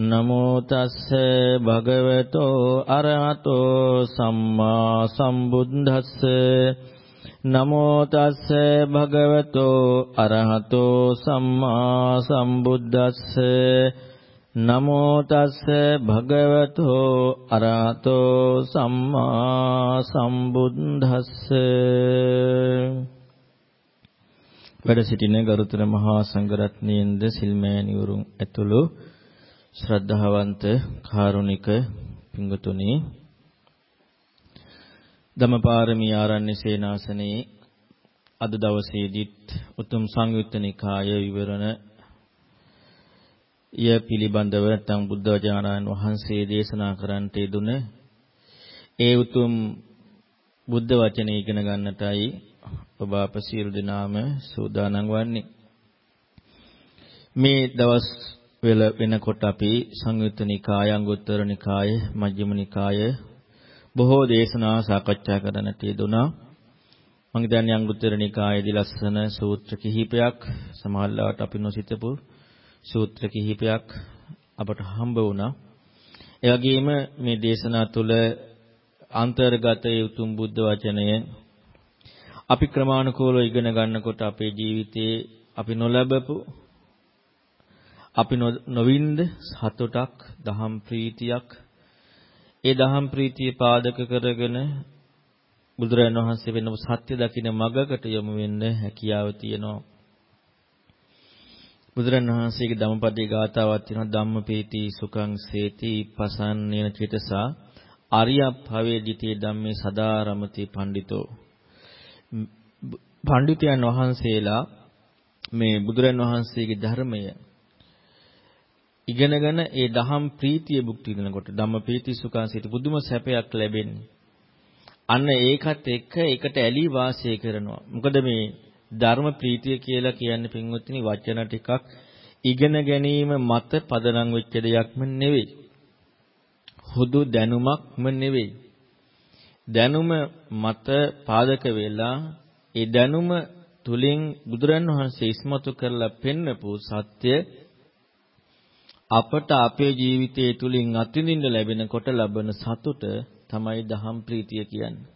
නමෝ තස්ස භගවතෝ අරහතෝ සම්මා සම්බුද්දස්ස. නමෝ තස්ස භගවතෝ අරහතෝ සම්මා සම්බුද්දස්ස. නමෝ තස්ස භගවතෝ අරහතෝ සම්මා සම්බුද්දස්ස. වැඩ සිටින ගරුතර මහා සංඝරත්නයෙන්ද සිල්මෑණිවරුන් ඇතුළු ශ්‍රද්ධාවන්ත කාරුණික පිංගුතුනි ධම්මපාරමී ආරණ්‍ය සේනාසනේ අද දවසේදීත් උතුම් සංයුත්ත නිකාය විවරණ ය පිළිබඳව නැත්නම් බුද්ධ වචනායන් වහන්සේ දේශනා කරන්නට යෙදුන ඒ උතුම් බුද්ධ වචනේ ඉගෙන ගන්නටයි ඔබ අප සියලු දෙනාම සූදානම් වන්නේ. මේ දවස් වෙල වෙනකොට අපි සංයුත්ත නිකාය, අංගුත්තර නිකාය, මජ්ක්‍ධිම නිකාය බොහෝ දේශනා සාකච්ඡා කරන්නට යෙදුනා. මම දන්නේ අංගුත්තර නිකායේදී ලස්සන සූත්‍ර කිහිපයක් සමහරවිට අපි නොසිතපු සූත්‍ර කිහිපයක් අපට හම්බ වුණා. ඒ වගේම මේ දේශනා තුළ අන්තර්ගත යුතුම් බුද්ධ වචනය අපි ක්‍රමානුකූලව ඉගෙන ගන්නකොට අපේ ජීවිතයේ අපි නොලබපු අපි නොවින්ද සතුටක් දහම් ප්‍රීතියක්. ඒ දහම් ප්‍රීතිය පාදක කරගෙන බුදුරජාණන් වහන්සේ වෙනම සත්‍ය දකින්න මගකට යොමු වෙන්න හැකියාව තියෙනවා. බුදුරජාණන් වහන්සේගේ ධම්මපදයේ ගාථාවක් තියෙනවා ධම්මපීති සුඛං සේති පසන්නේන චිතසා ආර්යභවයේ දිතේ ධම්මේ සදාරමති පඬිතෝ පඬිතයන් වහන්සේලා මේ බුදුරජාණන් වහන්සේගේ ධර්මය ඉගෙනගෙන ඒ දහම් ප්‍රීතිය භුක්ති විඳිනකොට ධම්ම ප්‍රීති සුඛාසිත පුදුම සැපයක් ලැබෙන්නේ. අන්න ඒකත් එක්ක ඒකට ඇලී වාසය කරනවා. මොකද මේ ධර්ම ප්‍රීතිය කියලා කියන්නේ පින්වත්නි වචන ටිකක් ඉගෙන ගැනීම මත පදනම් වෙච්ච දෙයක්ම නෙවෙයි. හුදු දැනුමක්ම නෙවෙයි. දැනුම මත පාදක වෙලා ඒ දැනුම තුලින් බුදුරන් වහන්සේ ඉස්මතු කරලා පෙන්නපු සත්‍ය අපට අපේ ජීවිතයේ තුලින් අත්විඳින්න ලැබෙනකොට ලබන සතුට තමයි දහම් ප්‍රීතිය කියන්නේ.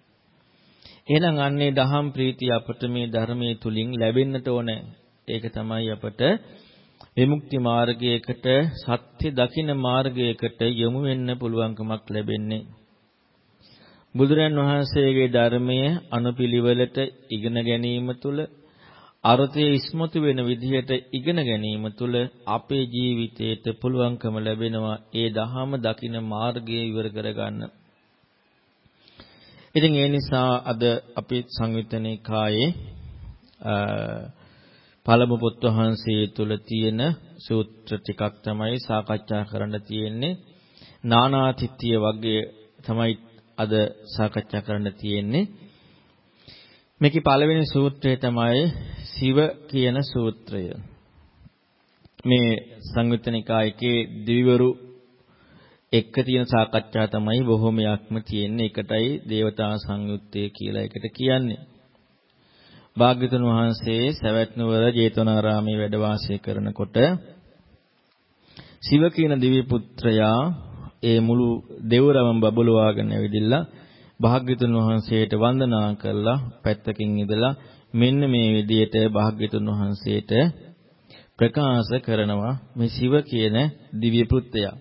එහෙනම් අන්නේ දහම් ප්‍රීතිය අපට මේ ධර්මයේ තුලින් ලැබෙන්නට ඕනේ. ඒක තමයි අපට විමුක්ති මාර්ගයකට සත්‍ය දකින මාර්ගයකට යොමු වෙන්න පුළුවන්කමක් ලැබෙන්නේ. බුදුරන් වහන්සේගේ ධර්මයේ අනුපිළිවෙලට ඉගෙන ගැනීම තුළ අර්ථය ඉස්මතු වෙන විදිහට ඉගෙන ගැනීම තුළ අපේ ජීවිතයට පුළුවන්කම ලැබෙනවා ඒ දහම දකින මාර්ගය ඉවර කරගන්න. ඉතින් ඒ නිසා අද අපි සංයුත්තනේ කායේ පළමු පොත් වහන්සේ තුල තියෙන සූත්‍ර ටිකක් තමයි සාකච්ඡා කරන්න තියෙන්නේ. නානාතිත්‍ය වගේ තමයි අද සාකච්ඡා කරන්න තියෙන්නේ. මේකේ පළවෙනි සූත්‍රය තමයි සිව කියන සූත්‍රය. මේ සංයුත්තනිකායේ දිවිවරු එක්ක තියෙන සාකච්ඡා තමයි බොහොමයක්ම තියෙන්නේ. ඒකටයි දේවතා සංයුත්තේ කියලා එකට කියන්නේ. භාග්‍යතුන් වහන්සේ සවැත් නුවර ජේතවනාරාමේ වැඩ වාසය කරනකොට සිව කියන දිව්‍ය පුත්‍රයා ඒ මුළු දෙවරම බබළුවාගෙන ඇවිදිලා භාග්‍යතුන් වහන්සේට වන්දනා කරලා පැත්තකින් ඉඳලා මෙන්න මේ විදිහට භාග්‍යතුන් වහන්සේට ප්‍රකාශ කරනවා මේ සිව කියන දිව්‍ය පුත්‍රයා.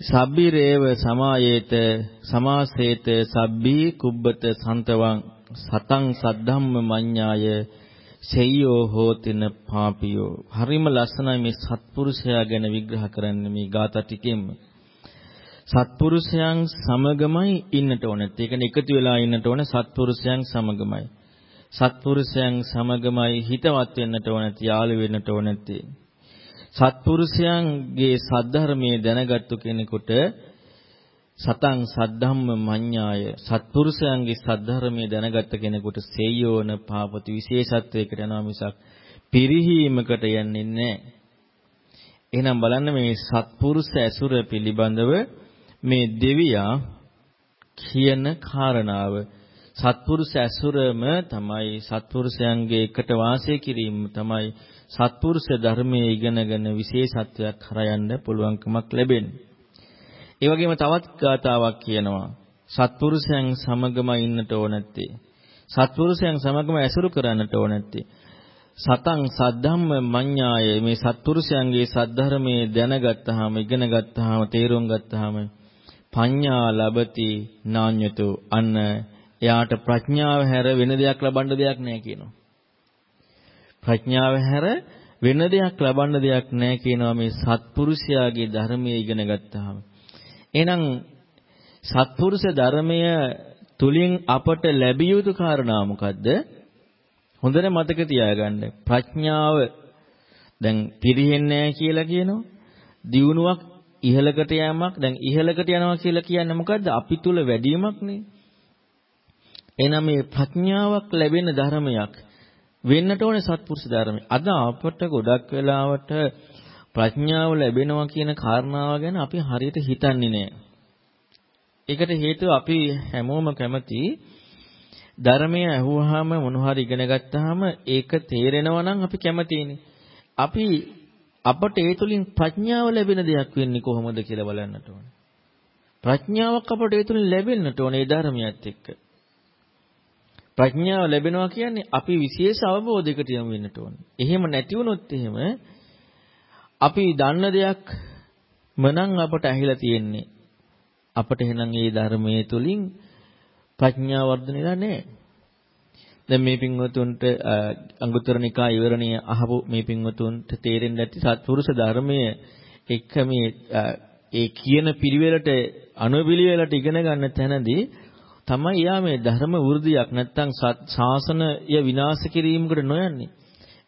සබ්බිරේව සමායේත සමාසේත සබ්බී කුබ්බත සන්තවං සතං සද්ධම්ම මඤ්ඤාය සෙය්‍යෝ හෝතින පාපියෝ හරිම ලස්සනයි මේ සත්පුරුෂයා ගැන විග්‍රහ කරන්නේ මේ ગાථා ටිකෙන්ම සත්පුරුෂයන් සමගමයි ඉන්නට ඕනේ. ඒ කියන්නේ එකතු වෙලා ඉන්නට ඕනේ සත්පුරුෂයන් සමගමයි. සත්පුරුෂයන් සමගමයි හිතවත් වෙන්නට ඕනේ, යාළු වෙන්නට ඕනේ. සත්පුරුෂයන්ගේ සද්ධර්මයේ දැනගත්තු කෙනෙකුට සතං සද්ධම්ම මඤ්ඤාය සත්පුරුෂයන්ගේ සද්ධර්මයේ දැනගත්ත කෙනෙකුට සේයෝන පාපති විශේෂත්වයකට යනවා මිසක් පිරිහීමකට යන්නේ නැහැ. එහෙනම් බලන්න මේ සත්පුරුෂ ඇසුර පිළිබඳව මේ දෙවියා කියන කාරණාව සත්පුරුෂ ඇසුරම තමයි සත්පුරුෂයන්ගේ එකට වාසය කිරීම තමයි සත්පුරුෂ ධර්මයේ ඉගෙනගෙන විශේෂත්වයක් හරයන්න පුළුවන්කමක් ලැබෙන්නේ. ඒ වගේම තවත් ගාතාවක් කියනවා සත්පුරුෂයන් සමගම ඉන්නට ඕන නැත්තේ. සත්පුරුෂයන් සමගම ඇසුරු කරන්නට ඕන නැත්තේ. සතං සද්ධම්ම මඤ්ඤාය මේ සත්පුරුෂයන්ගේ සද්ධර්මයේ දැනගත්තාම ඉගෙන ගත්තාම තේරුම් ගත්තාම පඤ්ඤා ලබති නාඤ්‍යතු අන්න එයාට ප්‍රඥාව හැර වෙන දෙයක් ලබන්න දෙයක් නැහැ කියනවා. ප්‍රඥාව හැර වෙන දෙයක් ලබන්න දෙයක් නැහැ කියනවා මේ සත්පුරුෂයාගේ ධර්මයේ ඉගෙන ගත්තාම. එහෙනම් සත්පුරුෂ ධර්මය තුලින් අපට ලැබිය යුතු කාරණා මොකද්ද? හොඳට මතක තියාගන්න. ප්‍රඥාව දැන් පිරෙන්නේ නැහැ කියලා කියනවා. දියුණුවක් ඉහළකට යෑමක් දැන් ඉහළකට යනවා කියලා කියන්නේ මොකද්ද? අපි තුල වැඩිවීමක් නේ. එහෙනම් මේ ප්‍රඥාවක් ලැබෙන ධර්මයක් වෙන්නට ඕනේ සත්පුරුෂ ධර්මය. අද අපට ගොඩක් වෙලාවට ප්‍රඥාව ලැබෙනවා කියන කාරණාව ගැන අපි හරියට හිතන්නේ නැහැ. ඒකට හේතුව අපි හැමෝම කැමති ධර්මය අහුවාම මොන හරි ඉගෙන ගත්තාම ඒක තේරෙනවා නම් අපි කැමතිනේ. අපි අපට ඒ තුලින් ප්‍රඥාව ලැබෙන දෙයක් වෙන්නේ කොහොමද කියලා බලන්නට ඕනේ. ප්‍රඥාවක් අපට ඒ තුලින් ලැබෙන්නට ඕනේ ධර්මයත් එක්ක. ප්‍රඥාව ලැබෙනවා කියන්නේ අපි විශේෂ අවබෝධයකට යමු වෙන්නට ඕනේ. එහෙම නැති වුණොත් එහෙම අපි දන්න දෙයක් මනං අපට ඇහිලා තියෙන්නේ. අපට එහෙනම් මේ ධර්මයේ තුලින් ප්‍රඥාව වර්ධනයලා නැහැ. දැන් මේ පින්වතුන්ට අංගුත්තර නිකා ඉවරණිය අහපු මේ පින්වතුන්ට තේරෙන්නේ නැති සත්පුරුෂ ධර්මයේ එක්ක මේ ඒ කියන පිළිවෙලට අනුපිළිවෙලට ඉගෙන ගන්න තැනදී තමයි යා මේ ධර්ම වෘද්ධියක් නැත්තම් ශාසනය විනාශ කිරීමකට නොයන්නේ.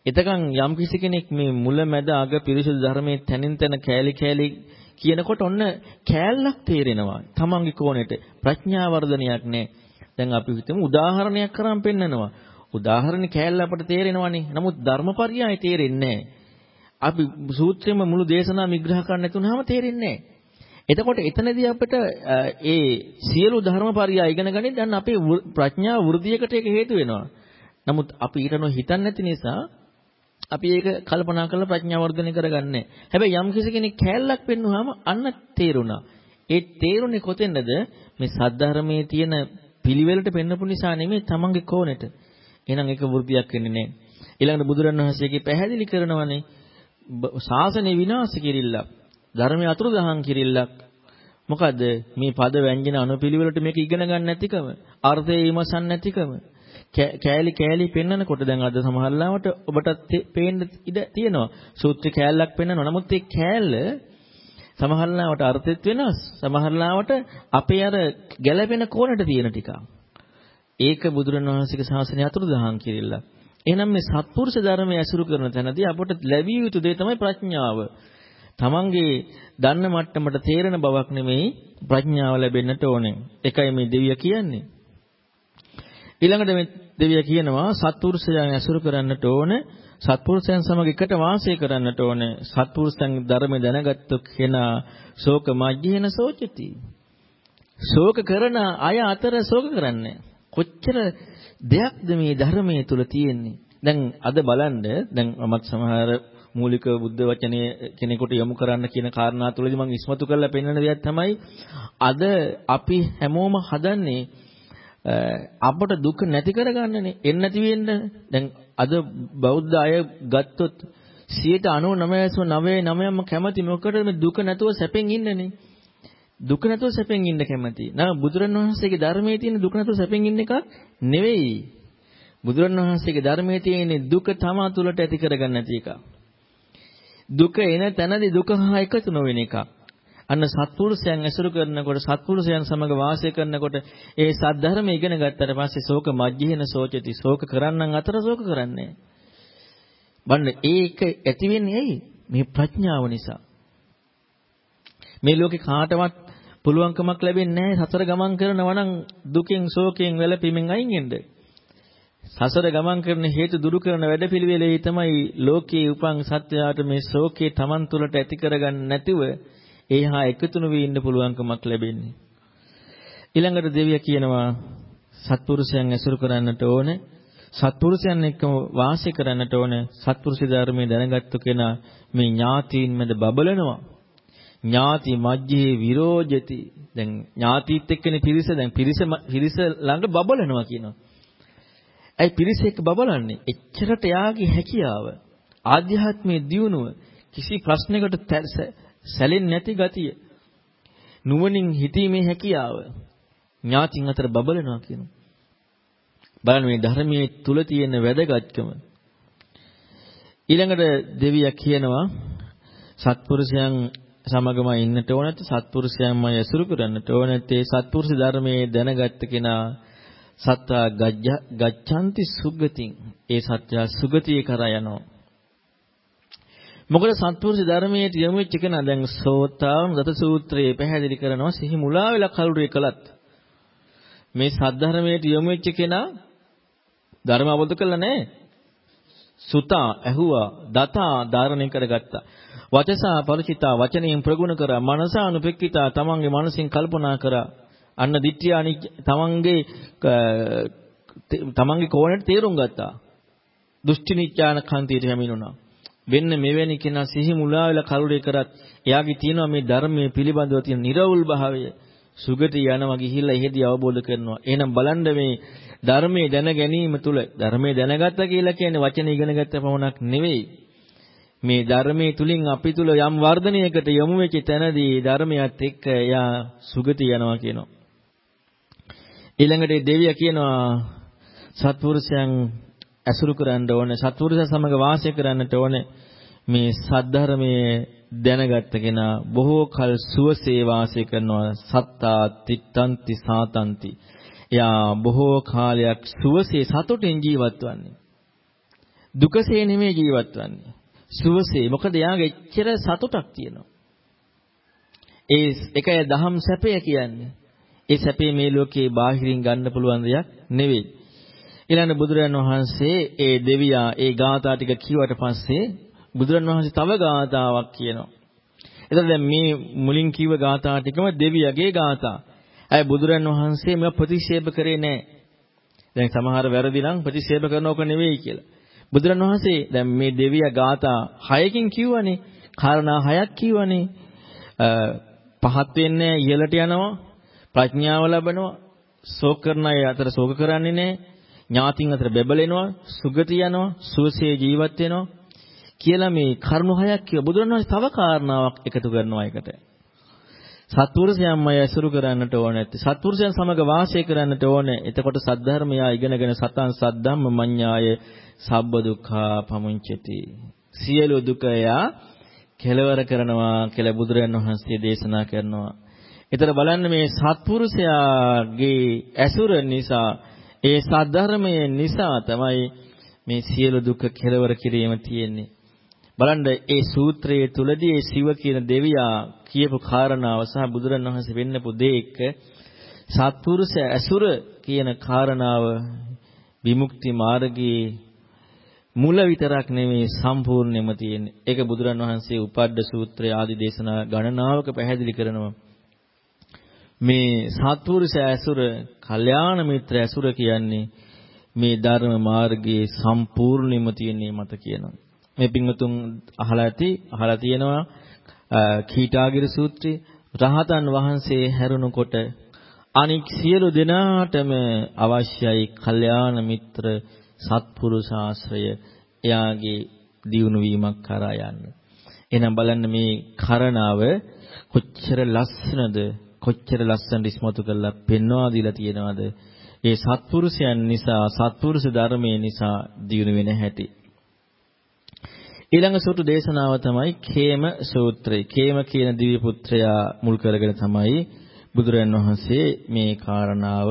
එතකන් යම් කිසි කෙනෙක් මේ මුල මැද අග පිරිසුදු ධර්මයේ තනින් තන කෑලි කෑලි කියනකොට ඔන්න කෑල්ලක් තේරෙනවා. තමන්ගේ කෝණයට ප්‍රඥා වර්ධනයක් නැහැ. දැන් අපි හිතමු උදාහරණයක් කරන් පෙන්නනවා. උදාහරණ කෑල්ල අපට තේරෙනවනේ. නමුත් ධර්මපරියාය තේරෙන්නේ අපි සූත්‍රයේම මුළු දේශනාව විග්‍රහ කරන්න නැතුනහම තේරෙන්නේ එතකොට එතනදී අපිට ඒ සියලු ධර්මපරියාය ඉගෙන ගනින් දැන් අපේ ප්‍රඥා වෘද්ධියකට ඒක හේතු වෙනවා. නමුත් අපි ඊට නො හිතන්නේ නැති නිසා අපි ඒක කල්පනා කරලා ප්‍රඥාව වර්ධනය කරගන්නේ. හැබැයි යම් කිසි කෙනෙක් කෑල්ලක් පෙන්නුවාම අන්න තේරුණා. ඒ තේරුනේ කොතෙන්ද? මේ සද්ධර්මයේ තියෙන පිළිවෙලට පෙන්වපු නිසා නෙමෙයි තමන්ගේ කෝණෙට. එහෙනම් ඒක වෘද්ධියක් වෙන්නේ නැහැ. ඊළඟට බුදුරණවහන්සේගේ පැහැදිලි කරනවානේ ශාසනය විනාශ කිරිල්ලක්. ධර්මයේ අතුරුදහන් කිරිල්ලක්. මොකද මේ පද වැංජන අනුපිළිවෙලට මේක ඉගෙන ගන්න නැතිකම, අර්ථය විමසන්න නැතිකම, කෑලි කෑලි පෙන්නකොට දැන් අද සමහරලාවට ඔබට පේන්න ඉඩ තියෙනවා. සූත්‍ර කෑල්ලක් පෙන්නනවා. නමුත් ඒ කෑල්ල සමහරලාවට අර්ථෙත් වෙනස්. සමහරලාවට අපේ අර ගැළපෙන කෝණයට තියෙන ටිකක්. ඒක බුදුරණවහන්සේගේ ශාසනය අතුරුදහන් කිරිල්ල. එහෙනම් මේ සත්පුරුෂ ධර්මය ඇසුරු කරන තැනදී අපට ලැබිය යුතු දේ තමයි ප්‍රඥාව. තමන්ගේ දන්න මට්ටමට තේරෙන බවක් නෙමෙයි ප්‍රඥාව ලැබෙන්නට ඕනේ. ඒකයි මේ දෙවිය කියන්නේ. ඊළඟට මේ දෙවිය කියනවා සත්පුරුෂයන් ඇසුරු කරන්නට ඕනේ සත්පුරුෂයන් සමග එකට වාසය කරන්නට ඕනේ. සත්පුරුෂයන් ධර්මය දැනගත්තු කෙනා ශෝක මජ්ජේන සෝචති. ශෝක කරන අය අතර ශෝක කරන්නේ. කොච්චර දෙයක්ද මේ ධර්මයේ තුල තියෙන්නේ? දැන් අද බලන්න දැන් මමත් සමහර මූලික බුද්ධ වචනේ කෙනෙකුට යොමු කරන්න කියන කාරණා තුලදී මම ඉස්මතු කරලා පෙන්වන දෙයක් තමයි අද අපි හැමෝම හදන්නේ අපට දුක නැති කරගන්නනේ. එන්න නැති වෙන්න. දැන් අද බෞද්ධ අය ගත්තොත් 99.99ම කැමති මොකටද මේ දුක නැතුව සැපෙන් ඉන්නනේ? දුක නැතුව සැපෙන් ඉන්න කැමති. නම බුදුරණවහන්සේගේ ධර්මයේ තියෙන දුක නැතුව සැපෙන් ඉන්න එකක් නෙවෙයි. බුදුරණවහන්සේගේ ධර්මයේ තියෙන දුක තමා තුළට ඇති කරගන්න නැති එක දුක එන තැනදී දුක හා එකතු නොවන එකක්. අන්න සත්පුරුෂයන් ඇසුරු කරනකොට සත්පුරුෂයන් සමග වාසය කරනකොට ඒ සද්ධර්ම ඉගෙන ගත්තට පස්සේ ශෝක මජ්ජිහෙන සෝචති ශෝක කරන්නන් අතර ශෝක කරන්නේ. බන්න ඒක ඇති වෙන්නේ ඇයි? මේ ප්‍රඥාව නිසා. මේ ලෝකේ කාටවත් පුළුවන්කමක් ලැබෙන්නේ නැහැ සතර ගමන් කරනවා නම් දුකෙන් ශෝකයෙන් වැළපීමෙන් අයින් වෙන්න. සසර ගමන් කරන හේතු දුරු කරන වැඩපිළිවෙලේ තමයි ලෝකයේ උපන් සත්‍යයට මේ ශෝකේ Taman තුලට ඇති කරගන්න නැතිව ඒ හා එකතු නොවී ඉන්න පුළුවන්කමක් ලැබෙන්නේ. ඊළඟට දෙවිය කියනවා සත්පුරුෂයන් ඇසුරු කරන්නට ඕනේ. සත්පුරුෂයන් එක්කම වාසය කරන්නට ඕනේ. සත්පුරුෂ ධර්මයේ දැනගත්තු කෙනා මේ ඥාතීන් මැද බබලනවා. ඥාති මජ්ජේ විරෝජති. දැන් ඥාතිත් එක්කනේ පිරිස දැන් පිරිස පිරිස ළඟ බබලනවා කියනවා. ඇයි පිරිස එක්ක බබලන්නේ? එච්චරට යාගේ හැකියාව ආධ්‍යාත්මයේ දියුණුව කිසි ප්‍රශ්නයකට සැලෙන්නේ නැති ගතිය. නුවණින් හිතීමේ හැකියාව ඥාතින් අතර බබලනවා කියනවා. බලන්න මේ ධර්මයේ තුල තියෙන වැදගත්කම. ඊළඟට දෙවියා කියනවා සත්පුරුෂයන් සමගම ඉන්නට ඕන නැත්නම් සත්පුරුෂයන්මයි ඇසුරු කරන්නට ඕන නැත්නම් සත්පුරුෂ ධර්මයේ දැනගත්ත කෙනා සත්තා ගච්ඡanti සුගතින්. ඒ සත්‍ය සුගතිය කරා යනවා. මොකද සත්පුරුෂ ධර්මයේ යොමු වෙච්ච කෙනා දැන් සෝතාම් ගත සූත්‍රයේ පැහැදිලි කරනවා සිහි මුලා වෙලා කලුරිය කළත්. මේ සද්ධර්මයේ යොමු වෙච්ච කෙනා ධර්ම අවබෝධ කළා නෑ. සුතා ඇහුවා දතා ධාරණය කරගත්තා. වචසා පරිචිතා වචනයෙන් ප්‍රගුණ කරා මනසානුපෙක්කිතා තමන්ගේ මනසින් කල්පනා කරා. අන්න දිට්ඨියානි තමන්ගේ තමන්ගේ කෝණයට තේරුම් ගත්තා. දෘෂ්ටි නිච්ඡාන කන්තියට හැමිනුණා වෙන්න මෙවැනි කෙනා සිහි මුලා වෙලා කරුණේ කරත් එයාගේ තියෙනවා මේ ධර්මයේ පිළිබඳව තියෙන නිර්වුල් භාවය සුගති යනවා ගිහිල්ලා එහෙදී අවබෝධ කරනවා එහෙනම් බලන්න මේ ධර්මයේ දැන ගැනීම තුල ධර්මයේ දැනගත්තා කියලා කියන්නේ වචන ඉගෙන ගත්ත පමණක් නෙවෙයි මේ ධර්මයේ තුලින් අපි තුල යම් වර්ධනයකට යොමු වෙච්ච තැනදී ධර්මයත් එක්ක එයා සුගති යනවා කියනවා. ඊළඟට දෙවියා කියනවා සත්පුරුෂයන් ඇසුරු කරන්න ඕනේ සත්පුරුෂයන් සමග වාසය කරන්නට ඕනේ මේ සද්ධර්මයේ දැනගත්ත කෙනා බොහෝ කල සුවසේ වාසය කරනවා සත්තා තිත්තන්ති සාතන්ති එයා බොහෝ කාලයක් සුවසේ සතුටින් ජීවත් වන්නේ දුකසේ නෙමෙයි ජීවත් වන්නේ සුවසේ. මොකද යාගේ එච්චර සතුටක් තියෙනවා. ඒ එකය දහම් සැපය කියන්නේ. ඒ සැපේ මේ ලෝකේ බාහිරින් ගන්න පුළුවන් දෙයක් නෙවෙයි. ඊළඟ බුදුරජාණන් වහන්සේ ඒ දෙවියා ඒ ගාථා ටික කිව්වට පස්සේ බුදුරජාණන් වහන්සේ තව ගාථාවක් කියනවා. එතකොට දැන් මේ මුලින් කිව්ව ගාථා ටිකම දෙවියගේ ගාථා. ඇයි බුදුරජාණන් වහන්සේ මේව ප්‍රතික්ෂේප කරේ නැහැ. දැන් සමහර වැරදි නම් ප්‍රතික්ෂේප කරනවක නෙවෙයි කියලා. බුදුරණවහන්සේ දැන් මේ දෙවිය ගාථා 6කින් කිව්වනේ. කාරණා 6ක් කිව්වනේ. පහත් වෙන්නේ ඉහළට යනවා. ප්‍රඥාව ලැබෙනවා. ශෝක කරන අය අතර ශෝක කරන්නේ නැහැ. ඥාතින් අතර බැබලෙනවා. සුගති යනවා. සුවසේ ජීවත් වෙනවා. කියලා මේ කරුණු හයක් කිය බුදුරණවහන්සේ තව කාරණාවක් එකතු කරනවා එකට. සත්පුරුෂයන්මයි ඇසුරු කරන්නට ඕනේ නැත්තේ. සත්පුරුෂයන් සමග වාසය කරන්නට ඕනේ. එතකොට සද්ධර්මය ඉගෙනගෙන සතන් සද්ධම්ම මඤ්ඤාය සබ්බ දුක්ඛා පමුංචති. සියලු දුක යා කෙලවර කරනවා කියලා බුදුරජාණන් වහන්සේ දේශනා කරනවා. ඒතර බලන්න මේ සත්පුරුෂයාගේ ඇසුර නිසා ඒ සද්ධර්මයේ නිසා තමයි මේ සියලු දුක කෙලවර කිරීම තියෙන්නේ. බලන්න ඒ සූත්‍රයේ තුලදී ඒ සිව කියන දෙවියා කියපු කාරණාව සහ බුදුරණවහන්සේ වෙන්නපු දේ එක්ක සත්පුරුෂ ඇසුර කියන කාරණාව විමුක්ති මාර්ගයේ මුල විතරක් නෙමෙයි සම්පූර්ණයෙන්ම තියෙන්නේ. ඒක බුදුරන් වහන්සේ උපද්ද සූත්‍රය ආදී දේශනා ගණනාවක පැහැදිලි කරනවා. මේ සත්පුරුෂ ඇසුර, කල්යාණ මිත්‍ර ඇසුර කියන්නේ මේ ධර්ම මාර්ගයේ සම්පූර්ණයෙන්ම තියෙන්නේ මත කියනවා. මේ පින්වතුන් අහලා ඇති, අහලා තියෙනවා කීටාගිර සූත්‍රයේ රහතන් වහන්සේ හැරුණකොට අනික් සියලු දෙනාටම අවශ්‍යයි කල්යාණ මිත්‍ර සත්පුරුෂ ආශ්‍රය එයාගේ දියුණු වීමක් කරා යන්න. එහෙනම් බලන්න මේ කරණාව කොච්චර ලස්සනද කොච්චර ලස්සනට ඉස්මතු කරලා පෙන්වා දීලා තියෙනවද? ඒ සත්පුරුෂයන් නිසා සත්පුරුෂ ධර්මයේ නිසා දියුණු වෙන හැටි. ඊළඟ සූත්‍ර දේශනාව තමයි කේම සූත්‍රය. කේම කියන දිව්‍ය පුත්‍රයා මුල් කරගෙන තමයි බුදුරයන් වහන්සේ මේ කාරණාව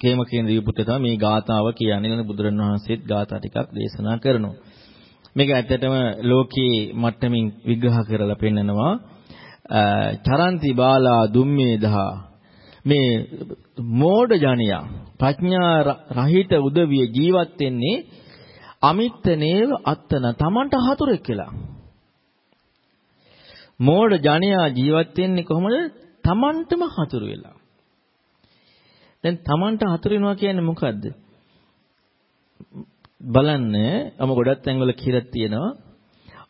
කේම කියන දීපුත්‍ර තමයි මේ ගාථාව කියන්නේ. නේද බුදුරන් වහන්සේත් ගාථා ටිකක් දේශනා කරනවා. මේක ඇත්තටම ලෝකේ මට්ටමින් විග්‍රහ කරලා පෙන්නනවා. චරන්ති බාලා දුම්මේදා මේ මෝඩ ජනියා ප්‍රඥා රහිත උදවිය ජීවත් වෙන්නේ අමිත්ත නේව අත්තන තමන්ට හතුරෙක් කියලා. මෝඩ ජනයා ජීවත් වෙන්නේ කොහොමද? Tamanටම හතුරු වෙලා. දැන් Tamanට හතුරු වෙනවා කියන්නේ මොකද්ද? බලන්න අම ගොඩක් තැන්වල කියලා තියෙනවා.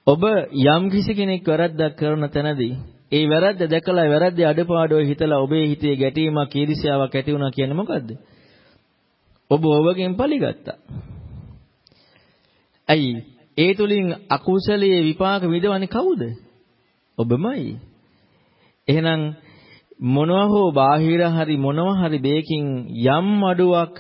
ඔබ යම් කිසි කෙනෙක් වැරද්දක් කරන තැනදී ඒ වැරද්ද දැකලා වැරද්දේ අඩපාඩුව හිතලා ඔබේ හිතේ ගැටීමක් ඊර්ෂ්‍යාවක් ඇති වුණා කියන්නේ මොකද්ද? ඔබ ඔබගෙන් පලිගත්තා. ඇයි? ඒ තුලින් අකුසලයේ විපාක විඳවන්නේ කවුද? ඔබමයි. එහෙනම් මොනවා හෝ බාහිර හරි මොනවා හරි දෙයකින් යම් අඩුවක්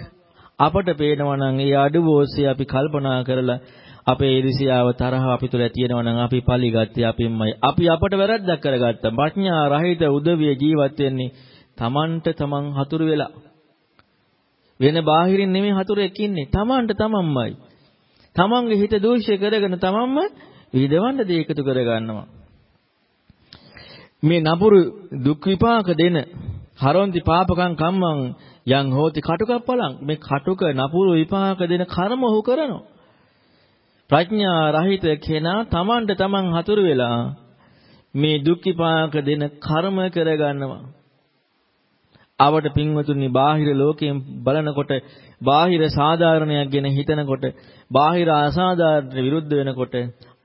අපට පේනවා නම් ඒ අඩුව ඔස්සේ අපි කල්පනා කරලා අපේ ඊර්ෂියාව තරහ අපි තුල තියෙනවා නම් අපි පලිගත්තේ අපින්මයි. අපි අපට වැරද්දක් කරගත්තා. ප්‍රඥා රහිත උදවිය ජීවත් වෙන්නේ Tamanට Taman හතුරු වෙලා. වෙන බාහිරින් නෙමෙයි හතුරෙක් ඉන්නේ. Tamanට Tamanමයි. Tamanගේ හිත දූෂ්‍ය කරගෙන Tamanම විදවන්න දේ එකතු කරගන්නවා. මේ නපුරු දුක් විපාක දෙන හරොන්ති පාපකම් කම්මං යං හෝති කටුකප්පලං මේ කටුක නපුරු විපාක දෙන කර්ම ඔහු කරනවා ප්‍රඥා රහිත කෙනා තමන්ට තමන් හතුරු වෙලා මේ දුක් විපාක දෙන කර්ම කරගන්නවා අවට පින්වතුනි බාහිර ලෝකයෙන් බලනකොට බාහිර සාධාරණයක් ගැන හිතනකොට බාහිර අසාධාරණට විරුද්ධ වෙනකොට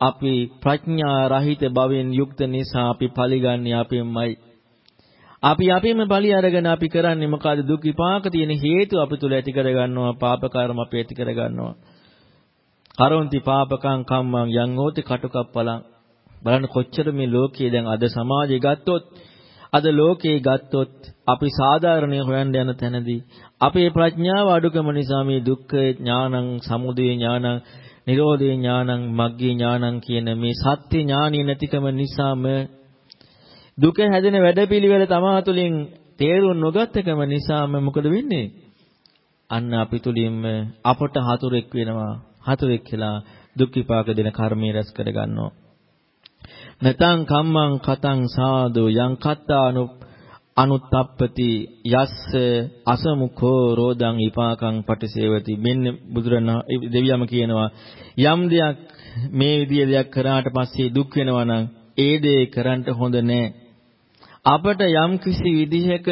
අපි ප්‍රඥා රහිත භවෙන් යුක්ත නිසා අපි පරිගන්නේ අපෙන්මයි. අපි අපෙම බලි අරගෙන අපි කරන්නේ මොකද දුක් විපාක තියෙන හේතු අපි තුල ඇති කරගන්නවා පාප කර්ම අපි ඇති කරගන්නවා. කරොන්ති පාපකං කම්මං යං හෝති කටුකප්පලං බලන්න කොච්චර මේ ලෝකයේ දැන් අද සමාජය ගත්තොත් අද ලෝකේ ගත්තොත් අපි සාධාරණේ හොයන්න යන තැනදී අපේ ප්‍රඥාව අඩුකම නිසා මේ දුක්ඛ ඥානං සමුදය ඥානං නිරෝධේ ඥානං මග්ගේ ඥානං කියන මේ සත්‍ය ඥානිය නැතිකම නිසාම දුක හැදෙන වැඩපිළිවෙල තමා තුළින් තේරුම් නොගත්තකම නිසාම මොකද වෙන්නේ? අන්න අපි තුලින්ම අපට හතුරෙක් වෙනවා. හතුරෙක් කියලා දුක් විපාක දෙන කර්මයේ රැස් කර ගන්නවා. නතං කම්මං කතං සාදු යං කත්තානු අනුත්තප්පති යස්ස අසමුඛෝ රෝදං විපාකං පටිසේවති. මෙන්න බුදුරණා දෙවියම කියනවා යම් දෙයක් මේ විදිය දෙයක් කරාට පස්සේ දුක් වෙනවා නම් ඒ දේ කරන්න හොඳ නෑ. අපට යම් කිසි විදිහක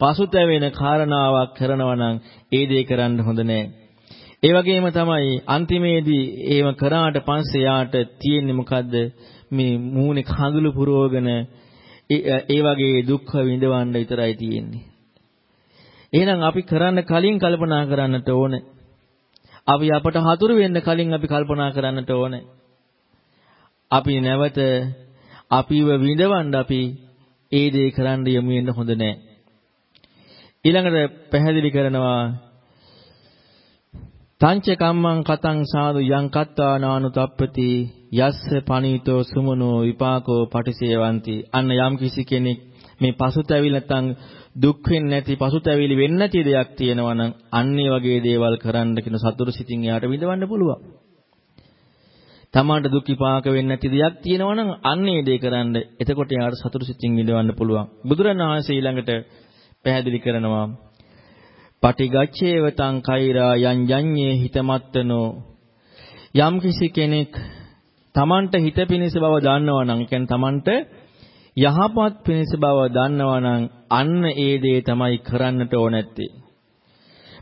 පසුතැවෙන කාරණාවක් කරනවා නම් ඒ දේ කරන්න හොඳ නෑ. ඒ වගේම තමයි අන්තිමේදී ඒව කරාට පස්සේ යාට තියෙන්නේ මොකද්ද මේ මූණේ කඳුළු පුරවගෙන ඒ වගේ දුක් විඳවන්න විතරයි තියෙන්නේ. එහෙනම් අපි කරන්න කලින් කල්පනා කරන්නට ඕනේ. අපි අපට හතුරු වෙන්න කලින් අපි කල්පනා කරන්නට ඕනේ. අපි නැවත අපිව විඳවන්න අපි ඒ දේ කරන්න යමු වෙන්න හොඳ නැහැ. ඊළඟට පැහැදිලි කරනවා තංච කම්මං කතං සාදු යං කත්තා නානුතප්පති යස්ස පනීතෝ සුමනෝ විපාකෝ පටිසේවಂತಿ අන්න යම් කිසි කෙනෙක් මේ පසුතැවිලි නැත්නම් දුක් වෙන්නේ නැති පසුතැවිලි වෙන්නේ නැති දෙයක් තියෙනවා නම් අන්නේ වගේ දේවල් කරන්න කියන සතුරු සිතින් එයාට විඳවන්න පුළුවන්. තමාට දුක් විපාක වෙන්නේ නැති දෙයක් තියෙනවා නම් අන්නේ දේ කරන්න එතකොට එයාට සතුරු සිතින් විඳවන්න පුළුවන්. බුදුරණවහන්සේ ඊළඟට පැහැදිලි කරනවා පටිගච්ඡේව තං කෛරා යං යඤ්ඤේ හිතමත්තනෝ. යම් කිසි කෙනෙක් තමන්ට හිත පිණිස බව දන්නවා නම් කියන්නේ තමන්ට යහපත් පිණිස බව දන්නවා නම් අන්න ඒ දේ තමයි කරන්නට ඕනැත්තේ.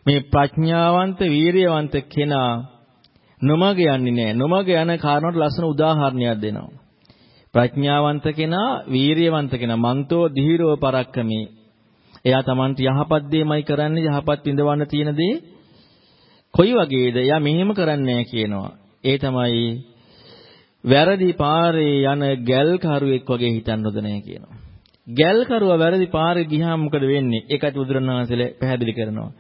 මේ ප්‍රඥාවන්ත වීරියවන්ත කෙනා නොමග යන්නේ නැහැ නොමග යන කාරණාවට ලස්සන උදාහරණයක් දෙනවා. ප්‍රඥාවන්ත කෙනා වීරියවන්ත කෙනා මන්තෝ ධීරෝ පරක්කමේ එයා Tamanට යහපත් දෙයමයි කරන්නේ යහපත් විඳවන්න තියෙන දේ කොයි වගේද? එයා මෙහෙම කරන්නේ කියනවා. ඒ තමයි වැරදි පාරේ යන ගැල් කරුවෙක් වගේ හිතන්න හොඳ නැහැ කියනවා. ගැල් කරුවා වැරදි පාරේ ගියාම මොකද වෙන්නේ? ඒකත් බුදුරණවහන්සේලා පැහැදිලි කරනවා.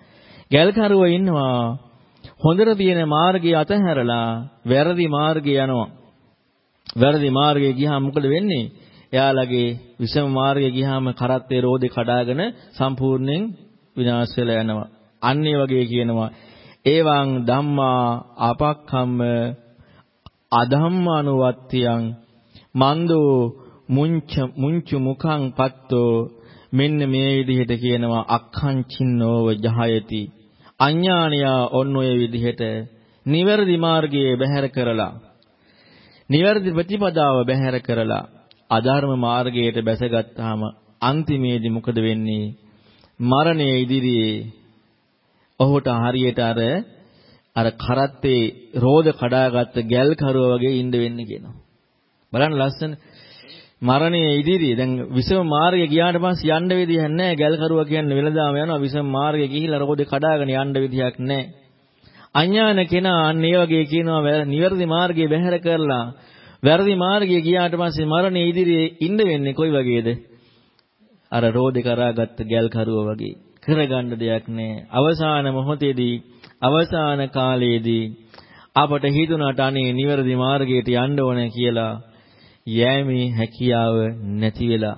ගැල් කරුවා ඉන්නවා හොඳට තියෙන මාර්ගය අතහැරලා වැරදි මාර්ගේ යනවා. වැරදි මාර්ගයේ ගියාම මොකද වෙන්නේ? එයාලගේ විෂම මාර්ගය ගියාම කරත්තේ රෝදේ කඩාගෙන සම්පූර්ණයෙන් විනාශ වෙලා යනවා. අන්න ඒ වගේ කියනවා. ඒවං ධම්මා අපක්ඛම්ම අධම්මානුවත්තියං මන්දෝ මුංච මුංචු මුඛං පත්තෝ මෙන්න මේ විදිහට කියනවා අක්ඛංචින්නෝව ජහයති අඥානියා ඔන්න ඔය විදිහට නිවැරදි මාර්ගයේ බැහැර කරලා නිවැරදි ප්‍රතිපදාව බැහැර කරලා අධර්ම මාර්ගයට බැසගත්තාම අන්තිමේදී මොකද වෙන්නේ? මරණයේ ඉදිරියේ ඔහුට හරියට අර අර කරත්තේ රෝද කඩාගත්ත ගැල් කරුවා වගේ ඉඳ වෙන්නේ කියනවා. බලන්න ලස්සන මරණයේ ඉදිරියේ දැන් විසම මාර්ගය ගියාට පස්සේ යන්න විදියක් නැහැ. ගැල් කරුවා කියන්නේ වෙලදාම යනවා. විසම මාර්ගය ගිහිල්ලා රෝදේ කඩාගෙන යන්න විදියක් නැහැ. අඥාන කෙනා අන්න ඒ වගේ කියනවා නිවැරදි මාර්ගය බැහැර කරලා වැරදි මාර්ගය ගියාට පස්සේ මරණයේ ඉදිරියේ ඉන්න වෙන්නේ කොයි වගේද? අර රෝදේ කරාගත්ත ගැල් කරුවා වගේ. කරගන්න දෙයක් නැහැ. අවසාන මොහොතේදී අවසාන කාලයේදී අපට හිතුණාට අනේ නිවැරදි මාර්ගයට යන්න ඕනේ කියලා යෑමේ හැකියාව නැති වෙලා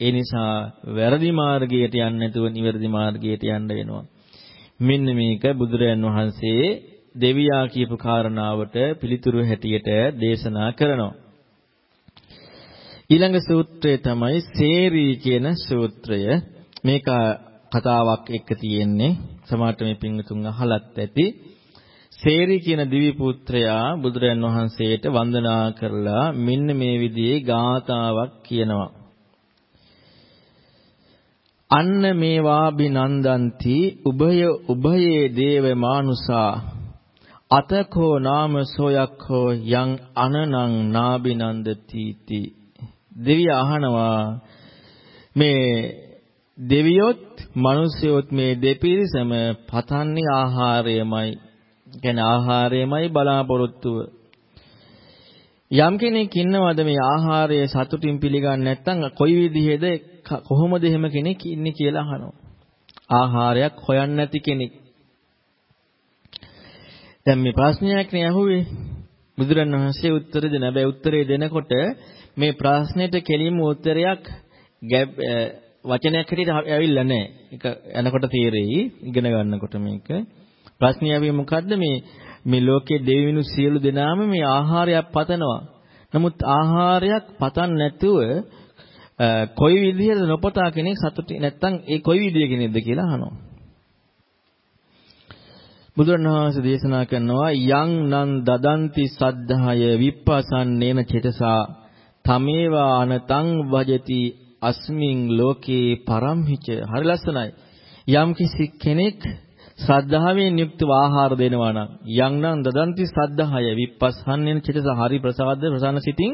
ඒ නිසා වැරදි මාර්ගයට යන්නේ නැතුව නිවැරදි මාර්ගයට යන්න වෙනවා. මෙන්න මේක බුදුරයන් වහන්සේ දෙවියා කියපු කාරණාවට පිළිතුරු හැටියට දේශනා කරනවා. ඊළඟ සූත්‍රය තමයි සේරී කියන සූත්‍රය. මේක කතාවක් එක්ක තියෙන්නේ. සමහරට මේ පින්තුන් අහලත් ඇති. සේරි කියන දිවි පුත්‍රයා බුදුරයන් වහන්සේට වන්දනා කරලා මෙන්න මේ විදිහේ ගාතාවක් කියනවා. අන්න මේවා බිනන්දන්ති උභය උභයේ දේව මානුසා අතකෝ නාම සෝයක්ඛෝ යං අනනං නාබිනන්දති තී දෙවිය අහනවා මේ දෙවියොත් මිනිස්යොත් මේ දෙපිරිසම පතන්නේ ආහාරයමයි කියන්නේ ආහාරයමයි බලාපොරොත්තුව. යම් කෙනෙක් ඉන්නවද මේ ආහාරය සතුටින් පිළිගන්නේ නැත්නම් කොයි විදිහේද කොහොමද එහෙම කෙනෙක් ඉන්නේ කියලා අහනවා. ආහාරයක් හොයන්නේ නැති කෙනෙක්. දැන් මේ ප්‍රශ්නයක් නේ අහුවේ. බුදුරණවහන්සේ උත්තර දෙන හැබැයි උත්තරේ දෙනකොට මේ ප්‍රශ්නෙට කෙලින්ම උත්තරයක් වචනයක් හැටියට ඇවිල්ලා නැහැ. ඒක යනකොට තීරෙයි ඉගෙන ගන්නකොට මේක. ප්‍රශ්නේ අපි මොකද්ද මේ මේ ලෝකයේ දෙවිනු සියලු දෙනාම මේ ආහාරයක් පතනවා. නමුත් ආහාරයක් පතන් නැතුව කොයි විදිහට නොපතා කෙනෙක් සතුටු නැත්තම් ඒ කොයි විදිහේ කෙනෙක්ද කියලා අහනවා. බුදුරණවහන්සේ දේශනා කරනවා යං නන් දදන්ති සද්ධාය විප්පසන්නේන චේතසා තමේවා අනතං වජති අස්මින් ලෝකේ පරම්හිච හරි ලස්සනයි. යම් කිසි කෙනෙක් ශ්‍රද්ධාවෙන් යුක්තව ආහාර දෙනවා නම් යං නම් දදන්ති ශ්‍රද්ධාය විපස්සන්නේන චිතස හරි ප්‍රසාද ප්‍රසන්න සිතින්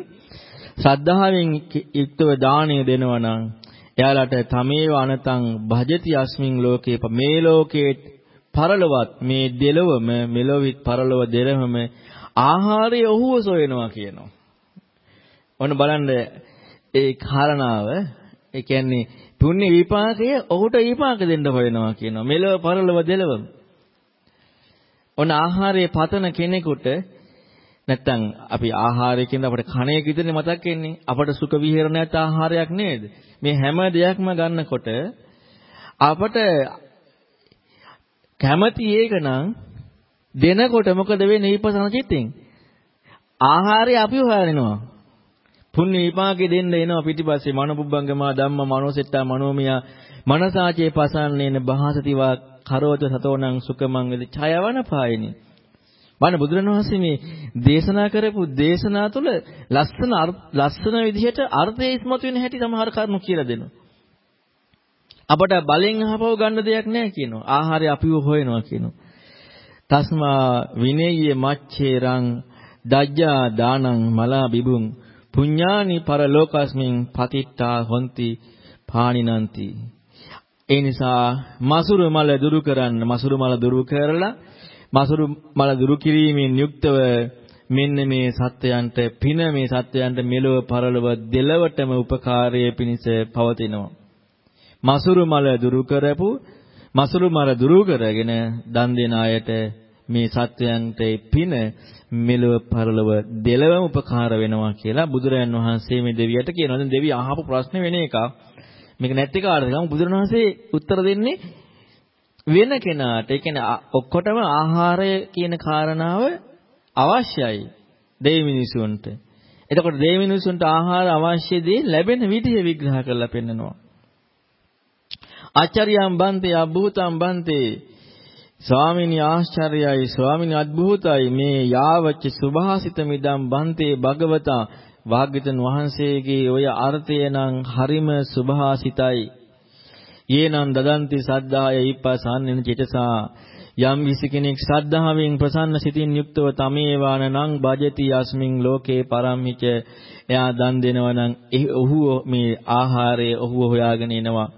ශ්‍රද්ධාවෙන් යුක්තව දාණය දෙනවා නම් එයාලට තමේව අනතං භජති අස්මින් ලෝකේ මේ ලෝකේ පරලොවත් මේ දෙලොවම මෙලොවිත් පරලොව දෙලොවම ආහාරය ඔහුව සොයනවා කියනවා. ඔන්න බලන්න ඒ කාරණාව ඒ කියන්නේ පුණ්‍ය විපාකය ඔහුට විපාක දෙන්න හොයනවා කියනවා. මෙලව පරලොව දෙලවම. ඔන්න ආහාරයේ පතන කෙනෙකුට නැත්තම් අපි ආහාරයකින් අපිට කණේක විතරනේ මතක් වෙන්නේ. අපට සුඛ විහරණයත් ආහාරයක් නේද? මේ හැම දෙයක්ම ගන්නකොට අපට කැමති ඒක නම් දෙනකොට මොකද වෙන්නේ ඊපසන චිත්තෙන්? ආහාරය අපි හොයනවා. පුණ්‍ය විපාකෙ දෙන්න එනවා පිටිපස්සේ මනෝපුබ්බංගමා ධම්ම මනෝසෙට්ටා මනෝමියා මනසාචේ පසන්නේන බහසතිවා කරෝච සතෝනං සුකමං වෙද ඡයවන පායිනි බණ බුදුරණවහන්සේ මේ දේශනා කරපු දේශනා තුළ ලස්සන ලස්සන විදිහට අර්ථය ඉස්මතු වෙන හැටි සමහර කරුණු කියලා දෙනවා. අපට බලෙන් අහපව ගන්න දෙයක් නැහැ කියනවා. ආහාරය අපිව හොයනවා කියනවා. තස්මා විනේය මච්චේරං දජ්ජා දානං මලා බිබුං පුඤ්ඤානි පරලෝකස්මින් පතිත්තා හොಂತಿ පානිනಂತಿ ඒ නිසා මසුරු මල දුරු කරන්න මසුරු මල දුරු කරලා මසුරු මල දුරු කිරීමෙන් යුක්තව මෙන්න මේ සත්‍යයන්ට පින මේ සත්‍යයන්ට මෙලොව පරලොව දෙලවටම උපකාරයේ පිණිස පවතිනවා මසුරු මල දුරු කරපු මසුරු මල දුරු කරගෙන දන් දෙන අයට මේ සත්‍යයන්ට පින මෙලොව පරලොව දෙලවම උපකාර වෙනවා කියලා බුදුරයන් වහන්සේ මේ දෙවියට කියනවා. දැන් දෙවිය අහපු ප්‍රශ්නේ වෙන එකක්. මේක නැති කාටද? ගමු බුදුරණවහන්සේ උත්තර දෙන්නේ වෙන කෙනාට. ඒ කියන්නේ ඔක්කොටම ආහාරය කියන කාරණාව අවශ්‍යයි දෙවි මිනිසුන්ට. එතකොට දෙවි මිනිසුන්ට ආහාර අවශ්‍ය දේ ලැබෙන විදිහ විග්‍රහ කරලා පෙන්නනවා. ආචාර්යයන් බන්තේ අභූතම් බන්තේ ස්වාමිනී ආශ්චර්යයි ස්වාමිනී අద్භූතයි මේ යාවච්ච සුභාසිත මිදම් බන්තේ භගවතා වාග්යතන් වහන්සේගේ ඔය අර්ථය නම් හරිම සුභාසිතයි. යේනං දදන්ති සද්ධාය ඉපසන්නෙන චිතසා යම් විසි කෙනෙක් ශ්‍රද්ධාවෙන් ප්‍රසන්න සිතින් යුක්තව තමේවාන නං භජති යස්මින් ලෝකේ පරම්හිච එයා දන් දෙනවා නම් ඔහු මේ ආහාරය ඔහු හොයාගෙන එනවා.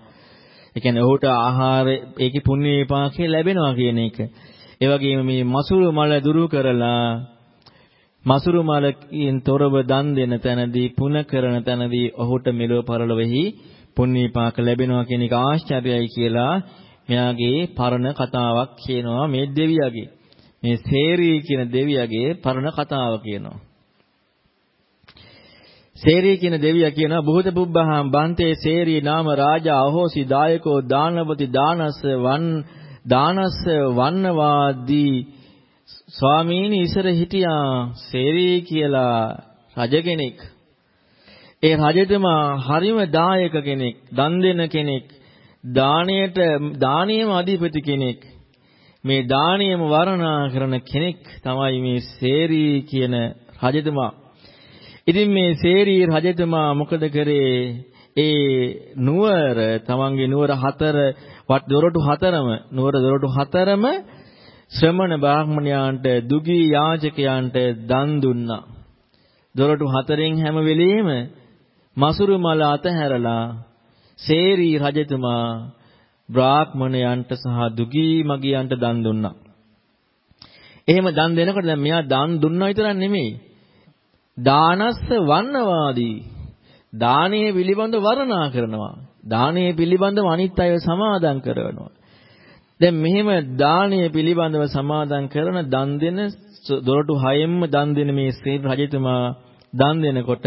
ඒ කියන්නේ ඔහුට ආහාර ඒකේ පුණ්‍ය විපාකය ලැබෙනවා කියන එක. ඒ වගේම මේ මසුරු මල දුරු කරලා මසුරු මලකින් තොරව දන් දෙන තැනදී පුණ කරන තැනදී ඔහුට මෙලොව පරලොවෙහි පුණ්‍ය විපාක ලැබෙනවා කියන එක ආශ්චර්යයි කියලා මෙයාගේ පරණ කතාවක් කියනවා මේ දෙවියගේ. මේ සේරී කියන දෙවියගේ පරණ කතාව කියනවා. සේරී කියන දෙවියා කියනවා බුහත පුබ්බහම් බන්තේ සේරී නාම රාජා අහෝසි දායකෝ දානපති දානස්ස වන් දානස්ස වන්නවාදී ස්වාමීනි ඉසර හිටියා සේරී කියලා රජ කෙනෙක්. ඒ රජතුමා හරිම දායක කෙනෙක්, දන් දෙන කෙනෙක්, දාණයට දානියම අධිපති කෙනෙක්. මේ දානියම වර්ණනා කරන කෙනෙක් තමයි මේ සේරී කියන රජතුමා. ඉතින් මේ සේරී රජතුමා මොකද කරේ? ඒ නුවර තමන්ගේ නුවර හතර වත් දොරටු හතරම නුවර දොරටු හතරම ශ්‍රමණ බ්‍රාහ්මණයන්ට දුගී යාචකයන්ට දන් දුන්නා. දොරටු හතරෙන් හැම වෙලෙම මසුරු මල අතහැරලා සේරී රජතුමා බ්‍රාහ්මණයන්ට සහ දුගී මගියන්ට දන් දුන්නා. එහෙම දන් දෙනකොට දැන් මෙයා දන් දුන්නා විතරක් නෙමෙයි දානස්ස වන්නවාදී දානයේ පිළිබඳ වර්ණනා කරනවා. දානයේ පිළිබඳව අනිත් අයව සමාදම් කරනවා. දැන් මෙහෙම දානයේ පිළිබඳව සමාදම් කරන දන් දෙන දොරටු හයෙන්ම දන් දෙන මේ ශ්‍රී රජතුමා දන් දෙනකොට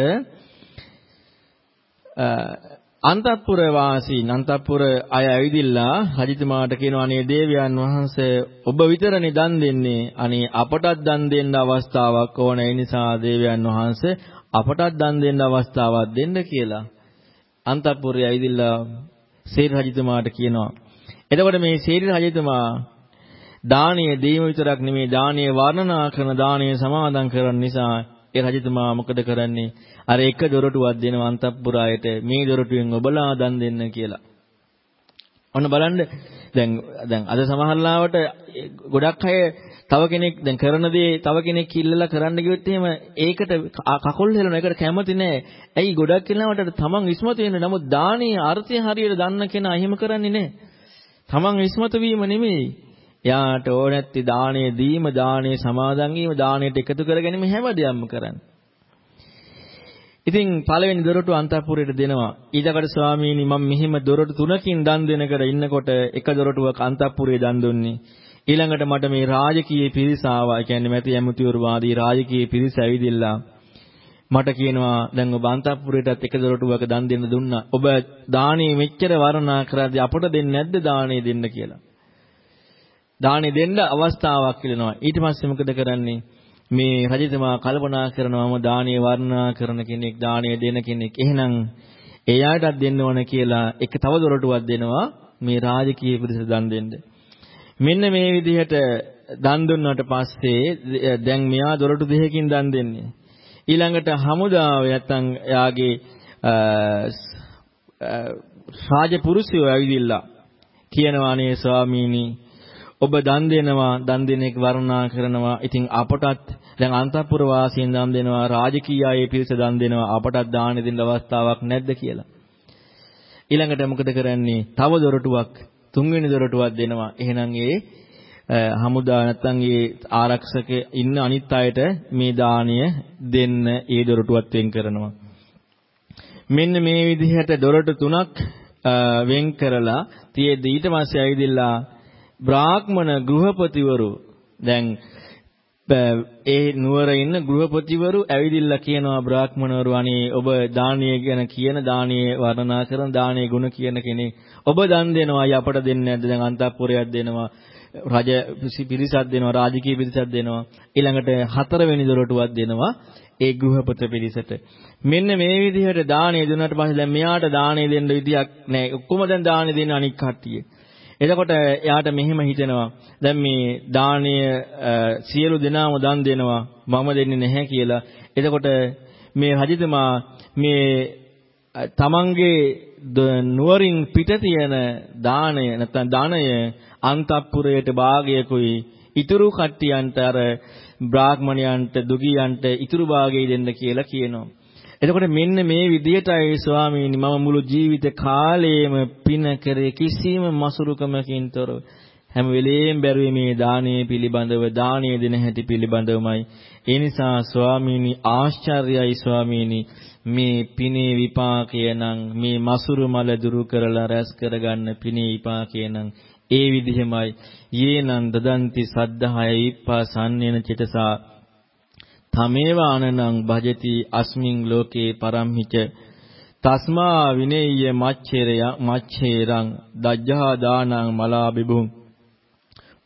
අන්තපුර වාසී අන්තපුර අය ඇවිදිලා රජතුමාට කියනවා අනේ දේවයන් වහන්සේ ඔබ විතරනේ දන් දෙන්නේ? අනේ අපටත් දන් දෙන්න අවස්ථාවක් ඕන. ඒ නිසා දේවයන් වහන්සේ අපටත් දන් දෙන්න අවස්ථාවක් දෙන්න කියලා. අන්තපුරේ ඇවිදිලා සේර රජතුමාට කියනවා. එතකොට මේ සේර රජතුමා දානීය දීම විතරක් නෙමේ දානීය වර්ණනා කරන දානීය සමාදන් කරන නිසා ඒ රජතුමා මොකද කරන්නේ අර එක දොරටුවක් දෙනවා අන්තපුරායට මේ දොරටුවෙන් ඔබලා දන් දෙන්න කියලා. ඔන්න බලන්න දැන් දැන් අද සමහරලාවට ගොඩක් අය තව කෙනෙක් දැන් කරන දේ තව කෙනෙක් ඉල්ලලා කරන්න ගියොත් එහෙම ඒකට කකුල් හෙලන එකට කැමති නෑ. ඇයි ගොඩක් කෙනාට තමන් විශ්මතු වෙන නමුත් දානීය අර්ථය හරියට දන්න කෙනා එහෙම කරන්නේ නෑ. තමන් විශ්මතු වීම නෙමෙයි. එයාට ඕනැත්ති දාණය දීම, දාණය සමාදන් වීම, දාණයට එකතු කර ගැනීම හැම දෙයක්ම කරන්නේ. ඉතින් පළවෙනි දොරටු අන්තපුරයට දෙනවා. ඊළඟට ස්වාමීනි මම මෙහිම දොරටු තුනකින් දන් දෙනකර ඉන්නකොට එක දොරටුවක අන්තපුරේ දන් දුන්නේ. ඊළඟට මට මේ රාජකීය පිරිස ආවා. ඒ කියන්නේ මැති ඇමතිවරු වාදී රාජකීය පිරිස ඇවිදිලා මට කියනවා දැන් ඔබ අන්තපුරයටත් එක දොරටුවක දන් දෙන්න දුන්නා. ඔබ දානේ මෙච්චර වර්ණනා කරද්දී අපට දෙන්නේ නැද්ද දානේ දෙන්න කියලා. දානේ දෙන්න අවස්ථාවක් ඉල්ලනවා. ඊට පස්සේ මොකද කරන්නේ? මේ රජතුමා කල්පනා කරනවාම දානීය වර්ණනා කරන කෙනෙක් දානීය දෙන කෙනෙක් එහෙනම් එයාටත් දෙන්න ඕන කියලා එක තව දොරටුවක් දෙනවා මේ රාජකීය පිරිස දන් දෙන්න. මෙන්න මේ විදිහට දන් දුන්නාට පස්සේ දැන් මෙයා දොරටු දෙකකින් දන් දෙන්නේ. ඊළඟට හමුදාව නැත්තම් එයාගේ රාජපුරුෂයෝ ඇවිදිලා කියනවා අනේ ස්වාමීනි ඔබ දන් දෙනවා දන් දෙන එක වර්ණනා කරනවා. ඉතින් අපටත් දැන් අන්තපුර වාසීන් දන් දෙනවා රාජකීය අය පිරිස දන් දෙනවා. අපටත් දාන දෙන්න අවස්ථාවක් නැද්ද කියලා. ඊළඟට මොකද කරන්නේ? තව දොරටුවක් තුන්වෙනි දොරටුවක් දෙනවා. එහෙනම් ඒ හමුදා නැත්නම් ඒ ආරක්ෂක ඉන්න අනිත් අයට මේ දාණය දෙන්න ඒ දොරටුවත් වෙන් කරනවා. මෙන්න මේ විදිහට දොරටු තුනක් වෙන් කරලා තියෙද්දි ඊට පස්සේ ඇවිදilla බ්‍රාහ්මණ ගෘහපතිවරු දැන් ඒ නුවර ඉන්න ගෘහපතිවරු ඇවිදිලා කියනවා බ්‍රාහ්මණවරු අනේ ඔබ දානීය ගැන කියන දානීය වර්ණනා කරන දානීය ගුණ කියන කෙනෙක්. ඔබ දන් දෙනවා අපට දෙන්නේ නැද්ද? දැන් අන්තපුරයක් දෙනවා රජ පිරිසක් දෙනවා රාජකීය පිරිසක් දෙනවා ඊළඟට හතරවෙනි දොරටුවක් දෙනවා ඒ ගෘහපත පිරිසට. මෙන්න මේ විදිහට දාණය දුන්නාට පස්සේ දැන් මෙයාට දාණය දෙන්න විදියක් නැහැ ඔක්කොම දැන් දාණය දෙන්න අනික් කට්ටිය. එතකොට එයාට මෙහෙම හිතෙනවා දැන් මේ දානීය සියලු දෙනාම දන් දෙනවා මම දෙන්නේ නැහැ කියලා. එතකොට මේ රජතුමා මේ තමන්ගේ නුවරින් පිට තියෙන දාණය නැත්නම් ධනය අන්තපුරයට භාගයකුයි ඉතුරු කට්ටියන්ට අර බ්‍රාහ්මණයන්ට දුගියන්ට ඉතුරු භාගය දෙන්න කියලා කියනවා. එතකොට මෙන්න මේ විදිහටයි ස්වාමීනි මම මුළු ජීවිත කාලයේම පින කරේ කිසිම මසුරුකමකින් තොරව. හැම වෙලෙම බැරුවේ මේ දානීය පිළිබඳව දානීය දෙන හැටි පිළිබඳවමයි. ඒ නිසා ස්වාමීනි ආශ්චර්යයි ස්වාමීනි. මේ පිනේ විපාකය නම් මේ මසුරු මල දුරු කරලා රැස් කරගන්න පිනේ විපාකය නම් ඒ විදිහමයි. යේනං දදන්ති සද්ධාය විප්පා සම්නේන චිතසා තමේව අනනං භජති අස්මින් ලෝකේ පරම්හිච තස්මා විනේය මච්ඡේරය මච්ඡේරං දජ්ජහා දානං මලා බිබුං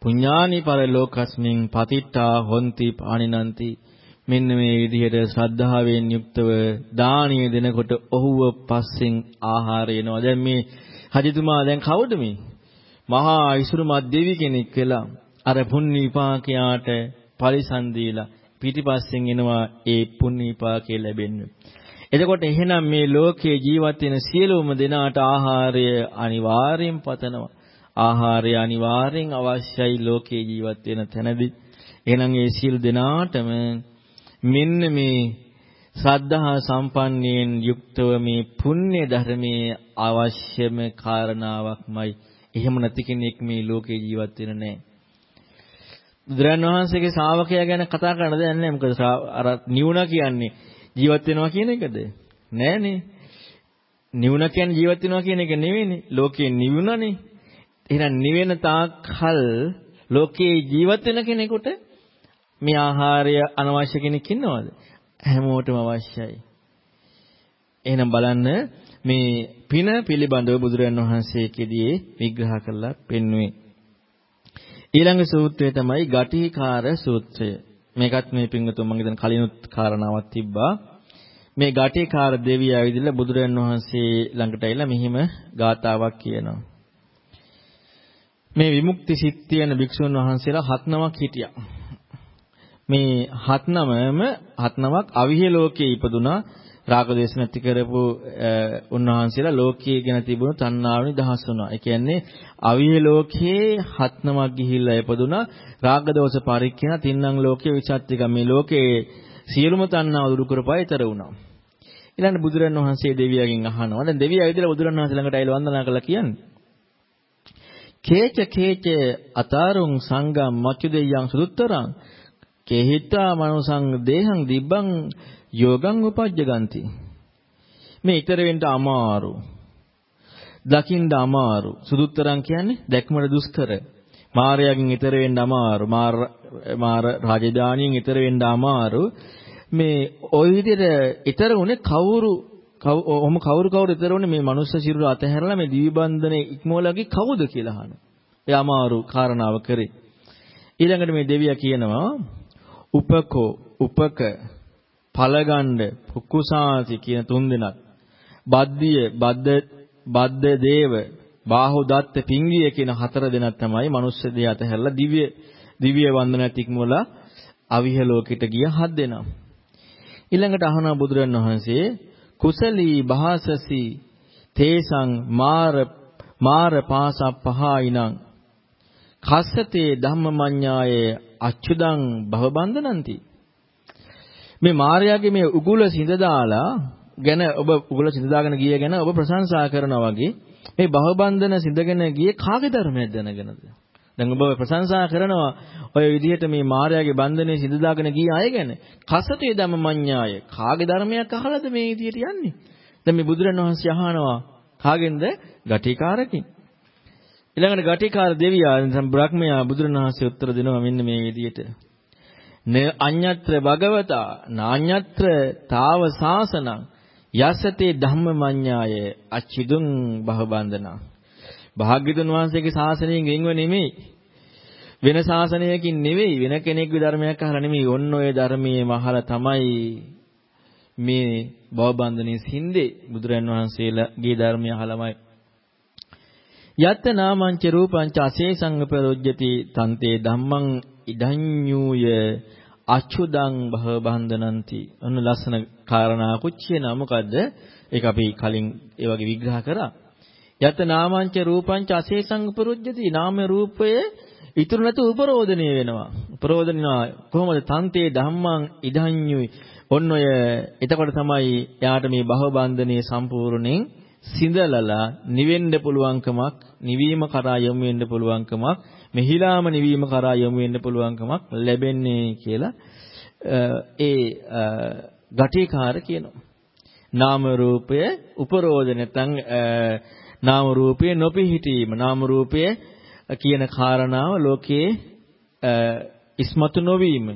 පුඤ්ඤානි පරලෝකස්මින් පතිට්ඨා හොಂತಿ පානිනන්ති මෙන්න මේ විදිහට ශ්‍රද්ධාවෙන් යුක්තව දානීය දෙනකොට ඔහුව පස්සෙන් ආහාර එනවා. දැන් මේ හජිතුමා දැන් කවුද මේ? මහා ඉසුරුමත් දෙවි කෙනෙක් වෙලා අර පුණ්‍ය විපාකයාට පරිසන් දීලා පිටිපස්සෙන් එනවා ඒ පුණ්‍ය විපාකේ ලැබෙන්න. එතකොට එහෙනම් මේ ලෝකයේ ජීවත් වෙන සියලුම දෙනාට ආහාරය අනිවාර්යෙන් පතනවා. ආහාරය අනිවාර්යෙන් අවශ්‍යයි ලෝකයේ ජීවත් වෙන තැනදී. එහෙනම් ඒ සියලු දෙනාටම මෙන්න මේ ශ්‍රද්ධා සම්පන්නයෙන් යුක්තව මේ පුණ්‍ය ධර්මයේ අවශ්‍යම කාරණාවක්මයි. එහෙම නැති කෙනෙක් මේ ලෝකේ ජීවත් වෙන්නේ නැහැ. බුදුරන් වහන්සේගේ ශ්‍රාවකයා ගැන කතා කරන්න දෙයක් නැහැ. මොකද අර නිවුණ කියන්නේ ජීවත් වෙනවා කියන එකද? නෑනේ. නිවුණ කියන්නේ ජීවත් වෙනවා කියන එක නෙවෙයිනේ. ලෝකේ නිවුණනේ. එහෙනම් නිවෙන තාක්කල් ලෝකේ ජීවත් වෙන කෙනෙකුට මේ ආහාරය අනවශ්‍ය කෙනෙක් ඉන්නවද? හැමෝටම අවශ්‍යයි. එහෙනම් බලන්න මේ පින පිළිබඳව බුදුරන් වහන්සේකෙදී විග්‍රහ කරලා පෙන්වුවේ. ඊළඟ සූත්‍රය තමයි ගටිකාර සූත්‍රය. මේකත් මේ පින්වතුන් මම හිතන කලිනුත් කාරණාවක් තිබ්බා. මේ ගටිකාර දෙවිය ඇවිදලා බුදුරන් වහන්සේ ළඟට ඇවිල්ලා මෙහිම ගාතාවක් කියනවා. මේ විමුක්ති සිත් තියෙන භික්ෂුන් වහන්සේලා හත් නමක් හිටියා. මේ හත් නමම හත් නමක් අවිහෙ ලෝකයේ ඉපදුනා රාග දේශ නැති කරපු උන්වහන්සේලා ලෝකයේ ගැන තිබුණු තණ්හාවනි දහස් වුණා. ඒ කියන්නේ අවිය ලෝකයේ හත් නමක් ගිහිල්ලා ඉපදුනා රාග දෝෂ පරික්ඛණ තින්නම් ලෝකයේ විචාත්තික මේ ලෝකයේ සියලුම තණ්හාව දුරු කරපුවා ඊතර වුණා. ඊළඟ බුදුරන් වහන්සේ දෙවියගෙන් අහනවා. දැන් දෙවියා ඇවිදලා බුදුරන් වහන්සේ ළඟට ඇවිල්ලා වන්දනා කළා කියන්නේ. කේච කේච අතාරුං සංගම් මච්චු දෙයයන් සුදුත්තරං කේහිතා මනුසං දේහං දිබ්බං යෝගං උපජ්ජගಂತಿ. මේ ඊතර වෙන්න අමාරු. දකින්න අමාරු. සුදුත්තරං කියන්නේ දැක්මට දුෂ්කර. මායාවෙන් ඊතර වෙන්න අමාරු. මාර මාර රාජධානියෙන් ඊතර වෙන්න අමාරු. මේ ওই විදිහට ඊතර උනේ කවුරු ඔහොම කවුරු කවුරු ඊතර උනේ මේ මනුස්ස සිරුර අතහැරලා මේ දිවි බන්ධනේ ඉක්මවලාගේ කවුද කියලා අහනවා. ඒ අමාරු කාරණාව කරේ. ඊළඟට මේ දෙවියා කියනවා උපකෝ උපක පලගණ්ඩ පුකුසාති කියන තුන් දෙනත්. බද්දිය බද්ද බද්ද දේව බාහු දත්ත පිංගිය කියන හතර දෙනක් තමයි මනුස්ස දෙය අතහැරලා දිව්‍ය දිව්‍ය වන්දනත් ඉක්මවලා අවිහ ලෝකෙට ගිය හත් දෙනා. ඊළඟට අහනවා බුදුරන් වහන්සේ කුසලී භාසසි තේසං මාර මාර පාසප්පහායිනං කස්සතේ ධම්මමඤ්ඤාය අච්චුදං භවබන්ධනಂತಿ මේ මාර්යාගේ මේ උගුල සිඳ දාලා ගැන ඔබ උගුල සිඳ දාගෙන ගිය ගැන ඔබ ප්‍රශංසා කරනවා වගේ මේ භවබන්ධන සිඳගෙන ගියේ කාගේ ධර්මයක් දැනගෙනද? දැන් ඔබ ප්‍රශංසා කරනවා ඔය විදිහට මේ මාර්යාගේ බන්ධනේ සිඳ දාගෙන ගිය අය ගැන. කසතේ ධම්මඤ්ඤාය කාගේ ධර්මයක් අහලාද මේ විදිහට යන්නේ? දැන් මේ බුදුරණවහන්සේ අහනවා කාගෙන්ද? ගටිකාරකින්. ඊළඟට ගටිකාර දෙවියා බ්‍රහ්මයා බුදුරණවහන්සේ උත්තර දෙනවා මෙන්න මේ විදිහට. න අඤ්ඤත්‍ර භගවතා නාඤ්ඤත්‍ර තාව සාසනං යසතේ ධම්මමඤ්ඤාය අච්චිදුං බහබන්දනා භාග්‍යතුන් වහන්සේගේ ශාසනයෙන් ගෙන්ව නෙමෙයි. වෙන ශාසනයකින් නෙවෙයි වෙන කෙනෙක්ගේ ධර්මයක් අහලා නෙමෙයි. ඔන්න ඔය ධර්මයේ මහලා තමයි මේ භවබන්ධනේ සින්දේ. බුදුරන් වහන්සේලාගේ ධර්මය අහලමයි. යත්ත නාමංච රූපංච අසේසං ප්‍රරොජ්ජති තන්තේ ධම්මං ඉදඤ්ඤූය අච්චුදං භව බන්ධනಂತಿ ඔන්න ලස්සන කාරණාකුත් කියනවා. මොකද්ද? ඒක අපි කලින් ඒ වගේ විග්‍රහ කරා. යත නාමංච රූපංච අශේෂං උපරුජ්ජති. නාම රූපය ඉතුරු නැතු උපරෝධණය වෙනවා. උපරෝධණිනා කොහොමද? තන්තේ ධම්මං ඉදඤ්ඤුයි. ඔන්න ඔය එතකොට තමයි යාට මේ භව බන්ධනයේ සම්පූර්ණයෙන් සිඳලලා නිවෙන්න පුළුවන්කමක් නිවීම කරා යොමු වෙන්න පුළුවන්කමක් මෙහිලාම නිවීම කරා යොමු වෙන්න පුළුවන්කමක් ලැබෙන්නේ කියලා ඒ ගටිකාර කියනවා. නාම රූපය උපරෝධ නැත්නම් නාම රූපයේ නොපිහිටීම නාම රූපය කියන කාරණාව ලෝකයේ ඉස්මතු නොවීම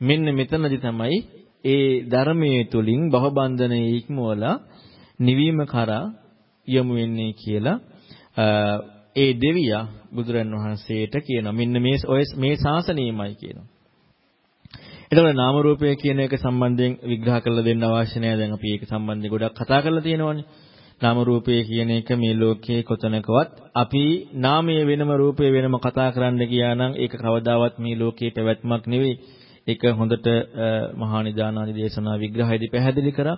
මෙන්න මෙතනදි තමයි ඒ ධර්මයේ තුලින් භවබන්ධනයේ ඉක්මවලා නිවීම කරා යොමු වෙන්නේ කියලා ඒ දෙවියා බුදුරන් වහන්සේට කියනවා මෙන්න මේ ඔය මේ ශාසනයමයි කියනවා. එතකොට නාම රූපය කියන එක සම්බන්ධයෙන් විග්‍රහ කරලා දෙන්න අවශ්‍ය නැහැ. දැන් අපි ඒක සම්බන්ධයෙන් ගොඩක් කතා කරලා තියෙනවානේ. නාම රූපය කියන එක මේ ලෝකයේ කොතනකවත් අපි නාමයේ වෙනම රූපයේ වෙනම කතා කරන්න ගියා නම් ඒක කවදාවත් මේ ලෝකයේ පැවැත්මක් නෙවෙයි. ඒක හොඳට මහා නිදානාදී දේශනා විග්‍රහයේදී පැහැදිලි කරා.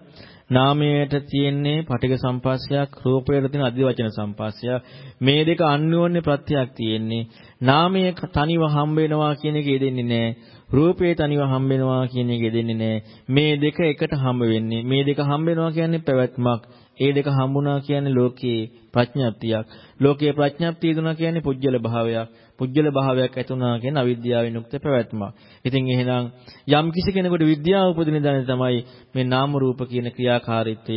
නාමයට තියෙන්නේ පටික සම්පස්සයක්, රූපයට තියෙන අදි වචන සම්පස්සයක්. මේ දෙක අන්‍යෝන්‍ය ප්‍රත්‍යක් තියෙන්නේ. නාමය තනිව හම්බ වෙනවා කියන එක දෙන්නේ නැහැ. රූපේ තනිව හම්බ වෙනවා කියන එක දෙන්නේ නැහැ. මේ දෙක එකට හම්බ වෙන්නේ. මේ දෙක හම්බ වෙනවා කියන්නේ පැවැත්මක්. ඒ දෙක හම්බුණා කියන්නේ ලෝකයේ ප්‍රඥාප්තියක්. ලෝකයේ ප්‍රඥාප්තිය දුනා කියන්නේ පුජ්‍යල භාවයක්. පුජ්‍යල භාවයක් ඇතුණා කියන අවිද්‍යාවෙන් යුක්ත පැවැත්මක්. ඉතින් එහෙනම් යම් කිසි කෙනෙකුට විද්‍යාව උපදින දණේ තමයි මේ නාම රූප කියන ක්‍රියාකාරීත්වය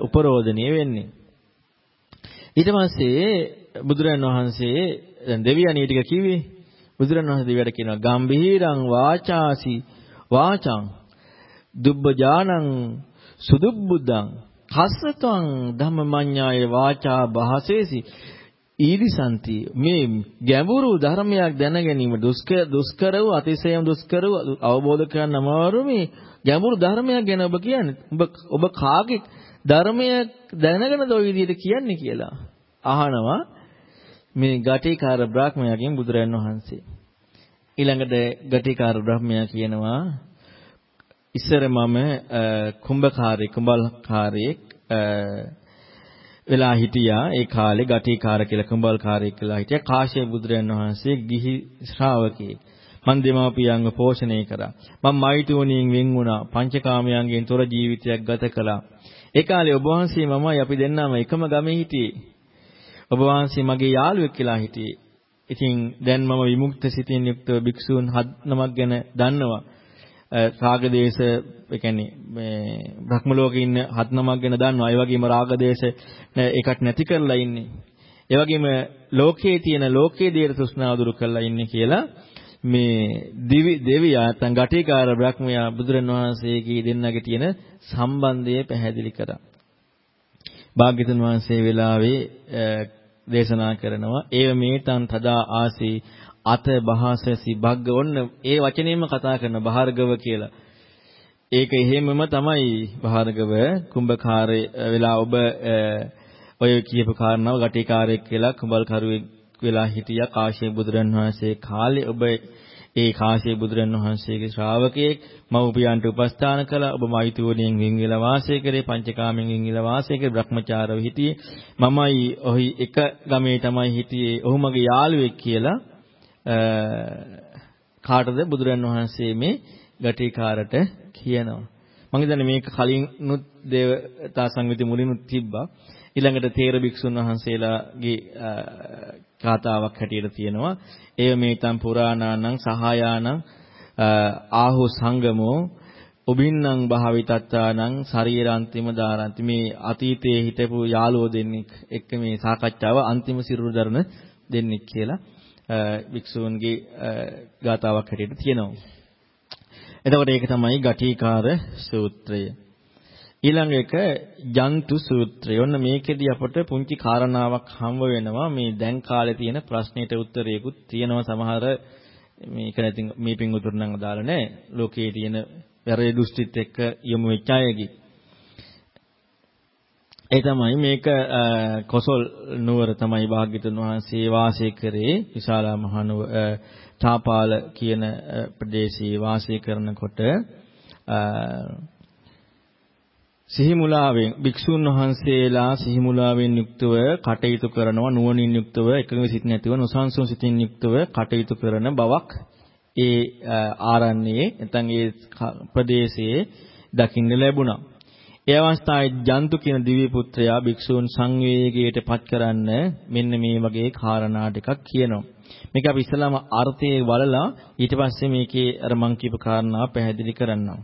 උපරෝධණය වෙන්නේ. ඊට පස්සේ බුදුරන් වහන්සේ දැන් දෙවියන් ඊටික කිව්වේ බුදුරන් වහන්සේ දෙවියට කියනවා ගම්භීරං වාචාසි වාචං දුබ්බජානං සුදුබ්බුද්දං කස්සතං ධම්මමඤ්ඤාය වාචා භාසේසි ඊරිසන්ති. මේ ගැඹුරු ධර්මයක් දැන ගැනීම දුෂ්කර දුෂ්කර වූ අතිශයම දුෂ්කර වූ අවබෝධ කරගන්න අමාරු මේ ගැඹුරු ධර්මයක් ගැන ඔබ කියන්නේ. ඔබ ඔබ කාගේ ධර්මය දැනගෙනද ඔය විදිහට කියන්නේ කියලා අහනවා මේ ගටිකාර බ්‍රාහ්මණයාගෙන් බුදුරයන් වහන්සේ. ඊළඟට ගටිකාර බ්‍රාහ්මණයා කියනවා ඉස්සර මම කුඹකාරයෙක් කුඹල්කාරයෙක් වෙලා හිටියා. ඒ කාලේ ගටිකාර කියලා කුඹල්කාරයෙක් වෙලා හිටියා. කාශ්‍යප බුදුරයන් වහන්සේ ගිහි ශ්‍රාවකයෙක්. මන් දෙමාපියන්ව පෝෂණය කරා. මම මෛතුණියෙන් වෙන් වුණා. පංචකාමයන්ගෙන් තොර ජීවිතයක් ගත කළා. ඒ කාලේ ඔබ වහන්සේ මමයි අපි දෙන්නම එකම ගමේ හිටියේ. ඔබ වහන්සේ මගේ යාළුවෙක් කියලා හිටියේ. ඉතින් දැන් මම විමුක්ත සිතින් යුක්තව භික්ෂූන් හත් නමක් ගැන දන්නවා. රාගදේශ ඒ කියන්නේ මේ භ්‍රම ලෝකේ ඉන්න හත් නමක් ගැන දන්නවා. ඒ වගේම රාගදේශ ඒකට නැති කරලා ඉන්නේ. ඒ වගේම ලෝකයේ තියෙන ලෝකයේ දේර තෘෂ්ණාව දුරු කරලා ඉන්නේ කියලා මේ දිවි දෙවියා නැත්නම් ගටිකාර බ්‍රහ්මයා බුදුරණවහන්සේගේ දෙන්නගේ තියෙන සම්බන්ධය පැහැදිලි කරා. භාග්‍යතුන් වහන්සේ වෙලාවේ දේශනා කරනවා ඒව මේතන් තදා ආසී අත බහසසි භග්ග ඔන්න ඒ වචනේම කතා කරන බහර්ගව කියලා. ඒක එහෙමම තමයි බහර්ගව කුඹකාරේ වෙලා ඔබ ඔය කියපු කාරණාව ගටිකාරයෙක් කියලා කුඹල්කරුවෙක් වෙලා හිටියා කාශ්‍යප බුදුරන් වහන්සේ කාලේ. ඔබ ඒ කාශ්‍යප බුදුරන් වහන්සේගේ ශ්‍රාවකයෙක් මව්පියන්ට උපස්ථාන කළා. ඔබ මෛතුණියෙන් වින් වෙලා වාසය කරේ පංචකාමෙන් වින් වෙලා වාසය කරේ බ්‍රහ්මචාරව හිටියේ. මමයි ඔහි එක ගමේ තමයි හිටියේ. ඔහු මගේ යාළුවෙක් කියලා කාටද බුදුරන් වහන්සේ මේ ගටිකාරට කියනවා. මම හිතන්නේ මේක කලින්නුත් දේවතා සංවිති මුලිනුත් තිබ්බා. ඊළඟට තේර භික්ෂුන් වහන්සේලාගේ කාතාවක් හැටියට තියෙනවා. ඒව මේතම් පුරාණානං සහායානං ආහු සංගමෝ උබින්නම් භාවිතත්තානං ශරීරාන්තිම දාරන්ති මේ අතීතයේ හිටපු යාළුවෝ දෙන්නෙක් එක්ක මේ සාකච්ඡාව අන්තිම සිරුරු දරන දෙන්නෙක් කියලා වික්ෂූන්ගේ ගාතාවක් හැටියට තියෙනවා. එතකොට ඒක තමයි ගටිකාර සූත්‍රය. ඊළඟ එක ජන්තු සූත්‍රය. ඔන්න මේකෙදි අපට පුංචි කාරණාවක් හම්බ වෙනවා. මේ දැන් කාලේ තියෙන ප්‍රශ්නෙට උත්තරයකුත් තියෙනවා සමහර මේක නැතිනම් මේ පින් උතුරු නම් අදාළ නැහැ. ලෝකයේ තියෙන වැරදි දෘෂ්ටිත් එක්ක යොමු වෙච්ච අයගේ. ඒ තමයි මේක කොසල් නුවර තමයි භාග්‍යතුන් වහන්සේ වාසය කරේ විශාලා මහනුව තාපාල කියන ප්‍රදේශයේ වාසය කරනකොට සිහිමුලාවෙන් භික්ෂුන් වහන්සේලා සිහිමුලාවෙන් යුක්තව කටයුතු කරනවා නුවණින් යුක්තව එකඟ සිත් නැතිව නොසන්සුන් සිතින් යුක්තව කටයුතු කරන බවක් ඒ ආරණ්‍යයේ නැත්නම් ඒ ප්‍රදේශයේ දකින්න ලැබුණා. ඒ අවස්ථාවේ ජන්තු කියන දිව්‍ය පුත්‍රයා භික්ෂූන් සංවේගයට පත් කරන්න මෙන්න මේ වගේ කාරණා ටිකක් කියනවා. මේක අපි ඉස්සලාම අර්ථයේ වලලා ඊට පස්සේ මේකේ අර මං කියපු කාරණා පැහැදිලි කරන්නම්.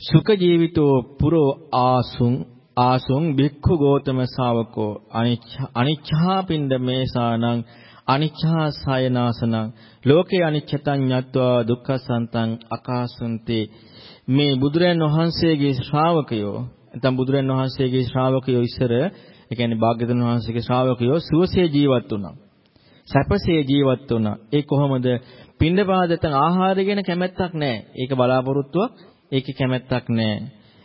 සුඛ ජීවිතෝ පුරෝ ආසුං ආසුං භික්ඛු ගෝතම ශාවකෝ අනිච්ඡා පින්ඩ මේසානං අනිච්ඡා සයනාසනං ලෝකේ අනිච්ඡතං ඤත්වා දුක්ඛසන්තං අකාසුන්තේ මේ බුදුරයන් වහන්සේගේ ශ්‍රාවකයෝ නැත්නම් බුදුරයන් වහන්සේගේ ශ්‍රාවකයෝ ඉස්සර ඒ කියන්නේ භාග්‍යවතුන් වහන්සේගේ ශ්‍රාවකයෝ සුවසේ ජීවත් වුණා. සැපසේ ජීවත් වුණා. ඒ කොහොමද? පින්ඩපාත නැත්නම් ආහාරය ගැන කැමැත්තක් නැහැ. ඒක බලාපොරොත්තුවක් ඒකේ කැමැත්තක් නැහැ.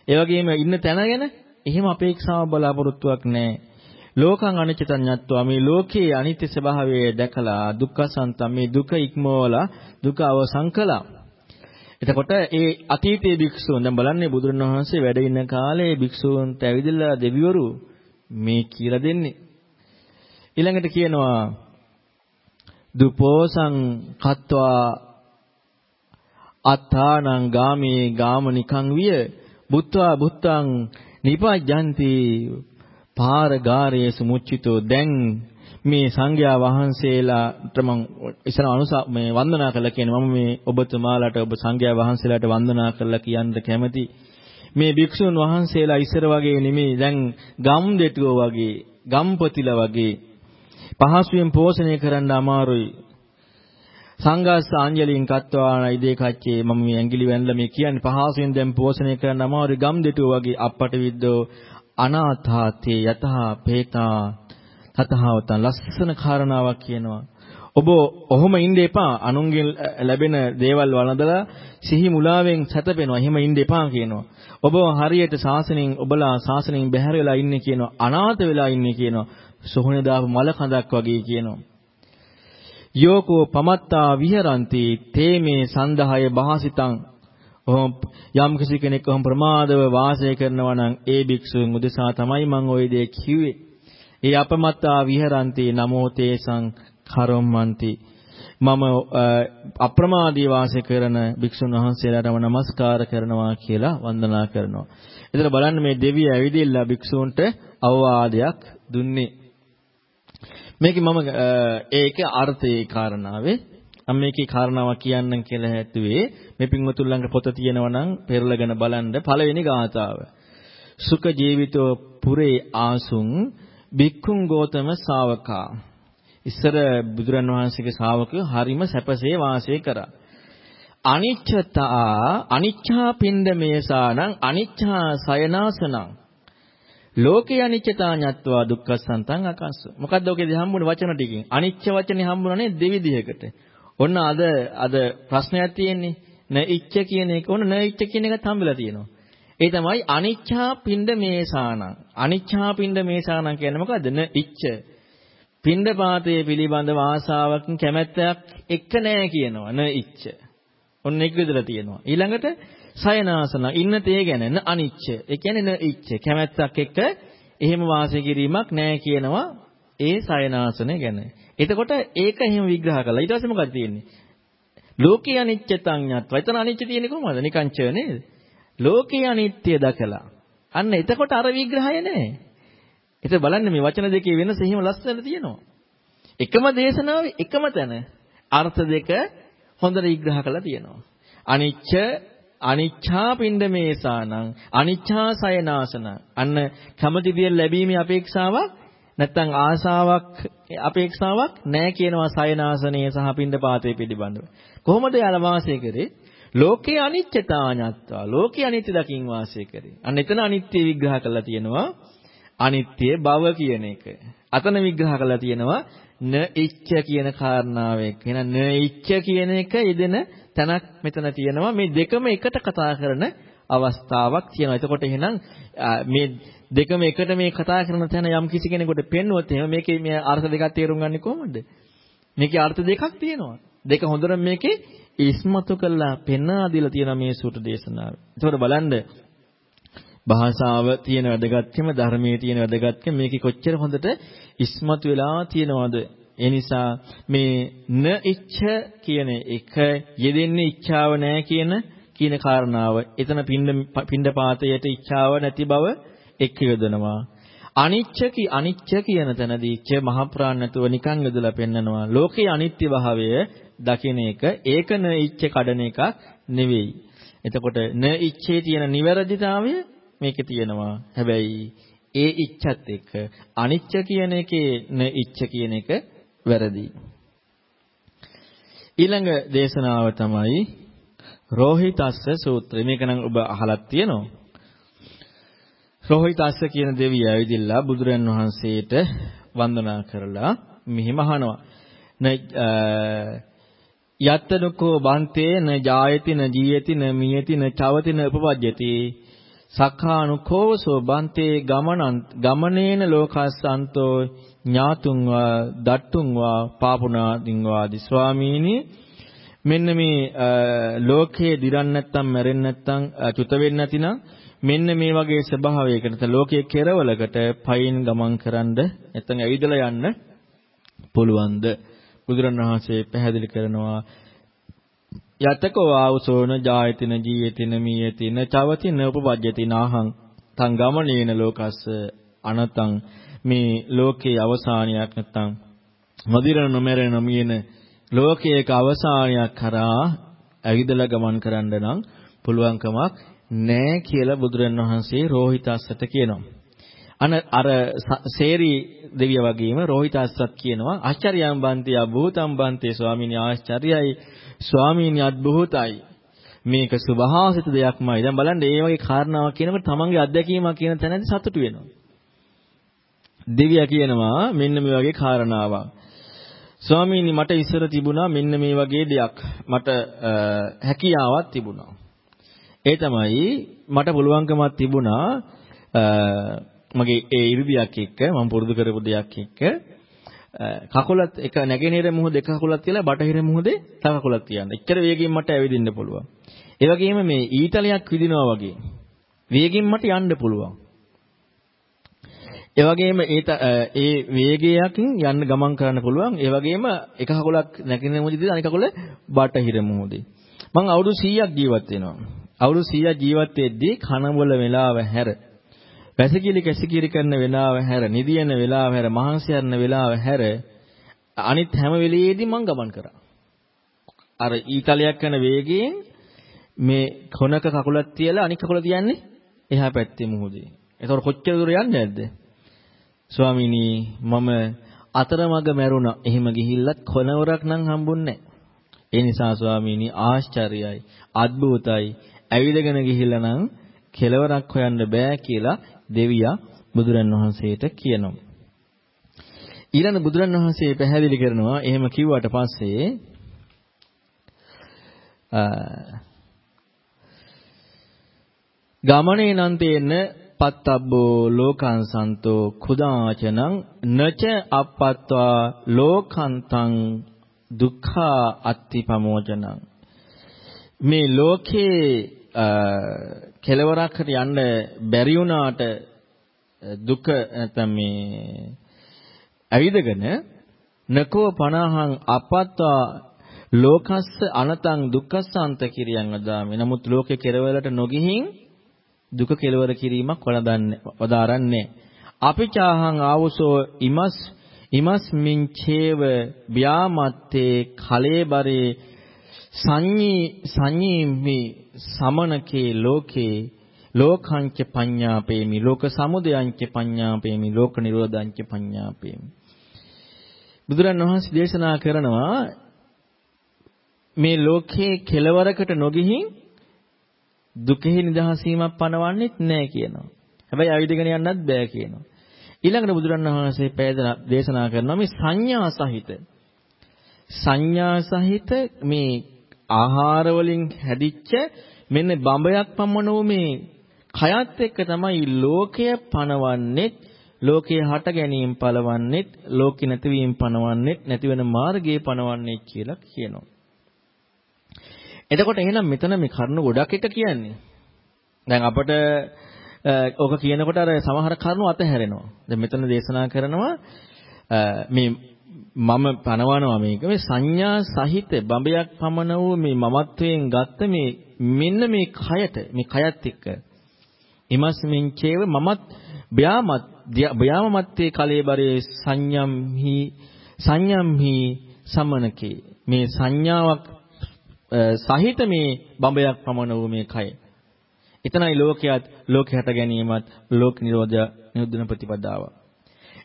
ඒ වගේම ඉන්න තැන ගැන එහෙම අපේක්ෂාවක් බලාපොරොත්තුවක් නැහැ. ලෝකං අනිච්චතඤ්ඤත්වා මේ ලෝකයේ අනිත්‍ය ස්වභාවය දැකලා දුක්ඛසන්තම් මේ දුක ඉක්මවලා දුක අවසන් කළා. එතකොට ඒ අතීතයේ භික්ෂුන් දැන් බලන්නේ බුදුරණවහන්සේ වැඩ ඉන්න කාලේ භික්ෂූන්ට ඇවිදලා දෙවිවරු මේ කියලා දෙන්නේ. ඊළඟට කියනවා දුපෝසං කତ୍වා අත්තානං ගාමේ ගාමනිකං විය බුත්වා බුත්තං නිපජ්ජಂತಿ පාරගාරයේසු මුච්චිතෝ දැන් මේ සංඝයා වහන්සේලාට මම ඉස්සර අනුසා මේ වන්දනා කළා කියන්නේ මම මේ ඔබතුමාලාට ඔබ සංඝයා වහන්සේලාට වන්දනා කළා කියන්න කැමති. මේ භික්ෂුන් වහන්සේලා ඉස්සර වගේ නෙමෙයි. දැන් ගම් දෙටුව වගේ ගම්පතිලා වගේ පහසුවෙන් පෝෂණය කරන්න අමාරුයි. සංඝාස ආංජලින් කත්වාන ඉදේ කච්චේ මම මේ ඇඟිලි වැන්ලා මේ කියන්නේ පහසුවෙන් දැන් පෝෂණය කරන්න අමාරුයි. ගම් දෙටුව වගේ අපට විද්දෝ අනාථාතේ යතහා පේතා තතහවතන් ලස්සන කාරණාවක් කියනවා. ඔබ ඔහොම ඉන්න එපා. අනුන්ගෙන් ලැබෙන දේවල් වළඳලා සිහි මුලාවෙන් සැතපෙනවා. එහෙම ඉන්න එපා කියනවා. ඔබ හරියට සාසනෙන් ඔබලා සාසනෙන් බැහැර වෙලා ඉන්නේ කියනවා. අනාථ වෙලා ඉන්නේ කියනවා. සොහොනේ දාපු මල කඳක් වගේ කියනවා. යෝකෝ පමත්තා විහරಂತಿ තේමේ සන්දහය භාසිතං ඔහොම යම් කිසි කෙනෙක් ඔහොම ප්‍රමාදව වාසය කරනවා නම් ඒ භික්ෂුන් උදෙසා තමයි මම ওই දේ කිව්වේ. ඒ අපමත්තා විහරಂತಿ නමෝ තේසං කරොම්මන්ති මම අප්‍රමාදී වාසය කරන භික්ෂුන් වහන්සේලාට මම নমස්කාර කරනවා කියලා වන්දනා කරනවා. එතන බලන්න මේ දෙවිය ඇවිදilla භික්ෂූන්ට අවවාදයක් දුන්නේ. මේක මම ඒක අර්ථයේ කාරණාවේ මම මේකේ කාරණාව කියන්නම් කියලා හැතුවේ මේ පින්වතුන් ළඟ පොත තියෙනවා නම් පෙරලගෙන බලන්න පළවෙනි ගාථාව. සුඛ ජීවිතෝ පුරේ ආසුං බික්ඛුන් ගෝතම ශාවකා. ඉස්සර බුදුරන් වහන්සේගේ ශාවකයෝ හරිම සැපසේ වාසය කරා. අනිච්චතා අනිච්ඡා පින්ඩ මේසානං අනිච්ඡා සයනාසනං. ලෝකේ අනිච්චතා ඤත්වා දුක්ඛසන්තං අකස්ස. මොකද්ද ඔකේදී හම්බුනේ වචන ටිකෙන්? අනිච්ච වචනේ හම්බුණානේ දෙවිදිහකට. ඔන්න අද අද ප්‍රශ්නයක් තියෙන්නේ. න ඉච්ඡ කියන එක ඔන්න න ඉච්ඡ කියන එකත් හම්බෙලා තියෙනවා. ඒ තමයි අනිච්ඡා පින්ඩ මේසානං. අනිච්ඡා පින්ඩ මේසානං කියන්නේ මොකද්ද? න ඉච්ඡ. පින්ඩ පාතයේ පිළිබඳව ආසාවක් කැමැත්තක් එක්ක නැහැ කියනවා. න ඉච්ඡ. ඔන්න එක විදිහට තියෙනවා. ඊළඟට සයනාසන ඉන්න තේ ගැන න අනිච්ච. ඒ කියන්නේ න ඉච්ඡ. කැමැත්තක් එක්ක එහෙම වාසය කිරීමක් නැහැ කියනවා. ඒ සයනාසන ගැන. එතකොට ඒක එහෙම විග්‍රහ කළා. ඊට පස්සේ මොකක්ද තියෙන්නේ? ලෝකේ අනිච්චතං ඤත්වා. එතන අනිච්ච තියෙන්නේ කොහොමද? නිකං ච නේද? ලෝකේ අනිත්‍ය දැකලා. අන්න එතකොට අර විග්‍රහය නැහැ. ඒක බලන්න මේ වචන දෙකේ වෙනස එහෙම ලස්සනට තියෙනවා. එකම දේශනාවේ එකම තැන අර්ථ දෙක හොඳට විග්‍රහ කරලා තියෙනවා. අනිච්ච අනිච්ඡා පින්ඩමේසානං අනිච්ඡා සයනාසන අන්න කැමති දේ ලැබීමේ අපේක්ෂාවක් නැත්තම් ආසාවක් අපේක්ෂාවක් නැහැ කියනවා සයනාසනයේ සහ පින්ඩපාතේ පිළිබඳව කොහොමද යාළ වාසය කරේ ලෝකේ අනිත්‍යතාඥත්වා ලෝකේ අනිත්‍ය දකින් වාසය කරේ. අන්න එතන අනිත්‍ය විග්‍රහ කරලා තියෙනවා. අනිත්‍ය බව කියන එක. අතන විග්‍රහ කරලා තියෙනවා න ඉච්ඡ කියන කාරණාව එක්ක. එහෙනම් න ඉච්ඡ කියන එක යෙදෙන තැනක් මෙතන තියෙනවා. මේ දෙකම එකට කතා කරන අවස්ථාවක් තියෙනවා. එතකොට එහෙනම් මේ දෙකම එකට මේ කතා කරන තැන යම් කිසි කෙනෙකුට පෙන්වුවොත් එහෙම මේකේ මේ අර්ථ දෙකක් තේරුම් ගන්නේ කොහොමද? මේකේ අර්ථ දෙකක් තියෙනවා. දෙක හොඳට මේකේ ඉස්මතු කළා පෙන්වා දීලා තියෙන මේ සූත්‍ර දේශනාව. ඒතකොට බලන්න භාෂාව තියෙන වැදගත්කම ධර්මයේ තියෙන වැදගත්කම මේකේ කොච්චර හොඳට ඉස්මතු වෙලා තියෙනවද? ඒ නිසා මේ න ඉච්ඡ කියන එක යෙදෙන්නේ ඉච්ඡාව නැහැ කියන කියන කාරණාව. එතන පින්ඩ පින්ඩ පාතයට ඉච්ඡාව නැති බව එක් යොදනවා. අනිච්ච කි අනිච්ච කියන තැනදී ච මහ ප්‍රාණ නැතුව නිකන් යොදලා පෙන්නනවා. ලෝකේ අනිත්‍ය භාවය දකින එක ඒක න ඉච්ඡ කඩන එකක් නෙවෙයි. එතකොට න ඉච්ඡේ තියෙන නිවැරදිතාවය මේකේ තියෙනවා. හැබැයි ඒ ඉච්ඡත් එක්ක අනිච්ච කියන එකේ න ඉච්ඡ කියන එක වැරදි. ඊළඟ දේශනාව තමයි රෝහිතස්ස සූත්‍රය. මේක නම් ඔබ අහලත් තියෙනවා. රෝහිතස්ස කියන දෙවිය ඇවිදිලා බුදුරන් වහන්සේට වන්දනා කරලා මෙහිම අහනවා. යත්තනකෝ බන්තේ න ජායති න ජීයති න මියති න චවති න උපපජ්ජති. සක්ඛානුකෝසෝ බන්තේ ගමනං ගමනේන ලෝකස්සන්තෝ ඥාතුන් වා දට්ටුන් වා පාපුනාදින් වාදි ස්වාමීනි මෙන්න මේ ලෝකයේ දිරන්න නැත්තම් මැරෙන්න නැත්තම් චුත වෙන්න නැතිනම් මෙන්න මේ වගේ ස්වභාවයකට නැත්නම් ලෝකයේ කෙරවලකට පයින් ගමන් කරන්ද නැත්නම් ඇවිදලා යන්න පුළුවන්ද? බුදුරණවහන්සේ පැහැදිලි කරනවා යතකෝ ආවසෝන ජායතින ජීයතින මීයතින චවතින උපවජ්ජති නාහං තං ගමනේන ලෝකස්ස අනතං මේ ලෝකේ අවසානයක් නැත්තම් නොදිරන නොමරන නොමියන ලෝකයක අවසානයක් කරා ඇවිදලා ගමන් කරන්න නම් පුළුවන්කමක් නැහැ කියලා බුදුරණවහන්සේ රෝහිතස්සට කියනවා. අන අර සේරි දෙවිය වගේම රෝහිතස්සත් කියනවා ආශ්චර්යයන් බන්ති අභූතම් බන්ති ස්වාමීනි ආශ්චර්යයි ස්වාමීනි අද්භූතයි මේක සුභාසිත දෙයක්මයි. දැන් බලන්න මේ වගේ කාරණාවක් කියනකොට තමන්ගේ අත්දැකීමක් කියන තැනදී සතුටු වෙනවා. දෙවියා කියනවා මෙන්න මේ වගේ කාරණාවක්. ස්වාමීනි මට ඉස්සර තිබුණා මෙන්න මේ වගේ දෙයක්. මට හැකියාවක් තිබුණා. ඒ තමයි මට පුළුවන්කමක් තිබුණා මගේ ඒ ඉරිදියක් එක්ක මම පුරුදු කරපු දෙයක් එක්ක කකුලත් එක නැගෙනහිර මුහුද දෙක කකුලක් තියලා බටහිර මුහුදේ තව කකුලක් තියන්න. එච්චර වේගයෙන් මට ඇවිදින්න පුළුවන්. ඒ වගේම මේ ඊතලයක් විදිනවා වගේ වේගෙන් මට යන්න පුළුවන්. ඒ වගේම ඒ ඒ වේගයකින් යන්න ගමන් කරන්න පුළුවන්. ඒ වගේම එක කකුලක් නැගෙනහිර මුහුදේ අනික කකුල බටහිර මුහුදේ. මම අවුරුදු 100ක් ජීවත් වෙනවා. අවුරුදු 100ක් ජීවත් වෙද්දී කනබල වෙලාව හැර වැසිකිලි කැසිකිලි කරන වෙලාව හැර නිදියන වෙලාව හැර මහන්සි යන වෙලාව හැර අනිත් හැම වෙලෙෙදී මං ගමන් කරා. අර ඊතලයක් යන වේගයෙන් මේ කොනක කකුලක් තියලා අනිත් කකුල තියන්නේ එහා පැත්තේ මුහුදේ. ඒතකොට කොච්චර දුර යන්නේ නැද්ද? ස්වාමීනි මම අතරමඟ මැරුණා. එහෙම ගිහිල්ලත් කොනවරක් නම් හම්බුන්නේ නැහැ. ඒ නිසා ස්වාමීනි ආශ්චර්යයි, අద్භූතයි. ඇවිදගෙන ගිහිල්ලා නම් කෙලවරක් හොයන්න බෑ කියලා දෙවියා බුදුරන් වහන්සේට කියනවා. ඊළඟ බුදුරන් වහන්සේ පැහැදිලි කරනවා එහෙම කිව්වට පස්සේ ගමනේ නන්තේන පත්තබ්බෝ ලෝකං සන්තෝ කුදාචනං නච අප්පත්වා ලෝකන්තං දුක්ඛා අත්තිපමෝචනං මේ ලෝකේ කෙලවරකට යන්න බැරි වුණාට දුක නැත්නම් මේ ඇවිදගෙන නකෝ පනහං අපත්තා ලෝකස්ස අනතං දුක්ඛසාන්ත කිරියන් අදාමි. නමුත් ලෝකේ කෙරවලට නොගිහින් දුක කෙලවර කිරීමක් වළඳන්නේ වදාරන්නේ. අපි චාහං ආවසෝ ඉමස් ඉමස් මින්චේව ව්‍යාමත්තේ කලේබරේ සංඤී සංඤීමි සමනකේ ලෝකේ ලෝකංච පඤ්ඤාපේමි ලෝක සමුදයංච පඤ්ඤාපේමි ලෝක නිරෝධංච පඤ්ඤාපේමි බුදුරන් වහන්සේ දේශනා කරනවා මේ ලෝකේ කෙලවරකට නොගිහින් දුකෙහි නිදහසීමක් පනවන්නෙත් නැහැ කියනවා. හැබැයි අවිදගෙන යන්නත් බෑ කියනවා. ඊළඟට බුදුරන් වහන්සේ පෑදලා දේශනා කරනවා මේ සංඥා සහිත සංඥා සහිත මේ ආහාර වලින් හැදිච්ච මෙන්න බඹයක් පමණ වූ මේ කයත් එක්ක තමයි ලෝකය පණවන්නේ ලෝකයේ හට ගැනීම පළවන්නේ ලෝකේ නැතිවීම පණවන්නේ නැති වෙන මාර්ගයේ පණවන්නේ කියලා කියනවා. එතකොට එහෙනම් මෙතන මේ කරුණු ගොඩක් එක කියන්නේ. දැන් අපිට ඕක කියනකොට අර සමහර කරුණු අතහැරෙනවා. දැන් මෙතන දේශනා කරනවා මේ මම පනවනවා මේක මේ සංඥා සහිත බඹයක් පමණ වූ මේ මමත්වයෙන් ගත්ත මේ මෙන්න මේ කයට මේ කයත් එක්ක ඉමස්මින් චේව මමත් බ්‍යාමත් බ්‍යාමමත්තේ කලේබරේ සංයම්හි සංයම්හි සමනකේ මේ සංඥාවක් සහිත මේ බඹයක් පමණ වූ මේ කය. එතනයි ලෝකයක් ලෝකයට ගැනීමත් ලෝක නිරෝධ නිරුද්ධන ප්‍රතිපදාව.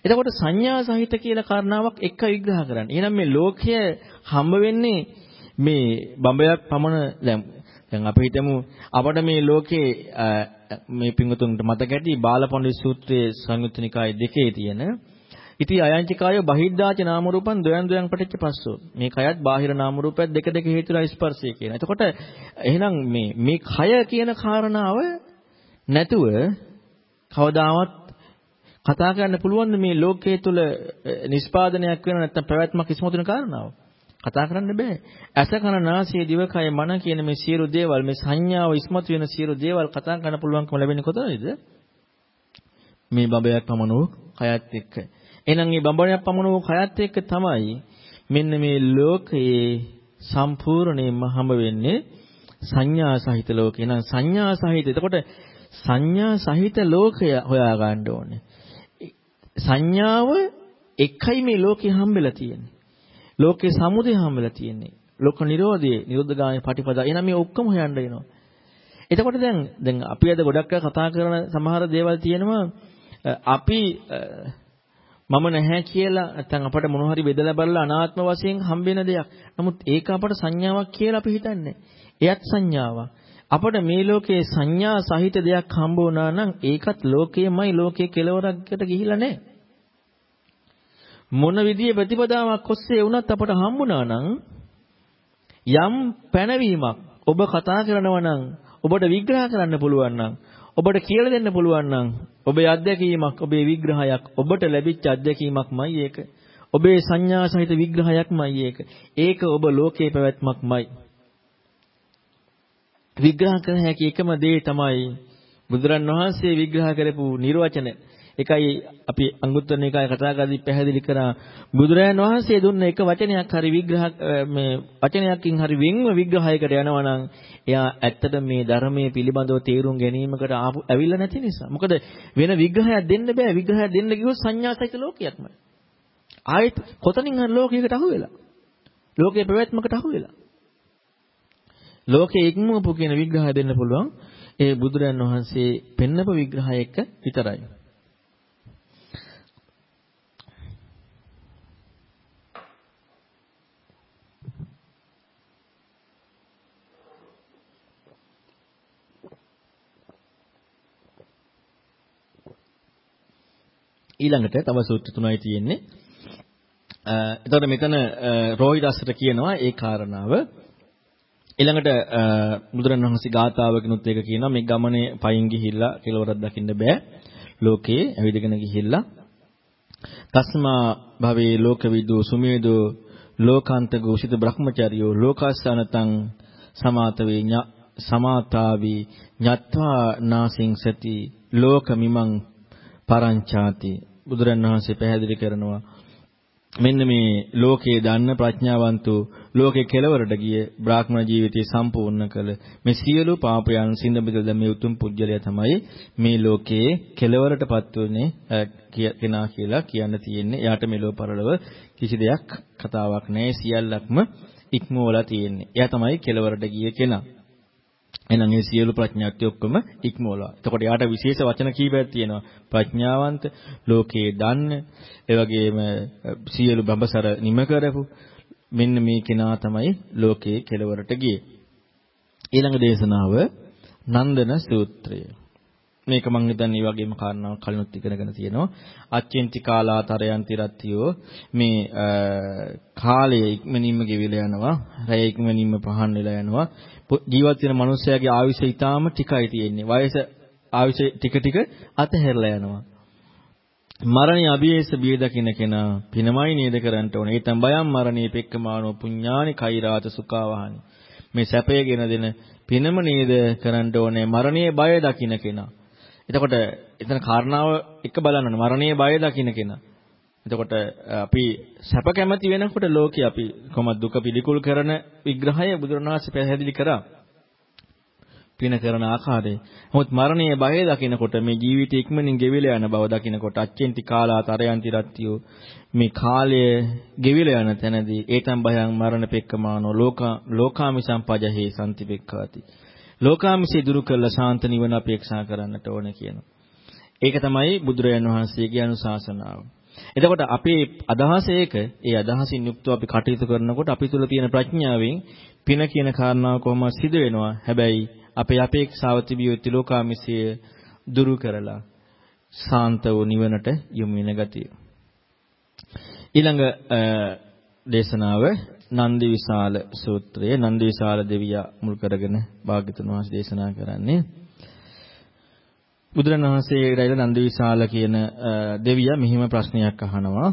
එතකොට සංඥා සහිත කියලා කාරණාවක් එක විග්‍රහ කරන්න. එහෙනම් මේ ලෝකය හම්බ වෙන්නේ මේ බඹයක් පමණ දැන් දැන් අපි හිතමු අපට මේ ලෝකේ මේ පිංගුතුන්ට මතක ඇති බාලපඬි සූත්‍රයේ සංයුත්ත නිකායේ දෙකේ තියෙන ඉති අයංචිකාය බහිද්ධාච නාම රූපං දයන් දයන් පටිච්ච පස්සෝ මේ කයත් බාහිර නාම රූපයත් දෙක දෙක හේතුලා ස්පර්ශය කියන. එතකොට එහෙනම් මේ මේ කය කියන කාරණාව නැතුව කවදාවත් කතා කරන්න පුළුවන් මේ ලෝකයේ තුල නිස්පාදනයක් වෙන නැත්නම් පැවැත්මක් ඉස්මතු වෙන කාරණාව. කතා කරන්න බෑ. ඇස කන නාසය දිවකය මන කියන මේ සියලු දේවල් මේ සංඥාව ඉස්මතු වෙන සියලු දේවල් කතා කරන්න පුළුවන්කම ලැබෙන්නේ කොතනද? මේ බබයක් පමණ වූ කයත් එක්ක. එහෙනම් මේ බඹණයක් පමණ වූ කයත් එක්ක තමයි මෙන්න මේ ලෝකයේ සම්පූර්ණයෙන්ම හම්බ වෙන්නේ සංඥා සහිත ලෝකේ. එහෙනම් සංඥා සහිත. එතකොට සංඥා සහිත ලෝකය හොයා ගන්න ඕනේ. සංඥාව එකයි මේ ලෝකේ හම්බෙලා තියෙන්නේ. ලෝකේ සමුදය හම්බෙලා තියෙන්නේ. ලෝක නිරෝධයේ නිරෝධගාමී පටිපදා. එහෙනම් මේ ඔක්කොම හොයන්න වෙනවා. එතකොට දැන් දැන් අපි අද ගොඩක් කතා කරන සමහර දේවල් තියෙනවා අපි මම නැහැ කියලා නැත්නම් අපට මොන හරි බෙදලා බලලා අනාත්ම වශයෙන් හම්බෙන දෙයක්. නමුත් ඒක අපට සංඥාවක් කියලා අපි හිතන්නේ. එයත් සංඥාවක්. අපට මේ ලෝකයේ සංඥා සහිත දෙයක් හම්බ වුණා නම් ඒකත් ලෝකයමයි ලෝකයේ කෙලවරකට ගිහිලා නැහැ. මොන විදිහේ ප්‍රතිපදාවක් ඔස්සේ වුණත් අපට හම්බුණා නම් යම් පැනවීමක් ඔබ කතා කරනවා නම් ඔබට විග්‍රහ කරන්න පුළුවන් නම් ඔබට කියලා දෙන්න පුළුවන් නම් ඔබේ අත්දැකීමක් ඔබේ විග්‍රහයක් ඔබට ලැබිච්ච අත්දැකීමක්මයි ඒක. ඔබේ සංඥා සහිත විග්‍රහයක්මයි ඒක. ඒක ඔබ ලෝකේ පැවැත්මක්මයි. විග්‍රහ කර හැකි එකම දේ තමයි බුදුරන් වහන්සේ විග්‍රහ කරපු නිර්වචන ඒකයි අපි අංගුත්තර නිකාය කතා කරද්දී පැහැදිලි කරා බුදුරයන් වහන්සේ දුන්න එක වචනයක් හරි විග්‍රහ මේ වචනයකින් හරි වෙන්ව විග්‍රහයකට යනවා නම් එයා ඇත්තට මේ ධර්මයේ පිළිබඳව තේරුම් ගැනීමකට ආපු ඇවිල්ලා නැති නිසා. මොකද වෙන විග්‍රහයක් දෙන්න බෑ. විග්‍රහයක් දෙන්න ගියොත් සංඥාසහිත ලෝකයක්ම. ආයෙත් කොතනින් හරි ලෝකයකට අහු වෙලා. ලෝකයේ ප්‍රවැත්මකට අහු වෙලා. ලෝකයේ ඉක්මවපු කියන විග්‍රහය දෙන්න පුළුවන්. ඒ බුදුරයන් වහන්සේ පෙන්නපු විග්‍රහය එක විතරයි. ඊළඟට තව සූත්‍ර තුනයි තියෙන්නේ. එතකොට මෙතන රෝහිදාසට කියනවා ඒ කාරණාව. ඊළඟට බුදුරණවහන්සේ ගාථාවකිනුත් ඒක කියනවා මේ ගමනේ පයින් ගිහිල්ලා කෙලවරක් දකින්න බෑ. ලෝකේ ඇවිදගෙන ගිහිල්ලා තස්මා භවේ ලෝකවිදු සුමේදු ලෝකාන්ත ගෝෂිත බ්‍රහ්මචාරියෝ ලෝකාස්සනතං සමාත වේ සමාතාවි ඤත්වා නාසින් සති ලෝකමිමං පරංචාති බුදුරන් වහන්සේ පැහැදිලි කරනවා මෙන්න මේ ලෝකයේ දන්න ප්‍රඥාවන්තු ලෝකේ කෙලවරට ගිය බ්‍රාහ්මණ ජීවිතය සම්පූර්ණ කළ මේ සියලු පාපයන් සිඳ බෙදලා මේ උතුම් පුජ්‍යලයා තමයි මේ ලෝකයේ කෙලවරටපත් වුනේ කෙනා කියලා කියන්න තියෙන්නේ. එයාට මෙලෝ පරලව කිසි දෙයක් කතාවක් නැහැ සියල්ලක්ම ඉක්මවලා තියෙන්නේ. එයා තමයි කෙලවරට ගිය කෙනා. එහෙනම් මේ සියලු ප්‍රඥාත්‍ය ඔක්කොම ඉක්මවලා. එතකොට යාට විශේෂ වචන කීපයක් තියෙනවා. ප්‍රඥාවන්ත, ලෝකේ දන්න, ඒ වගේම සියලු බඹසර නිම කරපු මෙන්න මේ කෙනා තමයි ලෝකේ කෙලවරට ගියේ. ඊළඟ දේශනාව නන්දන සූත්‍රය. මේක මම හිතන්නේ මේ වගේම කාරණාවක් කලිනුත් ඉගෙනගෙන තියෙනවා. අච්චෙන්ති කාලාතරයන්ති රත්තියෝ මේ කාලය ඉක්මනින්ම ගෙවිලා යනවා. රැය ඉක්මනින්ම පහන් වෙලා යනවා. ජීවත් වෙන මිනිස්යාගේ ආයුෂ ඊටාම ටිකයි තියෙන්නේ. වයස ආයුෂ ටික ටික අතහැරලා යනවා. මරණය අභියේස බිය දකින්න කෙනා පිනමයි නේද කරන්න ඕනේ. ඒතම් බයම් මරණේ පෙක්කමානෝ පුඤ්ඤානි කෛරාත සුඛාවහනි. මේ සැපයගෙන දෙන පිනම නේද කරන්න ඕනේ. මරණයේ බය දකින්න කෙනා. එතකොට එතන කාරණාව එක බලන්න ඕනේ. මරණයේ බය දකින්න කෙනා. එතකොට අපි සැප කැමති වෙනකොට ලෝකේ අපි කොහොමද දුක පිළිකුල් කරන විග්‍රහය බුදුරණාහි පැහැදිලි කරා. පින කරන ආකාරය. නමුත් මරණයේ බය දකිනකොට මේ ජීවිතය ඉක්මනින් ගෙවිලා යන බව දකිනකොට අච්චෙන්ති කාලා තරයන්ති රත්තියෝ මේ කාලය ගෙවිලා යන තැනදී ඒතම් භයං මරණ පෙක්කමානෝ ලෝකා ලෝකාමිසම් පජහේ සම්තිපෙක්ඛාති. ලෝකාමිසී දුරු කළ ශාන්ත නිවන අපේක්ෂා කරන්නට ඕන කියනවා. ඒක තමයි බුදුරජාන් වහන්සේගේ අනුශාසනාව. එතකොට අපේ අදහස ඒක, ඒ අදහසින් යුක්තව අපි කටයුතු කරනකොට අපි තුල තියෙන ප්‍රඥාවෙන් පින කියන කාරණාව කොහොමද සිදු වෙනවා. හැබැයි අපේ අපේක්ෂාව තිබිය යුතු ලෝකාමිසිය දුරු කරලා සාන්ත වූ නිවනට යොමු වෙන ගතිය. ඊළඟ දේශනාව නන්දි විශාල සූත්‍රය නන්දි විශාල දෙවියා මුල් කරගෙන භාග්‍යතුන් වහන්සේ දේශනා කරන්නේ බුදුරණවහන්සේ ඉරයිල නන්දි විශාල කියන දෙවියා මෙහිම ප්‍රශ්නයක් අහනවා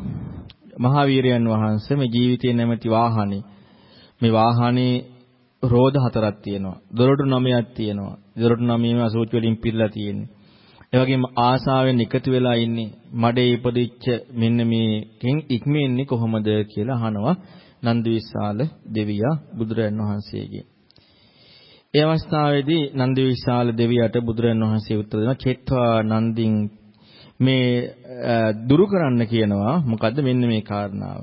මහාවීරයන් වහන්සේ මේ ජීවිතයේ නැමැති වාහනේ මේ වාහනේ රෝධ හතරක් තියෙනවා. දොරටු නවයක් තියෙනවා. දොරටු නවයේම අසෝචි වලින් පිරලා තියෙන්නේ. ඒ වගේම ආසාවෙන් එකතු වෙලා ඉන්නේ මඩේ ඉපදිච්ච මෙන්න මේකෙන් ඉක්මෙන්නේ කොහොමද කියලා අහනවා නන්දිවිශාල දෙවියා බුදුරයන් වහන්සේගෙන්. ඒ අවස්ථාවේදී නන්දිවිශාල දෙවියට බුදුරයන් වහන්සේ උත්තර දෙනවා චේත්වා නන්දින් මේ දුරු කරන්න කියනවා මොකද්ද මෙන්න මේ කාරණාව.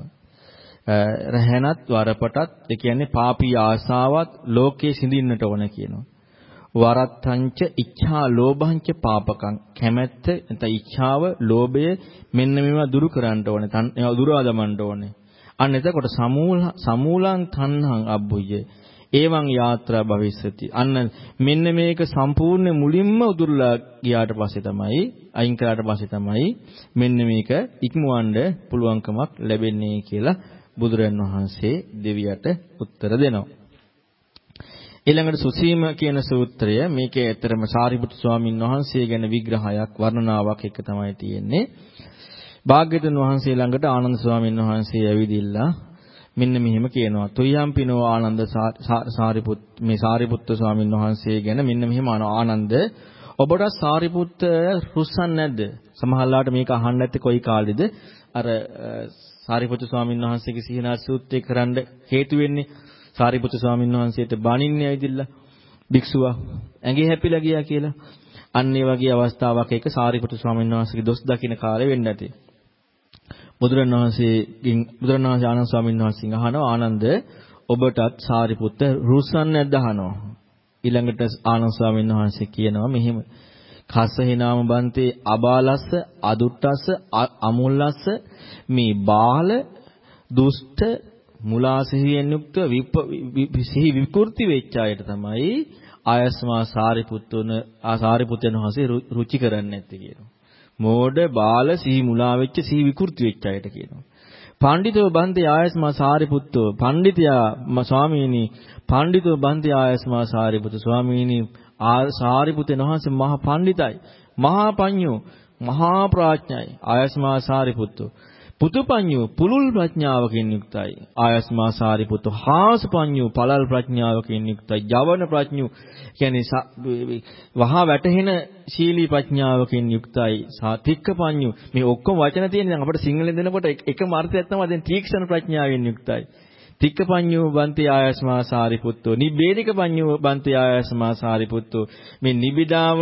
රැහැනත් වරපටත් ඒ කියන්නේ පාපී ආසාවත් ලෝකේ සිඳින්නට ඕන කියනවා. වරත්තංච ඉච්ඡා ලෝභංච පාපකං කැමැත්ත නැත්නම් ඉච්ඡාව ලෝභය මෙන්න මේවා දුරු කරන්න ඕනේ. ඒවා දුරවා දමන්න ඕනේ. අන්න එතකොට සමූල සමූලං තණ්හං අබ්බුය. ඒවං යාත්‍රා භවිස්සති. අන්න මෙන්න මේක සම්පූර්ණ මුලින්ම උදුරලා ගියාට පස්සේ තමයි අයින් කරාට පස්සේ තමයි මෙන්න මේක ඉක්මවන්න පුළුවන්කමක් ලැබෙන්නේ කියලා බුදුරන් වහන්සේ දෙවියට උත්තර දෙනවා. ඊළඟට සුසීම කියන සූත්‍රය මේකේ ඇතරම සාරිපුත්තු ස්වාමීන් වහන්සේ ගැන විග්‍රහයක් වර්ණනාවක් එක තමයි තියෙන්නේ. භාග්‍යතුන් වහන්සේ ළඟට ආනන්ද ස්වාමීන් වහන්සේ ඇවිදිලා මෙන්න මෙහෙම කියනවා. තුයම්පිනෝ ආනන්ද සාරිපුත් මේ සාරිපුත්තු ස්වාමීන් වහන්සේ ගැන මෙන්න මෙහෙම ආනන්ද ඔබට සාරිපුත්ත රුස්සන් නැද්ද? සමහරලාට මේක අහන්න නැත්තේ කොයි කාලෙද? අර සාරිපුත්තු ස්වාමීන් වහන්සේගේ සීනාත් සූත්‍රය කරන්න හේතු වෙන්නේ සාරිපුත්තු ස්වාමීන් වහන්සේට බණින්නේ ඇවිදilla භික්ෂුවා ඇඟේ හැපිලා ගියා කියලා. අන්න ඒ වගේ අවස්ථාවක් එක සාරිපුත්තු ස්වාමීන් වහන්සේගේ දොස් දකින්න කාලේ වෙන්න ඇති. බුදුරණවහන්සේගෙන් බුදුරණවහන්සේ ආනන්ද ස්වාමීන් වහන්සේගෙන් අහනවා ආනන්ද ඔබටත් සාරිපුත්ත රුස්සන් නැද්ද අහනවා. ඊළඟට ආනන්ද ස්වාමීන් වහන්සේ කියනවා මෙහෙම කස්සහිනාම බන්තේ අබාලස්ස අදුට්ටස්ස අමුල්ලස්ස මේ බාල දුෂ්ට මුලා සිහියෙන් යුක්ත සිහි විකෘති වෙච්ච අයට තමයි ආයස්මා සාරිපුත්තුන ආසාරිපුත්යන් වහන්සේ රුචි කරන්නේ නැත්තේ කියනවා. මෝඩ බාල සිහි මුලා වෙච්ච සිහි විකෘති වෙච්ච අයට කියනවා. පඬිතෝ බන්දේ ආයස්මා සාරිපුත්තෝ පඬිතියා ස්වාමීනි පඬිතෝ බන්දේ ආයස්මා සාරිපුත්තු ස්වාමීනි සාරිපුතේ වහන්සේ මහා පඬිතයි මහා පඤ්ඤෝ මහා ප්‍රඥයි. ආයස්මා සාරිපුත්තෝ. පුතුපඤ්ඤෝ පුළුල් ප්‍රඥාවකින් යුක්තයි. ආයස්මා සාරිපුත්තු හාසපඤ්ඤෝ පළල් ප්‍රඥාවකින් යුක්තයි. ජවන ප්‍රඥු කියන්නේ වහා වැටහෙන ශීලී ප්‍රඥාවකින් යුක්තයි. සාතික්කපඤ්ඤු මේ ඔක්කොම වචන තියෙන දැන් අපිට සිංහලෙන් දෙනකොට එකම අර්ථයක් තමයි දැන් තීක්ෂණ ප්‍රඥාවෙන් යුක්තයි. තික්කපඤ්ඤෝ බන්ති ආයස්මා සාරිපුත්තෝ නිබ්බේධික පඤ්ඤෝ බන්ති ආයස්මා සාරිපුත්තෝ මේ නිබිදාව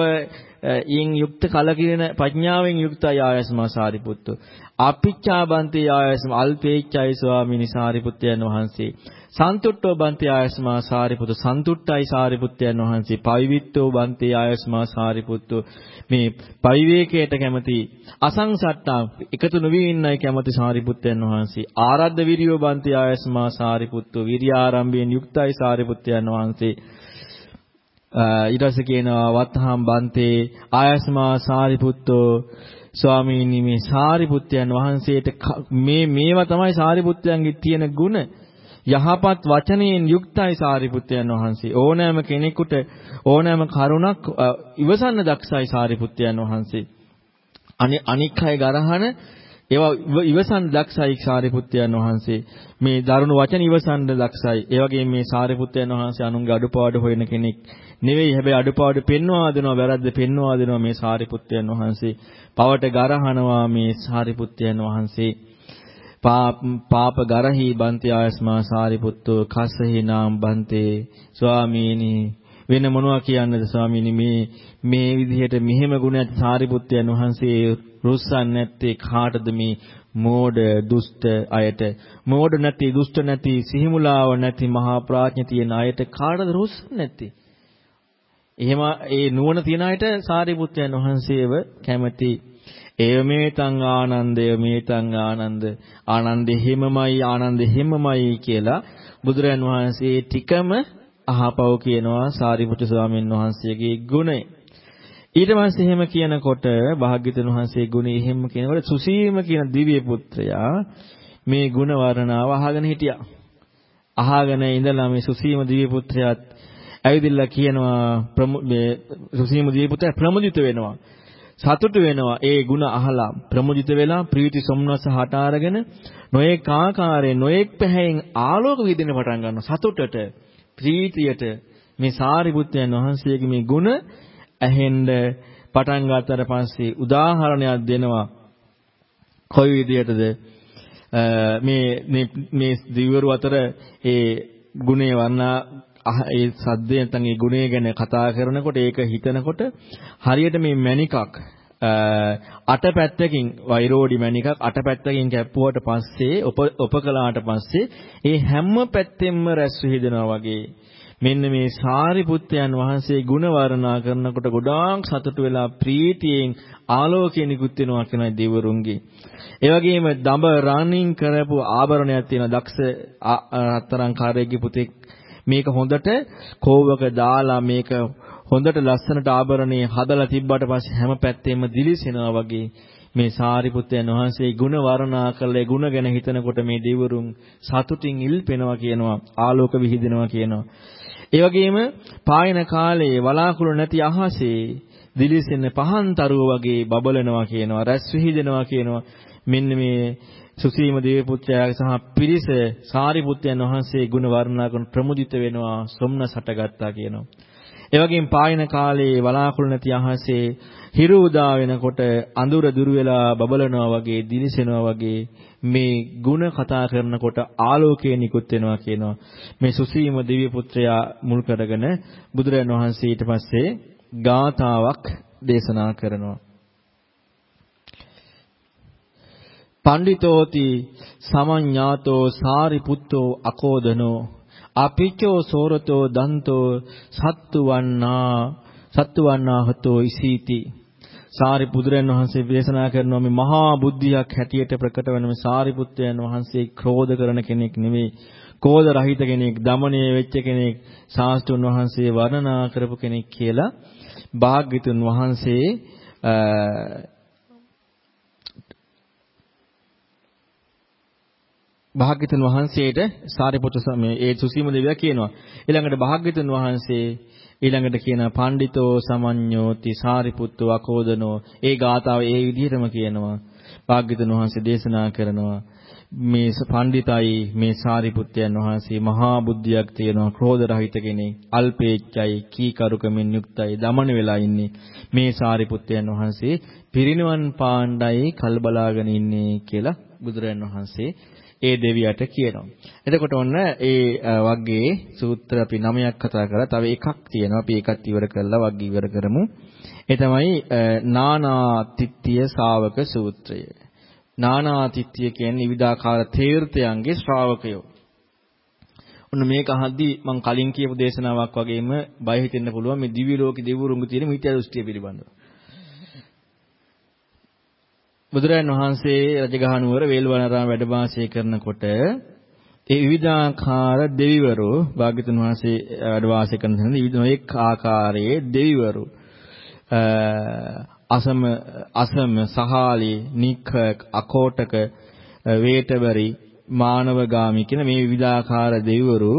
යෙන් යුක්ත කලකිරෙන ප්‍රඥාවෙන් යුක්තයි ආයස්මා සාරිපුත්තෝ. අපිච්ඡා බන්ති ආයස්මා අල්පේච්ඡයි ස්වාමීනි සාරිපුත්තයන් වහන්සේ. සන්තුට්ඨෝ බන්ති ආයස්මා සාරිපුත්තු. සන්තුට්ඨයි සාරිපුත්තයන් වහන්සේ. පවිවිත්තෝ බන්ති ආයස්මා සාරිපුත්තු. මේ පවිවේකයට කැමති අසංසට්ටා එකතු නොවී ඉන්නයි කැමති සාරිපුත්තයන් වහන්සේ. ආරද්ධ විරියෝ බන්ති ආයස්මා සාරිපුත්තු. විරියාරම්භයෙන් යුක්තයි සාරිපුත්තයන් වහන්සේ. ඊට පස්සේ කියනවා වත්තහම් බන්තේ ආයස්මා සාරිපුත්තෝ. ස්වාමීනි මේ සාරිපුත්තයන් වහන්සේට මේ මේවා තමයි සාරිපුත්තයන්ගේ තියෙන ಗುಣ යහපත් වචනයෙන් යුක්තයි සාරිපුත්තයන් වහන්සේ. ඕනෑම කෙනෙකුට ඕනෑම කරුණක් ඉවසන්න දක්ෂයි සාරිපුත්තයන් වහන්සේ. අනික් අය ගරහන ඒවා ඉවසන් දක්ෂයි සාරිපුත්තයන් වහන්සේ. මේ දරුණු වචන ඉවසන් දක්ෂයි. ඒ වගේම මේ සාරිපුත්තයන් වහන්සේ අනුන්ගේ අඩුපාඩු හොයන කෙනෙක්. නෙවෙයි. හැබැයි අඩුපාඩු පෙන්වා දෙනවා වැරද්ද පෙන්වා දෙනවා මේ සාරිපුත්තයන් වහන්සේ. පවට ගරහනවා මේ සාරිපුත්තයන් වහන්සේ. පාප ගරහි බන්ති ආයස්මා සාරිපුත්තෝ කස්සහි නාම් බන්තේ. ස්වාමීනි වෙන මොනවා කියන්නද ස්වාමීනි? මේ මේ විදිහට මෙහෙම ගුණයක් සාරිපුත්තයන් වහන්සේ රුස්සන් නැත්තේ කාටද මේ මෝඩ දුෂ්ට අයට? මෝඩ නැති දුෂ්ට නැති සිහිමුලාව නැති මහා ප්‍රඥා තියෙන අයට කාටද රුස්සන් නැත්තේ? එහෙම ඒ නුවණ තියන අයට සාරිපුත්තයන් වහන්සේව කැමති ඒව මේතං ආනන්දය මේතං ආනන්ද ආනන්දෙ හිමමයි ආනන්දෙ හිමමයි කියලා බුදුරයන් වහන්සේ ටිකම අහපව කියනවා සාරිපුත්‍ර ස්වාමීන් වහන්සේගේ ගුණය. ඊට පස්සේ එහෙම කියනකොට භාග්‍යතුන් වහන්සේ ගුණය එහෙම කියනකොට සුසීම කියන දිව්‍ය පුත්‍රයා මේ ගුණ වර්ණාව අහගෙන හිටියා. අහගෙන ඉඳලා මේ සුසීම දිව්‍ය පුත්‍රයාත් ඇවිදilla කියනවා මේ සුසීම දිව්‍ය පුත්‍රයා ප්‍රමුදිත වෙනවා. සතුටු වෙනවා ඒ ಗುಣ අහලා. ප්‍රමුදිත වෙලා ප්‍රීති සොම්නස හට අරගෙන නොඑක ආකාරයෙන් නොඑක් පැහැයෙන් ආලෝක විදින පටන් ගන්නවා. සතුටට ප්‍රීතියට මේ සාරිපුත්යන් වහන්සේගේ මේ ගුණ ඇහෙන්න පටන් ගන්නතර පස්සේ උදාහරණයක් දෙනවා. කොයි විදියටද? මේ මේ මේ දිවවරු අතර ඒ ගුණේ වර්ණා ඒ සද්දේ නැත්නම් ඒ ගුණය ගැන කතා කරනකොට ඒක හිතනකොට හරියට මේ මණිකක් අටපැත්තකින් වෛරෝඩි මණිකක් අටපැත්තකින් කැප්පුවට පස්සේ උපකලාට පස්සේ ඒ හැම පැත්තෙම රැස් විහිදෙනවා වගේ මෙන්න මේ සාරිපුත්තයන් වහන්සේ ගුණ වර්ණනා කරනකොට ගොඩාක් සතුටු වෙලා ප්‍රීතියෙන් ආලෝකයෙන් නිකුත් වෙනවා කියන දෙවරුන්ගේ. ඒ වගේම දඹ රාණින් කරපු ආභරණයක් තියෙන දක්ෂ රත්තරන් කාර්යයේ පුතෙක් මේක හොඳට කෝවක දාලා මේක හොඳට ලස්සනට ආභරණේ හදලා තිබ්බට පස්සේ හැම පැත්තෙම දිලිසෙනවා වගේ මේ සාරිපුත්යන් වහන්සේ ගුණ වර්ණනා කළේ ගුණ ගැන හිතනකොට මේ දෙවිවරුන් සතුටින් ඉල්පෙනවා කියනවා ආලෝක විහිදෙනවා කියනවා. ඒ වගේම පායන කාලයේ වලාකුළු නැති අහසේ දිලිසෙන පහන් තරුව වගේ බබලනවා කියනවා රැස් විහිදෙනවා කියනවා. මෙන්න මේ සුසීම දේව පුත්‍රයාගේ සහ පිරිස සාරිපුත්යන් වහන්සේ ගුණ වර්ණනා කරන ප්‍රමුදිත වෙනවා සොම්නස් හටගත්තා කියනවා. ඒ වගේම පායන කාලේ වලාකුළු නැති අහසේ හිරු උදා වෙනකොට අඳුර දුරු වෙලා බබලනවා වගේ දිලිසෙනවා වගේ මේ ಗುಣ කතා කරනකොට ආලෝකය නිකුත් වෙනවා කියනවා මේ සුසීම දිව්‍ය පුත්‍රයා මුල් කරගෙන බුදුරජාණන් වහන්සේ ඊට පස්සේ ගාතාවක් දේශනා කරනවා පණ්ඩිතෝති සමඤ්ඤාතෝ සාරිපුත්තෝ අකෝදනෝ අපිචෝ සෝරතෝ දන්තෝ සත්තු වන්නා සත්තු වන්නා හතෝ ඉසීති. සාරිපුත්‍රයන් වහන්සේ දේශනා කරනවා මේ මහා බුද්ධියක් හැටියට ප්‍රකට වෙන මේ සාරිපුත්‍රයන් වහන්සේ ක්‍රෝධ කරන කෙනෙක් නෙවෙයි කෝධ රහිත කෙනෙක් දමණය වෙච්ච කෙනෙක් සාස්තුන් වහන්සේ වර්ණනා කරපු කෙනෙක් කියලා භාග්‍යතුන් වහන්සේ භාග්‍යතුන් වහන්සේට සාරිපුත්‍ර මේ ඒ සුසීම දෙවියා කියනවා. ඊළඟට භාග්‍යතුන් වහන්සේ ඊළඟට කියන පණ්ඩිතෝ සමඤ්ඤෝති සාරිපුත්තු වකෝදනෝ ඒ ගාතාව ඒ විදිහටම කියනවා. භාග්‍යතුන් වහන්සේ දේශනා කරනවා. මේ පණ්ඩිතයි මේ සාරිපුත්යන් වහන්සේ මහා බුද්ධියක් තියෙනවා. ක්‍රෝධ රහිත කෙනෙක් අල්පේච්ඡයි කීකරුකමින් යුක්තයි දමන වෙලා ඉන්නේ. මේ සාරිපුත්යන් වහන්සේ පිරිනිවන් පාණ්ඩයි කල්බලාගෙන ඉන්නේ කියලා බුදුරයන් වහන්සේ ඒ දෙවියට කියනවා. එතකොට ඔන්න ඒ වගේ සූත්‍ර අපි නමයක් කතා කරලා තව එකක් තියෙනවා. අපි ඒකත් ඉවර කරලා වග්ගී ඉවර කරමු. ඒ තමයි නානාතිත්‍ය ශාවක සූත්‍රය. නානාතිත්‍ය කියන්නේ විවිධාකාර තීර්ථයන්ගේ ශ්‍රාවකයෝ. ඔන්න මේක අහද්දී මම කලින් කියපු දේශනාවක් වගේම බය හිතෙන්න පුළුවන් මේ දිව්‍ය ලෝකේ දෙවිවරුන්ගේ තියෙන මිත්‍යා දෘෂ්ටිය පිළිබඳව. බුදුරජාන් වහන්සේ රජගහ නුවර වේල්වනාරාම වැඩ වාසය කරනකොට ඒ විවිධාකාර දෙවිවරු භාග්‍යතුන් වහන්සේ වැඩ වාසය කරන තැන විවිධ ආකාරයේ දෙවිවරු අසම අසම සහාලි නික්ක අකෝටක වේටබරි මානවගාමි කියන මේ විවිධාකාර දෙවිවරු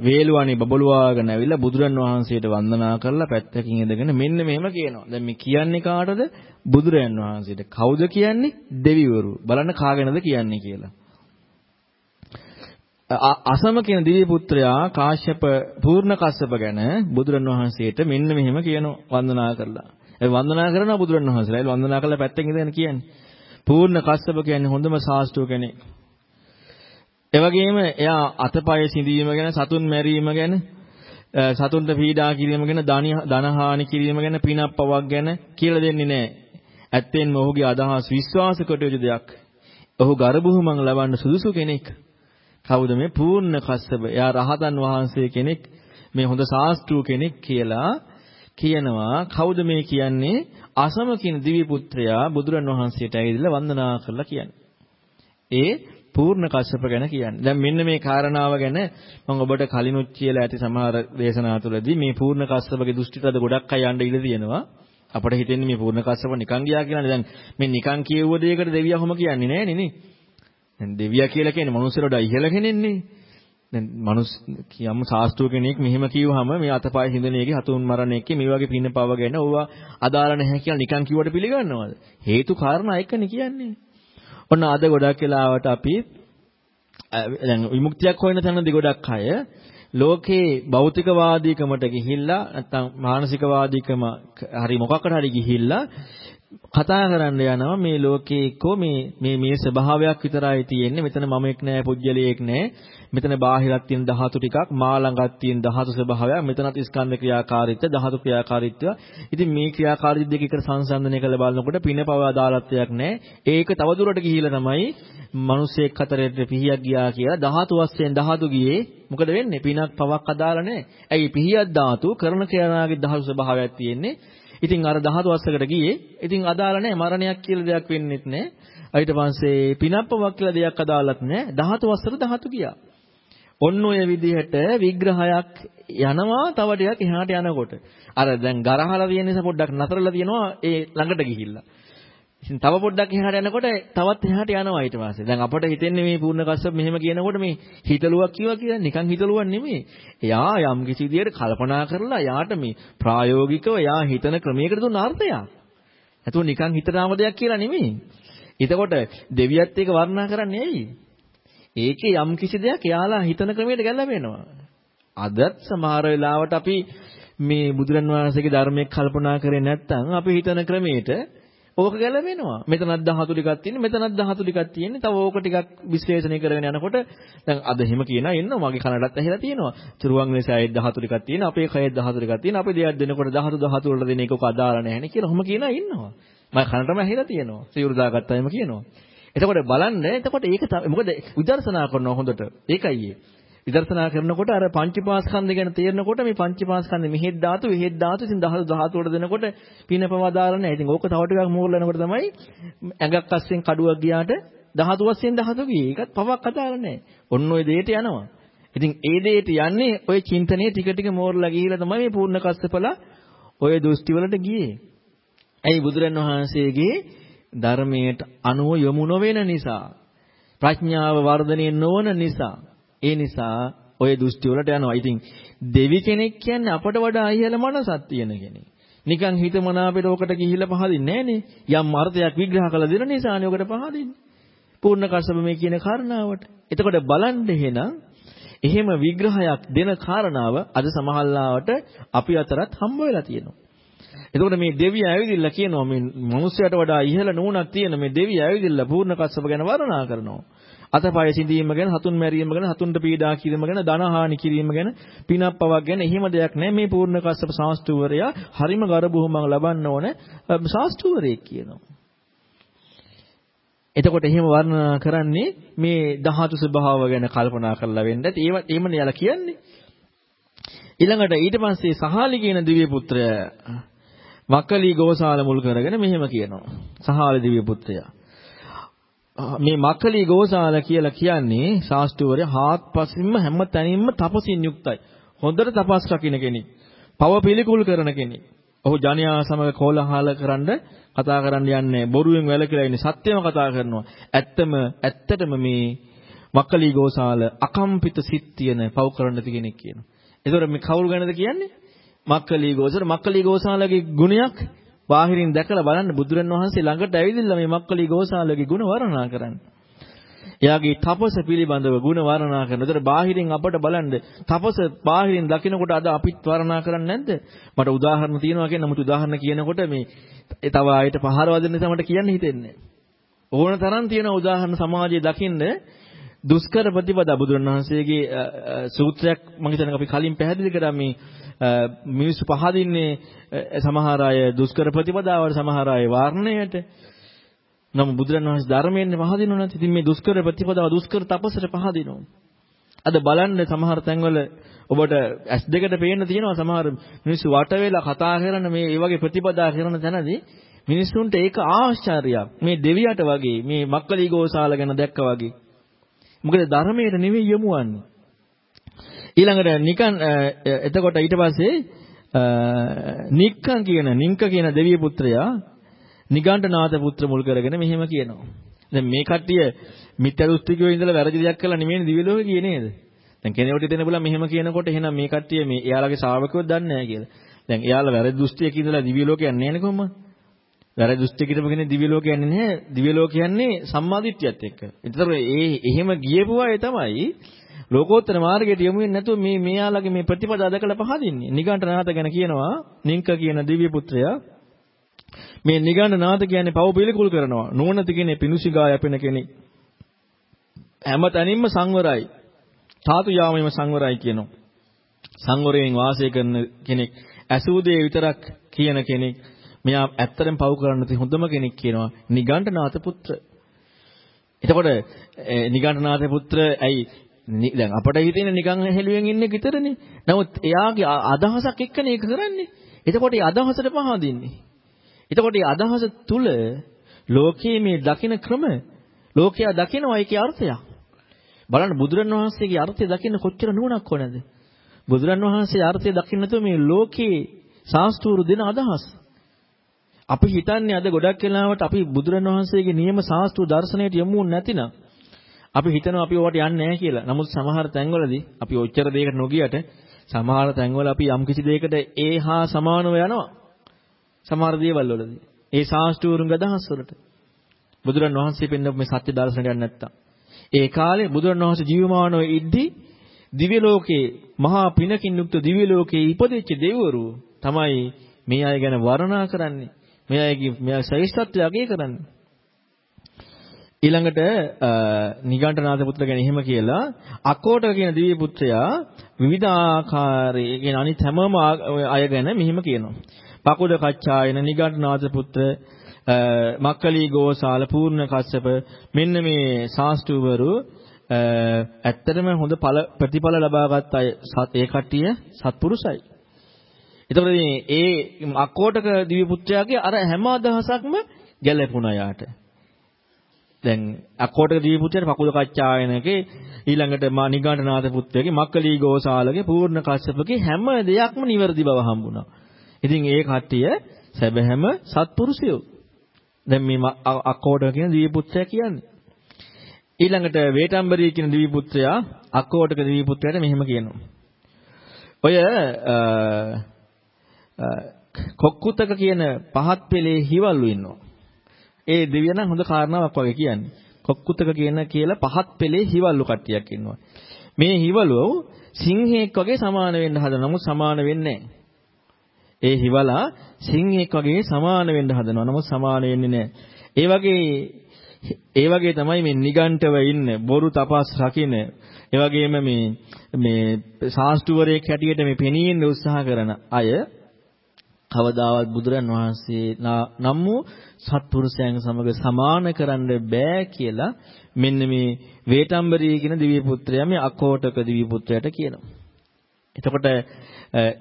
වේලුවනේ බබළුවාගෙන ඇවිල්ලා බුදුරන් වහන්සේට වන්දනා කරලා පැත්තකින් ඉඳගෙන මෙන්න මෙහෙම කියනවා. දැන් මේ කියන්නේ කාටද? බුදුරයන් වහන්සේට. කවුද කියන්නේ? දෙවිවරු. බලන්න කාගෙනද කියන්නේ කියලා. අසම කියන දිව්‍ය පුත්‍රයා කාශ්‍යප පූර්ණ කස්සප ගැන බුදුරන් වහන්සේට මෙන්න මෙහෙම කියනවා වන්දනා කරලා. ඒ වන්දනා කරනවා බුදුරන් වහන්සේලා. ඒ වන්දනා කරලා පැත්තකින් ඉඳගෙන කියන්නේ. පූර්ණ කස්සප කියන්නේ හොඳම ශාස්ත්‍රෝ කෙනෙක්. ඒ වගේම එයා අතපය සිඳීම ගැන, සතුන් මැරීම ගැන, සතුන්ට පීඩා කිරීම ගැන, ධනහානි කිරීම ගැන, පිනක් පවක් ගැන කියලා දෙන්නේ නැහැ. ඇත්තෙන්ම ඔහුගේ අදහස් විශ්වාස කොට යුතු දෙයක්. ඔහු ගර්භුමං ලබන්න සුදුසු කෙනෙක්. කවුද මේ පූර්ණ කස්සප? එයා රහතන් වහන්සේ කෙනෙක්. මේ හොඳ ශාස්ත්‍රූ කෙනෙක් කියලා කියනවා. කවුද මේ කියන්නේ? අසම කියන දිව්‍ය පුත්‍රයා බුදුරන් වහන්සේට ඇවිදලා වන්දනා කරලා කියන්නේ. ඒ පූර්ණ කස්සප ගැන කියන්නේ. දැන් මෙන්න මේ කාරණාව ගැන මම ඔබට කලිනුත් කියලා ඇති සමහර දේශනා තුළදී මේ පූර්ණ කස්සපගේ දෘෂ්ටිතද ගොඩක් අය යන්න ඉඩ තියෙනවා. අපට හිතෙන්නේ මේ පූර්ණ කස්සප නිකන් ගියා කියලානේ. දැන් මේ නිකන් කියවුව දෙයකට දෙවියා කොහොම කියන්නේ නෑනේ නේ. දැන් දෙවියා කියලා කියන්නේ මනුස්සයලට ඉහළ කෙනෙන්නේ. දැන් මනුස්ස කියමු ශාස්ත්‍රීය කෙනෙක් මෙහෙම කිව්වහම මේ අතපය හිඳන එකේ හතුන් මරණ එකේ මේ වගේ පින්න පව ගැන ඕවා අදාළ නැහැ කියලා නිකන් කිව්වට පිළිගන්නවද? හේතු කාරණා එකනේ කියන්නේ. ඔන්න අද ගොඩක් වෙලාවට අපි දැන් විමුක්තියක් හොයන තැනදී ගොඩක් අය ලෝකේ භෞතිකවාදීකමට ගිහිල්ලා නැත්නම් මානසිකවාදීකම හරි මොකක්කට හරි ගිහිල්ලා කතා කරන්න යනවා මේ ලෝකේ එක්කෝ මේ මේ මේ ස්වභාවයක් විතරයි තියෙන්නේ. මෙතන මමෙක් නෑ පුජ්‍යලයක් නෑ. මෙතන බාහිරක් තියෙන ධාතු ටිකක් මා ළඟක් තියෙන ධාතු ස්වභාවයක්. මෙතනත් ස්කන්ධ ක්‍රියාකාරීත්වය ධාතු ක්‍රියාකාරීත්වය. ඉතින් මේ ක්‍රියාකාරීත්ව දෙක එකට සංසන්දනය කරලා බලනකොට පිනපව අදාළත්වයක් නෑ. ඒක තවදුරට ගිහිල්ලා තමයි මිනිස්සෙක් අතරට පිහියක් ගියා කියලා ධාතු වශයෙන් ධාතු ගියේ. මොකද වෙන්නේ? පිනක් පවක් අදාළ නෑ. ඇයි? පිහියක් ධාතු කරන ක්‍රියානාගේ ධාතු ස්වභාවයක් තියෙන්නේ. ඉතින් අර ධාතු වස්සකට ගියේ. ඉතින් අදාළ නැහැ මරණයක් කියලා දෙයක් වෙන්නෙත් නැහැ. ඊට පස්සේ පිනප්පවක් කියලා දෙයක් අදාළත් නැහැ. ධාතු වස්සට ධාතු ගියා. ඔන්න ඔය විදිහට විග්‍රහයක් යනවා තව ටිකක් එහාට යනකොට. අර දැන් ගරහලා තියෙන නිසා පොඩ්ඩක් නතරලා තියෙනවා ඒ ළඟට ගිහිල්ලා. ඉතින් තව පොඩ්ඩක් එහාට යනකොට තවත් එහාට යනවා ඊට පස්සේ. දැන් අපට හිතෙන්නේ මේ පූර්ණ කස්සප මෙහෙම කියනකොට මේ හිතලුවක් කියවා කියලා නිකන් හිතලුවක් නෙමෙයි. එයා යම් කිසි විදියට කල්පනා කරලා යාට මේ ප්‍රායෝගිකව යා හිතන ක්‍රමයකට දුන්න අර්ථයක්. නැතුව නිකන් හිතනාම දෙයක් කියලා නෙමෙයි. එතකොට දෙවියත් ඒක වර්ණනා කරන්නේ ඇයි? ඒකේ යම් කිසි දෙයක් එයාලා හිතන ක්‍රමයට ගැලපෙනවා. අදත් සමහර වෙලාවට අපි මේ බුදුරන් වහන්සේගේ ධර්මයක් කල්පනා කරේ නැත්නම් අපි හිතන ක්‍රමයට ඕක ගැලවෙනවා. මෙතනත් ධාතු ටිකක් තියෙන්නේ, මෙතනත් ධාතු ටිකක් තියෙන්නේ. තව ඕක ටිකක් විශ්ලේෂණය කරගෙන යනකොට දැන් අද එහෙම කියනා ඉන්නවා. මගේ කනටත් ඇහිලා තියෙනවා. චුරුවන් ලෙසයි ධාතු ටිකක් තියෙනවා, අපේ කයේ ධාතු ටිකක් තියෙනවා. අපි දෙයක් දෙනකොට ධාතු ධාතු වලට දෙන එක ඔක අදාළ නැහැ නේ කියලා ඔහොම කියනා ඉන්නවා. මම කනටම ඇහිලා තියෙනවා. සිවුරු දාගත්තාම කියනවා. එතකොට බලන්න එතකොට ඒක මොකද විදර්ශනා කරනවා හොඳට. ඒකයි ඒ. විදර්ශනා කරනකොට අර පංචපාස්කන්ධ ගැන තේරෙනකොට මේ පංචපාස්කන්ධ මෙහෙත් ධාතු වෙහෙත් ධාතු ඉතින් ධාතු ධාතු වල දෙනකොට පිනපවදාල නැහැ. ඉතින් ඕක තව ටිකක් මෝරලනකොට තමයි ඇඟක් අස්සෙන් කඩුවක් ගියාට ධාතු වශයෙන් ධාතු ගියේ. ඒකත් පවක් අදාළ නැහැ. ඔන්න ඔය දෙයට යනවා. ඉතින් ඒ දෙයට යන්නේ ඔය චින්තනයේ ටික ටික මෝරලා ගිහිලා තමයි මේ පූර්ණ කස්සපලා ඔය දෘෂ්ටි වලට ගියේ. ඇයි බුදුරන් වහන්සේගේ ධර්මයට අනුව යොමු නොවන නිසා ප්‍රඥාව වර්ධනය නොවන නිසා ඒ නිසා ඔය දෘෂ්ටි වලට යනවා. ඉතින් දෙවි කෙනෙක් කියන්නේ අපට වඩා ඉහළ මනසක් තියෙන කෙනෙක්. නිකන් හිතමනාපෙට ඔකට ගිහිල්ලා පහදින්නේ නැහනේ. යම් අර්ථයක් විග්‍රහ කළ දෙන නිසානේ ඔකට පහදින්නේ. පූර්ණ කස්සප මේ කියන කාරණාවට. එතකොට බලන්න එහෙනම් එහෙම විග්‍රහයක් දෙන කාරණාව අද සමහල්ලාවට අපි අතරත් හම්බ වෙලා තියෙනවා. එතකොට මේ දෙවිය ඇවිදින්න කියනවා මේ මිනිස්සයාට වඩා ඉහළ නුවණක් තියෙන මේ දෙවිය ඇවිදින්න පූර්ණ කස්සප ගැන වර්ණනා කරනවා. අතපය සිඳීම ගැන, හතුන් මැරීම ගැන, හතුන්ට පීඩා කිරීම ගැන, ධනහානි කිරීම ගැන, පිනක් පවක් ගැන එහෙම දෙයක් නැහැ. මේ පූර්ණ කස්සප ශාස්ත්‍රවරයා හරිම ගරබුහුමක් ලබන්න ඕන ශාස්ත්‍රවරයෙක් කියනවා. එතකොට එහෙම වර්ණනා කරන්නේ මේ ධාතු ස්වභාව ගැන කල්පනා කරලා වෙන්න. ඒව එහෙමනේ යාලා කියන්නේ. ඊළඟට ඊට පස්සේ සහාලි කියන දිව්‍ය පුත්‍රයා වකලි ගෝසාල මුල් කරගෙන මෙහෙම කියනවා. සහාලි දිව්‍ය පුත්‍රයා මේ මක්කලි ගෝසාල කියලා කියන්නේ ශාස්ත්‍රවරය හාත්පසින්ම හැම තැනින්ම තපසින් යුක්තයි. හොඳට තපස් රකින්න කෙනෙක්. පව පිළිකුල් කරන කෙනෙක්. ඔහු ජනයා සමග කෝලහල කරන්න කතා කරන්න යන්නේ බොරුවෙන් වැළකීලා ඉන්නේ සත්‍යම කතා කරනවා. ඇත්තම ඇත්තටම මේ මක්කලි ගෝසාල අකම්පිත සිත් තියෙන පව කරන්න කෙනෙක් කියනවා. ඒතකොට මේ කවුරු ගැනද කියන්නේ? මක්කලි ගෝසාල මක්කලි ගෝසාලගේ ගුණයක් බාහිරින් දැකලා බලන්න බුදුරන් වහන්සේ ළඟට ඇවිදilla මේ මක්කලි ගෝසාලගේ ගුණ වර්ණනා කරන්නේ. එයාගේ තපස පිළිබඳව ගුණ වර්ණනා කරනවා. ඒතර බාහිරින් අපට බලන්න තපස බාහිරින් දකිනකොට අද අපිත් වර්ණනා කරන්නේ නැද්ද? මට උදාහරණ තියෙනවා කියන නමුත් උදාහරණ කියනකොට මේ තව ආයෙත් පහර වදින නිසා මට කියන්න හිතෙන්නේ ඕන තරම් තියෙන උදාහරණ සමාජයේ දකින්න දුෂ්කර ප්‍රතිපදා බුදුරණවහන්සේගේ සූත්‍රයක් මම හිතන්නේ අපි කලින් පැහැදිලි කරා මේ මිනිස්සු පහදින්නේ සමහර අය දුෂ්කර ප්‍රතිපදාවට සමහර අය වර්ණයට නම් බුදුරණවහන්සේ ධර්මයෙන්නේ පහදිනව නැති. ඉතින් මේ දුෂ්කර ප්‍රතිපදාව දුෂ්කර තපසට පහදිනවා. අද බලන්න සමහර තැන්වල ඔබට ඇස් දෙකට පේන්න තියෙනවා සමහර මිනිස්සු වට වෙලා කතා කරන මේ ඒ වගේ ප්‍රතිපදා කරන තැනදී මිනිස්සුන්ට ඒක ආශ්චර්යයක්. මේ දෙවියට වගේ මේ මක්කලි ගෝසාල ගැන දැක්කා වගේ. මොකද ධර්මයට නෙවෙයි යමුවන්නේ. ඊළඟට නිකන් එතකොට ඊට පස්සේ නික්කන් කියන නිංක කියන දෙවිය පුත්‍රයා නිගණ්ඨනාථ පුත්‍ර මුල් කරගෙන මෙහෙම කියනවා. දැන් මේ කට්ටිය මිත්‍යා දෘෂ්ටිකයෝ ඉඳලා වැරදි දෙයක් කළා නෙමෙයි දිව්‍ය ලෝකේ ගියේ නේද? දැන් කෙනෙකුට දෙන්න බුලා මෙහෙම කියනකොට එහෙනම් මේ කට්ටිය මේ එයාලගේ ශ්‍රාවකයෝ දන්නේ නැහැ කියලා. දැන් එයාලා වැරදි දෘෂ්ටියක ඉඳලා දිව්‍ය ලෝකේ යන්නේ නැහැ කොහොමද? වැරදි දෘෂ්ටියක ඉඳපගෙන දිව්‍ය ලෝකේ යන්නේ නැහැ. දිව්‍ය ලෝකේ යන්නේ සම්මාදිට්ඨියත් එක්ක. ඒතර ඒ එහෙම ගියපු අය තමයි ලෝකෝත්තර මාර්ගයට යමු වෙන්නේ නැතුව මේ මෙයාලගේ මේ ප්‍රතිපදා දැකලා පහදින්නේ. නිගණ්ඨනාථ ගැන කියනවා නිංක කියන දිව්‍ය පුත්‍රයා මේ නිගණ්ඨනාථ කියන්නේ පව පිළිකුල් කරනවා. නුවණති කෙනේ පිණුසිගා යැපෙන කෙනෙක්. හැම තැනින්ම සංවරයි. ධාතු යාමෙම සංවරයි කියනවා. සංවරයෙන් වාසය කරන කෙනෙක්. ඇසූ දේ විතරක් කියන කෙනෙක්. මෙයා ඇත්තටම පව් කරන්න තියෙන හොඳම කෙනෙක් කියනවා නිගණ්ඨනාථ පුත්‍ර. එතකොට නිගණ්ඨනාථ පුත්‍ර ඇයි දැන් අපට හිතෙන නිකන් හෙළුවෙන් ඉන්නේ විතරනේ. නමුත් එයාගේ අදහසක් එක්කනේ ඒක කරන්නේ. එතකොට ඒ අදහසට පහදින්නේ. එතකොට මේ අදහස තුල ලෝකයේ මේ දකින ක්‍රම ලෝකයා දකිනවා ඒකේ අර්ථයක්. බලන්න බුදුරණවහන්සේගේ අර්ථය දකින්න කොච්චර නුවණක් ඕනද? බුදුරණවහන්සේ අර්ථය දකින්න මේ ලෝකේ සාස්ත්‍රූරු දෙන අදහස්. අපි හිතන්නේ අද ගොඩක් වෙලාවට අපි බුදුරණවහන්සේගේ නියම සාස්ත්‍රු දර්ශනයට යමු නැතිනම් අපි හිතනවා අපි ඕවට යන්නේ නැහැ කියලා. නමුත් සමහර තැන්වලදී අපි ඔච්චර දෙයකට නොගියට සමහර තැන්වල අපි යම් කිසි දෙයකට ඒ හා සමානව යනවා. සමහර දේවල් වලදී. ඒ ශාස්ත්‍රූරුංග අදහස් වලට. බුදුරන් වහන්සේ පෙන්නපු මේ සත්‍ය දර්ශනයක් නැත්තම්. ඒ කාලේ බුදුරන් වහන්සේ ජීවමානව ඉද්දී දිව්‍ය ලෝකේ මහා පිනකින් යුක්ත දිව්‍ය ලෝකේ ඉපදෙච්ච දෙවිවරු තමයි මේ අය ගැන වර්ණනා කරන්නේ. මේ අයගේ මේ ශ්‍රේෂ්ඨත්වය අගය කරන්නේ. ඊළඟට නිගණ්ඨනාථ පුත්‍ර ගැන එහෙම කියලා අකෝටක කියන දිව්‍ය පුත්‍රයා විවිධ ආකාරයේ කියන අනිත් හැමම අය ගැන මෙහෙම කියනවා. පකුඩ කච්චායන නිගණ්ඨනාථ පුත්‍ර මක්කලි ගෝසාල පූර්ණ කස්සප මෙන්න මේ ශාස්ත්‍රවරු ඇත්තටම හොඳ ඵල ප්‍රතිඵල ලබාගත් අය ඒ කට්ටිය සත්පුරුසයි. එතකොට මේ ඒ අක්කෝටක දිව්‍ය පුත්‍රයාගේ අර හැම අදහසක්ම ගැලපුණා යාට. දැන් අක්කෝටක දිව්‍ය පුත්‍රයාට පකුල කච්චායනගේ ඊළඟට මා නිගණ්ඨනාථ පුත්‍රයාගේ මක්කලි ගෝසාලගේ පූර්ණ කස්සපගේ හැම දෙයක්ම නිවැරදි බව හම්බුණා. ඉතින් ඒ කට්ටිය සැබෑම සත්පුරුෂයෝ. දැන් මේ අක්කෝටක කියන දිව්‍ය පුත්‍රයා කියන්නේ. ඊළඟට වේටම්බරී කියන දිව්‍ය පුත්‍රයා අක්කෝටක දිව්‍ය පුත්‍රයාට මෙහෙම කියනවා. ඔය කොක්කුතක කියන පහත් පෙළේ හිවල්ලු ඉන්නවා. ඒ දෙවියන් හොඳ කාරණාවක් වගේ කියන්නේ. කොක්කුතක කියන කියලා පහත් පෙළේ හිවල්ලු කට්ටියක් ඉන්නවා. මේ හිවලුව සිංහෙක් වගේ සමාන වෙන්න හදන නමුත් සමාන වෙන්නේ ඒ හිවලා සිංහෙක් වගේ සමාන වෙන්න හදනවා. නමුත් සමාන වෙන්නේ නැහැ. ඒ වගේ ඒ වගේ තමයි මේ නිගණ්ඨව ඉන්න බොරු තපස් රකින්න ඒ වගේම මේ මේ ශාස්ත්‍රවරයෙක් හැටියට මේ පෙනී ඉන්න උත්සාහ කරන අය කවදාවත් බුදුරන් වහන්සේ නම් වූ සත්පුරුෂයන් සමග සමාන කරන්න බෑ කියලා මෙන්න මේ වේටම්බරී කියන දිව්‍ය පුත්‍රයා මේ අකෝටක දිව්‍ය පුත්‍රයාට කියනවා. එතකොට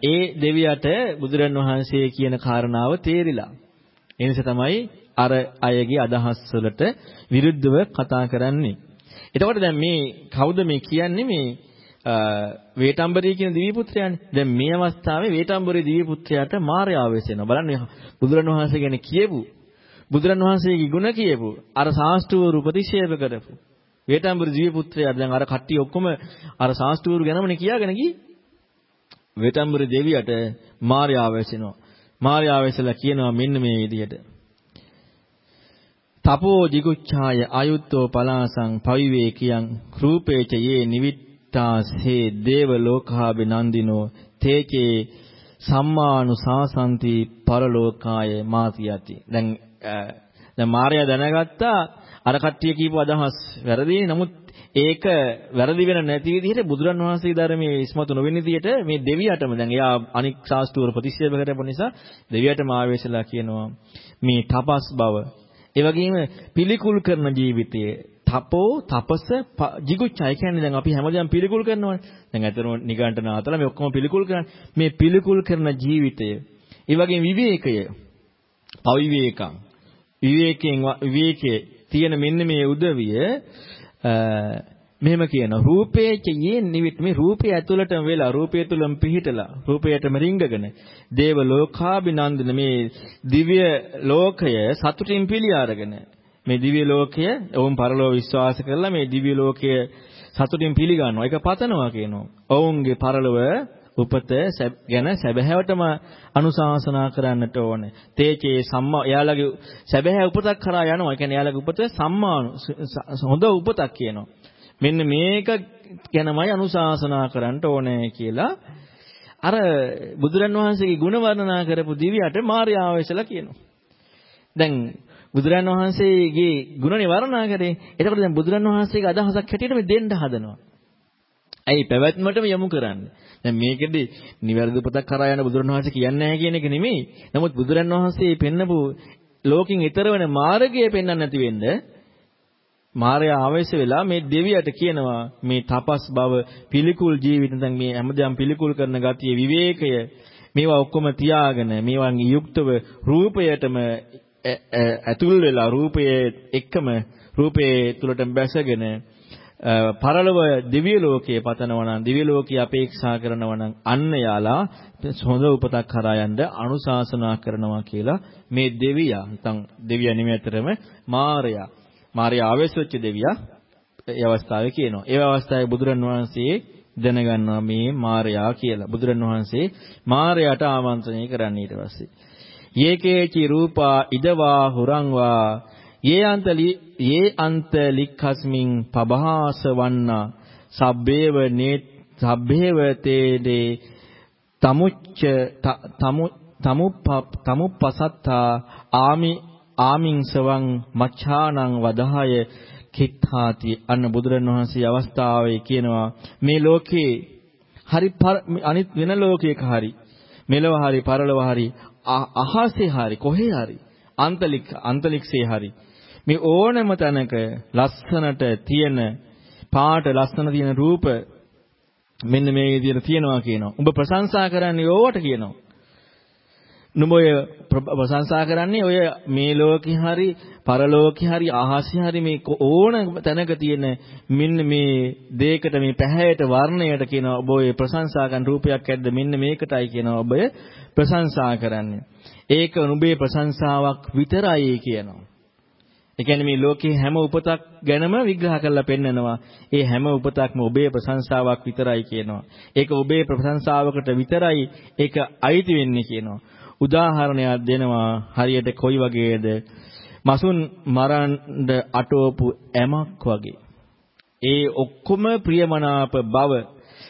ඒ දෙවියට බුදුරන් වහන්සේ කියන කාරණාව තේරිලා. ඒ නිසා තමයි අර අයගේ අදහස් වලට විරුද්ධව කතා කරන්නේ. එතකොට දැන් මේ කවුද මේ කියන්නේ මේ වේටම්බරී කියන දිව්‍ය පුත්‍රයානේ. දැන් මේ අවස්ථාවේ වේටම්බරී දිව්‍ය පුත්‍රයාට මායාව වෙසෙනවා. බලන්න බුදුරණවහන්සේ ගැන කියපු බුදුරණවහන්සේගේ ගුණ කියපු අර සාස්ත්‍රවරු ප්‍රතික්ෂේප කරපු වේටම්බරී දිව්‍ය පුත්‍රයා දැන් අර කට්ටිය ඔක්කොම අර සාස්ත්‍රවරු ගැනමනේ කියාගෙන ගියේ. වේටම්බරී දෙවියට මායාව වෙසෙනවා. මායාව වෙසලා කියනවා මෙන්න මේ විදිහට. තපෝ jigucchාය අයුත්තෝ පලාසං පවිවේකියං රූපේච යේ නිවිත් චිත්තාසේ දේව ලෝකාබිනන්දිනෝ තේකේ සම්මානුසාසන්ති පරලෝකාය මාතියති. දැන් දැන් මාර්යා දැනගත්තා අර කට්ටිය කියපු අදහස් වැරදි. නමුත් ඒක වැරදි වෙන නැති විදිහට බුදුරන් වහන්සේගේ ධර්මයේ ඉස්මතු නොවෙන විදිහට මේ දෙවියටම දැන් එයා අනික් ශාස්ත්‍රවල ප්‍රතික්ෂේප කරපු නිසා දෙවියටම ආවේශලා කියනවා මේ තපස් බව ඒ වගේම පිළිකුල් කරන ජීවිතයේ තපෝ තපස jigucchai කියන්නේ දැන් අපි හැමදේම පිළිකුල් කරනවානේ. දැන් ඇත්තටම නිගණ්ඨනාතල මේ ඔක්කොම පිළිකුල් කරන්නේ. මේ පිළිකුල් කරන ජීවිතය. ඒ වගේම විවේකය. පවිවේකං. විවේකයෙන් විවේකයේ තියෙන මෙන්න මේ උදවිය මෙහෙම කියන රූපේච යේ නිවිත් මේ රූපය ඇතුළටම වෙලා රූපය තුලම පිහිටලා රූපයටම රිංගගෙන දේව ලෝකාබිනන්දන මේ දිව්‍ය ලෝකය සතුටින් පිළි අරගෙන මේ දිව්‍ය ලෝකය ඔවුන් පරලෝක විශ්වාස කරලා මේ දිව්‍ය ලෝකය සතුටින් පිළිගන්නවා. ඒක පතනවා කියනවා. ඔවුන්ගේ පරලොව උපත ගැන සැබෑවටම අනුශාසනා කරන්නට ඕනේ. තේචේ සම්මා එයාලගේ සැබෑ උපතක් කරා යනවා. ඒ කියන්නේ එයාලගේ උපත සම්මා හොඳ උපතක් කියනවා. මෙන්න මේක ගැනමයි අනුශාසනා කරන්න ඕනේ කියලා අර බුදුරන් වහන්සේගේ ගුණ වර්ණනා කරපු දිවියට මාර්යාවේශලා කියනවා. දැන් බුදුරන් වහන්සේගේ ගුණ නිවර්ණනා කරේ. එතකොට දැන් බුදුරන් වහන්සේගේ අදහසක් හැටියට මේ දෙන්න හදනවා. ඇයි පැවැත්මටම යොමු කරන්නේ. දැන් මේකෙදි නිවැරදි පොතක් කරා යන බුදුරන් වහන්සේ කියන්නේ නැහැ කියන එක නෙමෙයි. නමුත් බුදුරන් වහන්සේ පෙන්නපු ලෝකෙන් ඈතර වෙන මාර්ගය පෙන්වන්න නැති වෙන්න මාර්යා ආවේශ වෙලා මේ දෙවියට කියනවා මේ තපස් බව පිළිකුල් ජීවිත දැන් මේ හැමදාම පිළිකුල් කරන ගතිය විවේකය මේවා ඔක්කොම තියාගෙන මේවන් යුක්තව රූපයටම ඇතුල් වෙලා රූපයේ එක්කම රූපයේ තුලට බැසගෙන පරලොව දිව්‍ය ලෝකයේ පතනවා නම් දිව්‍ය ලෝකයේ අපේක්ෂා කරනවා නම් අන්න යාලා හොඳ උපතක් කරා යන්න අනුශාසනා කරනවා කියලා මේ දෙවියා නැත්නම් දෙවියා නෙමෙතරම මාරයා මාරයා ආවේශ වෙච්ච දෙවියා ඒ අවස්ථාවේ කියනවා. ඒ අවස්ථාවේ බුදුරන් වහන්සේ දැනගන්නවා මේ මාරයා කියලා. බුදුරන් වහන්සේ මාරයාට ආමන්ත්‍රණය කරන්න ඊට පස්සේ. යේකේචි රූපා ඉදවා හුරංවා. යේ අන්තලි යේ අන්තලික්ඛස්මින් පබහාස වන්නා. සබ්බේව නේ සබ්බේව තේදේ. තමුච්ච තමු තමුප්පසත්තා. ආමි ආමින්සවං මච්ඡානං වදහය. කිත්තාති අන්න බුදුරණවහන්සේ අවස්ථාවේ කියනවා මේ ලෝකේ හරි අනිත් වෙන ලෝකයක හරි මෙලව හරි පරලව හරි අහසේ හරි කොහේ හරි අන්තලික අන්තලික්ෂේ හරි මේ ඕනම තැනක ලස්සනට තියෙන පාට ලස්සන තියෙන රූප මෙන්න මේ විදිහට තියෙනවා කියනවා. උඹ ප්‍රශංසා කරන්නේ ඕවට කියනවා. නුඹ ඔය ප්‍රශංසා කරන්නේ ඔය මේ ලෝකේ හරි පරලෝකේ හරි අහසේ හරි මේ ඕන තැනක තියෙන මෙන්න මේ දෙයකට මේ පැහැයට වර්ණයට කියනවා ඔබ ඔය ප්‍රශංසා කරන රූපයක් ඇද්ද මෙන්න මේකටයි කියනවා ඔබ ප්‍රශංසා කරන්නේ. ඒක නුඹේ ප්‍රශංසාවක් විතරයි කියනවා. ඒ කියන්නේ මේ ලෝකේ හැම උපතක් ගැනම විග්‍රහ කරලා පෙන්නනවා. ඒ හැම උපතක්ම ඔබේ ප්‍රශංසාවක් විතරයි කියනවා. ඒක ඔබේ ප්‍රශංසාවකට විතරයි ඒක අයිති වෙන්නේ කියනවා. උදාහරණයක් දෙනවා හරියට කොයි වගේද? මසුන් මරන්න අටවපු ඇමක් වගේ. ඒ ඔක්කොම ප්‍රියමනාප බව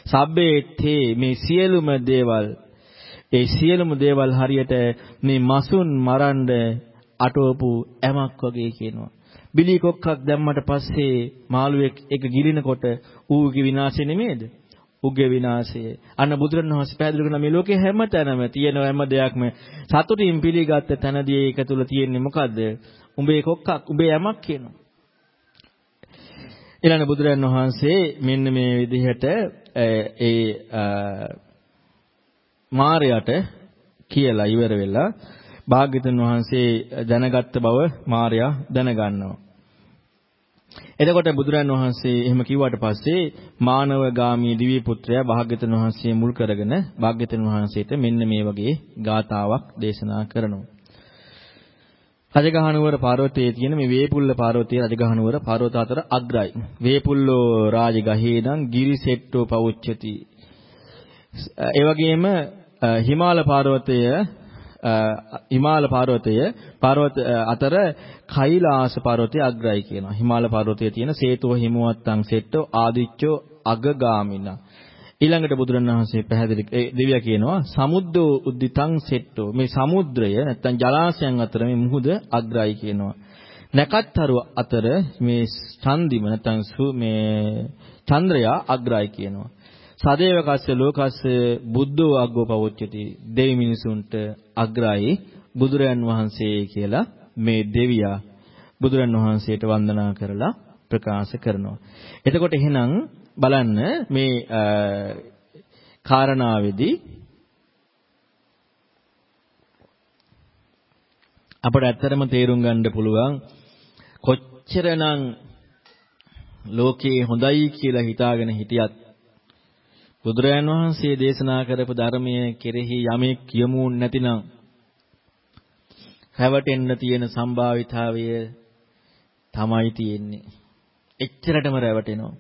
සබ්බේ තේ මේ සියලුම දේවල් ඒ සියලුම දේවල් හරියට මේ මසුන් මරන්න අටවපු ඇමක් වගේ කියනවා. බිලි කොක්කක් දැම්මට පස්සේ මාළුවෙක් ඒක ගිලිනකොට ඌගේ විනාශය නෙමේද? උගේ විනාශය. අන්න බුදුරණවහන්සේ පැහැදිලි කරන මේ ලෝකේ හැම තැනම තියෙන හැම දෙයක්ම සතුටින් පිළිගත්ත තැනදී ඒක තුල තියෙන්නේ මොකද්ද? උඹේ කොක්කක්, උඹේ යමක් කියනවා. ඊළඟ බුදුරජාණන් වහන්සේ මෙන්න මේ විදිහට ඒ මාරයට කියලා ඉවර වෙලා භාග්‍යතුන් වහන්සේ දැනගත්ත බව මාර්යා දැනගන්නවා. එතකොට බුදුරන් වහන්සේ එහෙම කිව්වට පස්සේ මානවගාමී දිව්‍ය පුත්‍රයා භාග්‍යතුන් වහන්සේ මුල් කරගෙන භාග්‍යතුන් වහන්සේට මෙන්න මේ වගේ ගාතාවක් දේශනා කරනවා. රජගහනුවර පර්වතයේ තියෙන මේ වේපුල්ල පර්වතයේ රජගහනුවර පර්වත අතර අග්‍රයි. වේපුල්ලෝ රාජගහේදං ගිරිසෙට්ටෝ පවුච්චති. ඒ වගේම හිමාල පර්වතය හිමාල පර්වතය පර්වත අතර කෛලාස පර්වතය අග්‍රයි කියනවා. හිමාල පර්වතයේ තියෙන සේතෝ හිමවත්තං සෙට්ටෝ ආදිච්චෝ අගගාමිනා. ඊළඟට බුදුරණවහන්සේ පැහැදිලි දෙවියා කියනවා සමුද්දෝ උද්දිතං සෙට්ටෝ මේ සමුද්‍රය නැත්තම් ජලාශයන් අතර මේ මුහුද අග්‍රයි කියනවා. නැකත්තරු අතර මේ චන්දිම නැත්තම් මේ චන්ද්‍රයා අග්‍රයි කියනවා. සදේවකස්ස ලෝකස්ස බුද්ධෝ අග්ගෝ පවොච්චති දෙවි මිනිසුන්ට අග්‍රයි බුදුරයන් වහන්සේ කියලා මේ දෙවියා බුදුරන් වහන්සේට වන්දනා කරලා ප්‍රකාශ කරනවා. එතකොට එහෙනම් බලන්න මේ කාරණාවේදී අපට ඇත්තටම තේරුම් ගන්න පුළුවන් කොච්චරනම් ලෝකේ හොඳයි කියලා හිතාගෙන හිටියත් බුදුරයන් වහන්සේ දේශනා කරපු ධර්මයේ කෙරෙහි යමෙක් කියමු නැතිනම් රැවටෙන්න තියෙන සම්භාවිතාවය තමයි තියෙන්නේ. එච්චරටම රැවටෙනවා.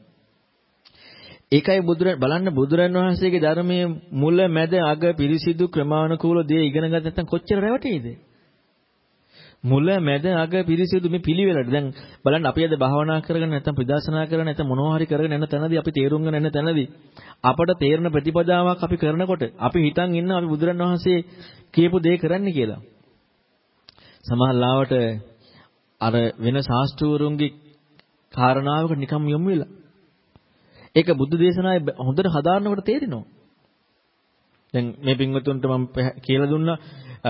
ඒකයි බුදුරන් බලන්න බුදුරන් වහන්සේගේ ධර්මයේ මුල මැද අග පිරිසිදු ක්‍රමානුකූල දේ ඉගෙන ගන්න නැත්නම් කොච්චර රැවටෙයිද? මුල මැද අග පිරිසිදු මේ පිළිවෙලට දැන් බලන්න අපි අද භාවනා කරගෙන නැත්නම් ප්‍රදර්ශනා කරගෙන නැත්නම් මොනවා හරි කරගෙන යන තැනදී අපි තේරුම් ගන්න යන තැනදී අපට තේරෙන ප්‍රතිපදාවක් අපි කරනකොට අපි හිතන් ඉන්නවා අපි බුදුරන් වහන්සේ කියපු දේ කරන්න කියලා. සමහර ලාවට අර වෙන ශාස්ත්‍රවරුන්ගේ කාරණාවකට නිකම් යොමු වෙලා. ඒක බුද්ධ දේශනාවේ හොඳට හදාරනකොට තේරෙනවා. දැන් මේ පින්වතුන්ට මම කියලා දුන්නා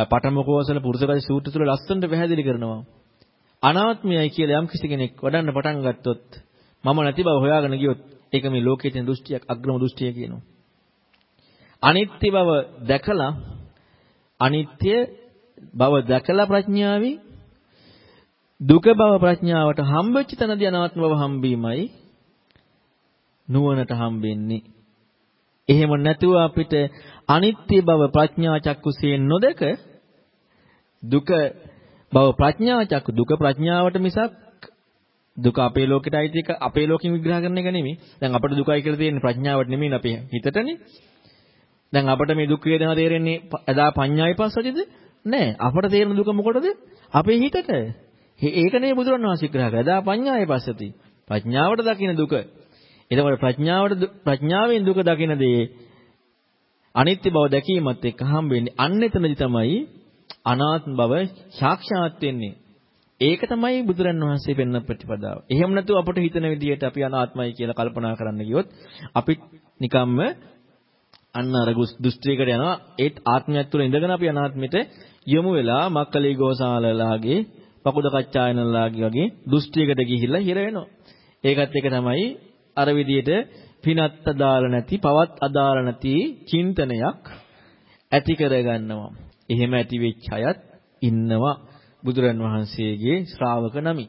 පඨමකෝසල පුරුෂකයි සූත්‍ර තුල ලස්සනට පැහැදිලි කරනවා. අනාත්මයයි කියලා යම් කිසි කෙනෙක් වඩන්න පටන් ගත්තොත් මම නැති බව හොයාගෙන ගියොත් ඒක මේ ලෝකයේ තියෙන දෘෂ්ටියක් අග්‍රම දෘෂ්ටිය කියනවා. අනිත්‍ය බව දැකලා අනිත්‍ය බව දැකලා ප්‍රඥාවෙන් දුක බව ප්‍රඥාවට හම්බෙච්ච තැනදී අනාත්ම බව හම්බීමයි නුවණට හම්බෙන්නේ. එහෙම නැතුව අපිට අනිත්‍ය බව ප්‍රඥා චක්කුසයෙන් නොදක දුක බව ප්‍රඥා චක්කු දුක ප්‍රඥාවට මිසක් දුක අපේ ලෝකෙට අයිති එක අපේ ලෝකෙන් විග්‍රහ කරන එක නෙමෙයි. දැන් අපිට දුකයි කියලා තියෙන්නේ ප්‍රඥාවට නෙමෙයි අපේ හිතටනේ. දැන් අපිට මේ දුක් වේදනා තේරෙන්නේ එදා පඤ්ඤායි පස්සජද? නෑ. අපට තේරෙන දුක මොකටද? අපේ හිතට. ඒක නේ බුදුරණවහන්සේ විග්‍රහ කරා. එදා පඤ්ඤායි පස්සති. ප්‍රඥාවට දකින්න දුක. එතකොට ප්‍රඥාවට ප්‍රඥාවෙන් දුක දකිනදී අනිත්‍ය බව දැකීමත් එක්ක හම්බෙන්නේ අන්න එතනදි තමයි අනාත්ම බව සාක්ෂාත් වෙන්නේ. ඒක තමයි බුදුරන් වහන්සේ පෙන්වන ප්‍රතිපදාව. එහෙම නැතුව අපට හිතන විදිහට අපි අනාත්මයි කියලා කල්පනා කරන්න ගියොත් අපි නිකම්ම අන්න අර දෘෂ්ටියකට යනවා. ඒත් ආත්මයක් තුළ ඉඳගෙන අපි අනාත්මෙට යොමු වෙලා මක්කලී ගෝසාලලාගේ පකුද කච්චායනලාගේ වගේ දෘෂ්ටියකට ගිහිල්ලා හිර වෙනවා. ඒකත් එක තමයි අර විදිහට පිනත් අදාළ නැති, පවත් අදාළ නැති චින්තනයක් ඇති කරගන්නවා. එහෙම ඇති වෙච්ච අයත් ඉන්නවා බුදුරන් වහන්සේගේ ශ්‍රාවක නමි.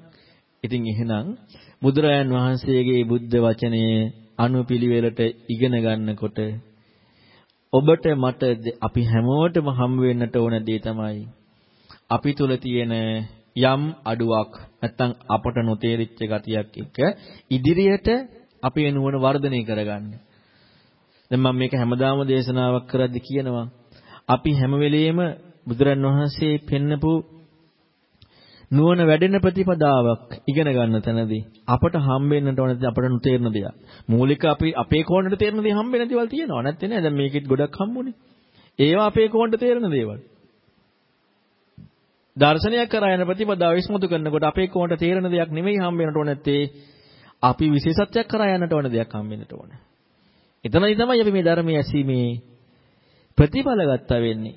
ඉතින් එහෙනම් බුදුරයන් වහන්සේගේ බුද්ධ වචනේ අනුපිළිවෙලට ඉගෙන ගන්නකොට ඔබට මට අපි හැමෝටම හම් වෙන්නට ඕන දේ තමයි අපි තුල තියෙන යම් අඩුවක් නැත්තම් අපට නොතේරිච්ච ගතියක් එක්ක ඉදිරියට අපේ නුවණ වර්ධනය කරගන්න. දැන් මම මේක හැමදාම දේශනාවක් කරද්දි කියනවා අපි හැම වෙලෙම බුදුරන් වහන්සේ පෙන්නපු නුවණ වැඩෙන ප්‍රතිපදාවක් ඉගෙන ගන්න තැනදී අපට හම්බෙන්නට ඕන අපට නොතේරෙන දේවල්. මූලික අපි අපේ කෝණයට තේරෙන දේ හම්බෙන දේවල් තියෙනවා. නැත්නම් නෑ. දැන් මේකෙත් ගොඩක් හම්බුනේ. ඒවා අපේ කෝණයට තේරෙන දේවල්. දර්ශනයක් කරා යන ප්‍රතිපදාව විශ්මුතු කරනකොට අපේ කෝණයට තේරෙන දෙයක් නෙමෙයි හම්බෙන්නට ඕන නැත්තේ අපි විශේෂත්වයක් කරා යන්නට ඕන දෙයක් හම්බෙන්නට ඕන. එතනයි තමයි අපි මේ ධර්මයේ ඇසීමේ ප්‍රතිඵල ගත්තා වෙන්නේ.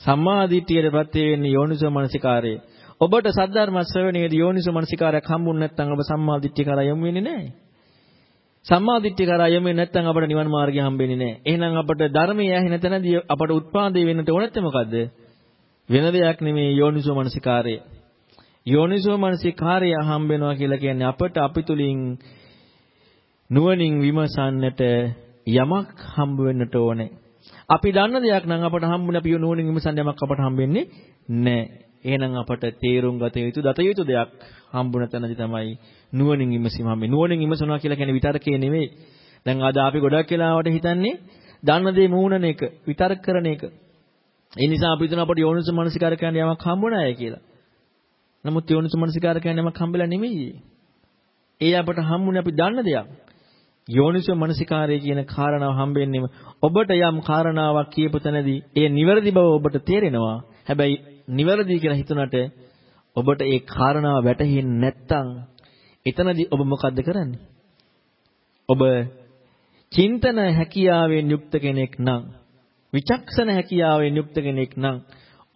සම්මා දිට්ඨියටපත් වෙන්නේ යෝනිසෝ මනසිකාරයේ. ඔබට සද්ධර්ම ශ්‍රවණයේදී යෝනිසෝ මනසිකාරයක් හම්බුනේ නැත්නම් ඔබ සම්මා දිට්ඨිය කරා යමු වෙන්නේ නැහැ. සම්මා දිට්ඨිය කරා යමු වෙන්නේ නැත්නම් අපට නිවන් මාර්ගය හම්බෙන්නේ නැහැ. එහෙනම් අපට ධර්මයේ ඇහෙන තැනදී අපට උත්පාදේ වෙන්නට ඕනෙත් මොකද්ද? වෙන දෙයක් නෙමෙයි යෝනිසෝ මනසිකාරය. යෝනිසෝ මනසිකාරය හම්බ වෙනවා කියලා කියන්නේ අපට අපි තුලින් නුවණින් විමසන්නට යමක් හම්බ වෙන්නට ඕනේ. අපි දන්න දෙයක් නම් අපට හම්බුනේ අපි නුවණින් විමසන්න යමක් අපට හම්බෙන්නේ නැහැ. එහෙනම් අපට තේරුම් ගත යුතු දත යුතු දෙයක් හම්බුන තැනදී තමයි නුවණින් විමසීම හම්බෙන්නේ. නුවණින් විමසනවා කියලා කියන්නේ විතරකේ නෙවෙයි. දැන් අද අපි ගොඩක් වෙලාවට හිතන්නේ දන්න දේ මූණන එක, විතර්ක කරන එක. ඒ නිසා අපි හිතන අපට යෝනිස මනසිකාර කියන්නේ යමක් හම්බුනාය කියලා. නමුත් යෝනිස මනසිකාර කියන්නේ යමක් හම්බෙලා නෙමෙයි. ඒ අපට හම්බුනේ අපි දන්න දෙයක්. යෝනිසෝ මනසිකාරය කියන කාරණාව හම්බෙන්නේම ඔබට යම් කාරණාවක් කියපු තැනදී ඒ නිවැරදි බව ඔබට තේරෙනවා. හැබැයි නිවැරදි කියලා හිතුණට ඔබට ඒ කාරණාව වැටහෙන්නේ නැත්නම් එතනදී ඔබ මොකද්ද කරන්නේ? ඔබ චින්තන හැකියාවෙන් යුක්ත කෙනෙක් නම් විචක්ෂණ හැකියාවෙන් යුක්ත කෙනෙක් නම්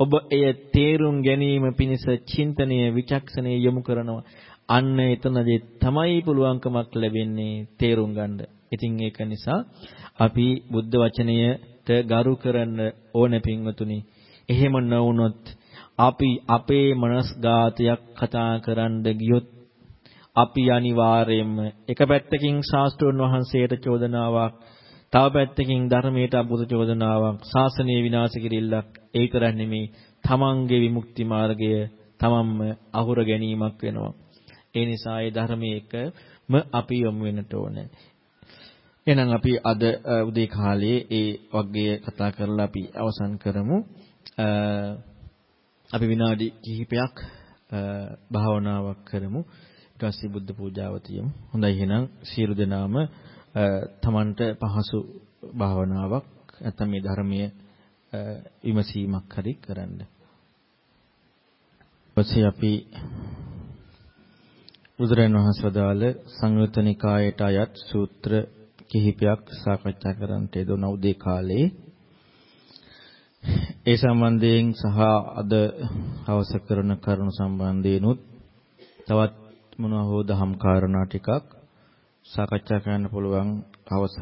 ඔබ එය තේරුම් ගැනීම පිණිස චින්තනය විචක්ෂණය යොමු කරනවා. අන්න එතනදී තමයි පුළුවන්කමක් ලැබෙන්නේ තේරුම් ගන්න. ඉතින් ඒක නිසා අපි බුද්ධ වචනයට ගරු කරන්න ඕනේ පින්වතුනි. එහෙම නොවුනොත් අපි අපේ මනස්ගාතයක් කතා කරන්න ගියොත් අපි අනිවාර්යයෙන්ම එක පැත්තකින් ශාස්ත්‍රඥ වහන්සේට චෝදනාවක් තව පැත්තකින් ධර්මයට අබුද චෝදනාවක් ශාසනය විනාශ කිරිල්ලක් ඒ විතරක් නෙමෙයි තමන්ගේ විමුක්ති මාර්ගය තමන්ම අහුර ගැනීමක් වෙනවා. ඒ නිසා ඒ ධර්මයකම අපි යොමු වෙන්නට ඕනේ. එහෙනම් අපි අද උදේ කාලේ ඒ වගේ කතා කරලා අපි අවසන් කරමු. අපි විනාඩි කිහිපයක් භාවනාවක් කරමු. ඊට පස්සේ බුද්ධ පූජාව තියමු. හොඳයි. එහෙනම් සියලු දෙනාම තමන්ට පහසු භාවනාවක් නැත්නම් මේ ධර්මයේ විමසීමක් හරි කරන්න. ඊපස්සේ අපි බුදුරන් වහන්සේ වදාළ සංයුත්ත නිකායට අයත් සූත්‍ර කිහිපයක් සාකච්ඡා කරන්නට යෙදුණ උදේ කාලේ ඒ සම්බන්ධයෙන් සහ අද හවස කරන කරුණු සම්බන්ධයෙන්ුත් තවත් මොනවා හෝ දහම් කාරණා ටිකක් සාකච්ඡා කරන්න පුළුවන් හවස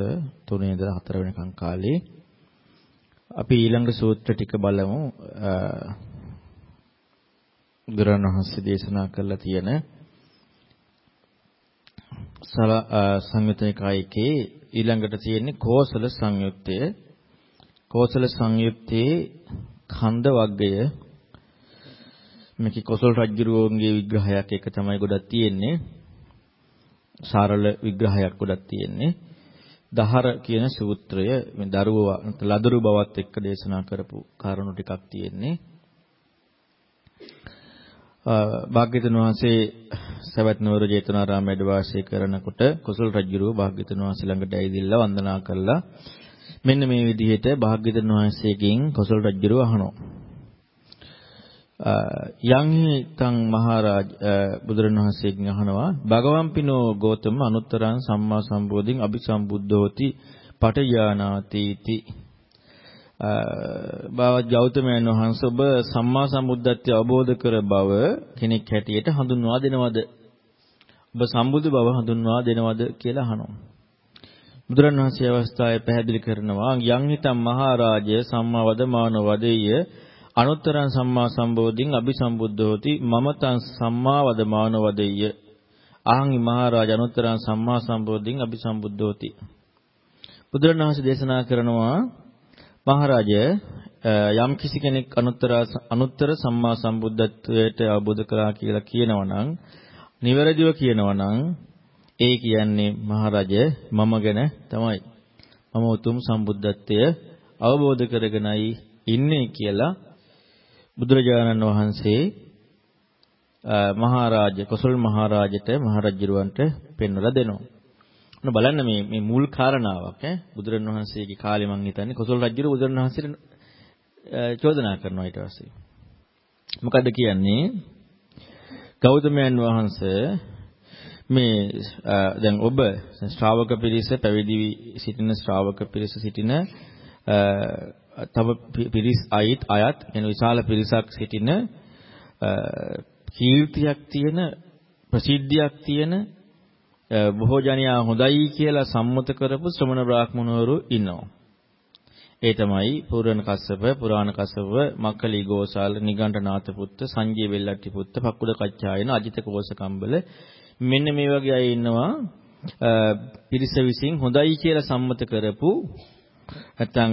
3 ඉඳලා 4 වෙනකන් කාලේ අපි ඊළඟ සූත්‍ර ටික බලමු බුදුරණවහන්සේ දේශනා කරලා තියෙන සල සංයුතනිකායේ ඊළඟට තියෙන්නේ කෝසල සංයුත්තය කෝසල සංයුත්තේ ඛණ්ඩ වර්ගය මේකේ කොසල් රජුරුවන්ගේ විග්‍රහයක් එක තමයි ගොඩක් තියෙන්නේ. සරල විග්‍රහයක් ගොඩක් තියෙන්නේ. දහර කියන සූත්‍රය මේ දරුව ලදරු බවත් එක්ක දේශනා කරපු කාරණු ටිකක් තියෙන්නේ. භාග්‍යතුන් වහන්සේ සවැත් නුවර ජේතවනාරාම වැඩ වාසය කරනකොට කුසල් රජුරුව භාග්‍යතුන් වහන්සේ ළඟට ඇවිදilla වන්දනා කළා. මෙන්න මේ විදිහට භාග්‍යවතුන් වහන්සේගෙන් කොසල් රජුරව අහනවා. යං හිතං මහරජ බුදුරණවහන්සේගෙන් අහනවා භගවම්පිනෝ ගෝතම අනුත්තරං සම්මා සම්බෝධින් අபிසම්බුද්ධෝති පටයානාති බව ගෞතමයන් වහන්සේ ඔබ සම්මා සම්බුද්ධත්වය අවබෝධ කර බව කෙනෙක් හැටියට හඳුන්වා දෙනවද? ඔබ සම්බුදු බව හඳුන්වා දෙනවද කියලා අහනවා. බුදුරණවහන්සේ අවස්ථාවේ පැහැදිලි කරනවා යං හිතම් මහරජය සම්මා වදමාන වදෙය්‍ය අනුත්තරං සම්මා සම්බෝධින් අபிසම්බුද්ධෝති මම තං සම්මා වදමාන වදෙය්‍ය අහං මහරජ අනුත්තරං සම්මා සම්බෝධින් අபிසම්බුද්ධෝති බුදුරණවහන්සේ දේශනා කරනවා මහරජ යම් කිසි කෙනෙක් අනුත්තර අනුත්තර සම්මා සම්බුද්ධත්වයට අවබෝධ කරා කියලා කියනවනම් නිවැරදිව කියනවනම් ඒ කියන්නේ මහරජ මම ගැන තමයි. මම උතුම් සම්බුද්ධත්වය අවබෝධ කරගෙනයි ඉන්නේ කියලා බුදුරජාණන් වහන්සේ මහරජ කොසල් මහරජට මහරජුරවන්ට පෙන්වලා දෙනවා. ඔන්න බලන්න මේ මේ මුල් කාරණාවක් ඈ බුදුරණවහන්සේගේ කාලේ මං හිතන්නේ කොසල් රජුර බුදුරණවහන්සේට චෝදනා කරනවා ඊට පස්සේ. මොකද්ද කියන්නේ? ගෞතමයන් වහන්සේ මේ දැන් ඔබ ශ්‍රාවක පිරිස පැවිදි සිටින ශ්‍රාවක පිරිස සිටින තව පිරිස් අයිත් අයත් එන විශාල පිරිසක් සිටින කීර්තියක් තියෙන ප්‍රසිද්ධියක් තියෙන බොහෝ ජනයා හොඳයි කියලා සම්මත කරපු ශ්‍රමණ බ්‍රාහ්මණවරු ඉන්නවා. ඒ තමයි පුරණ කස්සප, පුරාණ කස්සප, මක්කලි ගෝසාල, නිගණ්ඨනාත පුත්ත, සංජීව වෙල්ලට්ටි පුත්ත, පක්කුඩ කච්චායන, අජිත කෝසකම්බල මෙන්න මේ වගේ අය ඉන්නවා පිරිස විසින් හොඳයි කියලා සම්මත කරපු නැත්නම්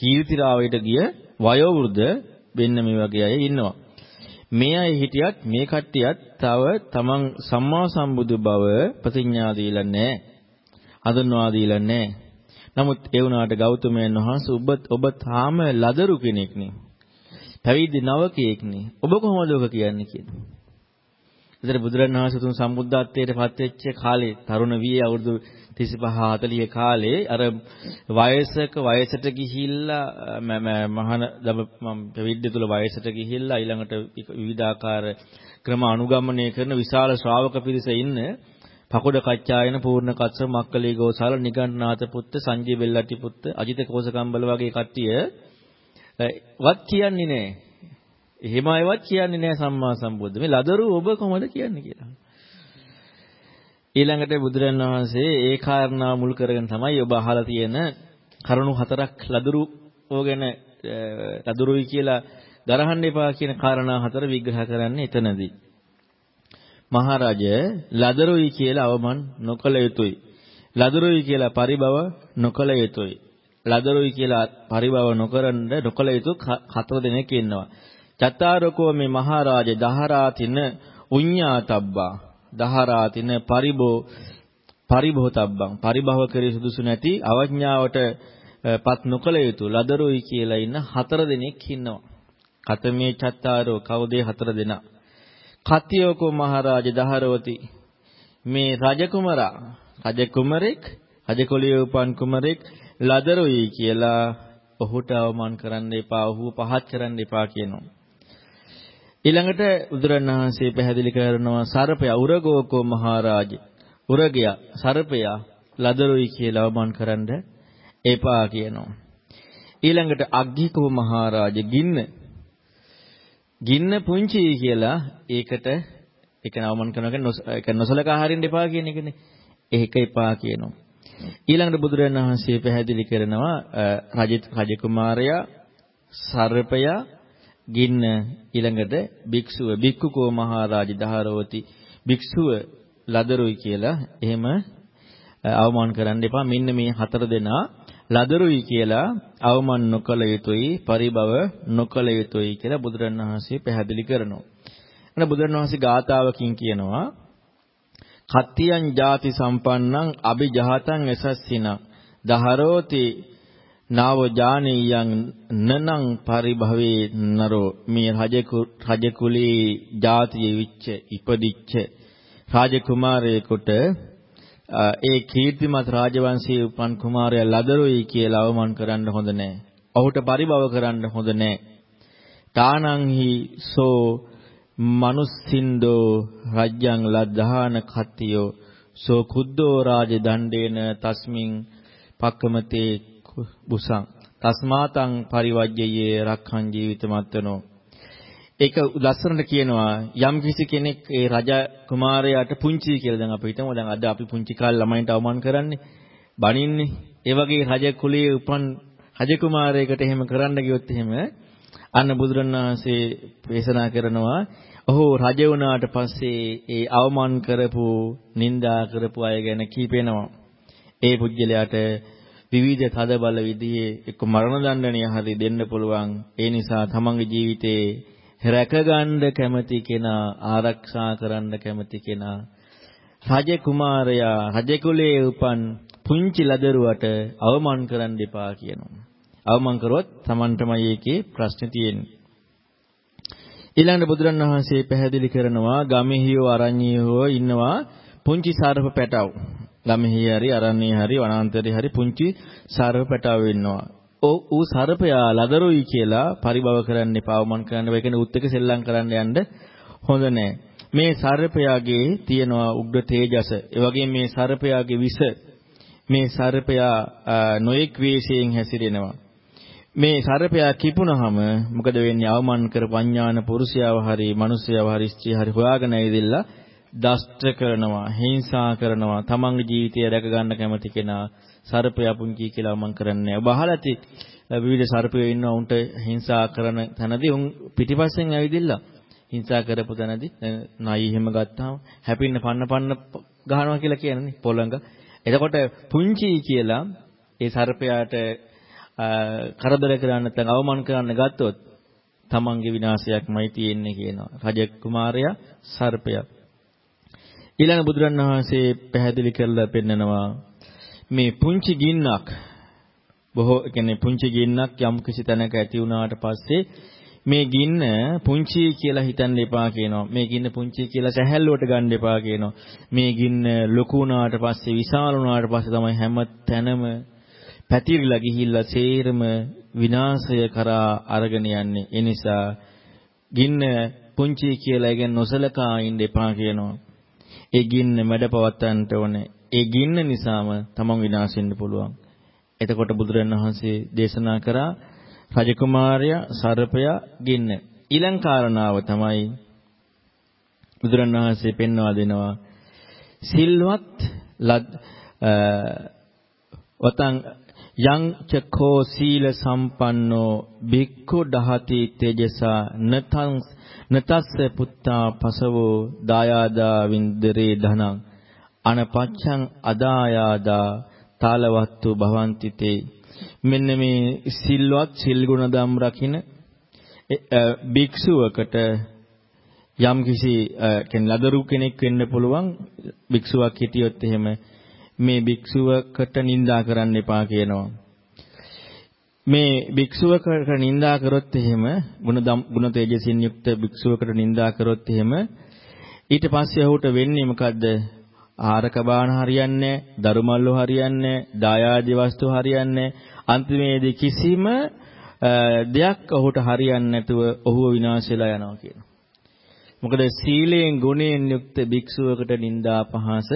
කීර්තිරාවයට ගිය වයෝවෘද්ධ වෙන්න මේ වගේ අය ඉන්නවා. මේ අය හිටියත් මේ කට්ටියත් තව තමන් සම්මා සම්බුදු බව ප්‍රතිඥා දීලා නැහැ. හඳුන්වා දීලා නැහැ. නමුත් ඒ වුණාට ගෞතමයන් වහන්සේ ඔබ ඔබ තාම ලදරු කෙනෙක් නේ. පැවිදි නවකයෙක් නේ. ඔබ කොහොමද ඔබ කියන්නේ කියලා. ඉතින් බුදුරණවහන්සේ තුන් සම්බුද්ධත්වයට පත් වෙච්ච කාලේ තරුණ වියේ අවුරුදු 35 40 කාලේ අර වයසක වයසට ගිහිල්ලා මහාන මම ප්‍රවිද්‍ය තුල වයසට ගිහිල්ලා ඊළඟට විවිධාකාර ක්‍රම අනුගමනය කරන විශාල ශ්‍රාවක පිරිස ඉන්න පකොඩ කච්චායන පූර්ණ කච්ච මක්කලී ගෝසාල නිගණ්ඨනාත පුත්ත සංජීව වෙල්ලටි පුත්ත අජිත කෝසකම්බල වගේ කට්ටිය වත් කියන්නේ නැහැ එහෙම අයවත් කියන්නේ නැහැ සම්මා සම්බුද්ධ. මේ ලදරු ඔබ කොහොමද කියන්නේ කියලා. ඊළඟට බුදුරන් වහන්සේ ඒ කාරණා මුල් කරගෙන තමයි ඔබ අහලා තියෙන කරුණු හතරක් ලදරු ඕගෙන ලදරුයි කියලා දරහන්න එපා කියන කාරණා හතර විග්‍රහ කරන්නේ එතනදී. මහරජ ලදරුයි කියලා අවමන් නොකළ යුතුයි. ලදරුයි කියලා පරිභව නොකළ යුතුයි. ලදරුයි කියලා පරිභව නොකරන නොකළ යුතු හතර දෙනෙක් ඉන්නවා. චත්තාරකෝ මේ මහරජ දහරාතින උඤ්ඤාතබ්බා දහරාතින පරිබෝ පරිභෝතබ්බං පරිභව කරේ සුදුසු නැති අවඥාවට පත් නොකළ යුතු ලදරුයි කියලා ඉන්න හතර දෙනෙක් ඉන්නවා. කතමේ චත්තාරෝ කවුදේ හතර දෙනා. කතියෝකෝ මහරජ දහරවති මේ රජකුමරා රජකුමරෙක් රජකොළිය උපන් කුමරෙක් ලදරුයි කියලා ඔහුට අවමාන කරන්න එපා ඔහුව පහත් කරන්න එපා කියනවා. ඊළඟට බුදුරණවහන්සේ පැහැදිලි කරනවා සර්පයා උරගෝකෝ මහරජ උරගයා සර්පයා ලදරුයි කියලා අවමාන කරන්න එපා කියනවා. ඊළඟට අග්ගිකෝ මහරජ ගින්න ගින්න පුංචි කියලා ඒකට ඒක නවමන් කරනවා ඒක නොසලකා හරින්න එපා කියන එකනේ. ඒක එපා කියනවා. ඊළඟට බුදුරජාණන් වහන්සේ පැහැදිලි කරනවා රජ රජ කුමාරයා සර්පයා ගින්න ඊළඟට භික්ෂුව භික්ඛුකෝ මහරජ දහරවති භික්ෂුව ලදරුයි කියලා එහෙම අවමාන කරන්න එපා. මෙන්න මේ හතර දෙනා ලදරුයි කියලා අවමාන නොකළ යුතුයි, පරිභව නොකළ යුතුයි කියලා බුදුරණවහන්සේ පැහැදිලි කරනවා. එන බුදුරණවහන්සේ ගාතාවකින් කියනවා කත්තියං ජාති සම්පන්නං අභිජහතං එසස්සින දහරෝති නාව ජානීයං නනං පරිභවේ නරෝ මේ රජ කුලී ජාතිය විච්ච ඉපදිච්ච රාජකුමාරයෙකුට ඒ කීර්තිමත් රාජවංශයේ උපන් කුමාරයා ලදරුයි කියලා අවමන් කරන්න හොඳ නැහැ. ඔහුට පරිභව කරන්න හොඳ නැහැ. තානංහි සෝ මනුස්සින්දෝ රජ්‍යං ලද්ධාන කත්තියෝ සෝ කුද්දෝ රාජ දණ්ඩේන තස්මින් පක්කමතේ බුසං තස්මාතං පරිවජ්‍යයේ රක්ඛං ජීවිතමත්වනෝ ඒක ලස්සනට කියනවා යම් කිසි කෙනෙක් ඒ රජ කුමාරයාට පුංචි කියලා දැන් අපි හිතමු. දැන් අද අපි පුංචි කාලේ ළමයින්ට අවමාන කරන්නේ බනින්නේ ඒ වගේ රජ කුලයේ උපන් රජ කුමාරයෙකුට එහෙම කරන්න ගියොත් එහෙම අන්න බුදුරණාහි දේශනා කරනවා ඔහු රජ වුණාට පස්සේ ඒ අවමාන කරපු නිନ୍ଦා කරපු අය ගැන කීපෙනවා. ඒ පුජ්‍යලයාට විවිධ තද බල විදිහේ එක්ක මරණ දඬණිය හරි දෙන්න පුළුවන්. ඒ නිසා තමන්ගේ ජීවිතේ රැකගන්න කැමති කෙනා ආරක්ෂා කරන්න කැමති කෙනා රජ කුමාරයා රජ කුලයේ උපන් පුංචි ලදරුවට අවමන් කරන්න එපා කියනවා. අවමන් කරොත් Tamanටමයි ඒකේ ප්‍රශ්නේ තියෙන්නේ. ඊළඟ බුදුරණවහන්සේ පැහැදිලි කරනවා ගමෙහියෝ අරඤ්ඤයෝ ඉන්නවා පුංචි සර්ප පැටව. ගමෙහි හරි අරණේ හරි වනාන්තරේ හරි පුංචි සර්ප පැටව වෙන්නවා. ඌ සර්පයා ලදරුයි කියලා පරිභව කරන්න එපා. වමන් කරන්න ඒ කියන්නේ උත් එක සෙල්ලම් කරන්න යන්න හොඳ නැහැ. මේ සර්පයාගේ තියෙනවා උග්‍ර තේජස. ඒ වගේම මේ සර්පයාගේ විස මේ සර්පයා නොඑක් වේශයෙන් හැසිරෙනවා. මේ සර්පයා කිපුණාම මොකද වෙන්නේ? අවමන් කර පඤ්ඤාන පුරුෂයව හරි මිනිසයව හරි ස්ත්‍රී හරි හොයාගෙන ඇවිදilla දෂ්ට කරනවා, හිංසා කරනවා, තමන්ගේ ජීවිතය රැක ගන්න කැමති කෙනා සර්පයා පුංචි කියලා මම කරන්නේ. ඔබ අහලා ඇති විවිධ සර්පයෝ ඉන්නවා උන්ට හිංසා කරන තැනදී උන් පිටිපස්සෙන් ඇවිදිලා හිංසා කරපු තැනදී නයි එහෙම ගත්තාම හැපින්න පන්න පන්න ගහනවා කියලා කියන්නේ පොළඟ. එතකොට පුංචි කියලා ඒ සර්පයාට කරදර කරන්න නැත්නම් අවමන් කරන්න ගත්තොත් තමන්ගේ විනාශයක්මයි තියෙන්නේ කියනවා. රජ කුමාරයා සර්පයා. ඊළඟ බුදුරණවහන්සේ පැහැදිලි කරලා පෙන්නනවා මේ පුංචි ගින්නක් බොහෝ කියන්නේ පුංචි ගින්නක් යම් කිසි තැනක ඇති වුණාට පස්සේ මේ ගින්න පුංචි කියලා හිතන්න එපා කියනවා. මේ ගින්න පුංචි කියලා සැහැල්ලුවට ගන්න එපා කියනවා. මේ ගින්න ලොකු වුණාට පස්සේ විශාල වුණාට පස්සේ තමයි හැම තැනම පැතිරිලා ගිහිල්ලා සේරම විනාශය කරා අරගෙන යන්නේ. ඒ නිසා ගින්න පුංචි කියලා ඉගෙන නොසලකා ඉන්න එපා කියනවා. ඒ ගින්න මැඩපවත්තන්ට ඕනේ. ඒ ගින්න නිසාම තමන් විනාශ වෙන්න පුළුවන්. එතකොට බුදුරණවහන්සේ දේශනා කරා රජකුමාරයා සර්පයා ගින්න. ඊළඟ කාරණාව තමයි බුදුරණවහන්සේ පෙන්වා දෙනවා සිල්වත් වතං යං චකෝ සීල සම්පන්නෝ භික්ඛු දහති තේජසා නතං නතස්ස පුත්තා පසවෝ දායාදා වින්දරේ ධනං අනපච්ඡං අදායාදා තාලවත්තු භවಂತಿ තේ මෙන්න මේ සිල්වත් සිල් ගුණ දම් රකින්න භික්ෂුවකට යම් කිසි කියන්නේ ලදරු කෙනෙක් වෙන්න පුළුවන් භික්ෂුවක් හිටියොත් එහෙම මේ භික්ෂුවකට නිඳා කරන්න එපා කියනවා. මේ භික්ෂුවකට නිඳා කරොත් එහෙම ගුණ ගුණ තේජසින් යුක්ත භික්ෂුවකට නිඳා කරොත් එහෙම ඊට පස්සේ ඔහුට වෙන්නේ මොකද්ද? ආහාරක බාන හරියන්නේ නැහැ, දරුමල්ලු හරියන්නේ නැහැ, දායාදී වස්තු හරියන්නේ අන්තිමේදී කිසිම දෙයක් ඔහුට හරියන්නේ නැතුව ඔහුව විනාශ වෙලා යනවා කියනවා. මොකද සීලයෙන් ගුණයෙන් යුක්ත භික්ෂුවකට නිନ୍ଦා පහස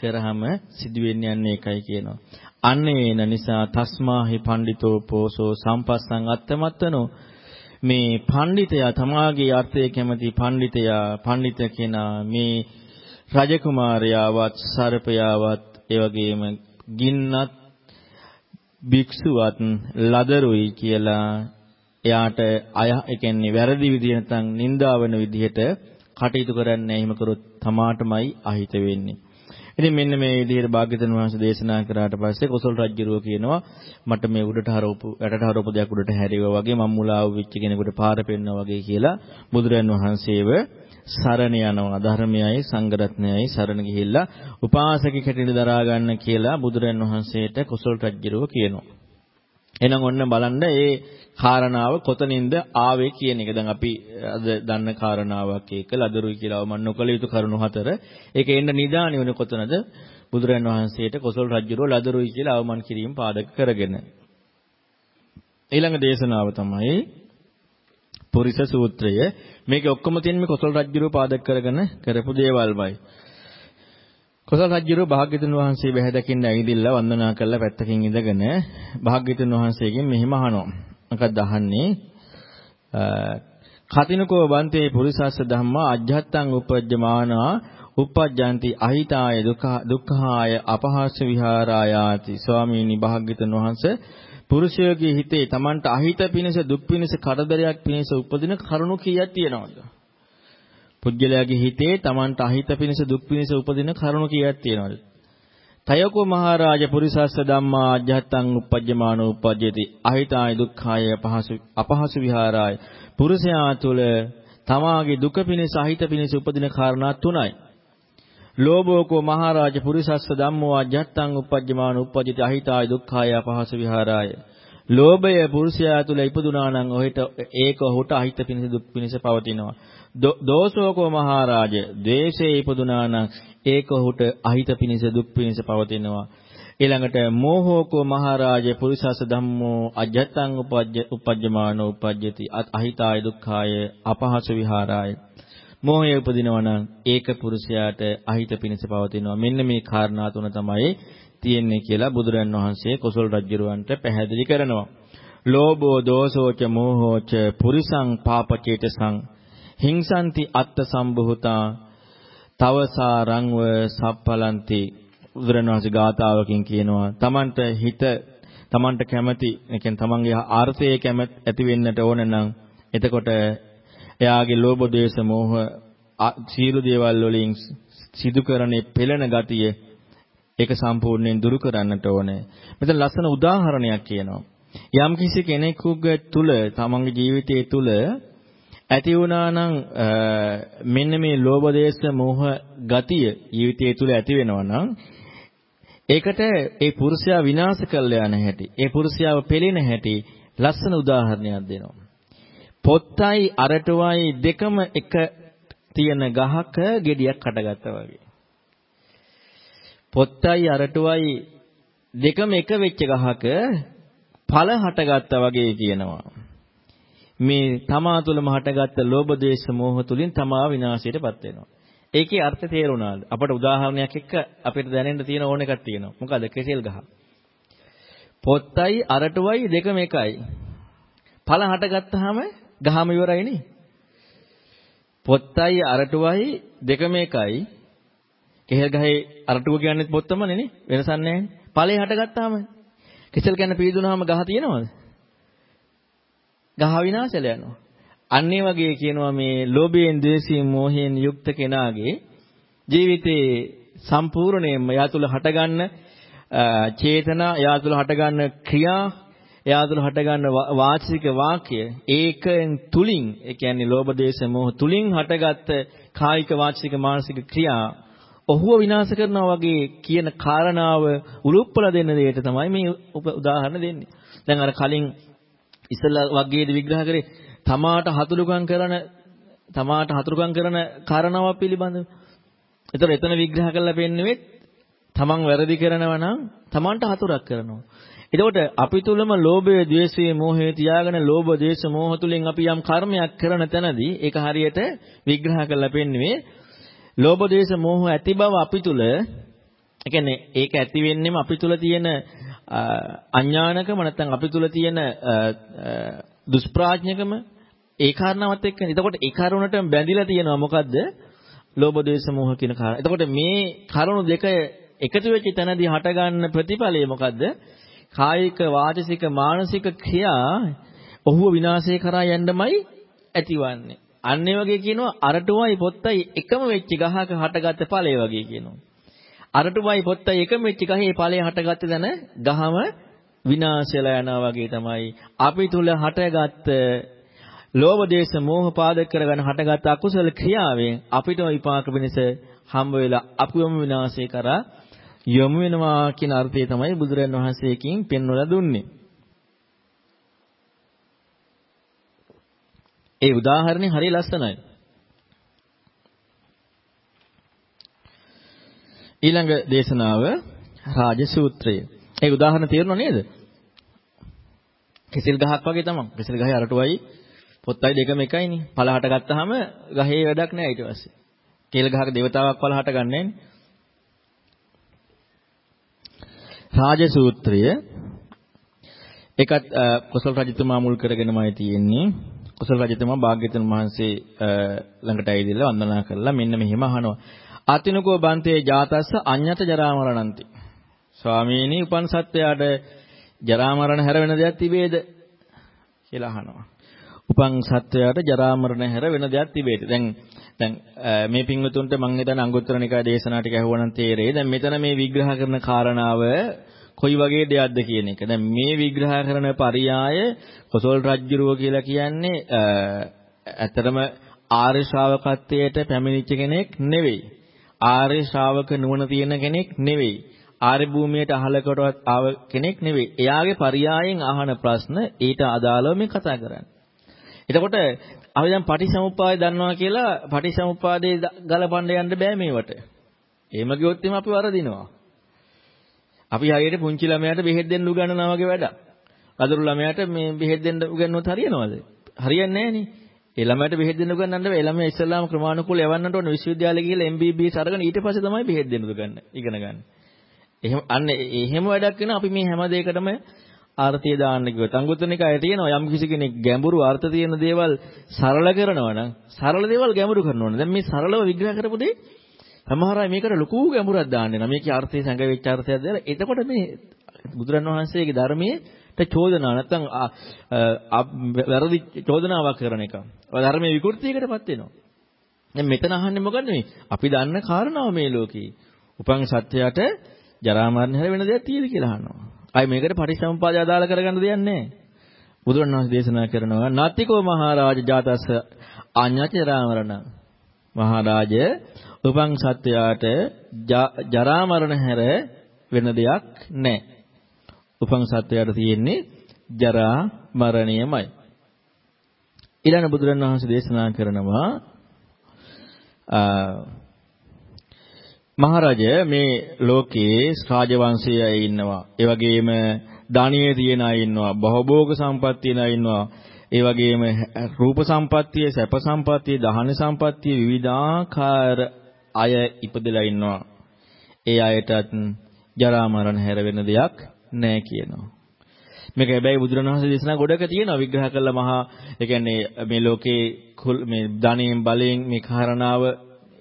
කරාම සිදුවෙන්නේ යන්නේ ඒකයි කියනවා. අන්න ඒන නිසා තස්මාහි පඬිතෝ පෝසෝ සම්පස්සං අත්තමත්තනෝ මේ පඬිතයා තමාගේ අර්ථය කැමති පඬිතයා පඬිත කෙනා මේ රජකුමාරයාවත් සර්පයාවත් ඒ වගේම ගින්නත් භික්ෂුවත් ලදරුයි කියලා එයාට අය ඒ කියන්නේ වැරදි විදිහ නැත්නම් නිඳා වෙන විදිහට කටයුතු කරන්නේ එහෙම කරොත් තමාටමයි අහිත වෙන්නේ. ඉතින් මෙන්න මේ විදිහට භාග්‍යවතුන් වහන්සේ දේශනා කරාට පස්සේ කොසල් රජුරෝ කියනවා මට මේ උඩට හරවපු යටට හරවපු දෙයක් උඩට හැරිවා වගේ මම මුලාව වෙච්ච කෙනෙකුට පාර පෙන්නා වගේ කියලා බුදුරන් වහන්සේව සරණ යනවා ධර්මයයි සංඝරත්නයයි සරණ ගිහිල්ලා උපාසක කැටිල දරා ගන්න කියලා බුදුරන් වහන්සේට කොසල් රජුරෝ කියනවා. එහෙනම් ඔන්න බලන්න ඒ කාරණාව කොතනින්ද ආවේ කියන එක. දැන් අපි අද දන්න කාරණාවක් ඒක ලදරුයි කියලා මම නොකල යුතු කරුණු හතර. ඒක එන්න නිදාණි වෙන කොතනද? බුදුරන් වහන්සේට කොසල් රජුරෝ ලදරුයි කියලා අවමන් කිරීම පාදක කරගෙන. ඊළඟ දේශනාව තමයි පුරිස සූත්‍රය. මේක ඔක්කොම තියෙන්නේ කොසල් රජුරෝ පාදක කරගෙන කරපු දේවල්මයි. කොසල් රජුරෝ භාග්‍යතුන් වහන්සේ බැහැ දකින්න ඇවිදිලා වන්දනා කරලා පැත්තකින් ඉඳගෙන භාග්‍යතුන් වහන්සේගෙන් මෙහිම අහනවා. මොකක්ද අහන්නේ? කතිනකෝ බන්තේ පුරිසස්ස ධම්මා අජ්ජත්තං උපජ්ජමානා uppajjanti අහිතාය දුක්ඛාය අපහාස විහාරායාති ස්වාමීනි භාග්‍යතුන් වහන්සේ පුරුෂයගේ හිතේ Tamanට අහිත පිණිස දුක් පිණිස කරදරයක් පිණිස උපදින කරුණු කීයක් තියෙනවද? පුජ්‍යලයාගේ හිතේ Tamanට අහිත පිණිස දුක් පිණිස උපදින කරුණු කීයක් තියෙනවද? තයකෝ මහරජ පුරිසස්ස ධම්මා අජ්ජත්තං uppajjamaano uppajjeti අහිතාය දුක්ඛාය අපහසු අපහසු විහාරාය. පුරුෂයා තුල තමාගේ දුක පිණිස අහිත පිණිස උපදින කාරණා තුනයි. ලෝභෝකෝ මහරජ පුරිසස්ස ධම්මෝ අජ්ජත්තං uppajjamaano uppajjeti අහිතාය දුක්ඛාය අපහසු විහාරාය. ලෝභය පුරුෂයා තුල ඉපදුනා නම් ඔහෙට ඒක ඔහුට අහිත පිණිස දුක් පිණිස පවතිනවා. දෝසෝකෝ මහරජ ද්වේෂයේ ඉපදුනා නම් ඒක ඔහුට අහිත පිනිස දුක් පිනිස පවතිනවා. ඊළඟට මෝහෝකෝ මහරජ පුරිසස ධම්මෝ අජත්තං උපජ්ජ උපජ්ජමානෝ උපජ්ජති අහිතාය දුක්ඛාය අපහසු විහාරාය. මෝහය උපදිනවා නම් ඒක පුරුෂයාට අහිත පිනිස පවතිනවා. මෙන්න මේ කාරණා තුන තමයි තියෙන්නේ කියලා බුදුරන් වහන්සේ කොසල් රජුරවන්ට පැහැදිලි කරනවා. ලෝභෝ දෝසෝච මෝහෝච පුරිසං පාපචේතසං හිංසන්ති අත්ත සම්භූතා තවසාරංව සප්පලන්ති බුදුරණවහන්සේ ගාතාවකින් කියනවා තමන්ට හිත තමන්ට කැමති ඒ කියන්නේ තමන්ගේ ආර්ථයේ කැමැත් ඇති වෙන්නට ඕන නම් එතකොට එයාගේ ලෝභ ද්වේෂ මෝහ සීල දේවල් වලින් සිදු කරන්නේ පෙළෙන ගතිය ඒක සම්පූර්ණයෙන් දුරු කරන්නට ඕනේ. මෙතන ලස්සන උදාහරණයක් කියනවා. යම් කිසි කෙනෙකුගේ තුල තමන්ගේ ජීවිතයේ තුල ඇති වුණා නම් මෙන්න මේ ලෝභ දේශ මොහ ගතිය ජීවිතය තුළ ඇති වෙනවා නම් ඒකට ඒ පුරුෂයා විනාශ කරලා යන හැටි ඒ පුරුෂයාව පෙළෙන හැටි ලස්සන උදාහරණයක් දෙනවා. පොත්තයි අරටුවයි දෙකම එක තියෙන ගහක ගෙඩියක් කඩගත්තා වගේ. පොත්තයි අරටුවයි දෙකම එක වෙච්ච ගහක ඵල හටගත්තා වගේ කියනවා. මේ තමා තුළම හටගත්ත ලෝභ දේශ මොහ තුලින් තමා විනාශයටපත් වෙනවා. ඒකේ අර්ථය තේරුණාද? අපට උදාහරණයක් එක්ක අපිට දැනෙන්න තියෙන ඕන එකක් තියෙනවා. මොකද කෙසෙල් ගහ. පොත්තයි අරටුවයි දෙකම එකයි. ඵල හටගත්තාම ගහම ඉවරයි නේ. පොත්තයි අරටුවයි දෙකම එකයි. කෙහෙල් ගහේ අරටුව කියන්නේ පොත්තමනේ නේ. වෙනසක් නැහැ නේ. ඵලේ හටගත්තාම කෙසෙල් කියන්නේ පීදුනහම ගහ තියෙනවද? ගහ විනාශල යනවා. අන්න ඒ වගේ කියනවා මේ ලෝභයෙන්, ද්වේෂයෙන්, මෝහයෙන් යුක්ත කෙනාගේ ජීවිතේ සම්පූර්ණයෙන්ම යා තුළ හටගන්න චේතනා, යා තුළ හටගන්න ක්‍රියා, යා තුළ හටගන්න වාචික වාක්‍ය ඒකෙන් තුලින්, ඒ කියන්නේ ලෝභ, දේශ, මෝහ තුලින් හටගත්ත කායික, වාචික, මානසික ක්‍රියා ඔහුව විනාශ කරනවා වගේ කියන කාරණාව උලුප්පල දෙන්න දෙයට තමයි මේ උදාහරණ දෙන්නේ. දැන් අර කලින් ඉස්සලා වග්ගයේද විග්‍රහ කරේ තමාට හතුරුකම් කරන තමාට හතුරුකම් කරන කාරණාවක් පිළිබඳව. ඒතර එතන විග්‍රහ කරලා පෙන්නුවේ තමන් වැරදි කරනවා නම් තමන්ට හතුරක් කරනවා. එතකොට අපි තුලම ලෝභය, ద్వේෂය, මෝහය තියාගෙන ලෝභ, ද්වේෂ, මෝහ තුලින් අපි යම් කර්මයක් කරන තැනදී ඒක හරියට විග්‍රහ කරලා පෙන්නුවේ ලෝභ, ද්වේෂ, මෝහ ඇති බව අපි තුල ඒ කියන්නේ ඒක ඇති වෙන්නෙම අපි තුල තියෙන අඥානකම නැත්නම් අපි තුල තියෙන දුෂ්ප්‍රඥකම ඒ කාරණාවත් එක්ක. එතකොට ඒ කරුණට බැඳිලා තියෙනවා මොකද්ද? ලෝභ දේශ මොහ කියන කාරණා. එතකොට මේ කරුණු දෙක එකතු වෙච්ච තැනදී හටගන්න ප්‍රතිඵලය මොකද්ද? කායික වාචසික මානසික ක්‍රියා ඔහුව විනාශය කරා යන්නමයි ඇතිවන්නේ. අන්න ඒ වගේ කියනවා අරටුවයි පොත්තයි එකම වෙච්ච ගහක හටගත්ත ඵලය වගේ කියනවා. අරටුවයි පොත්තයි එකම වෙච්ච ගහේ ඵලය හටගත්ත දැන ගහම විනාශයලා යනවා වගේ තමයි අපි තුල හටගත්ත ලෝභ දේශ මෝහ පාදක කරගෙන හටගත් අකුසල ක්‍රියාවෙන් අපිට විපාක වෙනස හම්බ වෙලා අපිවම විනාශය කරා යොමු වෙනවා කියන අර්ථය තමයි බුදුරන් වහන්සේකින් පෙන්වලා දුන්නේ. ඒ උදාහරණේ හරිය ලස්සනයි. ඊළඟ දේශනාව රාජ සූත්‍රය. ඒ උදාහරණ තේරුණා නේද? කෙසෙල් ගහක් වගේ තමයි. කෙසෙල් ගහේ අරටුවයි පොත්තයි දෙකම එකයිනේ. පළහට ගත්තාම ගහේ වැඩක් නැහැ ඊට පස්සේ. කේල් ගහක దేవතාවක් පළහට ගන්නෑ නේ. රාජ සූත්‍රය ඒකත් කුසල රජතුමා මුල් කරගෙනමයි තියෙන්නේ. කුසල රජතුමා භාග්‍යවතුන් වහන්සේ ළඟට ඇවිදලා වන්දනා කරලා මෙන්න මෙහෙම අහනවා. අතිනකෝ බන්තේ ජාතස්ස අඤ්ඤත ජරා මරණන්ති. ස්වාමීනි උපන් සත්‍යයට ජරා මරණ හැර වෙන දෙයක් තිබේද කියලා අහනවා. උපන් සත්‍යයට ජරා මරණ හැර වෙන දෙයක් තිබේද? දැන් දැන් මේ පින්වතුන්ට මම හිතන අංගුත්තර නිකාය දේශනා ටික ඇහුවනම් තේරෙයි. දැන් මෙතන මේ විග්‍රහ කරන කාරණාව කොයි වගේ දෙයක්ද කියන එක. දැන් මේ විග්‍රහ කරන පරියාය කොසල් රජ්ජුරුව කියලා කියන්නේ ඇත්තටම ආර්ය ශ්‍රාවකත්වයට පැමිණිච්ච කෙනෙක් නෙවෙයි. ආර්ය ශ්‍රාවක නුවණ තියෙන කෙනෙක් නෙවෙයි. ආර්ය භූමියට අහලකටවත් ආව කෙනෙක් නෙවෙයි. එයාගේ පරියායෙන් අහන ප්‍රශ්න ඊට අදාළව මේ කතා කරන්නේ. එතකොට අපි දැන් පටිසමුප්පාදය දන්නවා කියලා පටිසමුප්පාදේ ගලපන්න යන්න බෑ මේවට. එහෙම ගියොත් එimhe අපි වරදිනවා. අපි හරියට පුංචි ළමයාට බෙහෙත් දෙන්න උගන්වනවා වගේ වැඩක්. ලදරු ළමයාට මේ බෙහෙත් දෙන්න උගන්වුවොත් හරියනවද? හරියන්නේ නැහනේ. ඒ ළමයට බෙහෙත් දෙන්න උගන්වන්න බෑ. ඒ ළමයා ඉස්ලාම ක්‍රමානුකූලව යවන්නට ඕන විශ්වවිද්‍යාලෙ ගිහලා MBBS අරගෙන ඊට පස්සේ තමයි බෙහෙත් දෙන්න උගන්න ඉගෙන ගන්න. එහෙම අන්න එහෙම වැඩක් වෙන අපි මේ හැම දෙයකටම ආර්ථය දාන්න කිව්වොත් අංගුත්තනිකායේ තියෙනවා යම් කිසි කෙනෙක් ගැඹුරු අර්ථ තියෙන දේවල් සරල කරනවා නම් සරල දේවල් ගැඹුරු කරනවා නම් දැන් මේ සරලව විග්‍රහ කරපු දේ සමහර අය මේකට ලොකු ගැඹුරක් දාන්නේ නැහැ. මේකේ අර්ථය සංගවිච්ච අර්ථයක් දාලා එතකොට මේ බුදුරන් වහන්සේගේ ධර්මයේට චෝදනා නැත්තම් වැරදි චෝදනාවක් කරන එක. ඔය ධර්මයේ විකෘතියකටපත් වෙනවා. දැන් මෙතන අහන්නේ මොකද්ද මේ? අපි දන්න කාරණාව මේ ලෝකේ. උපන් සත්‍යයට ජරා මරණ හැර වෙන දෙයක් තියෙද කියලා අහනවා. අය මේකට පටිච්චසමුපාදය අදාළ කරගන්න දෙයක් නැහැ. බුදුරණවහන්සේ දේශනා කරනවා නාතිකෝ මහරජ ජාතස්ස අඤ්ඤචරාමරණ මහරජ උපන් සත්‍යයට ජරා මරණ හැර වෙන දෙයක් නැහැ. උපන් සත්‍යයට තියෙන්නේ ජරා මරණයමයි. ඊළඟ බුදුරණවහන්සේ දේශනා කරනවා මහරජ මේ ලෝකයේ රාජවංශය ඉන්නවා. ඒ වගේම ධානියේ තියෙන අය ඉන්නවා, බහභෝග සම්පත් තියෙන අය ඉන්නවා. ඒ වගේම රූප සම්පත්තිය, සැප සම්පත්තිය, දහන සම්පත්තිය විවිධාකාර අය ඉපදලා ඉන්නවා. ඒ අයටත් ජරා මරණ හැර වෙන දෙයක් නැහැ කියනවා. මේක හැබැයි බුදුරණවහන්සේ දේශනා ගොඩක තියෙනවා විග්‍රහ කළා මහා ඒ කියන්නේ මේ ලෝකේ මේ ධනෙන් බලයෙන් මේ කාරණාව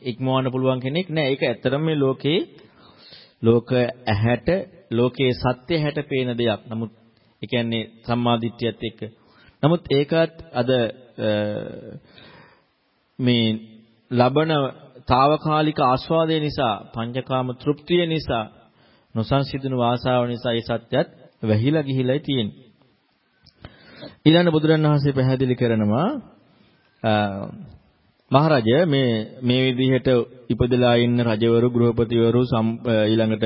ඉක්මවන්න පුළුවන් කෙනෙක් නෑ. ඒක ඇත්තටම මේ ලෝකේ ලෝක ඇහැට ලෝකයේ සත්‍ය හැට පේන දෙයක්. නමුත් ඒ කියන්නේ සම්මාදිට්ඨියත් එක්ක. නමුත් ඒකත් අද මේ ලබන తాවකාලික ආස්වාදය නිසා පංචකාම තෘප්තිය නිසා නොසන්සිඳුණු වාසාව නිසා ඒ සත්‍යත් වැහිලා ගිහිලයි තියෙන්නේ. ඊළඟ බුදුරණවහන්සේ පැහැදිලි කරනවා මහරජ මේ මේ විදිහට ඉපදලා ඉන්න රජවරු ගෘහපතිවරු ඊළඟට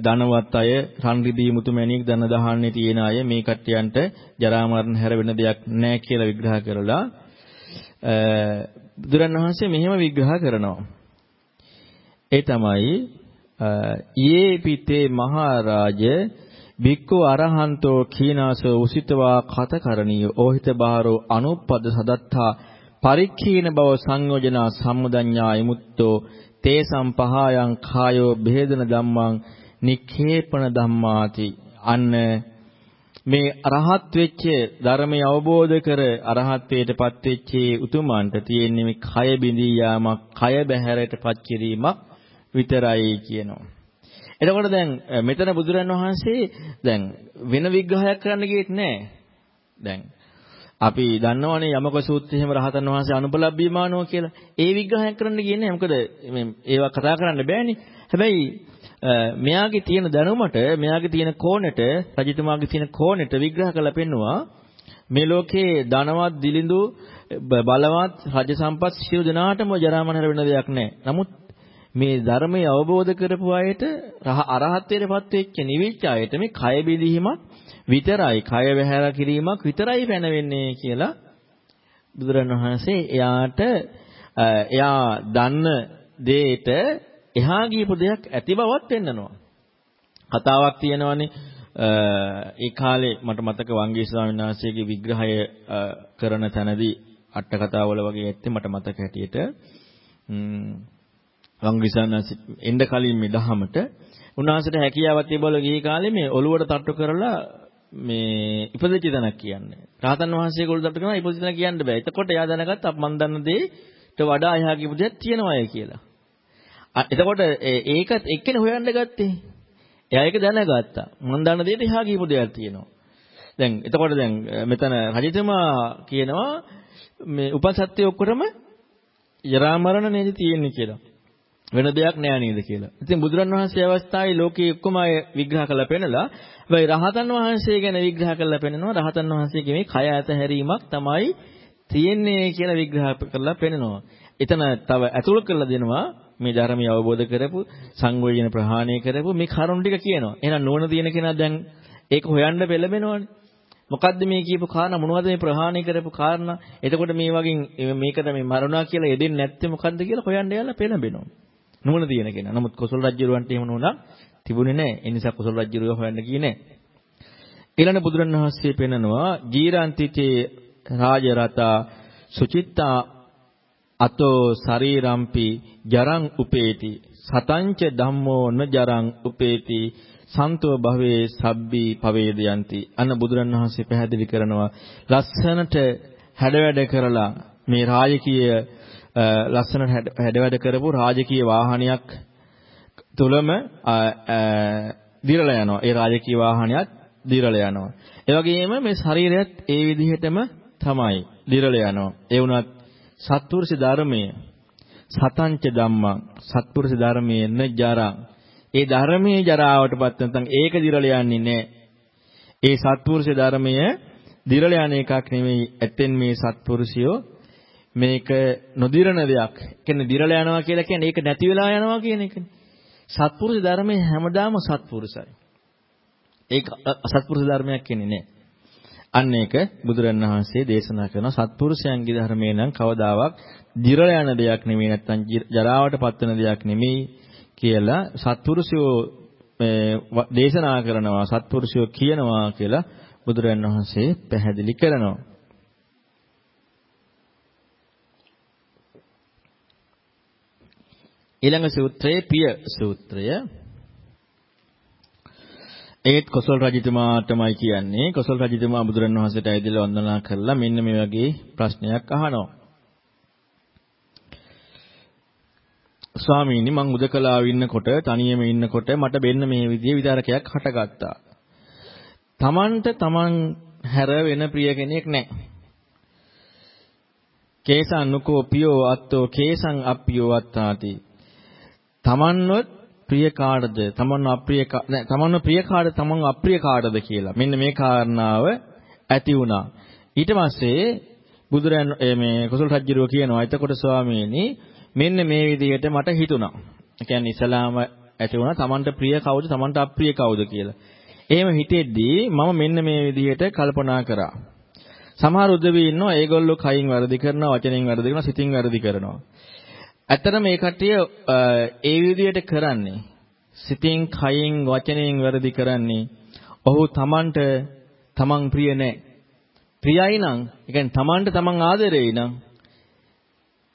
ධනවත් අය රන් රිදී මුතු මැණික් ධන දහන්නේ තියෙන අය මේ කට්ටියන්ට ජරා මරණ හැර වෙන දෙයක් නැහැ කියලා විග්‍රහ කරලා බුදුරණවහන්සේ මෙහෙම විග්‍රහ කරනවා. ඒ තමයි යේ පිතේ මහරජ බික්කු අරහන්තෝ කීනාසෝ උසිතවා කතකරණීය ඕහිත බාරෝ අනුප්පද සදත්තා පරික්ඛීන බව සංයෝජනා සම්මුදඤ්ඤා යමුත්තෝ තේසම් පහයන් කායෝ බෙහෙදන ධම්මං නික්ඛේපන ධම්මාති. අන්න මේ අරහත් වෙච්ච ධර්මය අවබෝධ කර අරහත්ත්වයටපත් වෙච්ච උතුමන්ට තියෙන්නේ මේ කය බිඳී යාමක් කය බැහැරටපත් කිරීමක්. විතරයි කියනවා. එතකොට දැන් මෙතන බුදුරන් වහන්සේ දැන් වෙන විග්‍රහයක් කරන්න ගියෙත් නෑ. දැන් අපි දන්නවනේ යමක සූත්‍රයේම රහතන් වහන්සේ අනුපලබ්බීමානෝ කියලා. ඒ විග්‍රහයක් කරන්න ගියේ නෑ. මොකද ඒවා කතා කරන්න බෑනේ. හැබැයි මෙයාගේ තියෙන දැනුමට, මෙයාගේ තියෙන කෝණෙට, රජතුමාගේ තියෙන කෝණෙට විග්‍රහ කරලා පෙන්නවා මේ ලෝකේ ධනවත්, දිලිඳු, බලවත්, රජ සම්පත් සියලු දෙනාටම ජරාමරණ වෙන දෙයක් නෑ. නමුත් මේ ධර්මය අවබෝධ කරපු අයට අරහත්ත්වයටපත් වෙච්ච නිවිච්ච අයට මේ කය බිඳීමක් විතරයි කය වැහැර කිරීමක් විතරයි පැනවෙන්නේ කියලා බුදුරණවහන්සේ එයාට එයා දන්න දෙයට එහා ගියපු දෙයක් ඇති බවත් පෙන්නනවා. කතාවක් තියෙනවානේ ඒ කාලේ මට මතක වංගී ස්වාමීන් වහන්සේගේ විග්‍රහය කරන තැනදී අට කතාවල වගේ ඇත්තේ මට මතක හැටියට වංගිසානස් එන්න කලින් මේ දහමට උන්වහන්සේට හැකියාවක් තිබවල ගිහි කාලේ මේ ඔළුවට තට්ටු කරලා මේ ඉපදෙච්ච තැනක් කියන්නේ. රාතන් වහන්සේ ගොළු තට්ටු කරනවා ඉපදෙච්ච තැන කියන්න බෑ. එතකොට එයා දැනගත්ත අප මන් දන්න දේට වඩා එහා කියපු දෙයක් තියෙනවා අය කියලා. එතකොට ඒකත් එක්කෙනේ හොයන්න ගත්තේ. එයා ඒක දැනගත්තා. මන් දන්න දෙයට එහා කියපු දෙයක් තියෙනවා. දැන් එතකොට දැන් මෙතන රජතුමා කියනවා මේ උපසත්ත්‍ය ඔක්කොටම ජරා මරණ නේද තියෙන්නේ කියලා. වෙන දෙයක් නෑ නේද කියලා. ඉතින් බුදුරන් වහන්සේ අවස්ථාවේ ලෝකයේ ඔක්කොම අය විග්‍රහ කරලා පෙන්නලා හැබැයි රහතන් වහන්සේ ගැන විග්‍රහ කරලා පෙන්නනවා රහතන් වහන්සේගේ මේ කය ඇත හැරීමක් තමයි තියෙන්නේ කියලා විග්‍රහ කරලා පෙන්නනවා. එතන තව ඇතුල් කරලා දෙනවා මේ ධර්මය අවබෝධ කරපු සංවේදන ප්‍රහාණය කරපු මේ කරුණ ටික කියනවා. එහෙනම් නෝන තියෙන කෙනා දැන් ඒක හොයන්න පෙළඹෙනවනේ. මොකද්ද මේ කියපු කාරණා මොනවද මේ ප්‍රහාණය කරපු කාරණා? එතකොට මේ වගේ මේකට මේ මරුණා කියලා යෙදෙන්නේ නැත්තේ මොකද්ද කියලා හොයන්න යලා පෙළඹෙනවා. නුවණ තියෙන කෙනා. නමුත් කොසල් රජුරවන්ට එහෙම නුවණක් තිබුණේ නැහැ. ඒ නිසා කොසල් රජුරව හොයන්න ගියේ නැහැ. ඊළඟ බුදුරණවහන්සේ පෙන්නනවා ජීරාන්තිචේ රාජරතා සුචිත්තා අතෝ ශරීරම්පි ජරං උපේති සතංච ධම්මෝ න ජරං උපේති සන්තෝ භවේ සබ්බි පවේදයන්ති අන්න බුදුරණවහන්සේ පැහැදිලි කරනවා ලස්සනට හැඩ වැඩ කරලා මේ රාජකීය ලස්සන හැඩවැඩ කරපු රාජකීය වාහනයක් තුලම දිරලා යනවා. ඒ රාජකීය වාහනයත් දිරලා යනවා. ඒ වගේම මේ ශරීරයත් ඒ විදිහටම තමයි දිරලා යනවා. ඒ වුණත් සත්පුරුෂ ධර්මයේ සතංච ධම්මං සත්පුරුෂ ධර්මයේ නජරං ඒ ධර්මයේ ජරාවටපත් නැත්නම් ඒක දිරලා යන්නේ නැහැ. ඒ සත්පුරුෂ ධර්මය දිරලා යන එකක් නෙමෙයි. ඇත්තෙන් මේ සත්පුරුෂයෝ මේක නොදිරණ දෙයක්. කියන්නේ දිරලා යනවා කියලා කියන්නේ ඒක නැති වෙලා යනවා කියන එකනේ. සත්පුරුෂ ධර්මයේ හැමදාම සත්පුරුෂයි. ඒක අසත්පුරුෂ ධර්මයක් කියන්නේ නැහැ. අන්න ඒක බුදුරණවහන්සේ දේශනා කරන සත්පුරුෂයන්ගේ ධර්මයේ නම් කවදාවත් දිරලා යන දෙයක් නෙමෙයි නැත්තම් ජරාවට පත්වන දෙයක් නෙමෙයි කියලා සත්පුරුෂයෝ දේශනා කරනවා සත්පුරුෂයෝ කියනවා කියලා බුදුරණවහන්සේ පැහැදිලි කරනවා. ඊළඟ සූත්‍රයේ පිය සූත්‍රය ඒත් කොසල් රජතුමාටමයි කියන්නේ කොසල් රජතුමා බුදුරණවහන්සේට ඇවිදලා වන්දනා කරලා මෙන්න මේ වගේ ප්‍රශ්නයක් අහනවා ස්වාමීනි මං උදකලාව ඉන්නකොට තනියම ඉන්නකොට මට වෙන්න මේ විදිහේ විතරකයක් හටගත්තා. Tamanට Taman හැර වෙන ප්‍රිය කෙනෙක් නැහැ. කේසං නුකෝ පියෝ අත්තෝ කේසං අප්පියෝ අත්තාති. Tamanවත් ප්‍රිය කාටද? Taman අප්‍රිය නැහැ. Tamanව ප්‍රිය කාටද? Taman අප්‍රිය කාටද කියලා. මෙන්න මේ කාරණාව ඇති වුණා. ඊට පස්සේ බුදුරන් මේ කුසල රජුරෝ කියනවා එතකොට ස්වාමීනි මෙන්න මේ විදිහට මට හිතුණා. ඒ කියන්නේ ඉස්ලාම ඇති වුණා Tamanට ප්‍රිය කවුද Tamanට අප්‍රිය කවුද කියලා. එහෙම හිතෙද්දී මම මෙන්න මේ විදිහට කල්පනා කරා. සමහර උදවි ඉන්නවා ඒගොල්ලෝ කයින් වැරදි කරනවා වචනෙන් වැරදි කරනවා සිතින් වැරදි කරනවා. ඇත්තට මේ කට්ටිය ඒ විදිහට කරන්නේ සිතින් කයින් වචනෙන් වැරදි කරන්නේ ඔහු Tamanට Taman ප්‍රිය නැහැ. ප්‍රියයි නම් ඒ කියන්නේ Tamanට Taman ආදරෙයි නම්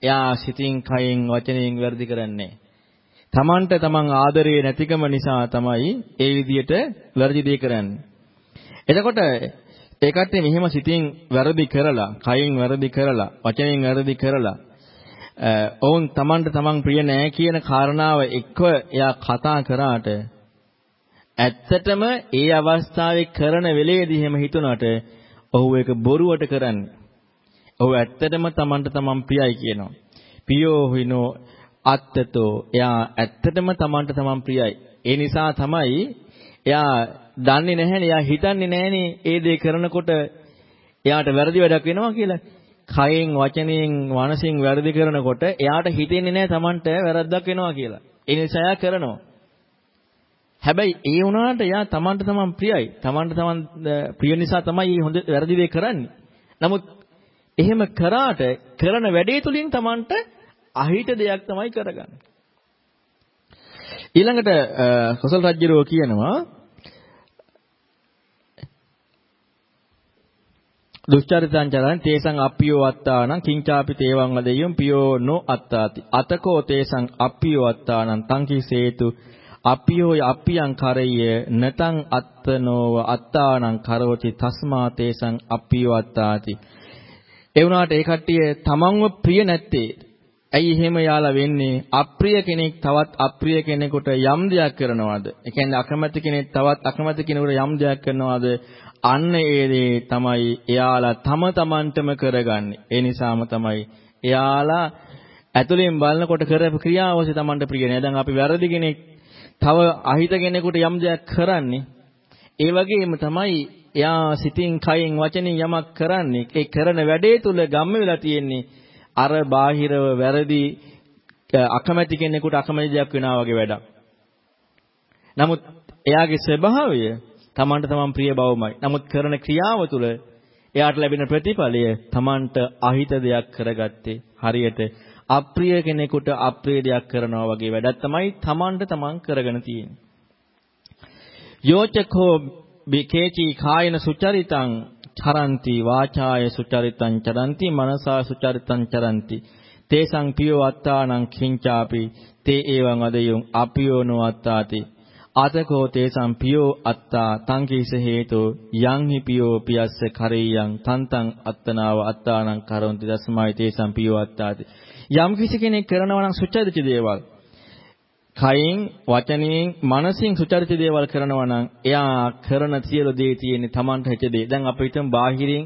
එයා සිතින් කයෙන් වචනයෙන් වැරදි කරන්නේ තමන්ට තමන් ආදරේ නැතිකම නිසා තමයි ඒ විදියට වැරදි දේ කරන්නේ. එතකොට ඒ කට්ටිය මෙහෙම සිතින් වැරදි කරලා, කයින් වැරදි කරලා, වචනෙන් වැරදි කරලා ඔවුන් තමන්ට තමන් ප්‍රිය නෑ කියන කාරණාව එක්ව එයා කතා කරාට ඇත්තටම ඒ අවස්ථාවේ කරන වෙලේදී එහෙම හිතුණාට ඔහු ඒක බොරුවට කරන්නේ. ඔහු ඇත්තටම Tamanට Taman ප්‍රියයි කියනවා. පියෝ හිනෝ අත්තතෝ එයා ඇත්තටම Tamanට Taman ප්‍රියයි. ඒ නිසා තමයි එයා දන්නේ නැහැනේ එයා හිතන්නේ නැහැනේ ඒ දේ කරනකොට එයාට වැරදි වැඩක් වෙනවා කියලා. කයෙන් වචනයෙන් මනසින් වැරදි කරනකොට එයාට හිතෙන්නේ නැහැ Tamanට වැරද්දක් වෙනවා කියලා. ඒ නිසා එයා කරනවා. හැබැයි ඒ වුණාට එයා Tamanට Taman ප්‍රියයි. Tamanට Taman ප්‍රිය නිසා තමයි හොඳ වැරදි දේ කරන්නේ. නමුත් එහෙම කරාට කරන වැඩේ තුලින් Tamanට අහිත දෙයක් තමයි කරගන්නේ. ඊළඟට කොසල් රජුරෝ කියනවා දුෂ්චරිතං චරං තේසං අප්පියෝ අත්තානං කිංචාපි තේවං වදෙය්‍යම් පියෝ නො අත්තාති අතකෝ තේසං අප්පියෝ අත්තානං තං කිසේතු අප්පියෝ අප්පියං කරෙය්‍ය නතං අත්තනෝව අත්තානං කරෝති තස්මා තේසං අප්පියෝ අත්තාති ඒ වුණාට ඒ කට්ටිය තමන්ව ප්‍රිය නැත්තේ. ඇයි එහෙම යාලා වෙන්නේ? අප්‍රිය කෙනෙක් තවත් අප්‍රිය කෙනෙකුට යම් දෙයක් කරනවාද? ඒ කියන්නේ අකමැති කෙනෙක් තවත් අකමැති කෙනෙකුට යම් දෙයක් කරනවාද? අන්න ඒ දේ තමයි එයාලා තම තමන්ටම කරගන්නේ. ඒ නිසාම තමයි එයාලා ඇතුලෙන් බලනකොට කරපු ක්‍රියාව ඔස්සේ තමන්ට ප්‍රිය නෑ. දැන් අපි වැරදි කෙනෙක් තව අහිත කෙනෙකුට යම් දෙයක් කරන්නේ. ඒ වගේම තමයි එයා සිතින් කයෙන් වචනෙන් යමක් කරන්නේ ඒ කරන වැඩේ තුල ගම්ම වෙලා තියෙන්නේ අර බාහිරව වැරදි අකමැති කෙනෙකුට අකමැති දෙයක් වෙනවා වගේ වැඩක්. නමුත් එයාගේ ස්වභාවය තමන්ට තමන් ප්‍රිය බවමයි. නමුත් කරන ක්‍රියාව තුළ එයාට ලැබෙන ප්‍රතිඵලය තමන්ට අහිත දෙයක් කරගත්තේ හරියට අප්‍රිය කෙනෙකුට අප්‍රිය දෙයක් කරනවා වගේ වැඩක් තමයි තමන්ට තමන් කරගෙන තියෙන්නේ. යෝචකෝ බිකේචී කායන සුචරිතං චරಂತಿ වාචාය සුචරිතං චරಂತಿ මනසා සුචරිතං චරಂತಿ තේසං පියවත්තානං කිංචාපි තේ එවං අදයුං අපියෝනවත්තාති අත්තාති අතකෝ තේසං පියෝ අත්තා තං කීස හේතෝ යං හි පියෝ පියස්ස කරෙයං තන්තං අත්තනාව අත්තානං කරොන්ති දස්මයි තේසං පියෝ අත්තාති යම් කිසි කෙනෙක් කරනවා නම් සුචරිත දේවල් කයින් වචනයෙන් මනසින් සුචරිත දේවල් කරනවා නම් එයා කරන සියලු දේ තියෙන්නේ Tamanට හැච දේ. දැන් අපි හිතමු බාහිරින්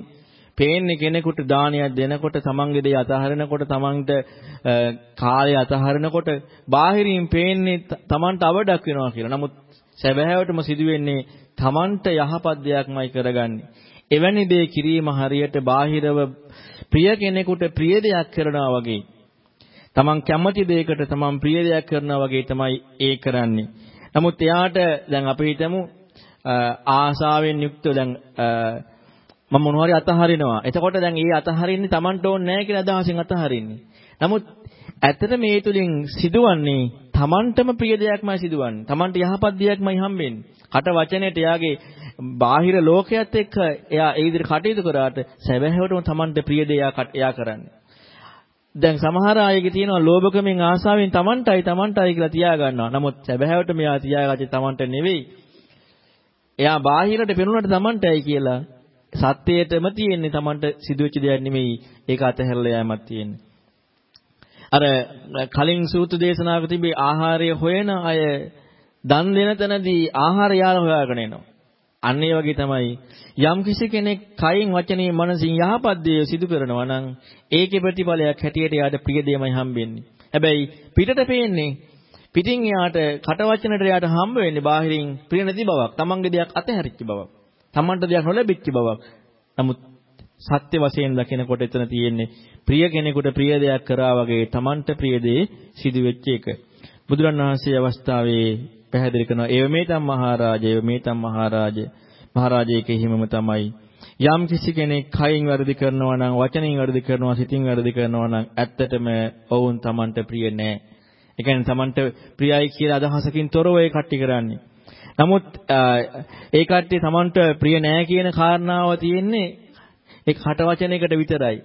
පේන්නේ කෙනෙකුට දානයක් දෙනකොට තමන්ගේ දේ අතහරිනකොට තමන්ට කාලය අතහරිනකොට බාහිරින් පේන්නේ තමන්ට අවඩක් වෙනවා කියලා. නමුත් සැබෑවටම සිදුවෙන්නේ තමන්ට යහපත් දෙයක්මයි කරගන්නේ. එවැනි දේ කිරීම හරියට බාහිරව ප්‍රිය කෙනෙකුට ප්‍රිය දෙයක් කරනවා වගේ. තමන් කැමති දෙයකට තමන් ප්‍රිය දෙයක් කරනවා වගේ තමයි ඒ කරන්නේ. නමුත් එයාට දැන් අපි හිතමු ආසාවෙන් යුක්තව දැන් මම මොනවා හරි අතහරිනවා. එතකොට දැන් ඒ අතහරින්නේ Tamanට ඕනේ නැහැ කියලා අදහසින් අතහරින්නේ. නමුත් ඇත්තට මේ තුලින් සිදුවන්නේ Tamanටම ප්‍රිය දෙයක්මයි සිදුවන්නේ. Tamanට යහපත් දෙයක්මයි හම්බෙන්නේ. කට වචනේට එයාගේ බාහිර ලෝකයක් එක්ක එයා ඒ විදිහට කටයුතු කරාට සැබෑවටම Tamanට ප්‍රිය දේ එයා කරන්නේ. දැන් සමහර අයගේ තියෙනවා ලෝභකමෙන් ආසාවෙන් Tamanටයි Tamanටයි කියලා තියා ගන්නවා. නමුත් සැබෑවට මෙයා තියාගත්තේ Tamanට නෙවෙයි. එයා බාහිරට පෙනුනට Tamanටයි කියලා සත්‍යයටම තියෙන්නේ Tamanට සිදුවෙච්ච දෙයක් නෙමෙයි. ඒක අතහැරලා යෑමක් තියෙන්නේ. අර කලින් සූත්‍ර දේශනාවක තිබේ ආහාරය හොයන අය දන් දෙන තැනදී ආහාර යාලා හොයාගෙන එනවා. අන්න ඒ වගේ තමයි යම් කිසි කෙනෙක් කයින් වචනේ මනසින් යහපත් දේ සිදු කරනවා නම් ඒකේ ප්‍රතිඵලයක් හැටියට යාට ප්‍රිය දෙයමයි හම්බෙන්නේ. හැබැයි පිටට පේන්නේ පිටින් එයාට කට වචනට එයාට හම්බ වෙන්නේ බාහිරින් ප්‍රිය නැති බවක්, තමන්ගේ දෙයක් අතහැරිච්ච බවක්. Tamanට දෙයක් නොලැබිච්ච බවක්. නමුත් සත්‍ය වශයෙන් දකිනකොට එතන තියෙන්නේ ප්‍රිය කෙනෙකුට ප්‍රිය දෙයක් කරා වගේ Tamanට ප්‍රිය දේ සිදු වෙච්ච එක. බුදුරණවහන්සේ අවස්ථාවේ පැහැදිලි කරනවා ඒව මේතම් මහරජා ඒව මේතම් මහරජා මහරජා හිමම තමයි යම් කිසි කෙනෙක් කයින් වැරදි කරනවා නම් වචනෙන් වැරදි කරනවා සිතින් වැරදි කරනවා නම් ඇත්තටම ඔවුන් Tamanට ප්‍රිය නෑ. ඒ කියන්නේ Tamanට ප්‍රියයි කියලා අදහසකින් තොරව ඒ කට්ටි කරන්නේ. නමුත් ඒ කට්ටිය Tamanට ප්‍රිය නෑ කියන කාරණාව තියෙන්නේ ඒ කට වචනයකට විතරයි.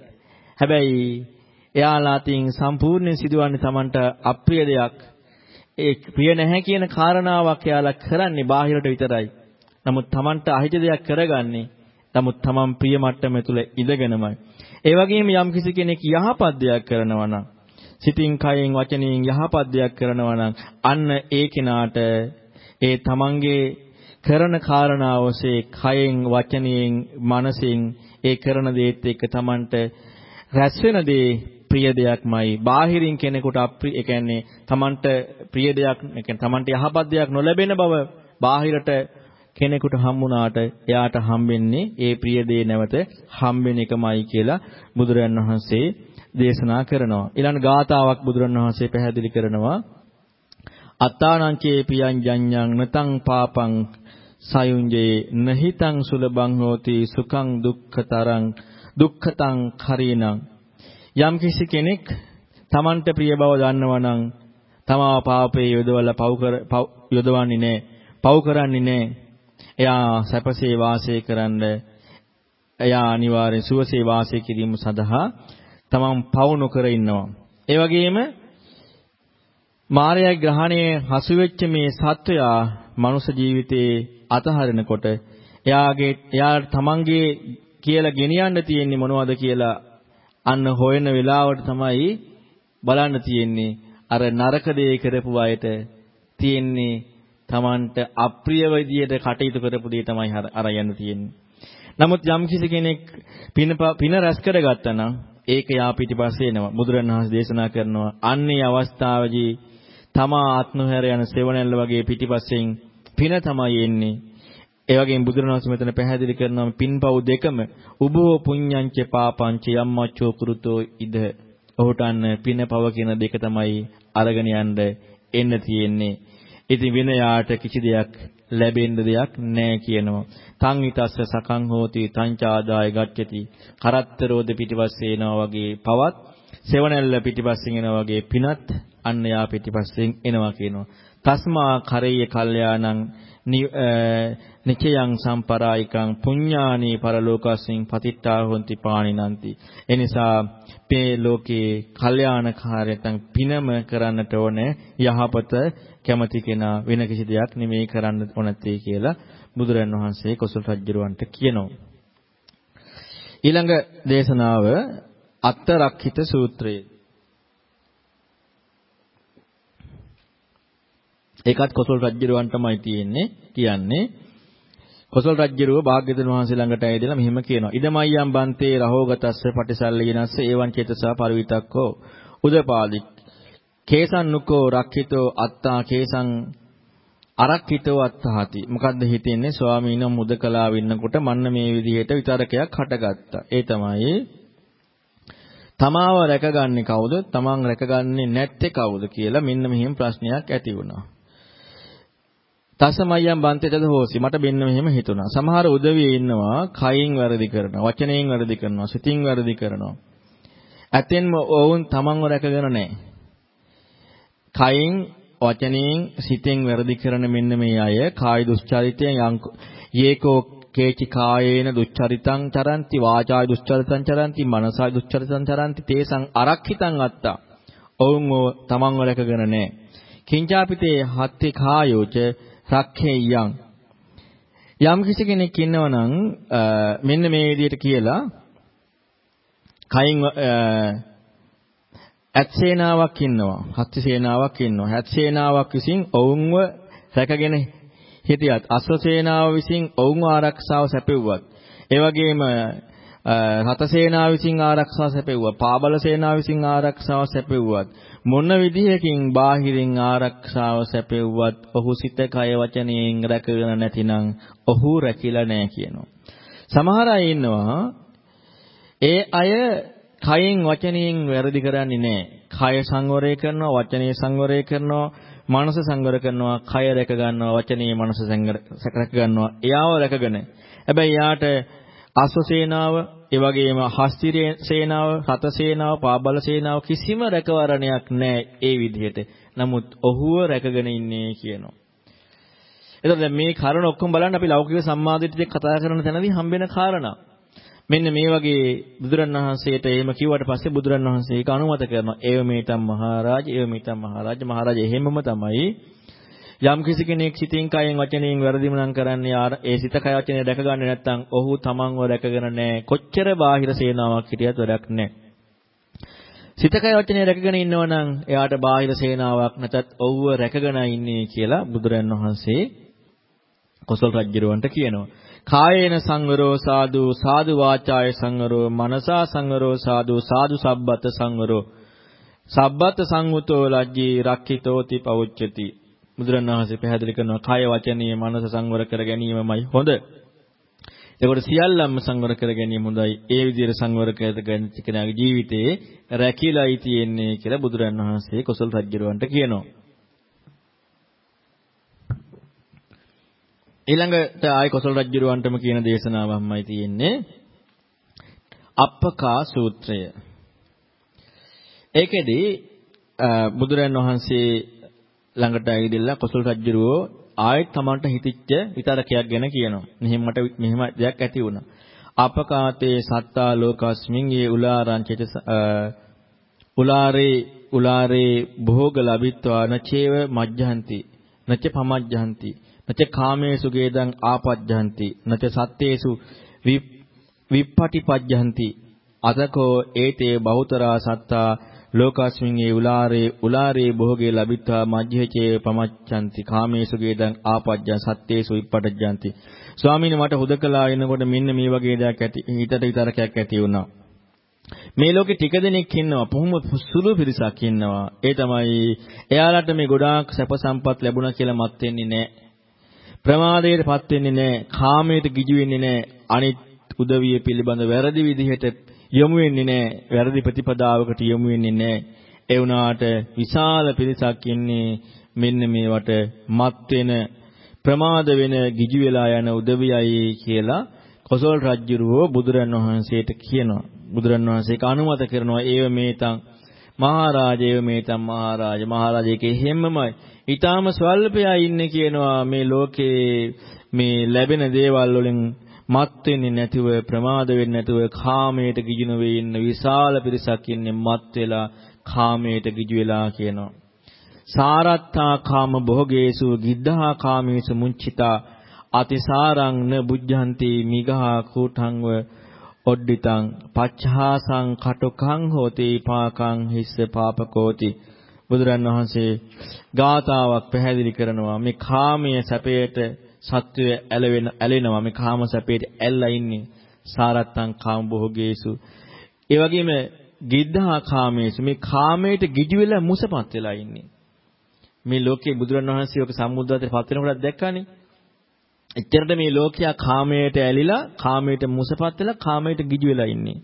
හැබැයි එයාලා තින් සම්පූර්ණයෙන් සිදුවන්නේ Tamanට අප්‍රිය දෙයක්. ඒ ප්‍රිය නැහැ කියන කාරණාවක් එයාලා කරන්නේ බාහිරට විතරයි. නමුත් Tamanට අහිත දෙයක් කරගන්නේ නමුත් Taman ප්‍රිය මට්ටම තුළ ඉඳගෙනමයි. ඒ වගේම යම් කිසි කෙනෙක් යහපත් දෙයක් කරනවා නම් සිතින් කයෙන් වචනයෙන් යහපත් දෙයක් කරනවා නම් අන්න ඒ කෙනාට ඒ තමන්ගේ කරන කාරණා ඔස්සේ කයෙන් වචනයෙන් මනසින් ඒ කරන දේත් එක්ක තමන්ට රැස් වෙන දේ ප්‍රිය දෙයක්මයි. බාහිරින් කෙනෙකුට අප්‍රිය ඒ කියන්නේ තමන්ට ප්‍රිය දෙයක් ඒ කියන්නේ තමන්ට යහපත් දෙයක් නොලැබෙන බව බාහිරට කෙනෙකුට හම්බුණාට එයාට හම්බෙන්නේ ඒ ප්‍රිය දේ නැවත හම්බෙන එකමයි කියලා බුදුරජාණන් වහන්සේ දේශනා කරනවා. ඊළඟ ගාතාවක් බුදුරජාණන් වහන්සේ පැහැදිලි කරනවා. අත්තානංචේ පියං ජඤ්ඤං නතං පාපං සයුඤ්ජේ නහිතං සුලබං හෝති සුඛං දුක්ඛතරං දුක්ඛතං කරීනං යම් කිසි කෙනෙක් Tamanට ප්‍රිය බව දන්නවනම් තමා පාපේ යොදවලා පව් කර යොදවන්නේ නැහැ පව් කරන්නේ නැහැ එයා සැපසේ වාසය කරන්න එයා අනිවාර්යෙන් සුවසේ වාසය කිරීම සඳහා තමන් පව් නොකර ඉන්නවා. ඒ වගේම මායя ග්‍රහණයේ හසු වෙච්ච මේ සත්වයා මනුෂ්‍ය ජීවිතේ අතහරිනකොට එයාගේ එයා තමන්ගේ කියලා ගෙනියන්න තියෙන්නේ මොනවද කියලා අන්න හොයන වෙලාවට තමයි බලන්න තියෙන්නේ අර නරක දේ කරපු අයට තියෙන්නේ තමන්ට අප්‍රිය විදියට කටයුතු කරපු දේ තමයි අර යන්න තියෙන්නේ. නමුත් යම් කිසි කෙනෙක් පින පින රැස් කරගත්තා නම් ඒක යා පිටිපස්සේ එනවා. බුදුරණවහන්සේ දේශනා කරනවා අන්නේ අවස්ථාවේදී තමා ආත්මහැර යන සෙවණැල්ල වගේ පිටිපස්සෙන් පින තමයි එන්නේ. ඒ වගේම බුදුරණවහන්සේ මෙතන පැහැදිලි කරනවා පින්පව් දෙකම උබෝ පුඤ්ඤංච පාපංච යම්මච්චෝ කෘතෝ ඉද. ඔහුට අන්න පිනපව කියන දෙක තමයි අරගෙන යන්න එන්න තියෙන්නේ. ඉතින් විනයාට කිසි දෙයක් ලැබෙන්න දෙයක් නැහැ කියනවා. තං ඊතස්ස සකං හෝති තංචාදාය ගච්ඡති. කරත්තරෝද පිටිපස්සේ එනවා වගේ පවත් සෙවණැල්ල පිටිපස්සෙන් එනවා වගේ පිනත් අන්න යා පිටිපස්සෙන් එනවා කියනවා. තස්මා කරේය කල්යාණං නිචයං සම්පරායිකං පුඤ්ඤානී පරලෝකස්මින් පතිට්ඨා හොಂತಿ පාණිනಂತಿ. එනිසා මේ ලෝකේ කල්යාණකාරයන් පිනම කරන්නට ඕනේ යහපත කැමති කෙනා වෙන කිසි දෙයක් නෙමෙයි කරන්න ඕනත්තේ කියලා බුදුරන් වහන්සේ කොසල් රජුරවන්ට කියනවා. ඊළඟ දේශනාව අත්තරක්ඛිත සූත්‍රයේ ඒකත් කොසල් රජුරවන්ටමයි තියෙන්නේ කියන්නේ කොසල් රජ්ජරුව භාග්‍යවතුන් වහන්සේ ළඟට ඇවිදලා මෙහෙම කියනවා. ඉදමයම් බන්තේ රහෝගතස්ස පටිසල්ලිනස්ස ඒවං චේතසා පරිවිතක්කෝ උදපාදි. කේසන්නුකෝ රක්ඛිතෝ අත්තා කේසං අරක්ඛිතෝ අත්තාති. මොකද්ද හිතෙන්නේ ස්වාමීන් වහන්සේ මුදකලා වෙන්නකොට මන්න මේ විදිහට විතරකයක් හටගත්තා. ඒ තමයි තමාව රැකගන්නේ කවුද? තමන් රැකගන්නේ නැත්තේ කවුද කියලා මෙන්න මෙහෙම ප්‍රශ්නයක් ඇති වුණා. තසමයම් බන්තේතද හෝසි මට මෙන්න මෙහෙම හිතුණා. සමහර උදවිය ඉන්නවා කයින් වැරදි කරනවා, වචනයෙන් වැරදි කරනවා, සිතින් වැරදි කරනවා. ඇතෙන්ම ඔවුන් තමන්ව රැකගෙන නැහැ. කයින් වචනයෙන් සිතෙන් වැරදි කරන මෙන්න මේ අය කාය දුස්චරිතයෙන් යේකෝ කේචි කායේන දුස්චරිතං චරಂತಿ වාචාය දුස්චරිතං චරಂತಿ මනසාය දුස්චරිතං චරಂತಿ තේසං අරක්ඛිතං අත්තා. ඔවුන්ව තමන්ව රැකගෙන නැහැ. කිංචාපිතේ හත්ති කායෝච සක්ඛේයං. යම් කිසි කෙනෙක් ඉන්නවනම් මෙන්න මේ විදිහට කියලා කයින් ඇත් සේනාවක් ඉන්නවා හත්ති සේනාවක් ඉන්නවා. හත් සේනාවක් විසින් ඔවුන්ව රැකගෙන හිටියත් අස්ව සේනාව විසින් ඔවුන්ව ආරක්ෂාව සැපෙව්වත් ඒ වගේම රත සේනාව විසින් ආරක්ෂාව සැපෙව්වා පාබල සේනාව විසින් ආරක්ෂාව සැපෙව්වත් මොන විදිහකින් බාහිරින් ආරක්ෂාව සැපෙව්වත් ඔහු සිත කය වචනයෙන් රැකගෙන නැතිනම් ඔහු රැකිලා නැහැ කියනවා. සමහර අය ඉන්නවා ඒ අය කයෙන් වචනයෙන් වැරදි කරන්නේ නැහැ. කය සංවරය කරනවා, වචනේ සංවරය කරනවා, මනස සංවර කරනවා, කය රැක ගන්නවා, වචනේ මනස රැක ගන්නවා. එයාව රැකගෙන. හැබැයි යාට අස්ව සේනාව, ඒ වගේම හස්තිරේ සේනාව, රත සේනාව, පාබල සේනාව කිසිම රැකවරණයක් නැහැ ඒ විදිහට. නමුත් ඔහුව රැකගෙන ඉන්නේ කියනවා. එතකොට දැන් මේ කාරණා ඔක්කොම බලන්න අපි ලෞකික සම්මාදිටිය කතා කරන තැනදී හම්බෙන කාරණා. මෙන්න මේ වගේ බුදුරන් වහන්සේට එහෙම කිව්වට පස්සේ බුදුරන් වහන්සේ ඒක අනුමත කරනවා. ඒව මේතම් මහරජ, ඒව මේතම් මහරජ, මහරජ එහෙමම තමයි යම් කිසි කෙනෙක් සිතින් කයෙන් වචනයෙන් වැරදිම නම් කරන්නේ ඒ සිත කය වචනේ දැකගන්නේ නැත්නම් ඔහු තමන්ව දැකගෙන නැහැ. කොච්චර බාහිර සේනාවක් හිටියත් වැඩක් නැහැ. සිත කය වචනේ රැකගෙන ඉන්නවනම් එයාට බාහිර සේනාවක් නැතත් ඔව්ව රැකගෙන ඉන්නේ කියලා බුදුරන් වහන්සේ කොසල් රජුරවන්ට කියනවා. කායේන සංවරෝ සාදු සාදු වාචාය සංවරෝ මනසා සංවරෝ සාදු සාදු සබ්බත සංවරෝ සබ්බත සංවුතෝ ලජ්ජී රක්ඛිතෝති පවුච්චති බුදුරණවහන්සේ පැහැදිලි කරනවා කාය වචනීය මනස සංවර කර ගැනීමමයි හොඳ. එතකොට සියල්ලම සංවර කර ගැනීම හොඳයි. ඒ විදිහට සංවර කරගෙන කෙනාගේ ජීවිතේ රැකිලායි තියෙන්නේ කියලා බුදුරණවහන්සේ කොසල් රජුරවන්ට කියනවා. ඊළඟට ආයි කොසල් රජුරවන්ටම කියන දේශනාවක්මයි තියෙන්නේ. අප්පකා සූත්‍රය. ඒකෙදි බුදුරන් වහන්සේ ළඟට ඇවිදilla කොසල් රජුරෝ ආයෙත් Tamanට හිතිච්ච විතරකයක් ගැන කියනවා. මෙහෙම මට මෙහෙම දෙයක් ඇති වුණා. අපකාතේ සත්තා ලෝකස්මින් යේ උලාරංචිත උලාරේ උලාරේ භෝග ලබිත්වා නචේව මජ්ජහන්ති නච පමජ්ජහන්ති නච කාමේසු ගේදං ආපජ්ජහන්ති නච සත්තේසු විප්පටිපජ්ජහන්ති අතකෝ ඒතේ බහුතරා සත්තා ලෝකස්මින් ඒ උලාරේ උලාරේ භෝගේ ලබිත්වා මජ්ජේචේ පමච්ඡanti කාමේසු ගේදං ආපජ්ජං සත්තේසු විප්පටජ්ජanti ස්වාමීනි මට හුදකලා එනකොට මෙන්න මේ වගේ දෙයක් ඇති හිතට විතරකයක් ඇති වුණා. මේ ලෝකේ ටික දෙනෙක් ඉන්නවා බොහොම සුළු පිරිසක් ඉන්නවා. ඒ තමයි එයාලට මේ ගොඩාක් සැප සම්පත් ලැබුණා කියලා මත් වෙන්නේ නැහැ ප්‍රමාදයටපත් වෙන්නේ නැහැ කාමයට ගිජු වෙන්නේ නැහැ අනිත් උදවිය පිළිබඳ වැරදි විදිහට යොමු වෙන්නේ නැහැ. වැරදි ප්‍රතිපදාවකට යොමු වෙන්නේ නැහැ. ඒ වුණාට විශාල පිරිසක් ඉන්නේ මෙන්න මේවට මත් වෙන ප්‍රමාද වෙන ගිජු වෙලා යන උදවියයි කියලා කොසල් රජුරෝ බුදුරන් වහන්සේට කියනවා. බුදුරන් වහන්සේක අනුමත කරනවා ඒව මේතං මහරජේව මේතං මහරජ මහරජේක එහෙම්මමයි. ඊටාම ස්වල්පයා ඉන්නේ කියනවා මේ ලෝකේ මේ ලැබෙන දේවල් වලින් මත් වෙන්නේ නැතිව ප්‍රමාද වෙන්නේ නැතිව කාමයට ගිජු නොවේ ඉන්න විශාල පිරිසක් ඉන්නේ මත් වෙලා කාමයට ගිජු වෙලා කියනවා. සාරත්තා කාම භෝගේසු ගිද්ධා කාමේසු මුංචිතා අතිසාරං න බුද්ධන්ති මිගහා කූඨංව ඔඩ්ඩිතං පච්ඡාසං කටුකං හෝති පාකං හිස්ස පාපකෝති බුදුරන් වහන්සේ ගාතාවක් පැහැදිලි කරනවා මේ කාමයේ සැපයට සත්වය ඇලවෙන ඇලෙනවා. මේ කාම සැපයට ඇල්ලා ඉන්නේ සාරත්තං කාම භෝගේසු. ඒ වගේම ගිද්ධා කාමේසු මේ කාමයට ගිජු වෙලා මුසපත් වෙලා ඉන්නේ. මේ ලෝකේ බුදුරන් වහන්සේ ඔක සම්මුද්දතේ පත් වෙනකොටත් දැක්කානේ? එච්චරට මේ ලෝකයා කාමයට ඇලිලා කාමයට මුසපත් වෙලා කාමයට ගිජු වෙලා ඉන්නේ.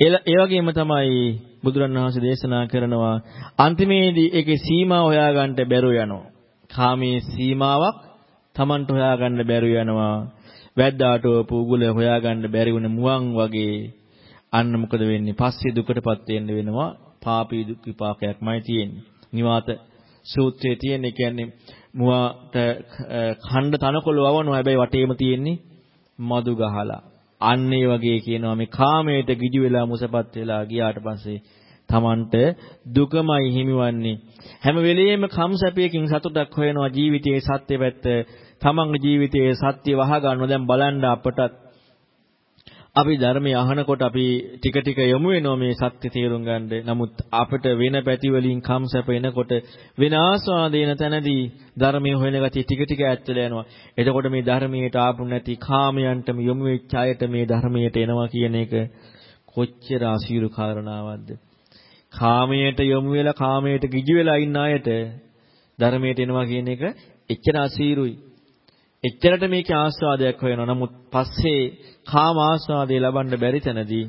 ඒ වගේම තමයි බුදුරණවහන්සේ දේශනා කරනවා අන්තිමේදී ඒකේ සීමා හොයාගන්න බැරුව යනවා. කාමයේ සීමාවක් Tamanට හොයාගන්න බැරුව යනවා. වැද්දාට පුගුල හොයාගන්න බැරි වුණ මුවන් වගේ අන්න මොකද වෙන්නේ? පස්සේ දුකටපත් වෙන්න වෙනවා. පාපී දුක් විපාකයක්මයි තියෙන්නේ. නිවාත සූත්‍රයේ තියෙන කියන්නේ මුවාට ඛණ්ඩ තනකොළ වවනවා හැබැයි වටේම තියෙන්නේ මදු ගහලා අන්න ඒ වගේ කියනවා මේ කාමයට ගිජු වෙලා මුසපත් වෙලා ගියාට පස්සේ Tamanට දුකමයි හිමිවන්නේ හැම වෙලෙම කම්සැපයකින් සතුටක් හොයනවා ජීවිතයේ සත්‍ය පැත්ත තමන්ගේ ජීවිතයේ සත්‍ය වහ ගන්නවා දැන් බලන්න අපටත් අපි ධර්මය අහනකොට අපි ටික ටික යොමු වෙනවා මේ සත්‍ය තේරුම් ගන්න. නමුත් අපිට වෙන පැති වලින් කම්සැප එනකොට වෙන ආස්වාදේන තැනදී ධර්මයේ හොයන ගතිය ටික ටික ඇත්තලා යනවා. එතකොට මේ ධර්මයට ආපු නැති කාමයන්ටම යොමු වෙච්ච අයට මේ ධර්මයට එනවා කියන එක කොච්චර අසීරු කාරණාවක්ද? කාමයට යොමු වෙලා කාමයට ගිජු වෙලා ඉන්න අයට ධර්මයට එනවා කියන එක එච්චර අසීරුයි. එච්චරට මේකේ ආස්වාදයක් හොයනවා. නමුත් පස්සේ කාම ආස්වාදේ ලබන්න බැරි තැනදී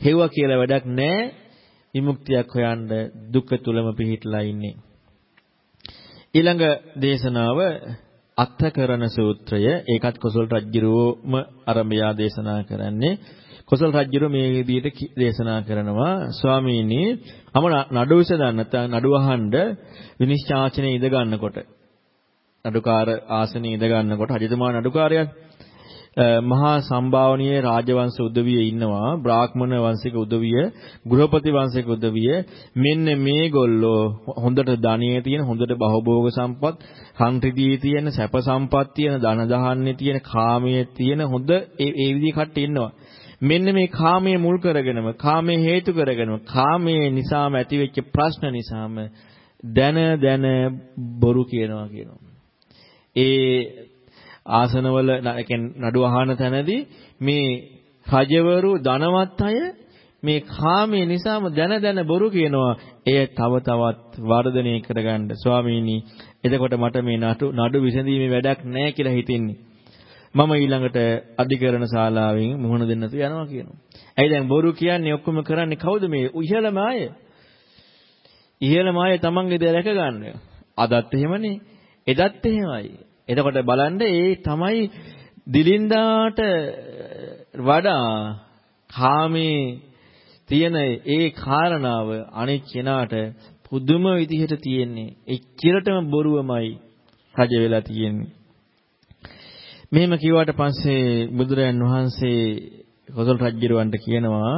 හෙව්ව කියලා වැඩක් නැහැ. විමුක්තියක් හොයන්න දුක තුලම පිහිටලා ඉන්නේ. ඊළඟ දේශනාව අත්ථකරණ සූත්‍රය ඒකත් කොසල් රජ්ජුරුවම අරඹයා දේශනා කරන්නේ කොසල් රජ්ජුරුව මේ විදිහට දේශනා කරනවා ස්වාමීනි මම නඩු විසඳන්න නඩු අහන්න විනිශ්චාචනයේ ඉඳ ගන්නකොට නඩුකාර ආසනයේ ඉඳ ගන්නකොට රජතුමා නඩුකාරයන් මහා සම්භාවනීය රාජවංශ උදවිය ඉන්නවා බ්‍රාහ්මණ වංශික උදවිය ගෘහපති වංශික උදවිය. මෙන්න මේගොල්ලෝ හොඳට ධනියේ තියෙන හොඳට බහභෝග සම්පත් සංරිදී තියෙන සැප සම්පත් තියෙන ධන දහන්නේ තියෙන කාමයේ තියෙන හොඳ ඒ ඒ විදිහේ කට්ටිය ඉන්නවා. මෙන්න මේ කාමයේ මුල් කරගෙනම කාමයේ හේතු කරගෙනම කාමයේ නිසාම ඇතිවෙච්ච ප්‍රශ්න නිසාම දැන දැන බොරු කියනවා කියනවා. ඒ ආසනවල නඩු අහන තැනදී මේ රජවරු ධනවත් අය මේ කාමයේ නිසාම දැන දැන බොරු කියනවා එය තව තවත් වර්ධනය කරගන්න ස්වාමීනි එතකොට මට මේ නඩු නඩු විසඳීමේ වැඩක් නැහැ කියලා හිතින්නේ මම ඊළඟට අධිකරණ ශාලාවෙන් මුහුණ දෙන්නතු යනවා කියනවා. ඇයි දැන් බොරු කියන්නේ ඔක්කොම කරන්නේ කවුද මේ ඉහළම අය? ඉහළම අය තමන්ගේ දේ රැක ගන්න. අදත් එහෙමනේ. එදත් එහෙමයි. එතකොට බලන්න ඒ තමයි දිලින්දාට වඩා කාමේ තියෙන ඒ කාරණාව අනිත් කෙනාට පුදුම විදිහට තියෙන්නේ. එච්චරටම බොරුවමයි රජ වෙලා තියෙන්නේ. මෙහෙම කිව්වට පස්සේ බුදුරයන් වහන්සේ කොසල් රජුරවන්ට කියනවා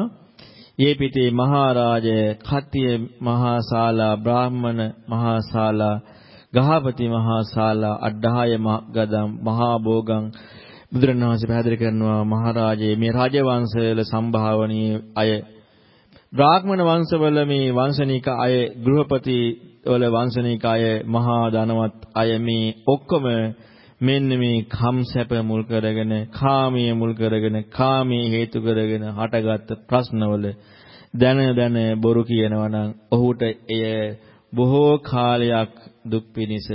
"යේ පිටේ මහරජ කතිය මහා ශාලා බ්‍රාහ්මණ මහා ශාලා ගහපති මහා ශාලා අඩහාය ගදම් මහා භෝගං බුදුරණවහන්සේ පැහැදිලි කරනවා මහරජයේ මේ රාජවංශවල සම්භාවනීය අය. බ්‍රාහ්මණ වංශවල මේ වංශනික අය ගෘහපති වල වංශනික අය මහා ධනවත් අය මේ ඔක්කොම මෙන්න මේ කම් සැප මුල් කරගෙන කාමයේ මුල් කරගෙන කාමයේ හේතු කරගෙන හටගත් ප්‍රශ්නවල දැන දැන බොරු කියනවා නම් ඔහුට එය බොහෝ කාලයක් දුක් පිනිස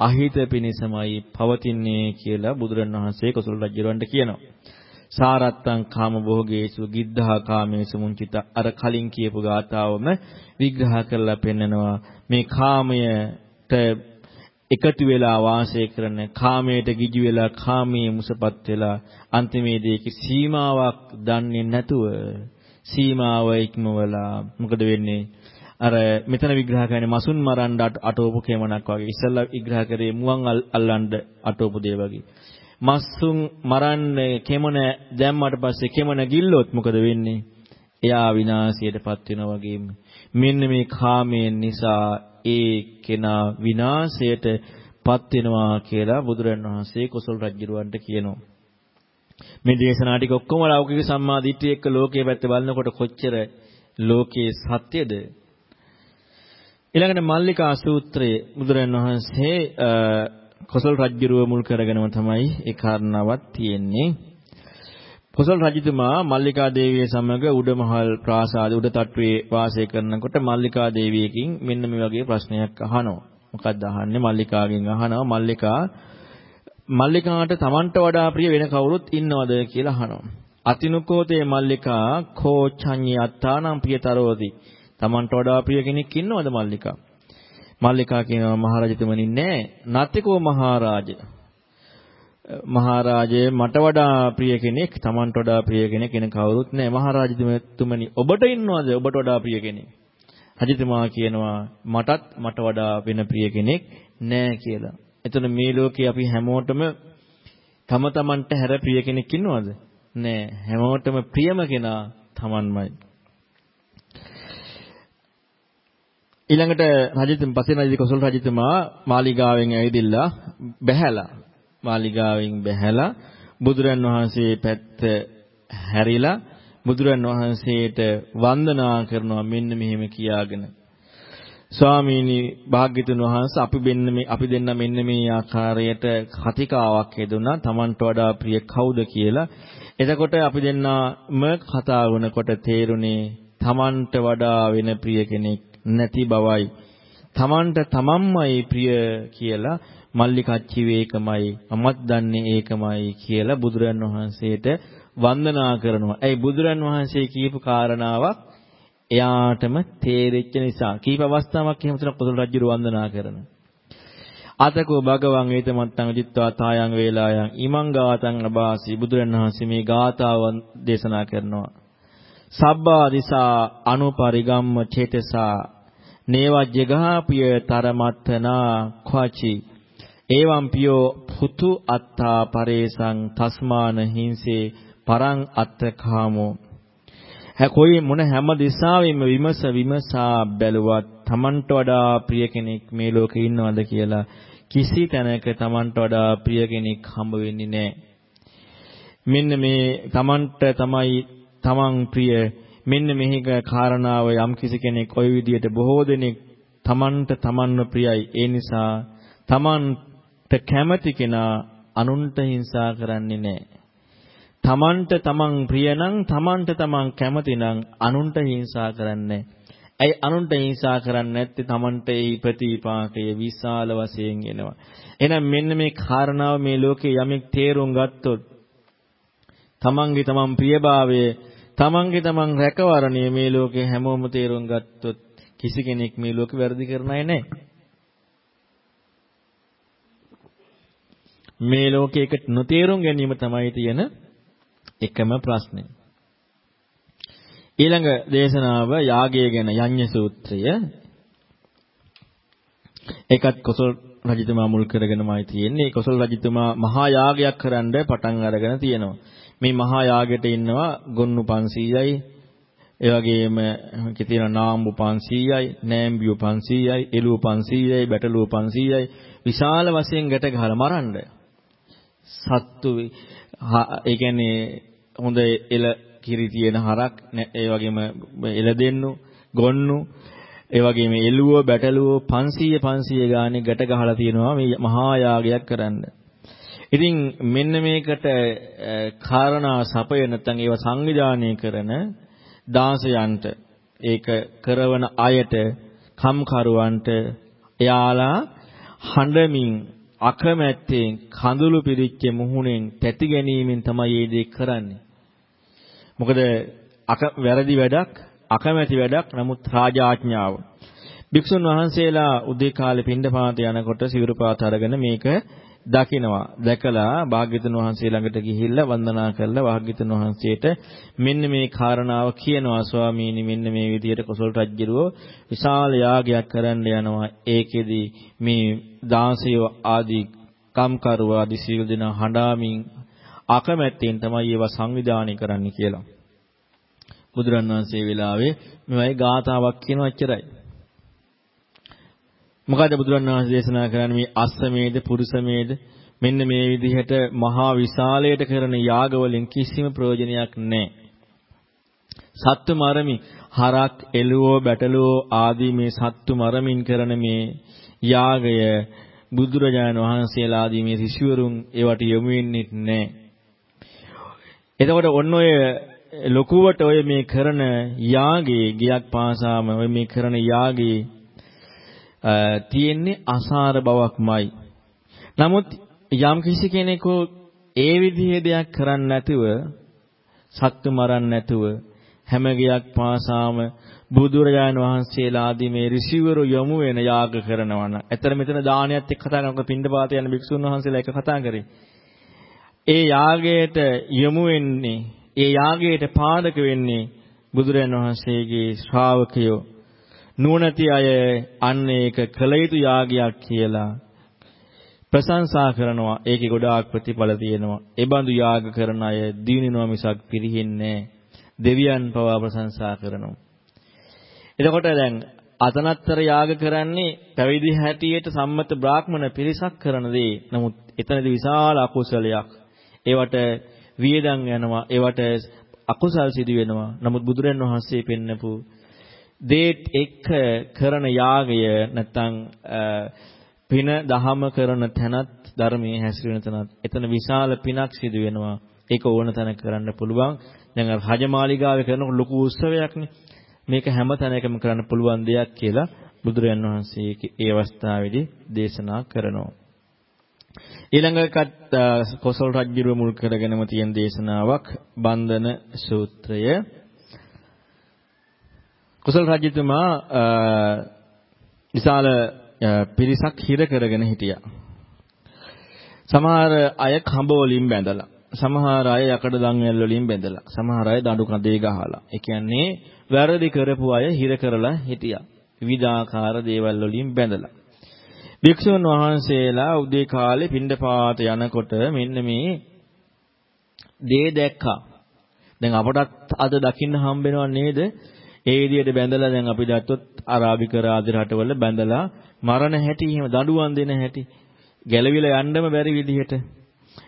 අහිත පිනිසමයි පවතින්නේ කියලා බුදුරණවහන්සේ කොසල් රජුරවන්ට කියනවා. සාරත්තං කාම භෝගේසු ගිද්ධා කාමේසු මුංචිත. අර කලින් කියපු ගාතාවම විග්‍රහ කරලා පෙන්නනවා. මේ කාමයට එකතු වෙලා වාසය කරන කාමයට ගිජු වෙලා කාමයේ මුසපත් වෙලා අන්තිමේදී ඒකේ සීමාවක් දන්නේ නැතුව සීමාව ඉක්මවලා මොකද වෙන්නේ? අර මෙතන විග්‍රහ කරන්නේ මසුන් මරන්න අටවපු කෙමනක් වගේ. ඉස්සල්ලා විග්‍රහ කරේ මුවන් අල්ලන්න අටවපු දේ වගේ. මස්සුන් මරන්න කෙමන දැම්මට පස්සේ කෙමන ගිල්ලොත් මොකද වෙන්නේ? එයා විනාශයටපත් වෙනවා වගේම මෙන්න මේ කාමයෙන් නිසා ඒ කෙනා විනාශයටපත් වෙනවා කියලා බුදුරණවහන්සේ කොසල් රජුරවන්ට කියනවා. මේ දේශනා ටික ඔක්කොම ලෞකික සම්මා දිට්ඨිය එක්ක ලෝකයේ පැත්ත බලනකොට කොච්චර ලෝකයේ සත්‍යද ඊළඟට මල්ලිකා සූත්‍රයේ බුදුරන් වහන්සේ කොසල් රජුරුව මුල් කරගෙනම තමයි ඒ කාරණාවක් තියෙන්නේ. කොසල් රජතුමා මල්ලිකා දේවිය සමග උඩමහල් ප්‍රාසාද උඩ තට්ටුවේ වාසය කරනකොට මල්ලිකා දේවියකින් මෙන්න මේ වගේ ප්‍රශ්නයක් අහනවා. මොකක්ද අහන්නේ මල්ලිකාගෙන් අහනවා මල්ලිකා මල්ලිකාට Tamanට වඩා ප්‍රිය වෙන කවුරුත් ඉන්නවද කියලා අහනවා. අතිනුකෝතේ මල්ලිකා කෝ චඤ්ඤි අත්තානම් ප්‍රියතරෝති. Tamanට වඩා ප්‍රිය කෙනෙක් ඉන්නවද මල්ලිකා? මල්ලිකා කියනවා මහරජතුමනි නෑ. නත්තිකෝ මහරජ. මහරජේ මට වඩා ප්‍රිය කෙනෙක්, Tamanට වඩා ප්‍රිය කෙනෙක් වෙන කවුරුත් නෑ. මහරජතුමනි ඔබට ඉන්නවද ඔබට වඩා ප්‍රිය කෙනෙක්? රජතුමා කියනවා මටත් මට වඩා වෙන ප්‍රිය කෙනෙක් නෑ කියලා. එතන මේ ලෝකේ අපි හැමෝටම තම තමන්ට හැර ප්‍රිය කෙනෙක් ඉන්නවද? නෑ. හැමෝටම ප්‍රියම කෙනා තමන්මයි. ඊළඟට රජතුම පසේ රජ කොසල් රජතුමා මාලිගාවෙන් ඇවිදිලා බැහැලා මාලිගාවෙන් බැහැලා බුදුරන් වහන්සේ පැත්ත හැරිලා බුදුරන් වහන්සේට වන්දනා කරනවා මෙන්න මෙහෙම කියාගෙන. ස්වාමීනි භාග්‍යතුන් වහන්සේ අපි දෙන්න මේ අපි දෙන්න මෙන්න මේ ආකාරයට කතිකාවක් හේදුනා Tamanට වඩා ප්‍රිය කවුද කියලා. එතකොට අපි දෙන්නම කතා වුණකොට තේරුනේ Tamanට වඩා වෙන ප්‍රිය කෙනෙක් නැති බවයි. Tamanට තමන්මයි ප්‍රිය කියලා මල්ලිකච්චිවේ ඒකමයි මමත් දන්නේ ඒකමයි කියලා බුදුරන් වහන්සේට වන්දනා කරනවා. ඒ බුදුරන් වහන්සේ කියපු කාරණාවක් එයාටම තේරෙච්ච නිසා කීප අවස්ථාවක් එහෙම තුන පොදුල් රජු වන්දනා කරනවා. අතකෝ භගවන් ඒතමත්තං විදිත්වා තායන් වේලායන් ඉමං ගාතං අබාසි බුදුරන් වහන්සේ මේ ගාතාව දේශනා කරනවා. සබ්බා දිසා අනුපරිගම්ම චේතසා නේවජ්ජගාපිය තරමත්තනා ඛචි එවං පියෝ පුතු අත්තා පරේසං තස්මාන හිංසේ පරං අත්තකාමෝ කොයි මොන හැම දිසාවෙම විමස විමසා බැලුවත් Tamanට වඩා ප්‍රිය කෙනෙක් මේ ලෝකේ ඉන්නවද කියලා කිසි තැනක Tamanට වඩා ප්‍රිය කෙනෙක් හම්බ වෙන්නේ නැහැ. මෙන්න මේ Tamanට තමයි Taman ප්‍රිය මෙන්න මෙහි කාරණාව යම් කිසි කෙනෙක් ওই විදියට බොහෝ දෙනෙක් Tamanට Tamanව ප්‍රියයි. ඒ නිසා Tamanට කැමති කෙනා අනුන්ට හිංසා කරන්නේ නැහැ. තමන්ට තමන් ප්‍රිය නම් තමන්ට තමන් කැමති නම් අනුන්ට හිංසා කරන්නේ ඇයි අනුන්ට හිංසා කරන්නේ නැත්තේ තමන්ට ඒ ප්‍රතිපාකය විශාල වශයෙන් එනවා එහෙනම් මෙන්න මේ කාරණාව මේ ලෝකේ යමෙක් තේරුම් ගත්තොත් තමන්ගේ තමන් ප්‍රියභාවය තමන්ගේ තමන් රැකවරණය මේ ලෝකේ හැමෝම තේරුම් ගත්තොත් කිසි කෙනෙක් මේ ලෝකෙ වැරදි කරන අය නැහැ. මේ ලෝකයකට නොතේරුම් ගැනීම තමයි තියෙන එකම ප්‍රශ්නය. ඊළඟ දේශනාව යාගය ගැන යඤ්ඤ සූත්‍රය. ඒකත් කොසල් රජතුමා මුල් කරගෙනමයි තියෙන්නේ. කොසල් රජතුමා මහා යාගයක් කරන්න පටන් අරගෙන තියෙනවා. මේ මහා යාගයට ඉන්නවා ගොන්නු 500යි ඒ වගේම තියෙන නාම්බු 500යි නෑම්බියු 500යි එළුව 500යි බැටළුව 500යි විශාල වශයෙන් ගැට ගහලා මරන්න. සත්තු ඒ කියන්නේ හොඳ එල කිරි තියෙන හරක් ඒ වගේම එල දෙන්නු ගොන්නු ඒ වගේම එළුව බැටළුව 500 500 ගානේ ගැට ගහලා තියෙනවා මේ මහා යාගයක් කරන්න. ඉතින් මෙන්න මේකට කාරණා සපය නැත්නම් ඒව සංවිධානය කරන දාසයන්ට ඒක කරවන අයට කම්කරුවන්ට එයාලා හඬමින් අකමැත්තෙන් කඳුළු පිරිච්ච මුහුණෙන් තැති ගැනීමෙන් තමයි මේ දේ කරන්නේ. මොකද අක වැරදි වැඩක් අකමැති වැඩක් නමුත් රාජාඥාව. භික්ෂුන් වහන්සේලා උදේ කාලේ පින්ඩපාත යනකොට සිවුරුපාත අරගෙන මේක දකිනවා. දැකලා භාග්‍යතුන් වහන්සේ ළඟට ගිහිල්ලා වන්දනා කරලා භාග්‍යතුන් වහන්සේට මෙන්න මේ කාරණාව කියනවා ස්වාමීනි මෙන්න මේ විදිහට කොසල් රජුරෝ විශාල යාගයක් කරන්න යනවා. ඒකෙදි මේ දාසය ආදී කම්කරුව ආදී සීල දෙන හඬාමින් අකමැත්තෙන් තමයි ඒවා සංවිධානය කරන්න කියලා. බුදුරණවහන්සේ වෙලාවේ මේවයි ගාතාවක් කියන අච්චරයි. මොකද බුදුරණවහන්සේ දේශනා කරන්නේ මේ අස්සමේද පුරුෂමේද මෙන්න මේ විදිහට මහා විශාලයට කරන යාගවලින් කිසිම ප්‍රයෝජනයක් නැහැ. සත්තු මරමින් හරක් එළුවෝ බැටළුවෝ ආදී මේ සත්තු මරමින් කරන මේ යාගය බුදුරජාණන් වහන්සේලා ආදී මේ ඍෂිවරුන් ඒවට යොමු වෙන්නේ නැහැ. එතකොට ඔන්න ඔය ලොකුවට ඔය මේ කරන යාගේ ගියක් පාසාම ඔය මේ කරන යාගේ තියෙන්නේ අසාර බවක්මයි. නමුත් යම් කිසි කෙනෙකු ඒ විදිහේ දෙයක් කරන්නේ නැතුව සත්තු මරන්නේ නැතුව හැම ගියක් පාසාම බුදුරජාණන් වහන්සේලා ආදී මේ ඍෂිවරු යොමු වෙන යාග කරනවා නම් එතන මෙතන දානයත් එක්ක කතා කරනකොට පින්ඩපාත යන භික්ෂුන් වහන්සේලා එක කතා කරේ. ඒ යාගයට යොමු වෙන්නේ, ඒ යාගයට පාදක වෙන්නේ බුදුරජාණන් වහන්සේගේ ශ්‍රාවකයෝ නුවණති අය අන්න ඒක කළ යුතු යාගයක් කියලා ප්‍රශංසා කරනවා. ඒකේ ගොඩාක් ප්‍රතිඵල තියෙනවා. ඒ බඳු යාග කරන අය දිනිනවා මිසක් පිරිහින්නේ දෙවියන් පවා ප්‍රශංසා කරනවා. එතකොට දැන් අතනත්තර යාග කරන්නේ පැවිදි හැටියට සම්මත බ්‍රාහ්මණ පිරිසක් කරන දේ. නමුත් එතනදී විශාල අකුසලයක්. ඒවට වියදම් යනවා. ඒවට අකුසල් සිදු වෙනවා. නමුත් බුදුරන් වහන්සේ පෙන්නපු දේත් එක්ක කරන යාගය නැත්තම් පින දහම කරන තැනත් ධර්මයේ හැසිරෙන තැනත් එතන විශාල පිනක් සිදු වෙනවා. ඒක ඕන තැනක කරන්න පුළුවන්. දැන් අර රජමාලිගාවේ කරනකොට ලොකු උත්සවයක්නේ. මේක හැම තැනකම කරන්න පුළුවන් දෙයක් කියලා බුදුරයන් වහන්සේ ඒ අවස්ථාවේදී දේශනා කරනවා. ඊළඟට කොසල් රජුව මුල් කරගෙනම තියෙන දේශනාවක් බන්ධන සූත්‍රය. කොසල් රජතුමා විශාල පිරිසක් හිර කරගෙන හිටියා. සමහර අය කඹ වලින් බැඳලා, සමහර අය යකඩ දන්වැල් වලින් බැඳලා, සමහර අය දඬු කඳේ ගහලා. ඒ කියන්නේ වැරදි කරපු අය හිර කරලා හිටියා. විවිධාකාර දේවල් වලින් බැඳලා. භික්ෂුන් වහන්සේලා උදේ කාලේ පිණ්ඩපාත යනකොට මෙන්න මේ දේ දැක්කා. දැන් අපටත් අද දකින්න හම්බෙනව නේද? ඒ විදිහට බැඳලා දැන් අපි දැක්කොත් අරාබික රාජ්‍ය රටවල බැඳලා මරණ හැටි එහෙම දඬුවම් දෙන හැටි ගැලවිලා යන්නම බැරි විදිහට.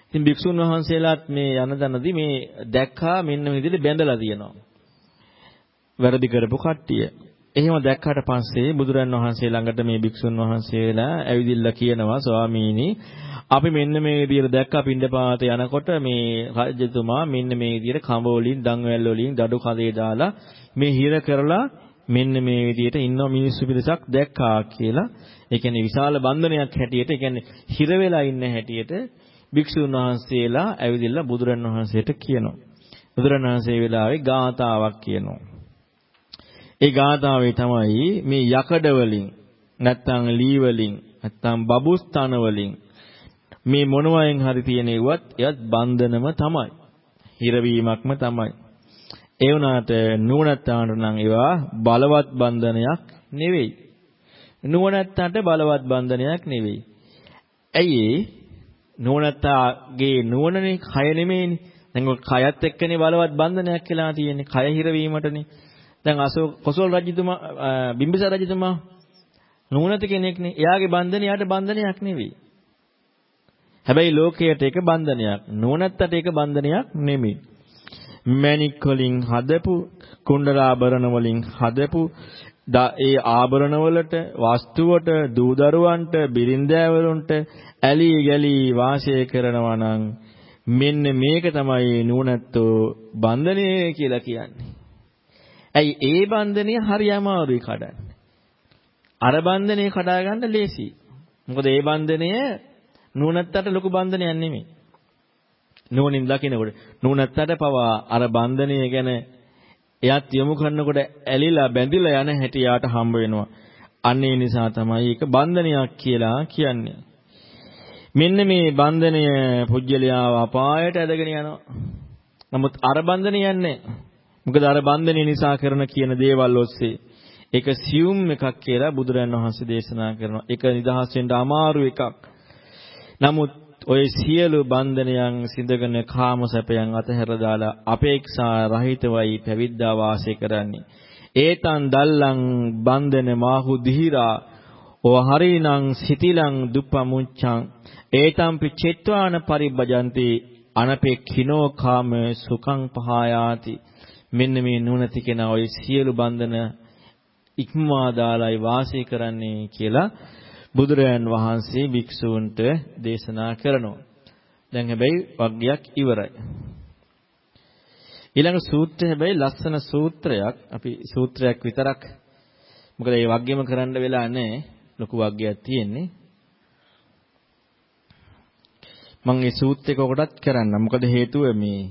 ඉතින් භික්ෂුන් වහන්සේලාත් මේ යන දනදී මේ දැක්කා මෙන්න මේ විදිහට බැඳලා තියෙනවා. වැරදි කරපු කට්ටිය. එහෙම දැක්කට පස්සේ බුදුරන් වහන්සේ ළඟට මේ භික්ෂුන් වහන්සේලා ඇවිදින්න කියනවා ස්වාමීනි අපි මෙන්න මේ විදිහට දැක්කා පින්ඩපාත යනකොට මේ රජතුමා මෙන්න මේ විදිහට කඹ වලින් දන්වැල් වලින් දඩු කලේ දාලා මේ හිර කරලා මෙන්න මේ විදිහට ඉන්න මිනිස්සු පිරිසක් දැක්කා කියලා ඒ කියන්නේ විශාල බන්ධනයක් හැටියට ඒ කියන්නේ හිර වෙලා ඉන්න හැටියට භික්ෂුන් වහන්සේලා ඇවිදilla බුදුරන් වහන්සේට කියනවා බුදුරන් වහන්සේ වෙලාවේ ගාතාවක් කියනවා ඒ ගාථාවේ තමයි මේ යකඩ වලින් නැත්තම් ලී වලින් නැත්තම් බබුස්තන වලින් මේ මොනවයෙන් හරි තියෙන ඒවත් එයත් බන්ධනම තමයි. හිරවීමක්ම තමයි. ඒ වුණාට නුවණැත්තාන්ට නම් ඒවා බලවත් බන්ධනයක් නෙවෙයි. නුවණැත්තාන්ට බලවත් බන්ධනයක් නෙවෙයි. ඇයි නුවණැත්තාගේ නුවණනේ කය නෙමෙයිනේ. දැන් ඔය කයත් එක්කනේ බලවත් බන්ධනයක් කියලා තියෙන්නේ. කය හිරවීමටනේ. දැන් අශෝක කොසල් රජතුමා බිම්බිසාර රජතුමා නුවණත කෙනෙක්නේ. එයාගේ බන්ධනය යාට බන්ධනයක් නෙවෙයි. හැබැයි ලෝකයට ඒක බන්ධනයක්. නුවණත්තට ඒක බන්ධනයක් නෙමෙයි. මැණික් වලින් හදපු කුණ්ඩලාභරණ වලින් හදපු ඒ ආභරණ වලට වස්තුවට දූදරුවන්ට බිරින්දෑවරුන්ට ඇලි ගලි වාසය කරනවා නම් මෙන්න මේක තමයි නුවණැත්තෝ බන්ධනය කියලා කියන්නේ. ඇයි ඒ බන්ධනය හරි අමාරුයි කඩන්න. අර බන්ධනය කඩා ගන්න ලේසි. මොකද ඒ බන්ධනය නුනත්තට ලොකු බන්ධනයක් නෙමෙයි. නුවණින් දකිනකොට නුනත්තට පවා අර බන්ධනය ගැන එයත් යොමු කරනකොට ඇලිලා බැඳිලා යන හැටි යාට හම්බ වෙනවා. අන්න ඒ නිසා තමයි ඒක බන්ධනයක් කියලා කියන්නේ. මෙන්න මේ බන්ධනය පුජ්‍යලියාව අපායට ඇදගෙන යනවා. නමුත් අර බන්ධනය යන්නේ මොකද අර බන්ධනය නිසා කරන කියන දේවල් ඔස්සේ ඒක සියුම් එකක් කියලා බුදුරන් වහන්සේ දේශනා කරනවා. ඒක නිදහස් වෙන්න අමාරු එකක්. නමුත් ඔය සියලු බන්ධනයන් සිඳගෙන කාම සැපයන් අතහැර දාලා අපේක්ෂා රහිතවයි පැවිද්දා වාසය කරන්නේ. ඒතන් දල්ලං බන්ධන මාහු දිහිරා ඕ හරිනං සිතිලං දුප්පමුච්ඡං ඒතම්පි චෙත්වාන පරිබ්බජන්ති අනපේක්ඛිනෝ කාම සුඛං පහයාති මෙන්න මේ නුවණති කෙනා ওই සියලු බන්ධන ඉක්මවා දාලායි වාසය කරන්නේ කියලා බුදුරයන් වහන්සේ භික්ෂූන්ට දේශනා කරනවා. දැන් හැබැයි වග්ගයක් ඉවරයි. ඊළඟ සූත්‍රය හැබැයි ලස්සන සූත්‍රයක්. අපි සූත්‍රයක් විතරක් මොකද මේ වග්ගෙම කරන්න වෙලා නැහැ. ලොකු වග්ගයක් තියෙන්නේ. මම මේ සූත්‍රයක කොටත් කරන්න. මොකද හේතුව මේ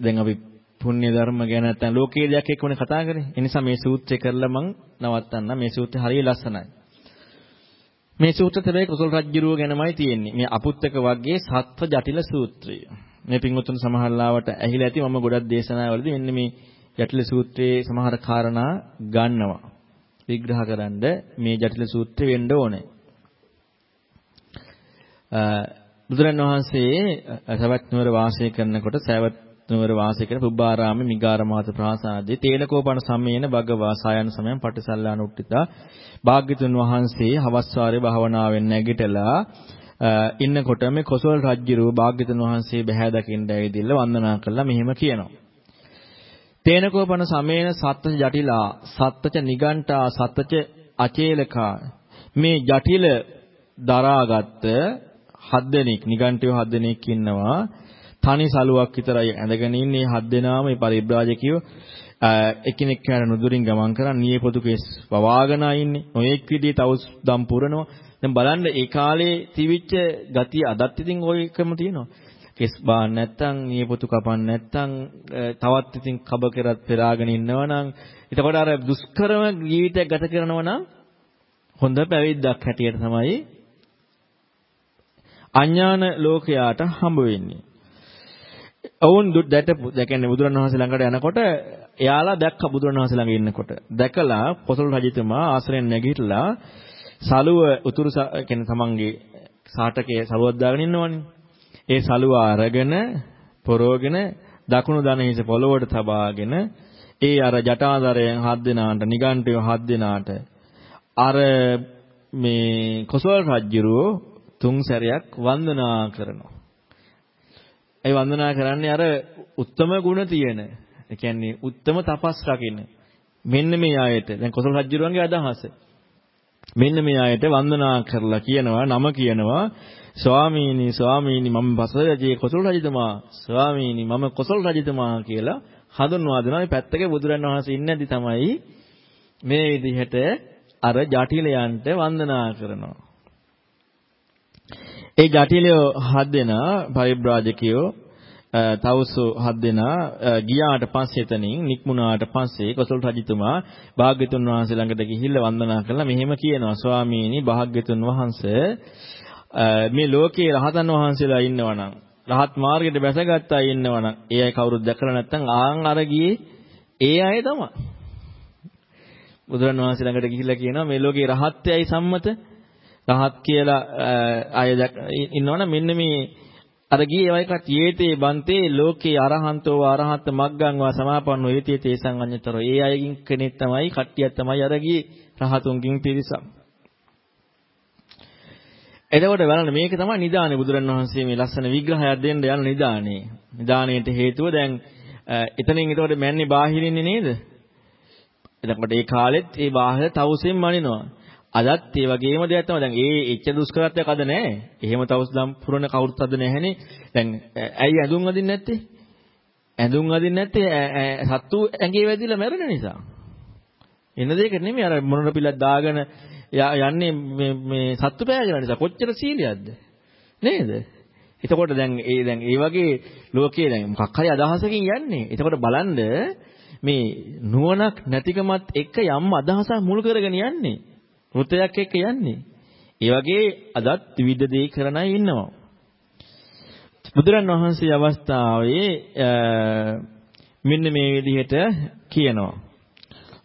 දැන් අපි පුණ්‍ය ධර්ම ගැන නැත්නම් ලෝකීය දෙයක් එක්කනේ කතා කරන්නේ. ඒ නිසා මේ සූත්‍රය කරලා මම නවත්තන්න. මේ සූත්‍රය හරිය ලස්සනයි. මේ සූත්‍ර තරේ කුසල රජ්ජුරුව ගැනමයි තියෙන්නේ. මේ අපුත්තක වර්ගයේ සත්ව ජටිල සූත්‍රය. මේ පින්වතුන් සමහරලාවට ඇහිලා ඇති මම ගොඩක් දේශනාවලදී මෙන්න මේ ජටිල සූත්‍රයේ සමහර කාරණා ගන්නවා. විග්‍රහ කරන්න මේ ජටිල සූත්‍රය වෙන්න ඕනේ. බුදුරන් වහන්සේ සවැත් නුවර වාසය කරනකොට සවැත් නුවර වාසය කරන පුබ්බාරාමේ මිගාරමාත ප්‍රාසාදයේ තේනකෝපන සම්මේන භගවා සායන සමයන් පටිසල්ලාන උට්ටිතා භාග්‍යතුන් වහන්සේ හවස් වාරේ භාවනාවෙන් නැගිටලා ඉන්නකොට මේ කොසල් රජුරුව භාග්‍යතුන් වහන්සේ බැහැ දකින්න ඇවිදින්න වන්දනා කළා මෙහෙම කියනවා. තේනකෝපන සමේන සත්ත්‍ය ජටිලා සත්ත්‍ය නිගණ්ඨා සත්ත්‍ය අචේලකා මේ ජටිල දරාගත්ත හත් දෙනෙක් නිගණ්ඨයෝ හත් දෙනෙක් ඉන්නවා. තනි සලුවක් විතරයි ඇඳගෙන ඉන්නේ. හත් දෙනාම මේ පරිබ්‍රාජකයෝ එකිනෙක යන නුදුරින් ගමන් කරන් නියේ පොදු කේස් වවාගෙන ඉන්නේ. ඔයෙක් විදිහේ තවුස් දම් පුරනවා. දැන් බලන්න ඒ කාලේ තිවිච්ච ගතිය අදත් ඉතින් ওই එකම තියෙනවා. කෙස් බාන්න නැත්තම් නියේ පොතු කපන්න නැත්තම් තවත් ඉතින් කබ කරත් පෙරාගෙන ඉන්නවනම් එතකොට අර දුෂ්කරම ජීවිතයක් ගත කරනවා නම් හොඳ පැවිද්දක් හැටියට තමයි අඥාන ලෝකයාට හම්බ වෙන්නේ. ඔවුන් දැටපු ඒ කියන්නේ බුදුරණවහන්සේ ළඟට යනකොට එයාලා දැක්ක බුදුරණවහන්සේ ළඟ ඉන්නකොට දැකලා කොසල් රජතුමා ආශ්‍රයෙන් නැගිටලා සලුව උතුරු කියන්නේ තමන්ගේ සාටකයේ සලුවක් දාගෙන ඉන්නවනේ. ඒ සලුව අරගෙන පොරෝගෙන දකුණු දණහිස පොළොවට තබාගෙන ඒ අර ජටාදරයෙන් හත් දෙනාට නිගණ්ඨය හත් දෙනාට අර මේ කොසල් රජුරෝ තුන් සැරයක් වන්දනා කරනවා. ඒ වන්දනා කරන්නේ අර උත්තම ගුණ තියෙන. ඒ කියන්නේ උත්තම තපස් රකින්න. මෙන්න මේ ආයත. දැන් කොසල් රජුරුවන්ගේ අදහස. මෙන්න මේ ආයත වන්දනා කරලා කියනවා නම කියනවා ස්වාමීනි ස්වාමීනි මම බසරජේ කොසල් රජතුමා ස්වාමීනි මම කොසල් රජතුමා කියලා හඳුන්වා දෙනවා. මේ පැත්තක බුදුරන් වහන්සේ ඉන්නේදි තමයි මේ විදිහට අර ජටිලයන්ට වන්දනා කරනවා. ඒ ජටිලයෝ හත් දෙනා පරිබ්‍රාජකයෝ තවුසු හත් දෙනා ගියාට පස්සේ එතනින් නික්මුණාට පස්සේ කොසල් රජතුමා භාග්‍යතුන් වහන්සේ ළඟට ගිහිල්ලා වන්දනා කළා මෙහෙම කියනවා ස්වාමීනි භාග්‍යතුන් වහන්සේ මේ ලෝකේ රහතන් වහන්සේලා ඉන්නවනම් රහත් මාර්ගයට බැසගත්තා ඉන්නවනම් ඒ අය කවුරුත් දැකලා නැත්නම් ආන් අර ගියේ ඒ අය තමයි. බුදුරණවහන්සේ ළඟට ගිහිල්ලා කියනවා මේ ලෝකේ රහත්යයි සම්මත රහත් කියලා අය ඉන්නවනම් මෙන්න මේ අර ගියේ වයිකත් යේතේ බන්තේ ලෝකේ අරහන්තෝ අරහත් මග්ගං වා සමාපන්නෝ යේතේ තේසං අඤ්ඤතරෝ. ඒ අයකින් කෙනෙක් තමයි කට්ටියක් තමයි අර ගියේ රහතුන්කින් පිරිසක්. එතකොට බලන්න මේක තමයි නිදානේ බුදුරණවහන්සේ මේ ලස්සන විග්‍රහයක් දෙන්න යන නිදානේ. නිදානේට හේතුව දැන් එතනින් එතකොට මැන්නේ බාහිරින්නේ නේද? එතකොට ඒ කාලෙත් ඒ බාහිර තවුසෙන් මනිනවා. අදත් ඒ වගේම දෙයක් තමයි. දැන් ඒ එච්ච දුෂ්කරත්වයක් අද නැහැ. එහෙම තවස් දම් පුරන කවුරුත් අද නැහැනේ. දැන් ඇයි ඇඳුම් අදින්නේ නැත්තේ? ඇඳුම් අදින්නේ නැත්තේ සත්තු ඇඟේ වැදිලා මැරෙන නිසා. එන දෙයක නෙමෙයි අර මොනර පිළක් දාගෙන යන්නේ මේ මේ සත්තු පෑගෙන නිසා කොච්චර සීලියක්ද? නේද? එතකොට දැන් ඒ දැන් ඒ වගේ ලෝකයේ දැන් මොකක් හරි අදහසකින් යන්නේ. එතකොට බලන්න මේ නුවණක් නැතිකමත් එක්ක යම් අදහසක් මුල් කරගෙන යන්නේ. වෘතයක් එක්ක යන්නේ. ඒ වගේ අදත් විවිධ දේ කරන අය ඉන්නවා. බුදුරන් වහන්සේ අවස්ථාවේ මෙන්න මේ විදිහට කියනවා.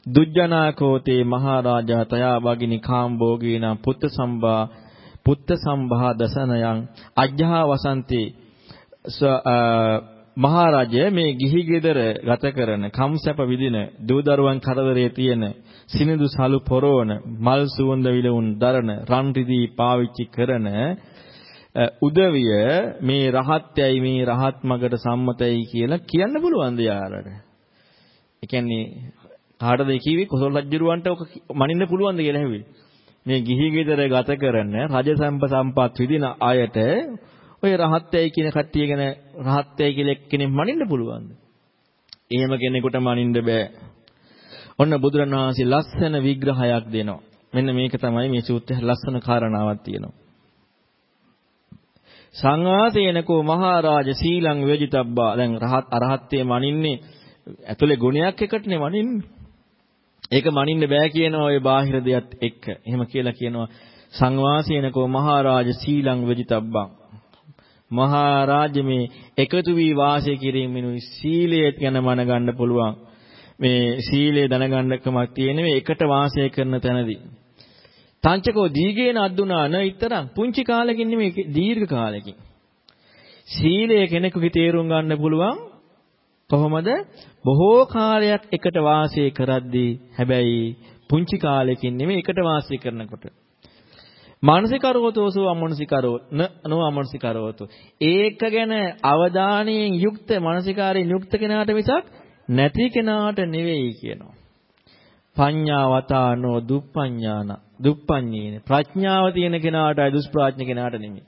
දුජ්ජනාකෝතේ මහරජා තයා වගිනි කාම්භෝගීන පුත්ත සම්බා පුත්ත සම්භා දසනයන් අජ්ජහා වසන්තේ මහරජය මේ ගිහි ගෙදර ගත කරන කම්සැප විදින දූ දරුවන් කරදරේ තියෙන සිනිඳු සලු පොරවන මල් සුවඳ විලවුන් දරන රන් රිදී පාවිච්චි කරන උදවිය මේ රහත්යයි මේ රහත් මගට සම්මතයි කියලා කියන්න පුළුවන් යාරට ඒ කියන්නේ කාටද කිව්වේ කොසල් රජුරවන්ට ඔක මනින්න පුළුවන්ද කියලා ඇහුවේ. මේ ගිහි ගෙදර ගත කරන රජ සම්ප සම්පත් විදින අයට ඔය රහත්යයි කියන කට්ටිය ගැන රහත්යයි කියලා එක්කෙනෙක් මනින්න පුළුවන්ද? එහෙම කෙනෙකුට මනින්න බෑ. ඔන්න බුදුරණවහන්සේ ලස්සන විග්‍රහයක් දෙනවා. මෙන්න මේක තමයි මේ සූත්‍රයේ ලස්සන කාරණාවක් තියෙනවා. සංඝාතේනකෝ මහරජ සීලං වේජිතබ්බා දැන් රහත් අරහත්ත්වයේ මනින්නේ ඇතුලේ ගුණයක් එකටනේ මනින්නේ. ඒක මනින්න බෑ කියනවා ওই බාහිර දෙයත් එක්ක. එහෙම කියලා කියනවා සංවාසේනකෝ මහරජ සීලං වේජිතබ්බා. මහරජ මේ එකතු වී වාසය කිරීමෙනුයි සීලය ගැන මනගන්න පුළුවන්. මේ සීලය දැනගන්නකමක් තියෙන මේ එකට වාසය කරන තැනදී තංචකෝ දීගේන අද්දුනා න ඊතරම් පුංචි කාලෙකින් නෙමෙයි දීර්ඝ කාලෙකින්. සීලය කෙනෙකුගේ තේරුම් ගන්න පුළුවන් කොහොමද? බොහෝ කාලයක් එකට වාසය කරද්දී හැබැයි පුංචි කාලෙකින් නෙමෙයි එකට වාසය කරනකොට. මානසිකරෝතෝසෝ අමනසිකරෝ න නෝ අමනසිකරෝතෝ ඒක ගැන අවධානයෙන් යුක්ත මානසිකාරයෙන් යුක්ත කෙනාට මිසක් නැති කෙනාට නෙවෙයි කියනවා. පඤ්ඤාවතානෝ දුප්පඤ්ඤාන දුප්පඤ්ඤේන ප්‍රඥාව තියෙන කෙනාටයි දුෂ්ප්‍රඥ කෙනාට නෙමෙයි.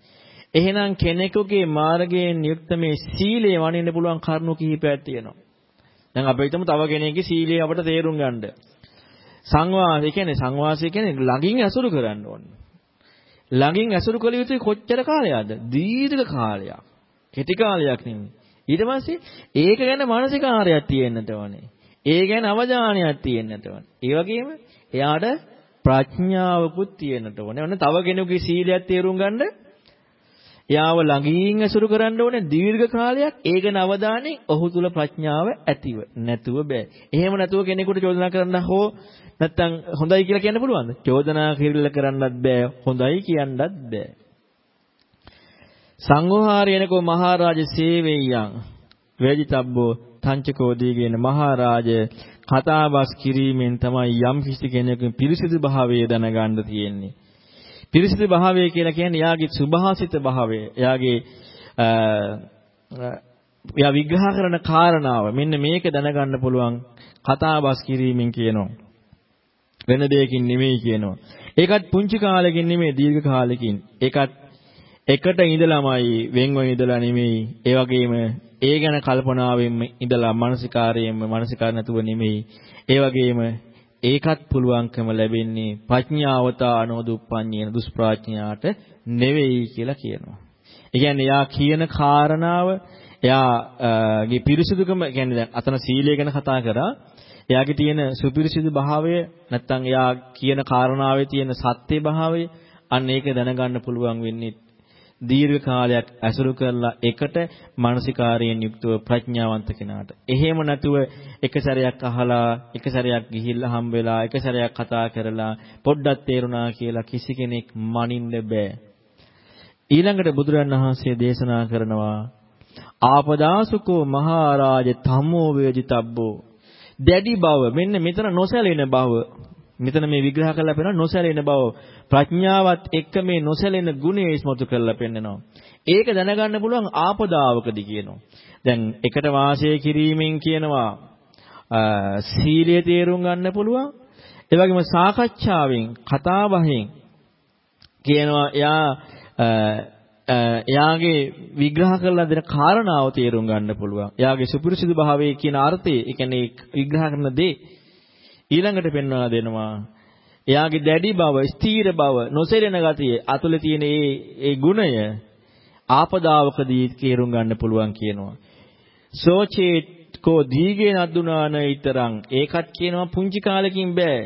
එහෙනම් කෙනෙකුගේ මාර්ගයෙන් යුක්ත මේ සීලය වඩින්න පුළුවන් කරුණු කිහිපයක් තියෙනවා. දැන් අපි හිතමු තව කෙනෙක්ගේ සීලය අපට තේරුම් ගන්න. සංවාසය කියන්නේ සංවාසය කියන්නේ ළඟින් ඇසුරු කරන්න ඕනේ. ළඟින් ඇසුරු කළ යුතු කොච්චර කාලයක්ද? දීර්ඝ කාලයක්. කෙටි කාලයක් නෙමෙයි. ඊට පස්සේ ඒක ගැන මානසිකාරයක් තියෙන්නට ඕනේ. ඒ ගැන අවධානයක් තියෙන්නට ඕනේ. ඒ වගේම එයාට ප්‍රඥාවකුත් තියෙන්නට ඕනේ. ඔන්න තව කෙනෙකුගේ සීලයක් තේරුම් ගන්න එයාව ළඟින් ඇසුරු කරන්න ඕනේ දීර්ඝ කාලයක් ඒ ගැන අවධානයෙන් ඔහු තුල ප්‍රඥාව ඇතිව නැතුව බෑ. එහෙම නැතුව කෙනෙකුට චෝදනා කරන්න හෝ නැත්තම් හොඳයි කියලා කියන්න පුළුවන්ද? චෝදනා කිරිල්ල කරන්නත් බෑ. හොඳයි කියන්නත් බෑ. සංඝෝහාරයනකෝ මහරජ සේවෙය්‍යං වේජිතබ්බෝ තංචකෝදී කියන මහරජ කතාබස් කිරීමෙන් තමයි යම් කිසි කෙනෙකුගේ පිරිසිදු භාවය දැනගන්න තියෙන්නේ. පිරිසිදු භාවය කියලා කියන්නේ යාගේ සුභාසිත භාවය. යාගේ යා විග්‍රහ කරන කාරණාව මෙන්න මේක දැනගන්න පුළුවන් කතාබස් කිරීමෙන් කියනවා. වෙන දෙයකින් නෙමෙයි කියනවා. ඒකත් පුංචි කාලෙකින් නෙමෙයි දීර්ඝ කාලෙකින්. ඒකත් එකට ඉඳලාමයි වෙන්ව ඉඳලා නෙමෙයි. ඒ වගේම ඒ ගැන කල්පනාවෙන් ඉඳලා මානසිකාරයෙන්ම මානසිකාර නැතුව නෙමෙයි. ඒ වගේම ඒකත් පුළුවන්කම ලැබෙන්නේ ප්‍රඥාවත අනෝදුප්පඤ්ඤේන දුෂ්ප්‍රඥාට නෙවෙයි කියලා කියනවා. ඒ කියන්නේ යා කියන කාරණාව එයාගේ පිරිසිදුකම කියන්නේ දැන් අතන සීලය ගැන කතා කරා. එයාගේ තියෙන සුපිරිසිදු භාවය නැත්තම් එයා කියන කාරණාවේ තියෙන සත්‍ය භාවය අන්න ඒක දැනගන්න පුළුවන් වෙන්නේ දීර්ඝ කාලයක් ඇසුරු කරලා එකට මානසිකාරයෙන් යුක්තව ප්‍රඥාවන්ත කෙනාට. එහෙම නැතුව එක සැරයක් අහලා එක සැරයක් ගිහිල්ලා හම්බ වෙලා එක සැරයක් කතා කරලා පොඩ්ඩක් තේරුණා කියලා කිසි කෙනෙක් මනින්න බෑ. ඊළඟට බුදුරන් වහන්සේ දේශනා කරනවා ආපදාසුකෝ මහරජ තමෝ වේජිතබ්බෝ දැඩි බව මෙන්න මෙතන නොසැලෙන බව මෙතන මේ විග්‍රහ කරලා පෙන්නන නොසැලෙන බව ප්‍රඥාවත් එක්ක මේ නොසැලෙන ගුණය ඉස්මතු කරලා පෙන්නනවා. ඒක දැනගන්න පුළුවන් ආපදාවකදී කියනවා. දැන් එකට වාසය කිරීමෙන් කියනවා සීලය තේරුම් ගන්න පුළුවන්. ඒ වගේම සාකච්ඡාවෙන් කතා බහෙන් කියනවා එයා එයාගේ විග්‍රහ කරලා දෙන කාරණාව තේරුම් ගන්න පුළුවන්. එයාගේ සුපිරිසිදු භාවයේ කියන අර්ථය, ඒ කියන්නේ විග්‍රහ කරන දේ ඊළඟට පෙන්වලා දෙනවා එයාගේ දැඩි බව, ස්ථීර බව, නොසෙලෙන ගතිය, අතුලේ තියෙන ඒ ඒ ගුණය ආපදාවකදී කේරුම් ගන්න පුළුවන් කියනවා. සෝචේ කෝ දීගේ නදුනාන ඊතරම් ඒකත් කියනවා පුංචි කාලෙකින් බෑ.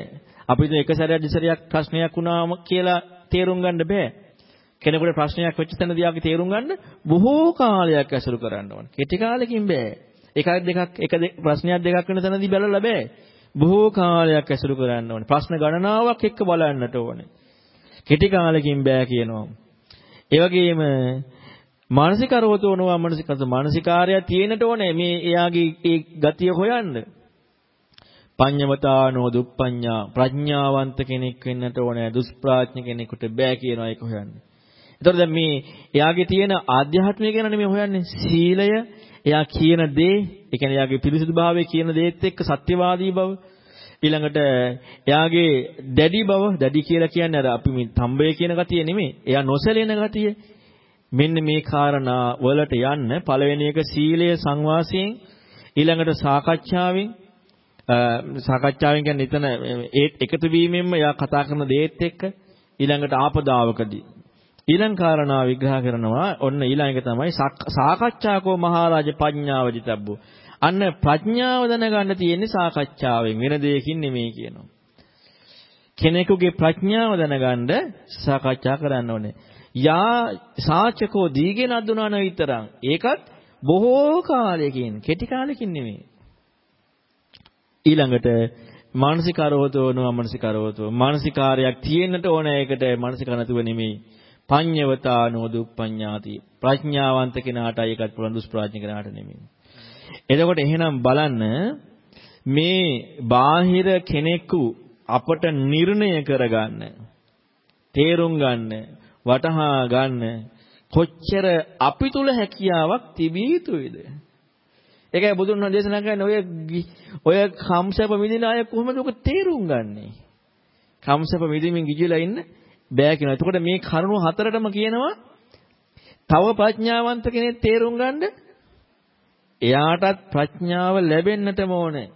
අපිට එක සැරයක් දෙසරයක් ප්‍රශ්නයක් වුණාම කියලා තේරුම් ගන්න බෑ. කෙනෙකුට ප්‍රශ්නයක් වෙච්ච තැනදී ආගේ තේරුම් ගන්න බොහෝ කාලයක් ඇසුරු කරන්න ඕන. කෙටි කාලෙකින් බෑ. එකක් දෙකක් එක ප්‍රශ්නයක් දෙකක් වෙන තැනදී බලලා බෑ. බොහෝ කාලයක් ඇසුරු කරන්න ඕනේ. ප්‍රශ්න ගණනාවක් එක්ක බලන්නට ඕනේ. කෙටි කාලෙකින් බෑ කියනවා. ඒ වගේම මානසිකරවතෝනවා මානසිකත මානසිකාරය තියෙනට ඕනේ මේ එයාගේ ඒ ගතිය හොයන්න. පඤ්ඤවතානෝ දුප්පඤ්ඤා ප්‍රඥාවන්ත කෙනෙක් වෙන්නට ඕනේ දුෂ්ප්‍රඥ කෙනෙකුට බෑ කියනවා ඒක හොයන්න. එතකොට දැන් මේ එයාගේ තියෙන ආධ්‍යාත්මය ගැන නෙමෙයි හොයන්නේ. සීලය, එයා කියන දේ, ඒ කියන්නේ එයාගේ පිරිසිදු භාවය කියන දේත් එක්ක සත්‍යවාදී බව. ඊළඟට එයාගේ දැඩි බව, දැඩි කියලා කියන්නේ අර අපි මේ තම්බය කියන ගතිය නෙමෙයි. එයා නොසැලෙන ගතිය. මෙන්න මේ කාරණා වලට යන්න පළවෙනි එක සීලය සංවාසයෙන් ඊළඟට සාකච්ඡාවෙන් සාකච්ඡාවෙන් කියන්නේ එතන ඒ එකතු වීමෙන්ම එයා කතා කරන දේත් එක්ක ඊළඟට ආපදාවකදී ඊළඟ කාරණා විග්‍රහ කරනවා. ඔන්න ඊළඟ එක තමයි සාකච්ඡාකෝ මහරජ පඤ්ඤාවදිතබ්බු අන්න ප්‍රඥාව දැනගන්න තියෙන්නේ සාකච්ඡාවෙන්. වෙන දෙයකින් නෙමෙයි කියනවා. කෙනෙකුගේ ප්‍රඥාව දැනගන්න සාකච්ඡා කරන්න ඕනේ. යා සාචකෝ දීගෙන අදුනාන විතරං ඒකත් බොහෝ කාලයකින් කෙටි කාලෙකින් නෙමෙයි. ඊළඟට මානසිකාරවතෝ නොමානසිකාරවතෝ මානසිකාරයක් තියෙන්නට ඕන ඒකට මානසිකාර නැතුව නෙමෙයි. පඤ්ඤවතානෝ දුප්පඤ්ඤාති. ප්‍රඥාවන්ත කෙනාටයි ඒකත් පුළුවන් දුෂ්ප්‍රඥ කෙනාට නෙමෙයි. එතකොට එහෙනම් බලන්න මේ බාහිර කෙනෙකු අපට නිර්ණය කරගන්න තේරුම් ගන්න වටහා ගන්න කොච්චර අපි තුල හැකියාවක් තිබිය යුතුද ඒකයි බුදුන් වහන්සේ දේශනා කරන්නේ ඔය ඔය කම්සප මිදින අය කොහොමද ඔක තේරුම් ගන්නෙ? කම්සප මිදිමින් ගිජිලා ඉන්න බෑ කියනවා. එතකොට මේ කරුණු හතරටම කියනවා තව ප්‍රඥාවන්ත කෙනෙක් තේරුම් ගන්න එයාටත් ප්‍රඥාව ලැබෙන්නටම ඕනේ.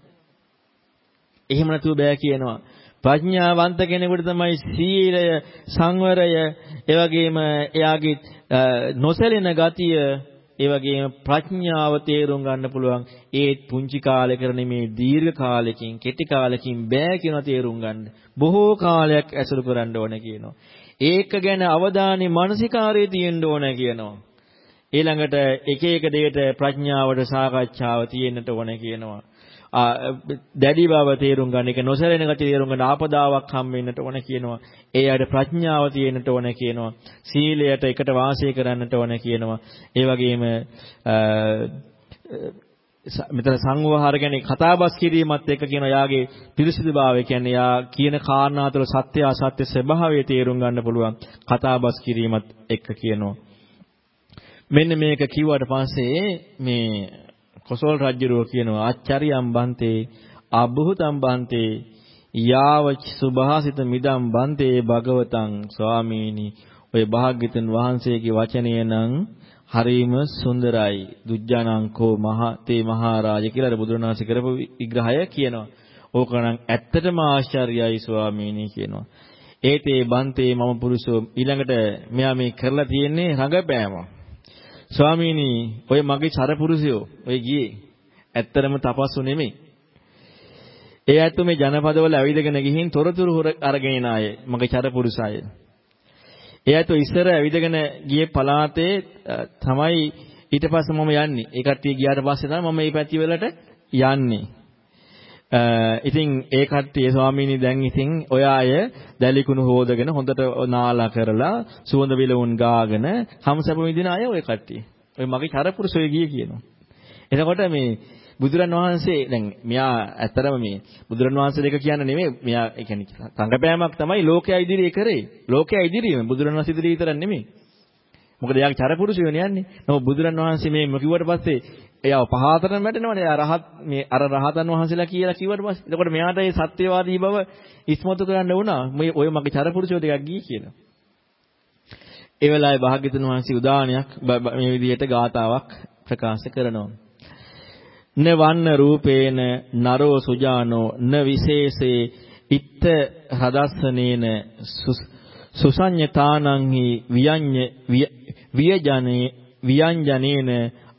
එහෙම නැතුව බෑ කියනවා. ප්‍රඥාවන්ත කෙනෙකුට තමයි සීලය, සංවරය, එවැගේම එයාගේ නොසැලෙන ගතිය ඒ වගේම ප්‍රඥාව තේරුම් ගන්න පුළුවන්. ඒ පුංචි කාලයකට නෙමේ දීර්ඝ කාලෙකින් කෙටි කාලෙකින් බෑ කියන තේරුම් ගන්න. බොහෝ කාලයක් ඇසුරු කරන්න ඕන කියනවා. ඒක ගැන අවධානය මානසිකාරයේ තියෙන්න ඕන කියනවා. ඊළඟට එක එක දෙයට ප්‍රඥාවට සාකච්ඡාව තියෙන්නට ඕන කියනවා. දැඩි බව තේරුම් ගන්න එක නොසැලෙන ගතිය තේරුම් ගන්න ආපදාවක් හම් වෙන්නට ඕන කියනවා. ඒ අයට ප්‍රඥාව තියෙන්නට ඕන කියනවා. සීලයට එකට වාසය කරන්නට ඕන කියනවා. ඒ වගේම මෙතන සංවහාර කියන්නේ කතාබස් කිරීමත් එක්ක කියන යාගේ පිරිසිදුභාවය කියන්නේ යා කියන කාරණා තුළ සත්‍ය අසත්‍ය ස්වභාවය තේරුම් ගන්න පුළුවන් කතාබස් කිරීමත් එක්ක කියනවා. මෙන්න මේක කිව්වට පස්සේ මේ කොසල් රජුරෝ කියනවා ආචාර්යම් බන්තේ අබ්බුතම් බන්තේ යාව සුභාසිත මිදම් බන්තේ භගවතං ස්වාමීනි ඔය භාග්‍යතුන් වහන්සේගේ වචනය නම් හරීම සුන්දරයි දුජ්ජානංකෝ මහතේ මහරජා කියලා බුදුරණාහි කරපු විග්‍රහය කියනවා. ඕක නම් ඇත්තටම ආශ්චර්යයි ස්වාමීනි කියනවා. ඒතේ බන්තේ මම පුරුෂෝ ඊළඟට මෙයා මේ කරලා තියෙන්නේ රඟපෑම. ස්වාමීනි ඔය මගේ චරපුරුෂයෝ ඔය ගියේ ඇත්තරම තපස්සු නෙමෙයි. ඒ ඇත්ත මේ ජනපදවල ඇවිදගෙන ගිහින් තොරතුරු අරගෙන එන අය මගේ චරපුරුෂ අය. ඒ ඇත්ත ඉස්සර ඇවිදගෙන ගියේ පලාතේ තමයි ඊට පස්සේ මම යන්නේ. ඒ කට්ටිය ගියාට පස්සේ තමයි මම මේ පැති වලට යන්නේ. Uh, ඉතින් ඒ කට්ටිය ස්වාමීනි දැන් ඉතින් ඔය අය දැලිකුණු හොදගෙන හොඳට නාලා කරලා සුවඳ විලවුන් ගාගෙන හම්සප විදින අය ඔය කට්ටිය. ඔය මගේ චරපුරුෂය ගියේ කියනවා. එතකොට මේ බුදුරන් වහන්සේ දැන් මෙයා ඇත්තරම මේ බුදුරන් වහන්සේ දෙක කියන්න නෙමෙයි මෙයා ඒ කියන්නේ සංගපෑමක් තමයි ලෝකයා ඉදිරියේ කරේ. ලෝකයා ඉදිරියේ බුදුරන් වහන්සේ ඉදිරියේ විතරක් නෙමෙයි. මොකද එයාගේ චරපුරුෂයෝනේ යන්නේ. නමුත් බුදුරන් වහන්සේ මේ කිව්වට පස්සේ එයාව පහතටම වැටෙනවනේ. එයා රහත් මේ අර රහතන් වහන්සේලා කියලා කිව්වට පස්සේ. එතකොට මෙයාට මේ සත්‍යවාදී බව ඉස්මතු කරන්න වුණා. මේ ඔය මගේ චරපුරුෂයෝ ටිකක් ගියේ කියලා. ඒ වෙලාවේ භාග්‍යතුන් වහන්සේ උදාහරණයක් මේ විදිහට ගාතාවක් ප්‍රකාශ කරනවා. න වන්න රූපේන නරෝ සුජානෝ න විශේෂේ ඉත්ත හදස්සනේන සුසඤ්ඤතානං හි වියඤ්ඤ වියජනේ වියංජනේන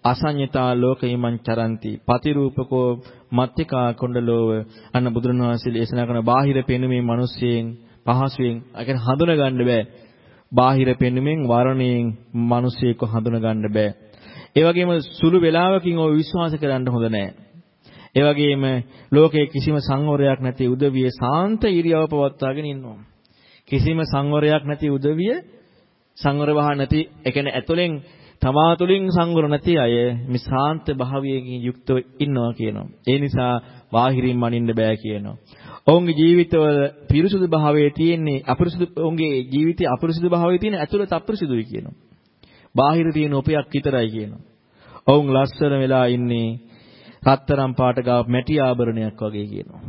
අසඤ්ඤතා ලෝකයමං චරಂತಿ. පතිරූපකෝ මත්තිකා කොණ්ඩලෝව. අන්න බුදුරණවහන්සේ දේශනා කරන බාහිර පෙනුමේ මිනිස්සෙන් පහසුවෙන් අකන හඳුන ගන්න බෑ. බාහිර පෙනුමෙන් වර්ණයෙන් මිනිස්සෙක්ව හඳුන ගන්න බෑ. ඒ වගේම සුළු වේලාවකින් ඔය විශ්වාස කරන්න හොඳ නෑ. ඒ වගේම ලෝකයේ කිසිම සංවරයක් නැති උදවිය සාන්ත ඉරියව පවත්වාගෙන ඉන්නවා. කිසිම සංවරයක් නැති උදවිය සංවර වහ නැති ඒ කියන්නේ ඇතුලෙන් තමා තුළින් සංවර නැති අය මේ සාන්ත භාවයකින් යුක්තව ඉන්නවා කියනවා. ඒ නිසා බාහිරින් මනින්න බෑ කියනවා. ඔවුන්ගේ ජීවිතවල පිරිසුදු භාවයේ තියෙන්නේ අපිරිසුදු ඔවුන්ගේ ජීවිතයේ අපිරිසුදු භාවයේ තියෙන ඇතුළත අපිරිසුදුයි කියනවා. බාහිර තියෙන උපයක් විතරයි කියනවා. ඔවුන් ලස්සන වෙලා ඉන්නේ රත්තරන් පාට ගාව මැටි ආභරණයක් වගේ කියනවා.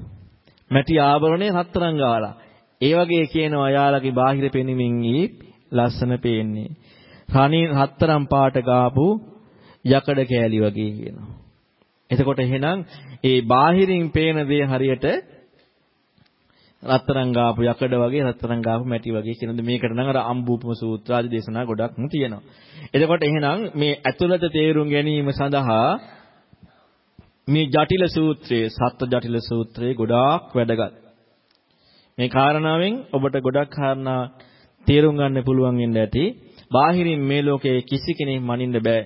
මැටි ආභරණේ රත්තරන් ගාලා. ඒ වගේ කියනවා යාළගේ බාහිර පෙනුමින් ලස්සන පේන්නේ. රණී රත්තරන් පාට ගාපු යකඩ කෑලි වගේ කියනවා. එතකොට එහෙනම් ඒ බාහිරින් පේන දේ හරියට රත්තරන් ගාපු යකඩ වගේ රත්තරන් ගාපු මැටි වගේ කියනද මේකට නම් අර අම්බූපම සූත්‍ර ආදී දේශනා ගොඩක්ම තියෙනවා. එතකොට එහෙනම් මේ ඇතුළත තේරුම් ගැනීම සඳහා මේ ජටිල සූත්‍රයේ සත්‍ය ජටිල සූත්‍රයේ ගොඩාක් වැදගත්. මේ කාරණාවෙන් ඔබට ගොඩක් කාරණා තේරුම් ගන්න පුළුවන් වෙන්න ඇති. බාහිරින් මේ ලෝකයේ කිසි කෙනෙක් මනින්න බෑ.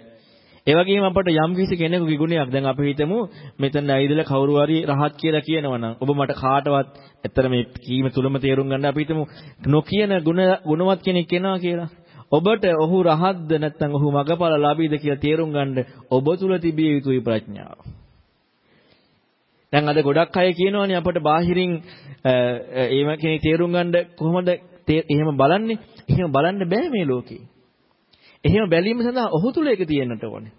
ඒ වගේම අපට යම් කිසි කෙනෙකුගේ ගුණයක් දැන් අපි හිතමු මෙතන ඇවිදලා කවුරු හරි රහත් කියලා කියනවනම් ඔබ මට කාටවත් ඇත්තට මේ කීම තුලම තේරුම් ගන්න අපි හිතමු නොකියන ගුණ ගුණවත් කෙනෙක් කෙනා කියලා. ඔබට ඔහු රහත්ද නැත්නම් ඔහු මගපල ලැබීද කියලා තේරුම් ගන්න ඔබ තුල තිබිය යුතුයි ප්‍රඥාව. දැන් අද ගොඩක් අය කියනවනේ අපට බාහිරින් එහෙම කෙනෙක් තේරුම් ගන්න කොහොමද එහෙම බලන්නේ? එහෙම බලන්න බෑ මේ ලෝකේ. එහෙම බැලීම සඳහා ඔහු තුල ඒක තියෙන්නට ඕනේ.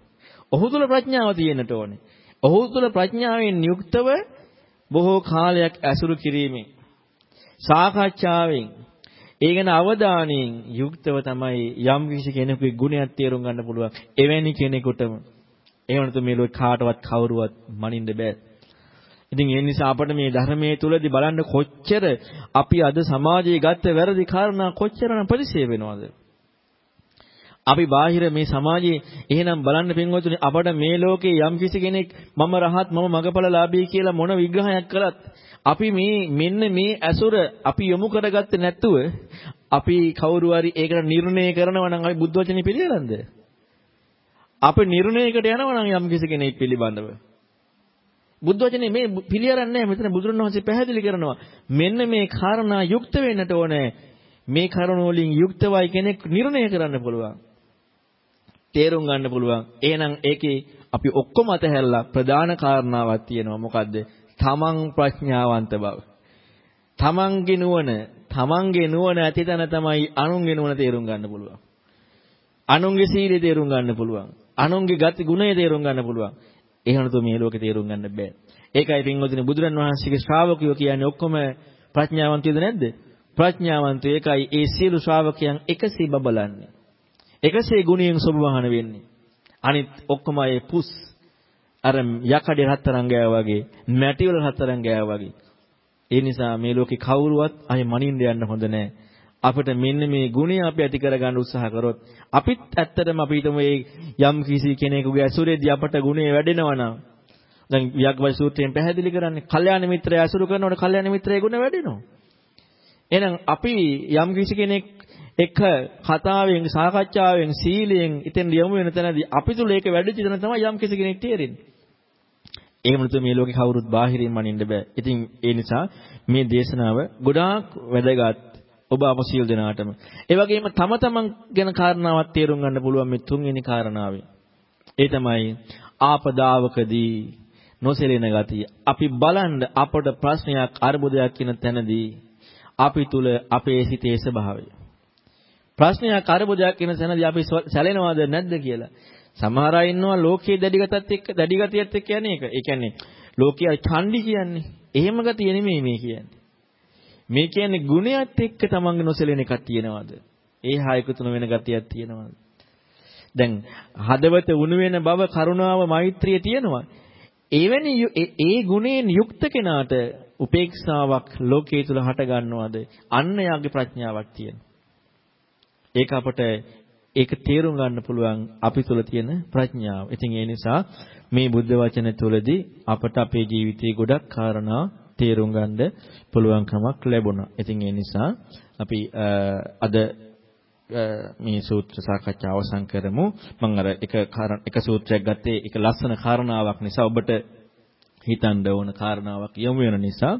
ඔහු තුල ප්‍රඥාව තියෙන්නට ඕනේ. ඔහු තුල ප්‍රඥාවෙන් යුක්තව බොහෝ කාලයක් ඇසුරු කිරීමෙන් සාකච්ඡාවෙන් ඒ ගැන අවධානයෙන් යුක්තව තමයි යම් කිසි කෙනෙකුගේ ගුණයක් තේරුම් ගන්න පුළුවන්. එවැනි කෙනෙකුටම එහෙම නැත්නම් මේ ලෝක කාටවත් කවුරුවත් මනින්න බෑ. ඉතින් ඒ නිසා අපිට මේ ධර්මයේ තුලදී බලන්න කොච්චර අපි අද සමාජයේ ගත්ත වැරදි කාරණා කොච්චරනම් ප්‍රතික්ෂේප වෙනවද? අපි බාහිර මේ සමාජයේ එහෙනම් බලන්න පින්වතුනි අපට මේ ලෝකේ යම් කිසි කෙනෙක් මම රහත් මම මගපලලාභී කියලා මොන විග්‍රහයක් කළත් අපි මේ මෙන්න මේ ඇසුර අපි යොමු කරගත්තේ නැතුව අපි කවුරු හරි ඒකට නිර්ණය කරනවා නම් අපි බුද්ධ වචනේ පිළිගන්නද? අපි නිර්ණයකට යනවා නම් යම් කිසි කෙනෙක් පිළිබඳව බුද්ධ වචනේ මේ පිළියරන්නේ නැහැ මෙතන බුදුරණවහන්සේ පැහැදිලි කරනවා. මෙන්න මේ කාරණා යුක්ත වෙන්නට ඕනේ. මේ කරුණ වලින් යුක්තවයි කෙනෙක් නිර්ණය කරන්න පුළුවන්. තේරුම් ගන්න පුළුවන්. එහෙනම් ඒකේ අපි ඔක්කොම අතහැරලා ප්‍රධාන කාරණාවක් තියෙනවා. මොකද්ද? තමන් ප්‍රඥාවන්ත බව. තමන්ගේ නුවණ තමන්ගේ නුවණ ඇති තැන තමයි අනුන්ගේ නුවණ තේරුම් ගන්න පුළුවන්. අනුන්ගේ සීලය තේරුම් ගන්න පුළුවන්. අනුන්ගේ ගති ගුණය තේරුම් ගන්න පුළුවන්. එහෙම නැතුව මේ ලෝකේ තේරුම් ගන්න බෑ. ඒකයි පින්වතුනි බුදුරන් වහන්සේගේ ශ්‍රාවකයෝ කියන්නේ ඔක්කොම ප්‍රඥාවන්තයද නැද්ද? ප්‍රඥාවන්තයෝ ඒකයි ඒ සියලු ශ්‍රාවකයන් එකසේ බබලන්නේ. එකසේ ගුණයෙන් සබවහන වෙන්නේ. අනිත් ඔක්කොම ඒ පුස් අර යකඩේ රත්තරන් ගෑවා වගේ, මැටි වල රත්තරන් ගෑවා වගේ. ඒ නිසා මේ ලෝකේ කවුරුවත් අය මනින්න යන්න හොඳ නැහැ. අපිට මෙන්න මේ ගුණය අපි ඇති කරගන්න උත්සාහ කරොත් අපිත් ඇත්තටම අපි හිතමු මේ යම් කිසි කෙනෙකුගේ ඇසුරේදී අපට ගුණය වැඩෙනවා නම් දැන් වියග්වයි සූත්‍රයෙන් පැහැදිලි කරන්නේ කල්යාණ මිත්‍රය ඇසුරු කරනකොට කල්යාණ මිත්‍රයේ ගුණ වැඩෙනවා. එහෙනම් අපි යම් කිසි කෙනෙක් එක කතාවෙන් සාකච්ඡාවෙන් සීලයෙන් ඉතින් යමු වෙන තැනදී අපි තුල ඒක වැඩිච තැන තමයි යම් කිසි කෙනෙක් තේරෙන්නේ. එහෙම නැත්නම් මේ ලෝකේ කවුරුත් බාහිරින් මනින්න බෑ. ඉතින් ඒ නිසා මේ දේශනාව ගොඩාක් වැදගත්. ඔබ අප සියලු දෙනාටම. ඒ වගේම තම තමන් ගැන කාරණාවක් තේරුම් ගන්න පුළුවන් මේ තුන්වෙනි කාරණාවේ. ඒ තමයි ආපදාවකදී නොසෙලෙන ගතිය. අපි බලන්න අපට ප්‍රශ්නයක් අර්බුදයක් කියන තැනදී අපි තුල අපේ සිතේ ස්වභාවය. ප්‍රශ්නයක් අර්බුදයක් කියන තැනදී අපි සැලෙනවද නැද්ද කියලා. සමහර අය ඉන්නවා ලෝකයේ දැඩිගතත් එක්ක දැඩිගතියත් එක්ක යන්නේ ඒක. ඒ කියන්නේ ලෝකයේ ඡන්දි කියන්නේ. එහෙම ගතිය නෙමෙයි මේ කියන්නේ. මේ කියන්නේ ගුණයත් එක්ක තමන්ගේ නොසැලෙන එකක් තියෙනවද? ඒ හා එකතු වෙන ගතියක් තියෙනවද? දැන් හදවත උණු වෙන බව කරුණාව මෛත්‍රිය තියෙනවා. එවැනි ඒ ගුණයෙන් යුක්ත කෙනාට උපේක්ෂාවක් ලෝකයේ තුල හට ගන්නවද? අන්න යාගේ ප්‍රඥාවක් තියෙනවා. ඒක අපට ඒක තේරුම් ගන්න පුළුවන් අපි තුල තියෙන ප්‍රඥාව. ඉතින් ඒ නිසා මේ බුද්ධ වචන තුලදී අපට අපේ ජීවිතයේ ගොඩක් කාරණා තේරුම් ගන්න පුළුවන්කමක් ලැබුණා. ඉතින් ඒ නිසා අපි අද මේ සූත්‍ර සාකච්ඡාව අවසන් කරමු. මම අර එක එක සූත්‍රයක් ගත්තේ ඒක ලස්සන කාරණාවක් නිසා ඔබට හිතන්න ඕන කාරණාවක් යොමු වෙන නිසා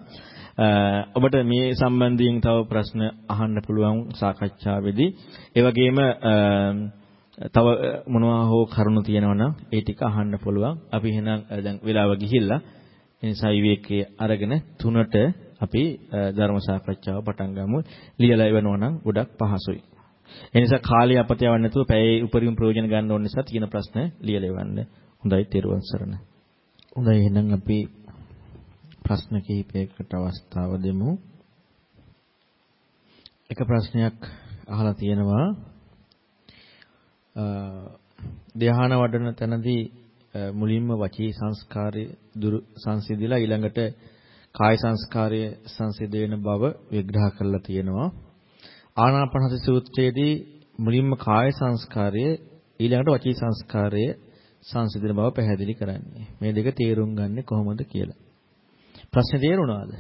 ඔබට මේ සම්බන්ධයෙන් තව ප්‍රශ්න අහන්න පුළුවන් සාකච්ඡාවේදී. ඒ වගේම තව මොනවා හෝ කරුණු තියෙනවා නම් ඒ ටික අහන්න පුළුවන්. අපි එහෙනම් දැන් වෙලාව ගිහිල්ලා ඒ නිසා විවේකයේ අරගෙන තුනට අපි ධර්ම සාකච්ඡාව පටන් ගමු. ලියලා ඉවනවා නම් ගොඩක් පහසුයි. ඒ නිසා කාලය අපත යවන්න නැතුව පැයේ උපරිම ප්‍රයෝජන ගන්න ඕන නිසා තියෙන ප්‍රශ්න ලියලා ඉවන්න. හොඳයි තෙරුවන් සරණ. හොඳයි එහෙනම් අපි ප්‍රශ්න කිහිපයකට අවස්ථාව දෙමු. එක ප්‍රශ්නයක් අහලා තියෙනවා ධ්‍යාන වඩන තැනදී මුලින්ම වචී සංස්කාරය දුරු සංසිඳිලා ඊළඟට කාය සංස්කාරය සංසිඳ බව විග්‍රහ කරලා තියෙනවා. ආනාපානසති සූත්‍රයේදී මුලින්ම කාය සංස්කාරය ඊළඟට වචී සංස්කාරය සංසිඳන බව පැහැදිලි කරන්නේ. මේ දෙක තේරුම් ගන්නේ කොහොමද කියලා. ප්‍රශ්නේ තේරුණාද?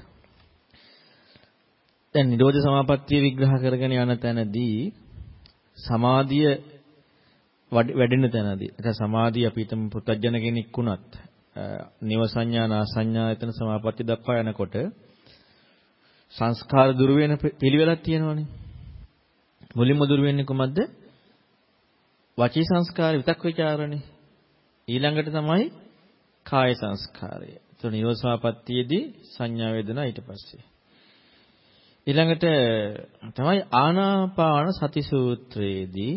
දැන් නිරෝධ සමාපත්තිය විග්‍රහ කරගෙන යන තැනදී සමාධිය වැඩෙන තැනදී ඒක සමාධිය අපි හිතමු පුතඥ කෙනෙක් වුණත් නිව සංඥා නාසඤ්ඤායතන සමාපatti දක්වා යනකොට සංස්කාර දුර වෙන පිළිවෙලක් තියෙනවනේ මුලින්ම දුර වෙන්නේ කොහමද වචී සංස්කාර විතක් ਵਿਚාරණේ ඊළඟට තමයි කාය සංස්කාරය. ඒතකොට නිරෝධසමාපත්තියේදී සංඥා වේදනා ඊට පස්සේ. ඊළඟට තමයි ආනාපාන සති සූත්‍රයේදී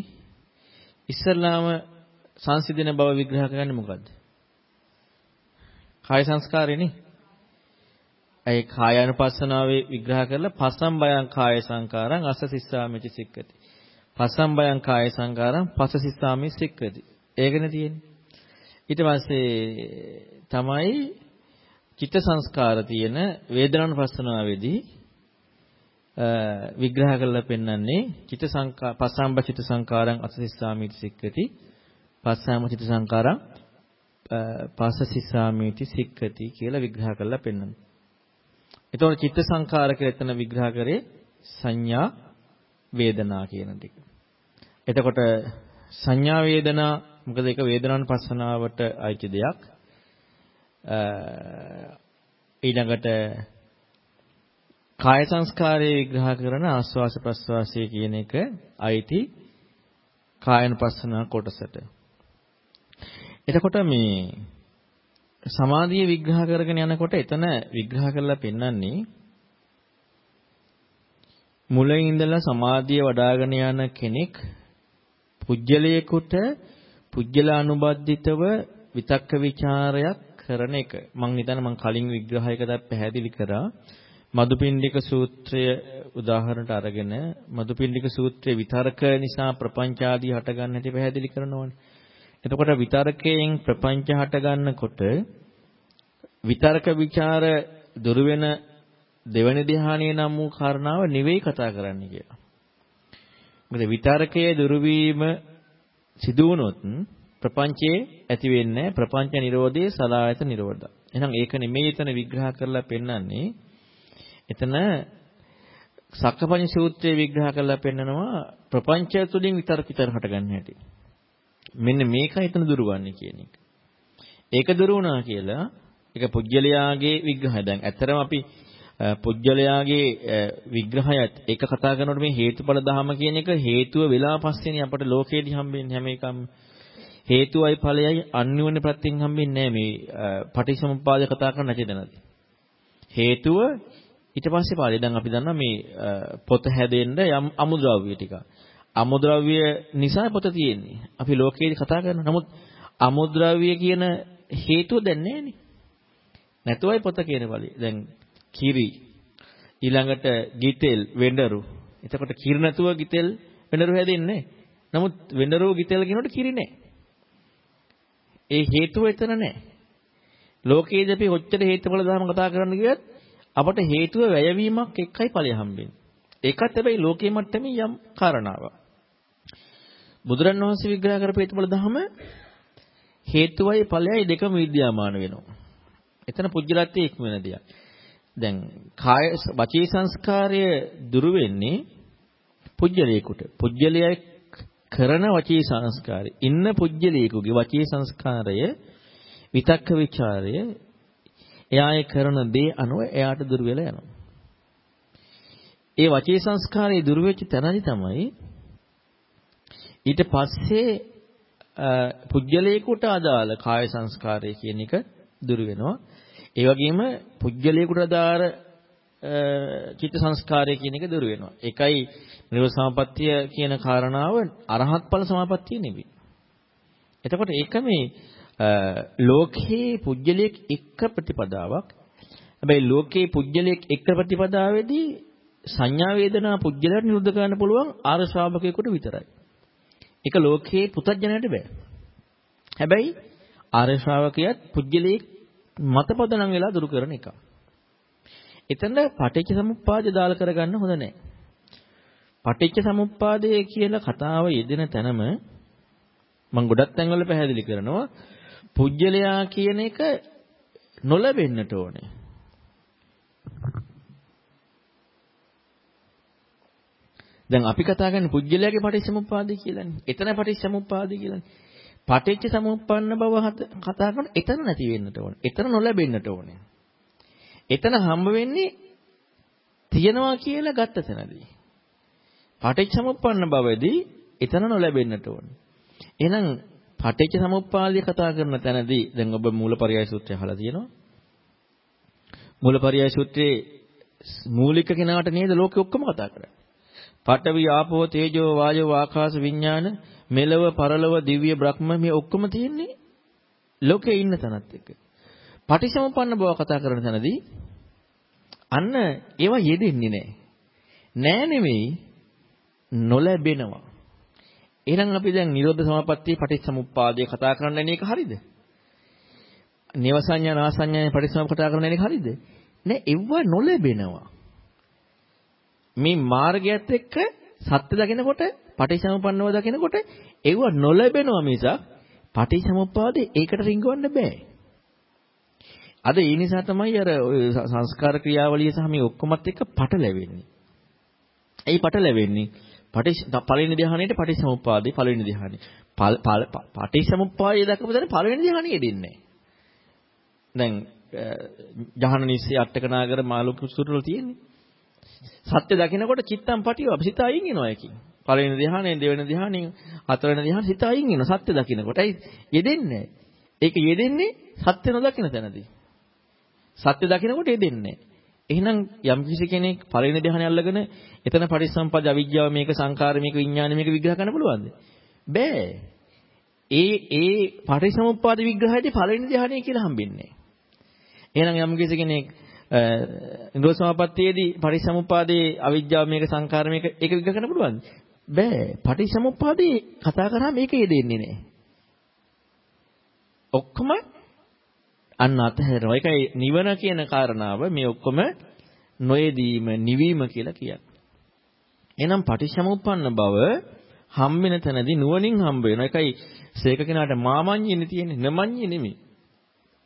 ඉස්සල්ලාම සංසිඳන බව විග්‍රහ කරන්නේ මොකද්ද? කාය සංස්කාරේනේ. ඒ කායानुපස්සනාවේ විග්‍රහ කරලා පස්සම් බයං කාය සංකාරං අස්ස සිස්සාමිච සික්කති. පස්සම් බයං කාය සංකාරං පස්ස සිස්සාමි සික්කති. ඒකනේ තියෙන්නේ. ඊට පස්සේ තමයි චිත්ත සංස්කාර තියෙන වේදනානුපස්සනාවේදී විග්‍රහ කරලා පෙන්වන්නේ චිත්ත සංකා පස්සම්බ චිත්ත සංකාරං අසසිස්සාමිති සික්කති පස්සම්ම චිත්ත සංකාරං පස්සසිස්සාමිති සික්කති කියලා විග්‍රහ කරලා පෙන්වනවා. එතකොට චිත්ත සංකාර කියලා එතන විග්‍රහ කරේ සංඥා වේදනා කියන ටික. එතකොට සංඥා වේදනා මොකද ඒක වේදනානුපස්සනාවට අයිති දෙයක්. ඊළඟට කාය සංස්කාරය විග්‍රහ කරන ආස්වාස ප්‍රස්වාසය කියන එක අයිති කායනුපස්සනා කොටසට. එතකොට මේ සමාධිය විග්‍රහ කරගෙන යනකොට එතන විග්‍රහ කරලා පෙන්වන්නේ මුලින් ඉඳලා සමාධිය වඩ아가න යන කෙනෙක් පුජ්‍යලයකට පුජ්‍යල අනුබද්ධිතව විතක්ක ਵਿਚාරයක් කරන එක. මම හිතන්නේ මම කලින් විග්‍රහයකදී පැහැදිලි කරා. මදුපිණ්ඩික සූත්‍රය උදාහරණට අරගෙන මදුපිණ්ඩික සූත්‍රයේ විතරක නිසා ප්‍රපංච ආදී හටගන්න හැටි පැහැදිලි කරනවානේ. එතකොට විතරකයෙන් ප්‍රපංච හටගන්නකොට විතරක ਵਿਚාර දුර වෙන දෙවන ධ්‍යානයේ නම් වූ කාරණාව නෙවෙයි කතා කරන්නේ කියලා. මොකද විතරකයේ දුරු වීම සිදු වුණොත් ප්‍රපංචයේ ඇති වෙන්නේ ප්‍රපංච නිරෝධයේ සලායත නිරෝධය. එහෙනම් ඒක නෙමෙයි එතන විග්‍රහ කරලා පෙන්වන්නේ එතන සක්කපඤ්ඤ සූත්‍රයේ විග්‍රහ කරලා පෙන්නනවා ප්‍රපංචය තුළින් විතරක් විතර හටගන්න හැටි. මෙන්න මේකයි එතන දුරවන්නේ කියන එක. ඒක දුර වුණා කියලා ඒක පුජ්‍යලයාගේ විග්‍රහය. දැන් ඇත්තරම අපි පුජ්‍යලයාගේ විග්‍රහයත් එක කතා කරනකොට මේ හේතුඵල ධහම කියන එක හේතුව වෙලා පස්සේනේ අපට ලෝකේදී හම්බෙන්නේ හැම එකම හේතුවයි ඵලයයි අන්‍යෝන්‍ය ප්‍රත්‍යයෙන් හම්බෙන්නේ නැහැ මේ පටිච්චසමුප්පාද කතා කරන නැති දැනදී. හේතුව ඊට පස්සේ පාඩේ දැන් අපි දන්නවා මේ පොත හැදෙන්න යම් අමුද්‍රව්‍ය ටික. අමුද්‍රව්‍ය නිසා පොත තියෙන්නේ. අපි ලෝකයේදී කතා කරනවා. නමුත් අමුද්‍රව්‍ය කියන හේතුව දැන් නැහැනේ. නැතුවයි පොත කියන බලය. දැන් කිරි ඊළඟට ගිතෙල් වෙඬරු. එතකොට කිරි නැතුව ගිතෙල් වෙඬරු හැදෙන්නේ නමුත් වෙඬරු ගිතෙල් කියනකොට කිරි නැහැ. ඒ හේතුව එතන නැහැ. ලෝකයේදී අපි කොච්චර හේතුඵල ධර්ම කතා කරන්න ගියත් අපට හේතුව වැයවීමක් එක්කයි ඵලය හම්බෙන්නේ. ඒකත් හැබැයි ලෝකයේ මට්ටමේ යම් කාරණාවක්. බුදුරන් වහන්සේ විග්‍රහ කරපු හේතුඵල ධම හේතුවයි ඵලයයි දෙකම විද්‍යාමාන වෙනවා. එතන පුජ්‍යලත්වයේ ඉක්ම වෙන දෙයක්. දැන් කාය වචී සංස්කාරය දුරු වෙන්නේ පුජ්‍යලයකට. පුජ්‍යලයේ කරන වචී සංස්කාරය. ඉන්න පුජ්‍යලයකගේ වචී සංස්කාරය විතක්ක ਵਿਚාරය එයා ඒ කරන දේ අනුව එයාට දුර වෙලා යනවා. ඒ වචේ සංස්කාරයේ දුර වෙච්ච තැනදි තමයි ඊට පස්සේ පුජ්‍යලයකට අදාළ කාය සංස්කාරය කියන එක දුර වෙනවා. ඒ වගේම පුජ්‍යලයකට අදාළ චිත්ත සංස්කාරය කියන එක දුර වෙනවා. ඒකයි නිරෝධ සමාපත්තිය කියන කාරණාව අරහත් ඵල සමාපත්තිය නෙවෙයි. එතකොට ඒක මේ ලෝකේ පුජ්‍යලයක් එක්ක ප්‍රතිපදාවක්. හැබැයි ලෝකේ පුජ්‍යලයක් එක්ක ප්‍රතිපදාවේදී සංඥා වේදනා පුජ්‍යලයට නිරුද්ධ කරන්න පුළුවන් ආර්ය ශ්‍රාවකයෙකුට විතරයි. ඒක ලෝකේ පුතඥයට බෑ. හැබැයි ආර්ය ශ්‍රාවකයාත් පුජ්‍යලයේ මතපදනම් වෙලා දුරු කරන එක. එතන පටිච්ච සමුප්පාදය දාලා කරගන්න හොඳ නැහැ. පටිච්ච සමුප්පාදය කියලා කතාව යෙදෙන තැනම මම ගොඩක් තැන්වල පැහැදිලි කරනවා පුජ්‍යලයා කියන එක නොලැබෙන්නට ඕනේ. දැන් අපි කතා කරන්නේ පුජ්‍යලයාගේ පටිච්චසමුප්පාදේ කියලානේ. එතන පටිච්චසමුප්පාදේ කියලානේ. පටිච්ච සමුප්පන්න බව කතා කරන එතන නැති වෙන්නට ඕනේ. එතන නොලැබෙන්නට ඕනේ. එතන හම්බ වෙන්නේ තියනවා කියලා ගත්ත තැනදී. පටිච්ච සමුප්පන්න බවදී එතන නොලැබෙන්නට ඕනේ. එහෙනම් පටිච්ච සමුප්පාදය කතා කරන තැනදී දැන් ඔබ මූලපරයය සූත්‍රය අහලා තියෙනවා. මූලපරයය සූත්‍රයේ මූලික කෙනාට නේද ලෝකෙ ඔක්කොම කතා කරන්නේ. පඨවි ආපෝ තේජෝ වායෝ ආකාශ විඥාන මෙලව පරලව දිව්‍ය බ්‍රහ්ම මේ ඔක්කොම තියෙන්නේ ලෝකේ ඉන්න තැනත් එක්ක. පටිසමුප්පන්න බව කතා කරන තැනදී අන්න ඒවා යෙදෙන්නේ නැහැ. නෑ නෙමෙයි නොලැබෙනවා. එහෙනම් අපි දැන් නිරෝධ සමාපත්තිය පටිච්චසමුප්පාදය කතා කරන්න එක හරියද? නේවසඤ්ඤා නාසඤ්ඤා පටිච්චසමුප්පාද කතා කරන්න එක හරියද? නෑ එව්ව නොලැබෙනවා. මේ මාර්ගයත් එක්ක සත්‍ය දකිනකොට පටිච්චසමුප්පන්නව දකිනකොට ඒව නොලැබෙනවා මිසක් පටිච්චසමුප්පාදේ ඒකට රිංගවන්න බෑ. අද ඒ නිසා තමයි අර සංස්කාර ක්‍රියාවලිය සහ මේ ඔක්කොමත් එක්ක පටලැවෙන්නේ. ඇයි පටලැවෙන්නේ? පටිච්ච පළවෙනි ධ්‍යානෙට පටිච්චසමුප්පාදේ පළවෙනි ධ්‍යානෙ. පටිච්චසමුප්පාදේ දක්වපු දැන පළවෙනි ධ්‍යානෙ යෙදෙන්නේ දැන් ජහන නිස්සේ අට්ටකනාගර මාළුක සූත්‍රවල තියෙන්නේ. සත්‍ය දකිනකොට චිත්තම් පටිව අපි සිත අයින් වෙනවා එකකින්. පළවෙනි ධ්‍යානෙන් දෙවෙනි ධ්‍යානෙන් හතරවෙනි ධ්‍යානෙ සිත අයින් වෙනවා සත්‍ය දකිනකොට. ඇයි යෙදෙන්නේ? ඒක යෙදෙන්නේ සත්‍ය නොදකින තැනදී. සත්‍ය දකිනකොට යෙදෙන්නේ. එහෙනම් යම් කිසි කෙනෙක් පළවෙනි ධ්‍යානෙ අල්ලගෙන එතන පරිසම්පද අවිජ්ජාව මේක සංකාර මේක විඥාන මේක විග්‍රහ කරන්න පුළුවන්ද? බෑ. ඒ ඒ පරිසමුප්පාද විග්‍රහයේදී පළවෙනි ධ්‍යානෙ කියලා හම්බෙන්නේ. එහෙනම් යම් කිසි කෙනෙක් නිරෝධ සමාපත්තියේදී පටිච්චසමුප්පාදේ අවිජ්ජාව මේක සංකාර මේක ඒක විග්‍රහ කරන්න පුළුවන්ද? බෑ. පටිච්චසමුප්පාදේ කතා කරාම මේක යෙදෙන්නේ නෑ. ඔක්කොම අන්න අතහැරනවා. ඒකයි නිවන කියන කාරණාව මේ ඔක්කොම නොයදීම නිවීම කියලා කියන්නේ. එහෙනම් පටිච්චසමුප්පන්න බව හම්බෙන තැනදී නුවණින් හම්බ වෙනවා. ඒකයි සේක කෙනාට මාමඤ්ඤෙන්නේ තියෙන්නේ නමඤ්ඤෙ නෙමෙයි.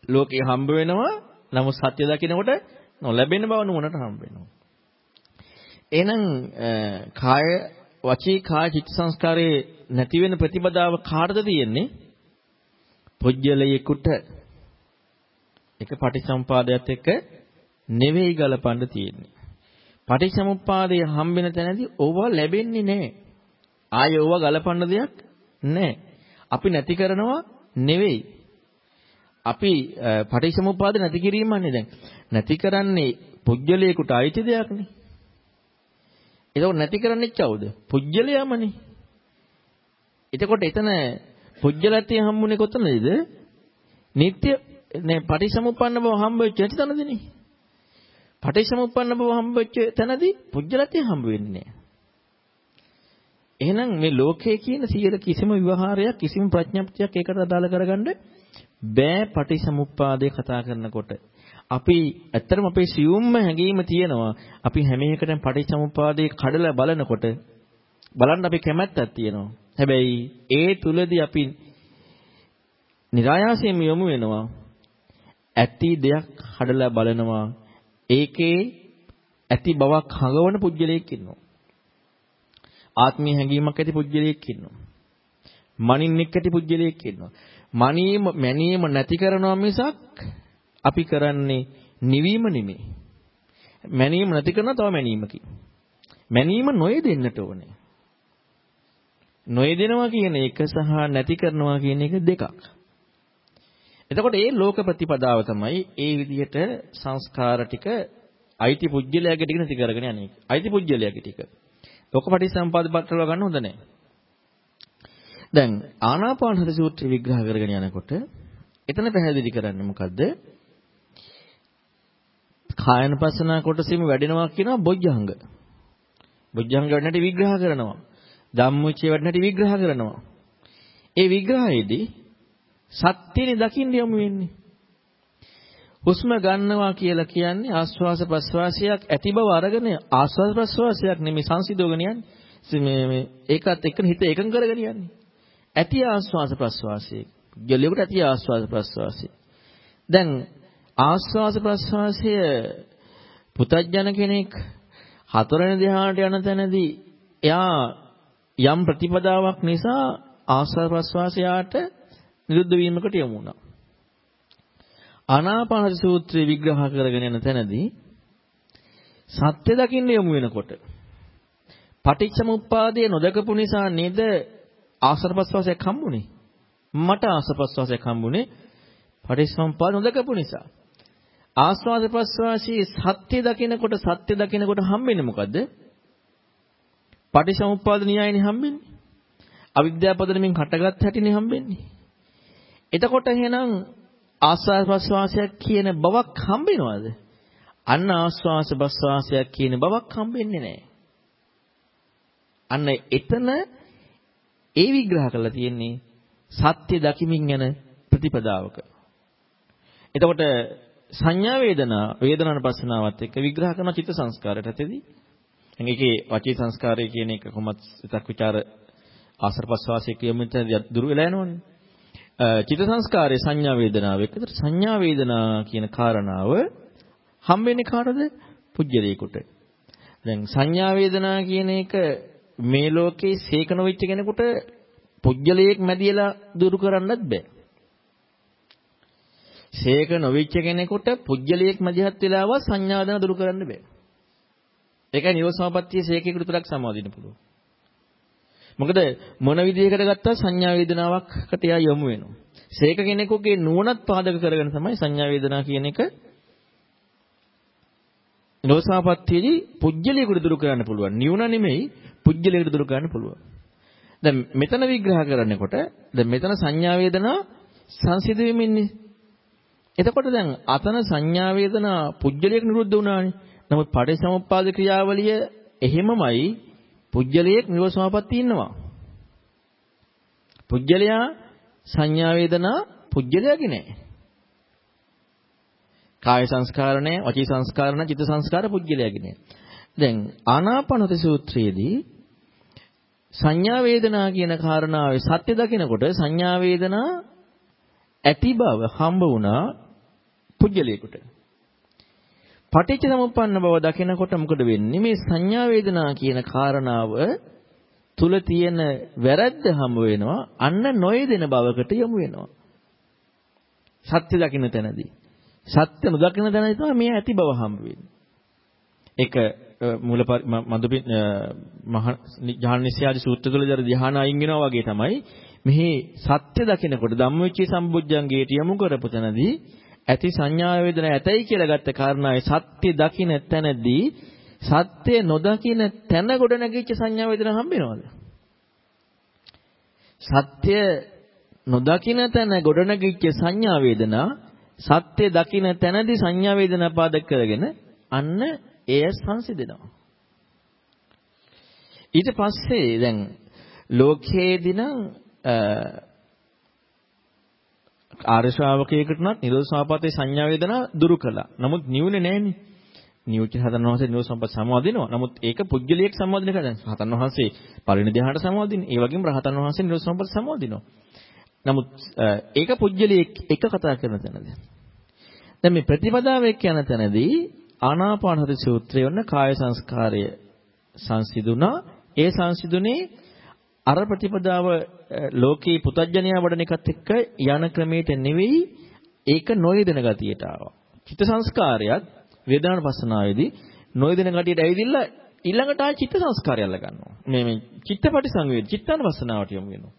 ලෝකේ හම්බ වෙනවා නමුත් සත්‍ය දකිනකොට නොලැබෙන බව නුවණට හම්බ වෙනවා. එහෙනම් කාය වචී කාය චිත්ත සංස්කාරයේ නැති වෙන ප්‍රතිපදාව කාටද තියෙන්නේ? පුජ්‍යලයේකට එක පටිසම්පාදයට එක්ක නෙවෙයි ගලපන්න තියෙන්නේ. පටිච්චසමුප්පාදය හම්බෙන තැනදී ඕවා ලැබෙන්නේ නැහැ. ආයෙ ඕවා ගලපන්න දෙයක් නැහැ. අපි නැති කරනවා නෙවෙයි. අපි පටිච්චසමුප්පාද නැති කිරීමන්නේ දැන් නැති කරන්නේ පුජ්‍යලයකට අයිති දෙයක්නේ. ඒක නැති කරන්නේ කවුද? පුජ්‍යලයමනේ. එතකොට එතන පුජ්‍යලත්වයේ හම්බුනේ කොතනද? නিত্য නේ පටිච්චසමුප්පන්න බව හම්බෙච්ච ඇති තැනදීනේ. පටිච්චසමුප්පන්න බව හම්බෙච්ච තැනදී පුජ්‍යලත්වයේ හම්බ වෙන්නේ නැහැ. එහෙනම් මේ ලෝකයේ කියන සියල කිසිම විවහාරයක් කිසිම ප්‍රඥප්තියක් ඒකට අදාළ කරගන්න බෑ පටිසමුප්පාදේ කතා කරනකොට. අපි ඇත්තටම අපේ සියුම්ම හැඟීම තියෙනවා. අපි හැම එකටම පටිසමුප්පාදේ කඩලා බලනකොට බලන්න අපි කැමැත්තක් තියෙනවා. හැබැයි ඒ තුලදී අපි નિરાයාසයෙන් යොමු වෙනවා. ඇති දෙයක් හඩලා බලනවා. ඒකේ ඇති බවක් හඟවන පුජ්‍යලයක් ඉන්නවා. ආත්මීය හැඟීමක් ඇති පුජ්‍යලයක් ඉන්නවා. මනින්නෙක් ඇති පුජ්‍යලයක් ඉන්නවා. මනීම මැනීම නැති කරනවා මිසක් අපි කරන්නේ නිවීම නෙමෙයි. මැනීම නැති කරනවා තව මැනීමකින්. මැනීම නොයෙදෙන්නට ඕනේ. නොයදෙනවා කියන එක සහ නැති කරනවා කියන එක දෙකක්. එතකොට ඒ ලෝක ප්‍රතිපදාව තමයි ඒ විදිහට සංස්කාර ටික අයිති පුජ්‍යලයාගේ ටික නැති කරගෙන යන්නේ. අයිති පුජ්‍යලයාගේ ටික. ලෝකපටිසම්පාද පත්‍රව ගන්න හොඳ නැහැ. දැන් ආනාපාන සති සූත්‍රය විග්‍රහ කරගෙන යනකොට එතන පැහැදිලි කරන්නේ මොකද්ද? කායනපසනා කොටසෙම වැඩෙනවා කියනවා බොජ්ජංග. බොජ්ජංග වැඩනට විග්‍රහ කරනවා. ධම්මවිචේ වැඩනට විග්‍රහ කරනවා. ඒ විග්‍රහයේදී සත්‍යනේ දකින්න යමු වෙන්නේ. හුස්ම ගන්නවා කියලා කියන්නේ ආස්වාස ප්‍රස්වාසයක් ඇති බව අරගෙන ආස්වාස ප්‍රස්වාසයක් නෙමෙයි සංසිඳවගෙන යන්නේ. මේ මේ ඒකත් එක්ක හිත එකඟ කරගෙන යන්නේ. ඇති ආස්වාස ප්‍රස්වාසයේ. ජලියකට ඇති ආස්වාස ප්‍රස්වාසයේ. දැන් ආස්වාස ප්‍රස්වාසය පුතඥන කෙනෙක් හතරවෙනි ධ්‍යානට යන තැනදී එයා යම් ප්‍රතිපදාවක් නිසා ආස්වාද ප්‍රස්වාසයට නිරුද්ධ වීමකට යමු වුණා. ආනාපාන සූත්‍රය විග්‍රහ කරගෙන යන තැනදී සත්‍ය දකින්න යමු වෙනකොට පටිච්චසමුප්පාදයේ නොදකපු නිසා නේද ආස්වාද ප්‍රස්වාසයක් හම්බුනේ. මට ආස්වාද ප්‍රස්වාසයක් හම්බුනේ පටිච්චසමුප්පාද නොදකපු නිසා. ආස්වාද ප්‍රස්වාසී සත්‍ය දකිනකොට සත්‍ය දකිනකොට හම්බෙන්නේ මොකද්ද? පටිසමුප්පාද න්‍යායනේ හම්බෙන්නේ. අවිද්‍යාපදණමින් හටගත් හැටිනේ හම්බෙන්නේ. එතකොට එහෙනම් ආස්වාද ප්‍රස්වාසයක් කියන බවක් හම්බෙනවද? අන්න ආස්වාස ප්‍රස්වාසයක් කියන බවක් හම්බෙන්නේ නැහැ. අන්න එතන ඒ විග්‍රහ කරලා තියෙන්නේ සත්‍ය දකිමින් යන ප්‍රතිපදාවක. එතකොට සංඥා වේදනා වේදනානුපස්සනාවත් එක්ක විග්‍රහ කරන චිත්ත සංස්කාරයට ඇතේදී දැන් ඒකේ වචී සංස්කාරය කියන එක කොහොමත් සිතක් ਵਿਚාර ආසර්පස්වාසයේ කියමින් දුර වෙලා යනවනේ. චිත්ත සංස්කාරයේ සංඥා වේදනාව එක්කතර සංඥා වේදනා කියන කාරණාව හම්බෙන්නේ කාටද? පුජ්‍යලයකට. දැන් සංඥා වේදනා කියන එක මේ ලෝකේ සීක නොවිච්ච කෙනෙකුට පුජ්‍යලයක් මැදියලා දුරු කරන්නත් බෑ. ශේක නොවිච්ච කෙනෙකුට පුජ්‍යලියෙක් මැදිහත් වෙලාව සංඥාදන දුරු කරන්න බෑ. ඒකයි නිරෝසමාපත්තිය ශේකයකට විතරක් සමාදින්න පුළුවන්. මොකද මොන විදිහකට ගත්තත් සංඥා වේදනාවක්කට එයා යොමු වෙනවා. ශේක කෙනෙකුගේ නුවණත් පාදක කරගෙන තමයි සංඥා වේදනා කියන එක නිරෝසමාපත්තියේදී පුජ්‍යලියෙකුට දුරු කරන්න පුළුවන්. නියුණ නෙමෙයි පුජ්‍යලියෙකුට දුරු කරන්න පුළුවන්. දැන් මෙතන විග්‍රහ කරන්නකොට දැන් මෙතන සංඥා වේදනා සංසිඳ වෙමින්නේ එතකොට දැන් අතන සංඥා වේදනා පුජ්‍යලයක් නිරුද්ධ වුණානේ. නමුත් පටිච්චසමුප්පාද ක්‍රියාවලිය එහෙමමයි පුජ්‍යලයක් නිරෝධසමාපatti ඉන්නවා. පුජ්‍යලයා සංඥා වේදනා පුජ්‍යලයාගේ නෑ. කාය සංස්කාර නෑ, වචී සංස්කාර නෑ, චිත්ත සංස්කාර පුජ්‍යලයාගේ නෑ. දැන් ආනාපානසති සූත්‍රයේදී සංඥා වේදනා කියන කාරණාවේ සත්‍ය දකිනකොට සංඥා වේදනා ඇති බව හම්බ වුණා පුජ්‍යලයකට. පටිච්ච සමුප්පන්න බව දකිනකොට මොකද වෙන්නේ? මේ සංඥා වේදනා කියන කාරණාව තුල තියෙන වැරද්ද හමු වෙනවා. අන්න නොයදෙන බවකට යමු වෙනවා. සත්‍ය දකින්න තැනදී. සත්‍ය නොදකින්න තැනදී තමයි මේ ඇති බව හම්බ වෙන්නේ. ඒක මූල මදුපි මහ ඥානනිසයාදී සූත්‍ර තුළ දර ධ්‍යාන අයින් වෙනවා වගේ තමයි මෙහි සත්‍ය දකිනකොට ධම්මවිචේ සම්බුද්ධංගේට යමු කරපු තැනදී ඇති සංඥා වේදනා ඇතයි කියලා ගත්ත කාරණාවේ සත්‍ය දකින්න තැනදී සත්‍ය නොදකින්න තැන ගොඩ නැගිච්ච සංඥා වේදනා හම්බෙනවද? සත්‍ය නොදකින්න තැන ගොඩ නැගිච්ච සංඥා වේදනා සත්‍ය දකින්න තැනදී සංඥා වේදනා පාදක කරගෙන අන්න එය සංසිඳෙනවා. ඊට පස්සේ දැන් ලෝකයේදී නම් ආර්ය ශ්‍රාවකයෙකුට නම් නිරෝධ සමාපත්තේ සංඥා වේදනා දුරු කළා. නමුත් නියුනේ නැහනේ. නියුච්ච හතන් වහන්සේ නිරෝධ සම්පත් සමාදිනවා. නමුත් ඒක පුජ්‍යලියක් සමාදින එක දැන් හතන් වහන්සේ පළවෙනි ධ්‍යානට සමාදින. ඒ වගේම රහතන් වහන්සේ නිරෝධ සම්පත් සමාදිනවා. නමුත් ඒක පුජ්‍යලියක් එක කතා කරන තැනදී. දැන් මේ ප්‍රතිපදාවෙක් යන තැනදී ආනාපාන හති සූත්‍රය වන කාය සංස්කාරය සංසිඳුණා. ඒ සංසිඳුනේ අර ප්‍රතිපදාව ලෝකේ පුතඥයා වඩන එකත් එක්ක යන ක්‍රමයට නෙවෙයි ඒක නොයදෙන ගතියට ආවා. චිත්ත සංස්කාරයත් වේදනාන පස්සනාවේදී නොයදෙන ගතියට ඇවිදින්න ඊළඟට ආයි චිත්ත සංස්කාරය අල්ල ගන්නවා. මේ මේ චිත්තපටි සංවේද චිත්තානුපස්සනාවට යොමු වෙනවා.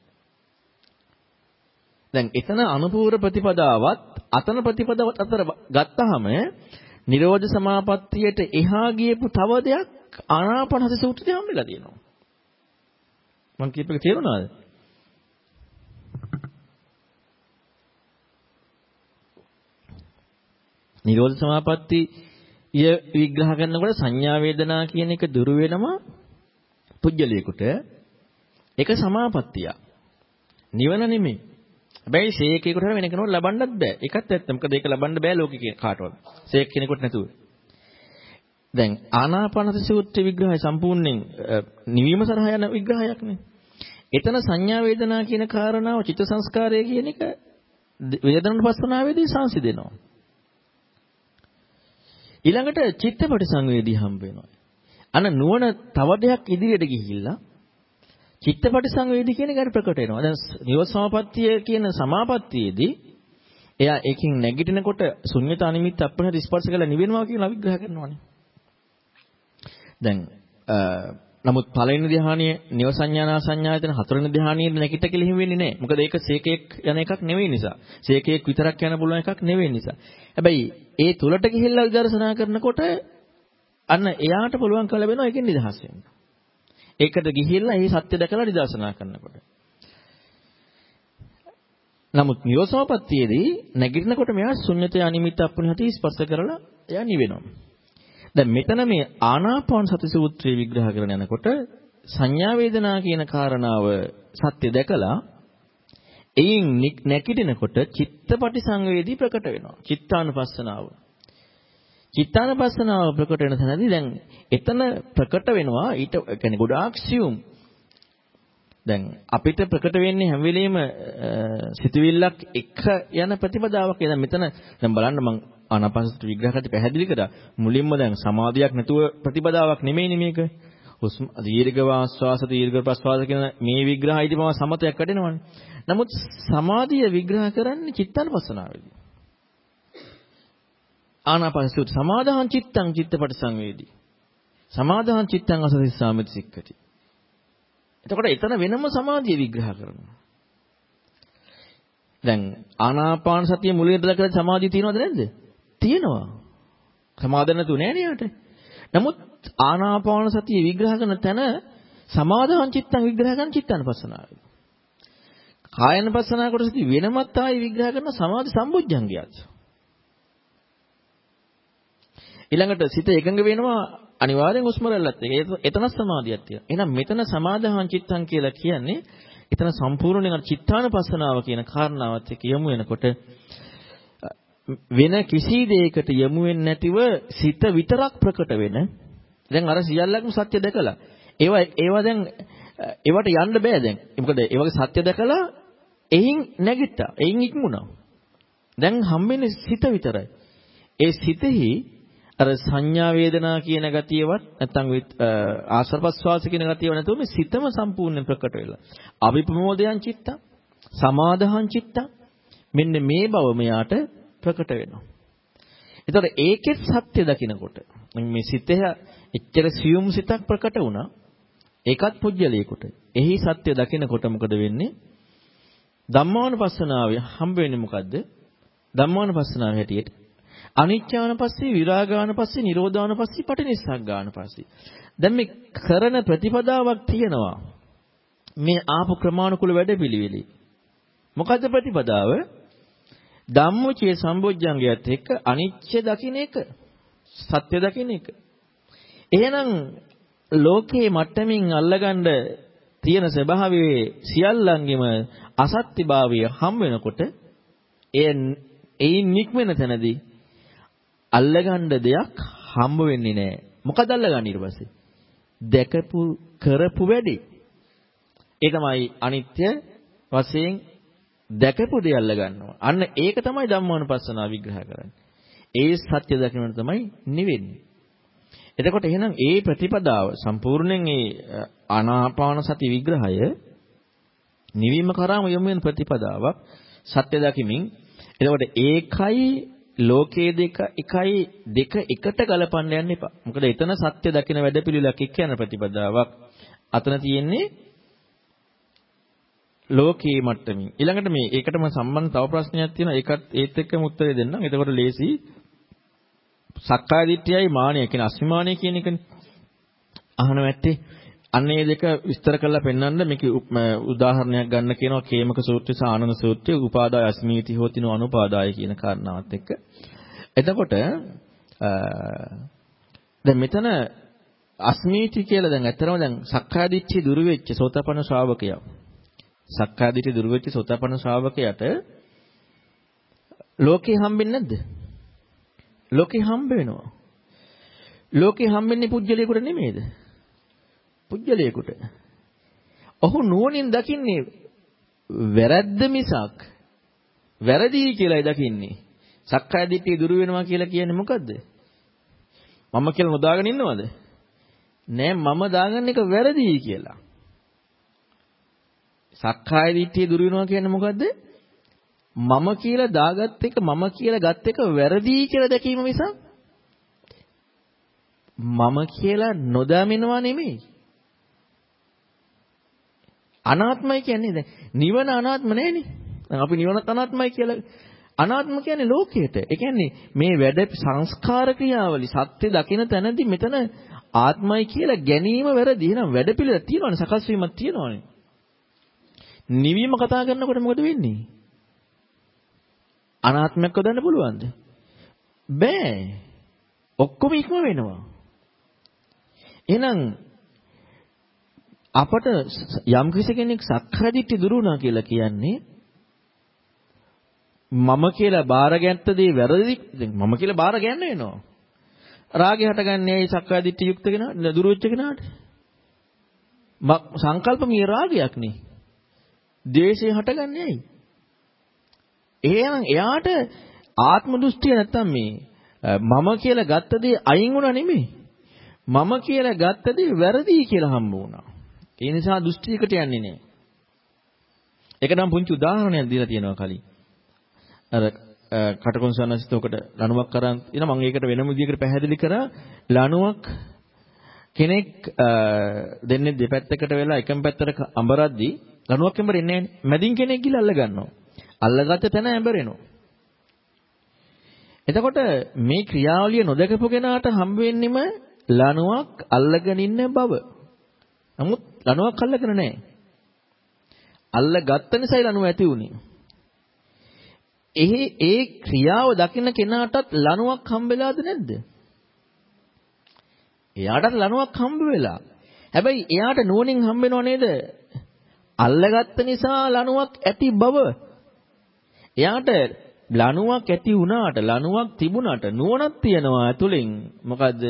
දැන් එතන අනුපූර ප්‍රතිපදාවත් අතන ප්‍රතිපදාවත් අතර ගත්තාම නිරෝධ සමාපත්තියට එහා ගියපු තව දෙයක් ආනාපාන හති සූත්‍රයේ හම්බෙලා තියෙනවා. මම කියපේක තේරුණාද? නිරෝධ සමාපatti ය විග්‍රහ කරනකොට සංඥා වේදනා කියන එක දුරු වෙනවා පුජ්‍යලයකට ඒක සමාපත්තිය. නිවන නෙමෙයි. හැබැයි ශේකේකට වෙන කෙනෙකුට ලබන්නත් බෑ. ඒකත් ඇත්ත. මොකද ඒක ලබන්න බෑ ලෝකේ කාටවත්. ශේක් කෙනෙකුට නැතුව. දැන් ආනාපානසති සූත්‍ර විග්‍රහය සම්පූර්ණයෙන් නිවීම සරහා යන විග්‍රහයක් නේ. එතන සංඥා වේදනා කියන කාරණාව චිත්ත සංස්කාරය කියන එක වේදනානුපස්සනාවේදී සංසිඳෙනවා. ඊළඟට චිත්තපටි සංවේදී හම්බ වෙනවා. අන නුවණ තව දෙයක් ඉදිරියට ගිහිල්ලා චිත්තපටි සංවේදී කියන එකට ප්‍රකට වෙනවා. දැන් නිවසමාපත්තිය කියන සමාපත්තියේදී එයා ඒකෙන් නැගිටිනකොට ශුන්්‍යත අනිමිත් අප්‍රහත ස්පර්ශ කරලා නිවෙනවා කියලා විග්‍රහ කරනවානේ. දැන් නමුත් පළවෙනි ධ්‍යානයේ නිව සංඥානා සංඥායතන හතරවෙනි ධ්‍යානයේ නැගිට කියලා හිම වෙන්නේ නැහැ. මොකද ඒක සේකයක් යන එකක් නෙවෙයි නිසා. සේකයක් විතරක් යන පුළුවන් එකක් නෙවෙයි නිසා. හැබැයි ඒ තුලට ගිහිල්ලා විදර්ශනා කරනකොට අන්න එයාට පුළුවන් කල වෙනවා ඒකෙන් නිදහස් වෙන්න. ඒකට ගිහිල්ලා ඒ සත්‍ය දැකලා විදර්ශනා කරනකොට. නමුත් නිරෝසෝපත්තියේදී නැගිටිනකොට මෙයා ශුන්්‍යතය අනිමිත්ත අපුණහටි ස්පර්ශ කරලා එයා නිවෙනවා. දැන් මෙතන මේ ආනාපාන සති සූත්‍රය විග්‍රහ කරන යනකොට සංඥා වේදනා කියන කාරණාව සත්‍ය දැකලා එයින් නැකිටිනකොට චිත්තපටි සංවේදී ප්‍රකට වෙනවා. චිත්තානුපස්සනාව. චිත්තානුපස්සනාව ප්‍රකට වෙන තැනදී දැන් එතන ප්‍රකට වෙනවා ඊට කියන්නේ ගොඩාක් සියුම්. දැන් අපිට ප්‍රකට වෙන්නේ හැම වෙලෙම සිතුවිල්ලක් එක යන ප්‍රතිපදාවක්. දැන් මෙතන දැන් බලන්න මම ආනාපානසති විග්‍රහ කරලා පැහැදිලි කරා. මුලින්ම දැන් සමාධියක් නැතුව ප්‍රතිපදාවක් නෙමෙයිනේ මේක. හුස්ම දීර්ඝ වාස්වාස දීර්ඝ ප්‍රස්වාස කියන මේ විග්‍රහයදී මම සමතයක් කඩනවනේ. නමුත් සමාධිය විග්‍රහ කරන්නේ චිත්තානුපස්සනාවේදී. ආනාපානසති සමාදාහං චිත්තං චිත්තපට සංවේදී. සමාදාහං චිත්තං අසතිස්සාමිත සික්කති. එතකොට එතන වෙනම සමාධිය විග්‍රහ කරනවා. දැන් ආනාපාන සතිය මුලින්ද දැකලා සමාධිය තියෙනවද නැද්ද? තියෙනවා. සමාදන් නැතු නෑ නේ නමුත් ආනාපාන සතිය විග්‍රහ කරන තැන සමාදාහං චිත්තං විග්‍රහ කරන චිත්තානුපස්සනාවයි. කායනුපස්සනා කොටසදී වෙනමත් ආයි විග්‍රහ කරන සමාධි සම්බුද්ධංගයත්. ඊළඟට සිත එකඟ වෙනවා අනිවාර්යෙන් හුස්ම රැල්ලත් එක. එතන සමාධියක් තියෙනවා. එහෙනම් මෙතන සමාදාහං චිත්තං කියලා කියන්නේ එතන සම්පූර්ණයෙන් අර චිත්තානුපස්සනාව කියන කාරණාවත් එක්ක යමු වෙනකොට වෙන කිසි දෙයකට යමු වෙන්නේ නැතිව සිත විතරක් ප්‍රකට වෙන. දැන් අර සියල්ලක්ම සත්‍ය දැකලා. ඒවා ඒවා දැන් ඒවට යන්න බෑ දැන්. මොකද ඒ වගේ සත්‍ය දැකලා එයින් නැගිට්ටා. එයින් ඉක්මුණා. දැන් හම්බෙන්නේ සිත විතරයි. ඒ සිතෙහි අර සංඥා වේදනා කියන ගතියවත් නැත්නම් ආශ්‍රපස්වාස කියන ගතියව නැතුව මේ සිතම සම්පූර්ණයෙන් ප්‍රකට වෙලා. අවිප්‍රමෝදයන් චිත්ත. සමාදහං චිත්ත. මෙන්න මේ බව මෙයාට ප්‍රකට වෙනවා. එතකොට ඒකෙත් සත්‍ය දකිනකොට මේ සිතේ එච්චර සියුම් සිතක් ප්‍රකට වුණා. ඒකත් පුජ්‍යලයකට. එහි සත්‍ය දකිනකොට මොකද වෙන්නේ? ධම්මානුපස්සනාවේ හම්බ වෙන්නේ මොකද්ද? ධම්මානුපස්සනාව හැටියට අනිච්චානපස්සේ විරාගානපස්සේ නිරෝධානපස්සේ පටිනිස්සග්ගානපස්සේ. දැන් මේ කරන ප්‍රතිපදාවක් තියෙනවා. මේ ආපු ක්‍රමානුකූල වැඩපිළිවෙලයි. මොකද්ද ප්‍රතිපදාව? ධම්මචේ සම්බොජ්ජංගයත් එක්ක අනිච්ච දකින්න එක සත්‍ය දකින්න එක. එහෙනම් ලෝකේ මට්ටමින් අල්ලගන්න තියෙන ස්වභාවයේ සියල්ලංගෙම අසත්‍යභාවය හම් වෙනකොට එය එයින් නික්මෙන තැනදී අල්ලගන්න දෙයක් හම්බ වෙන්නේ නැහැ. මොකද අල්ලගන්නේ ඊට පස්සේ? දැකපු කරපු වැඩි. ඒ තමයි අනිත්‍ය වශයෙන් දැකපු දේ අල්ල ගන්නවා. අන්න ඒක තමයි ධම්මානුපස්සනාව විග්‍රහ කරන්නේ. ඒ සත්‍ය දකින්න තමයි නිවෙන්නේ. එතකොට එහෙනම් ඒ ප්‍රතිපදාව සම්පූර්ණයෙන් ඒ ආනාපාන සති විග්‍රහය නිවීම කරාම යොමු වෙන ප්‍රතිපදාවක් සත්‍ය දකිමින් එතකොට ඒකයි ලෝකයේ දෙක එකයි දෙක එකට ගලපන්න යන්න එපා. මොකද එතන සත්‍ය දකින වැඩපිළිවෙලක් එක්ක යන ප්‍රතිපදාවක්. අතන තියෙන්නේ ලෝකයේ මට්ටමින්. ඊළඟට මේ ඒකටම සම්බන්ධ තව ප්‍රශ්නයක් තියෙනවා. ඒකත් ඒත් එක්කම උත්තරය දෙන්නම්. එතකොට ලේසි. සක්කාය දිට්ඨියයි මානය කියන අස්මිමානය කියන එකනේ. අහන වැත්තේ අන්න ඒ දෙක විස්තර කරලා පෙන්වන්න මේක උදාහරණයක් ගන්න කියනවා කේමක සූත්‍රය සහ ආනන්ද සූත්‍රය උපාදාය අස්මීති හෝතිනෝ අනුපාදාය කියන කාරණාවත් එක්ක. එතකොට දැන් මෙතන අස්මීති කියලා දැන් ඇත්තරම දැන් සක්කාය දිට්ඨිය දුරු වෙච්ච සෝතපන්න ශ්‍රාවකයා. සක්කාය දිට්ඨිය දුරු වෙච්ච සෝතපන්න ශ්‍රාවකයාට ලෝකේ හම්බෙන්නේ නැද්ද? ලෝකේ හම්බ වෙනවා. ලෝකේ හම්බෙන්නේ පුජ්‍යලයකට නෙමෙයිද? පුජ්‍යලයකට. ඔහු නුවණින් දකින්නේ වැරද්ද මිසක් වැරදි කියලායි දකින්නේ. සක්කාය දිට්ඨිය දුරු වෙනවා කියලා කියන්නේ මොකද්ද? මම කියලා නොදාගෙන ඉන්නවද? නෑ මම දාගන්න එක වැරදි කියලා. සක්කාය දිට්ඨිය දුරු වෙනවා කියන්නේ මොකද්ද? මම කියලා දාගත් එක මම කියලා ගත් එක වැරදි කියලා දැකීම මිසක් මම කියලා නොදමිනවා නෙමෙයි. අනාත්මයි කියන්නේ දැන් නිවන අනාත්ම නෑනේ. දැන් අපි නිවනත් අනාත්මයි කියලා අනාත්ම කියන්නේ ලෝකයට. ඒ කියන්නේ මේ වැඩ සංස්කාර ක්‍රියාවලි සත්‍ය දකින තැනදී මෙතන ආත්මයි කියලා ගැනීම වැරදි. එහෙනම් වැඩ පිළිවෙල තියෙනවනේ සකස් වීමක් තියෙනවනේ. නිවීම කතා කරනකොට මොකද වෙන්නේ? අනාත්මයක් හොදන්න පුළුවන්ද? බෑ. ඔක්කොම ඉක්ම වෙනවා. එහෙනම් අපට යම් කෙනෙක් සක්කාදිට්ඨි දුරු වුණා කියලා කියන්නේ මම කියලා බාරගත්ත දේ වැරදි මම කියලා බාර ගන්න වෙනවා. රාගය හටගන්නේ ඇයි සක්කාදිට්ඨි යුක්ත කෙනා දුරු වෙච්ච කෙනාට? සංකල්පමීය රාගයක් නේ. ද්වේෂය හටගන්නේ ඇයි? එහෙනම් එයාට ආත්ම දෘෂ්ටිය නැත්තම් මේ මම කියලා ගත්ත දේ අයින් වුණා නෙමෙයි. මම කියලා ගත්ත දේ වැරදි කියලා හම්බ වුණා. ඒ නිසා දෘෂ්ටියකට යන්නේ නැහැ. ඒක නම් පුංචි උදාහරණයක් දීලා තියෙනවා කලින්. අර කටකොන් සනසිත උකට ලණුවක් කරන් ඉන මම ඒකට වෙනම විදිහකට පැහැදිලි කරා ලණුවක් කෙනෙක් දෙන්නේ දෙපැත්තකට වෙලා එකම පැත්තට අඹරද්දී ලණුවක් එඹරෙන්නේ නැහැ. මැදින් කෙනෙක් ගිහලා අල්ල ගන්නවා. අල්ලගත්ත තැන ඇඹරෙනවා. එතකොට මේ ක්‍රියාවලිය නොදකපු කෙනාට හම්බ වෙන්නෙම ලණුවක් අල්ලගෙන ඉන්න බව. නමුත් ලණුවක් අල්ලගෙන නැහැ. අල්ලගත්ත නිසායි ලණුව ඇති වුනේ. එහි ඒ ක්‍රියාව දකින්න කෙනාටත් ලණුවක් හම්බෙලාද නැද්ද? එයාටත් ලණුවක් හම්බ වෙලා. හැබැයි එයාට නුවණින් හම්බෙනව නේද? අල්ලගත්ත නිසා ලණුවක් ඇති බව. එයාට ලණුවක් ඇති වුණාට ලණුවක් තිබුණාට නුවණක් තියනවා ඇතුලෙන් මොකද්ද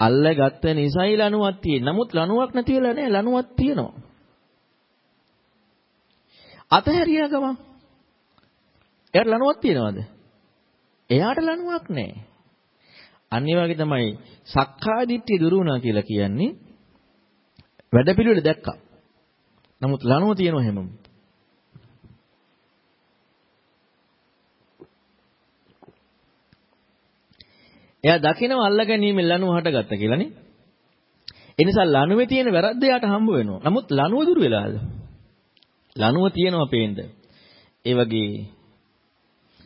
අල්ලගත්ත නිසායි ලණුවක් තියෙන්නේ. නමුත් ලණුවක් නැති වෙලා නැහැ ලණුවක් තියෙනවා. අතහැරියා ගමන්. එයාට ලණුවක් තියනවද? එයාට ලණුවක් නැහැ. අන්න ඒ වගේ තමයි සක්කාය දිට්ඨිය දුරු වුණා කියලා කියන්නේ වැඩපිළිවෙල දැක්කා. නමුත් ලණුව තියෙනව හැමෝම. එයා දකිනව අල්ලගැනීමෙන් ලණුව හටගත්ත කියලානේ. ඒ නිසා ලණුවේ තියෙන වැරද්ද යාට හම්බ වෙනවා. නමුත් ලණුව දුර වෙලාද? ලණුව තියෙනවා පේන්න. ඒ වගේ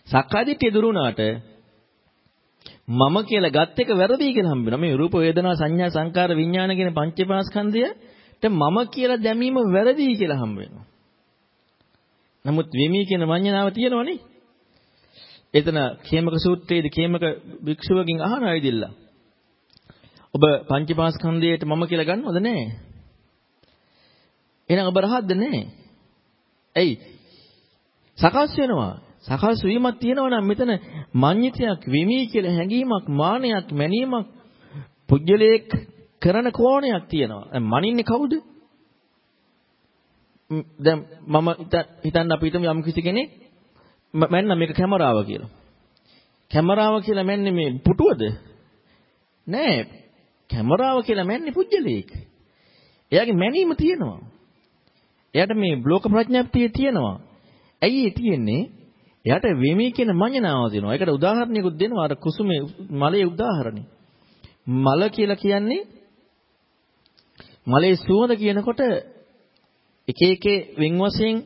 සක්කාදිට්ඨිය දුරු වුණාට මම කියලා ගත් එක වැරදි කියලා හම්බ වෙනවා. මේ රූප වේදනා සංඥා සංකාර විඥාන කියන පංචේපාස්කන්ධයට මම කියලා දැමීම වැරදි කියලා හම්බ වෙනවා. නමුත් වෙමි කියන මඤ්ඤණාව තියෙනවනේ. එතන කේමක සූත්‍රයේදී කේමක භික්ෂුවකින් අහන අයදිල්ලා. ඔබ පංචපාස්කන්ධයට මම කියලා ගන්නවද නැහැ? එහෙනම් ඔබ රහත්ද නැහැ? ඇයි? සකස් වෙනවා. සකස් වීමක් තියෙනවා නම් මෙතන මඤ්ඤිතයක් විමි කියලා හැඟීමක් මානයක් මැනීමක් පුජ්‍යලයක් කරන කෝණයක් තියෙනවා. දැන් මනින්නේ කවුද? දැන් මම හිතන්න අපි හිතමු යම් කිසි කෙනෙක් මැන්න මේක කැමරාව කියලා. කැමරාව කියලා මැන්නේ මේ පුටුවද? නෑ. කැමරාව කියලා මැන්නේ පුජ්‍යලයක. එයාගේ මැනීම තියෙනවා. එයාට මේ බ්ලෝක ප්‍රඥාප්තිය තියෙනවා. ඇයි ඒ තියෙන්නේ? එයාට වෙමි කියන මඤ්ඤණාව දෙනවා. ඒකට උදාහරණයකුත් දෙනවා අර කුසුමේ මලේ උදාහරණේ. මල කියලා කියන්නේ මලේ සුවඳ කියනකොට එක එක වෙන් වශයෙන්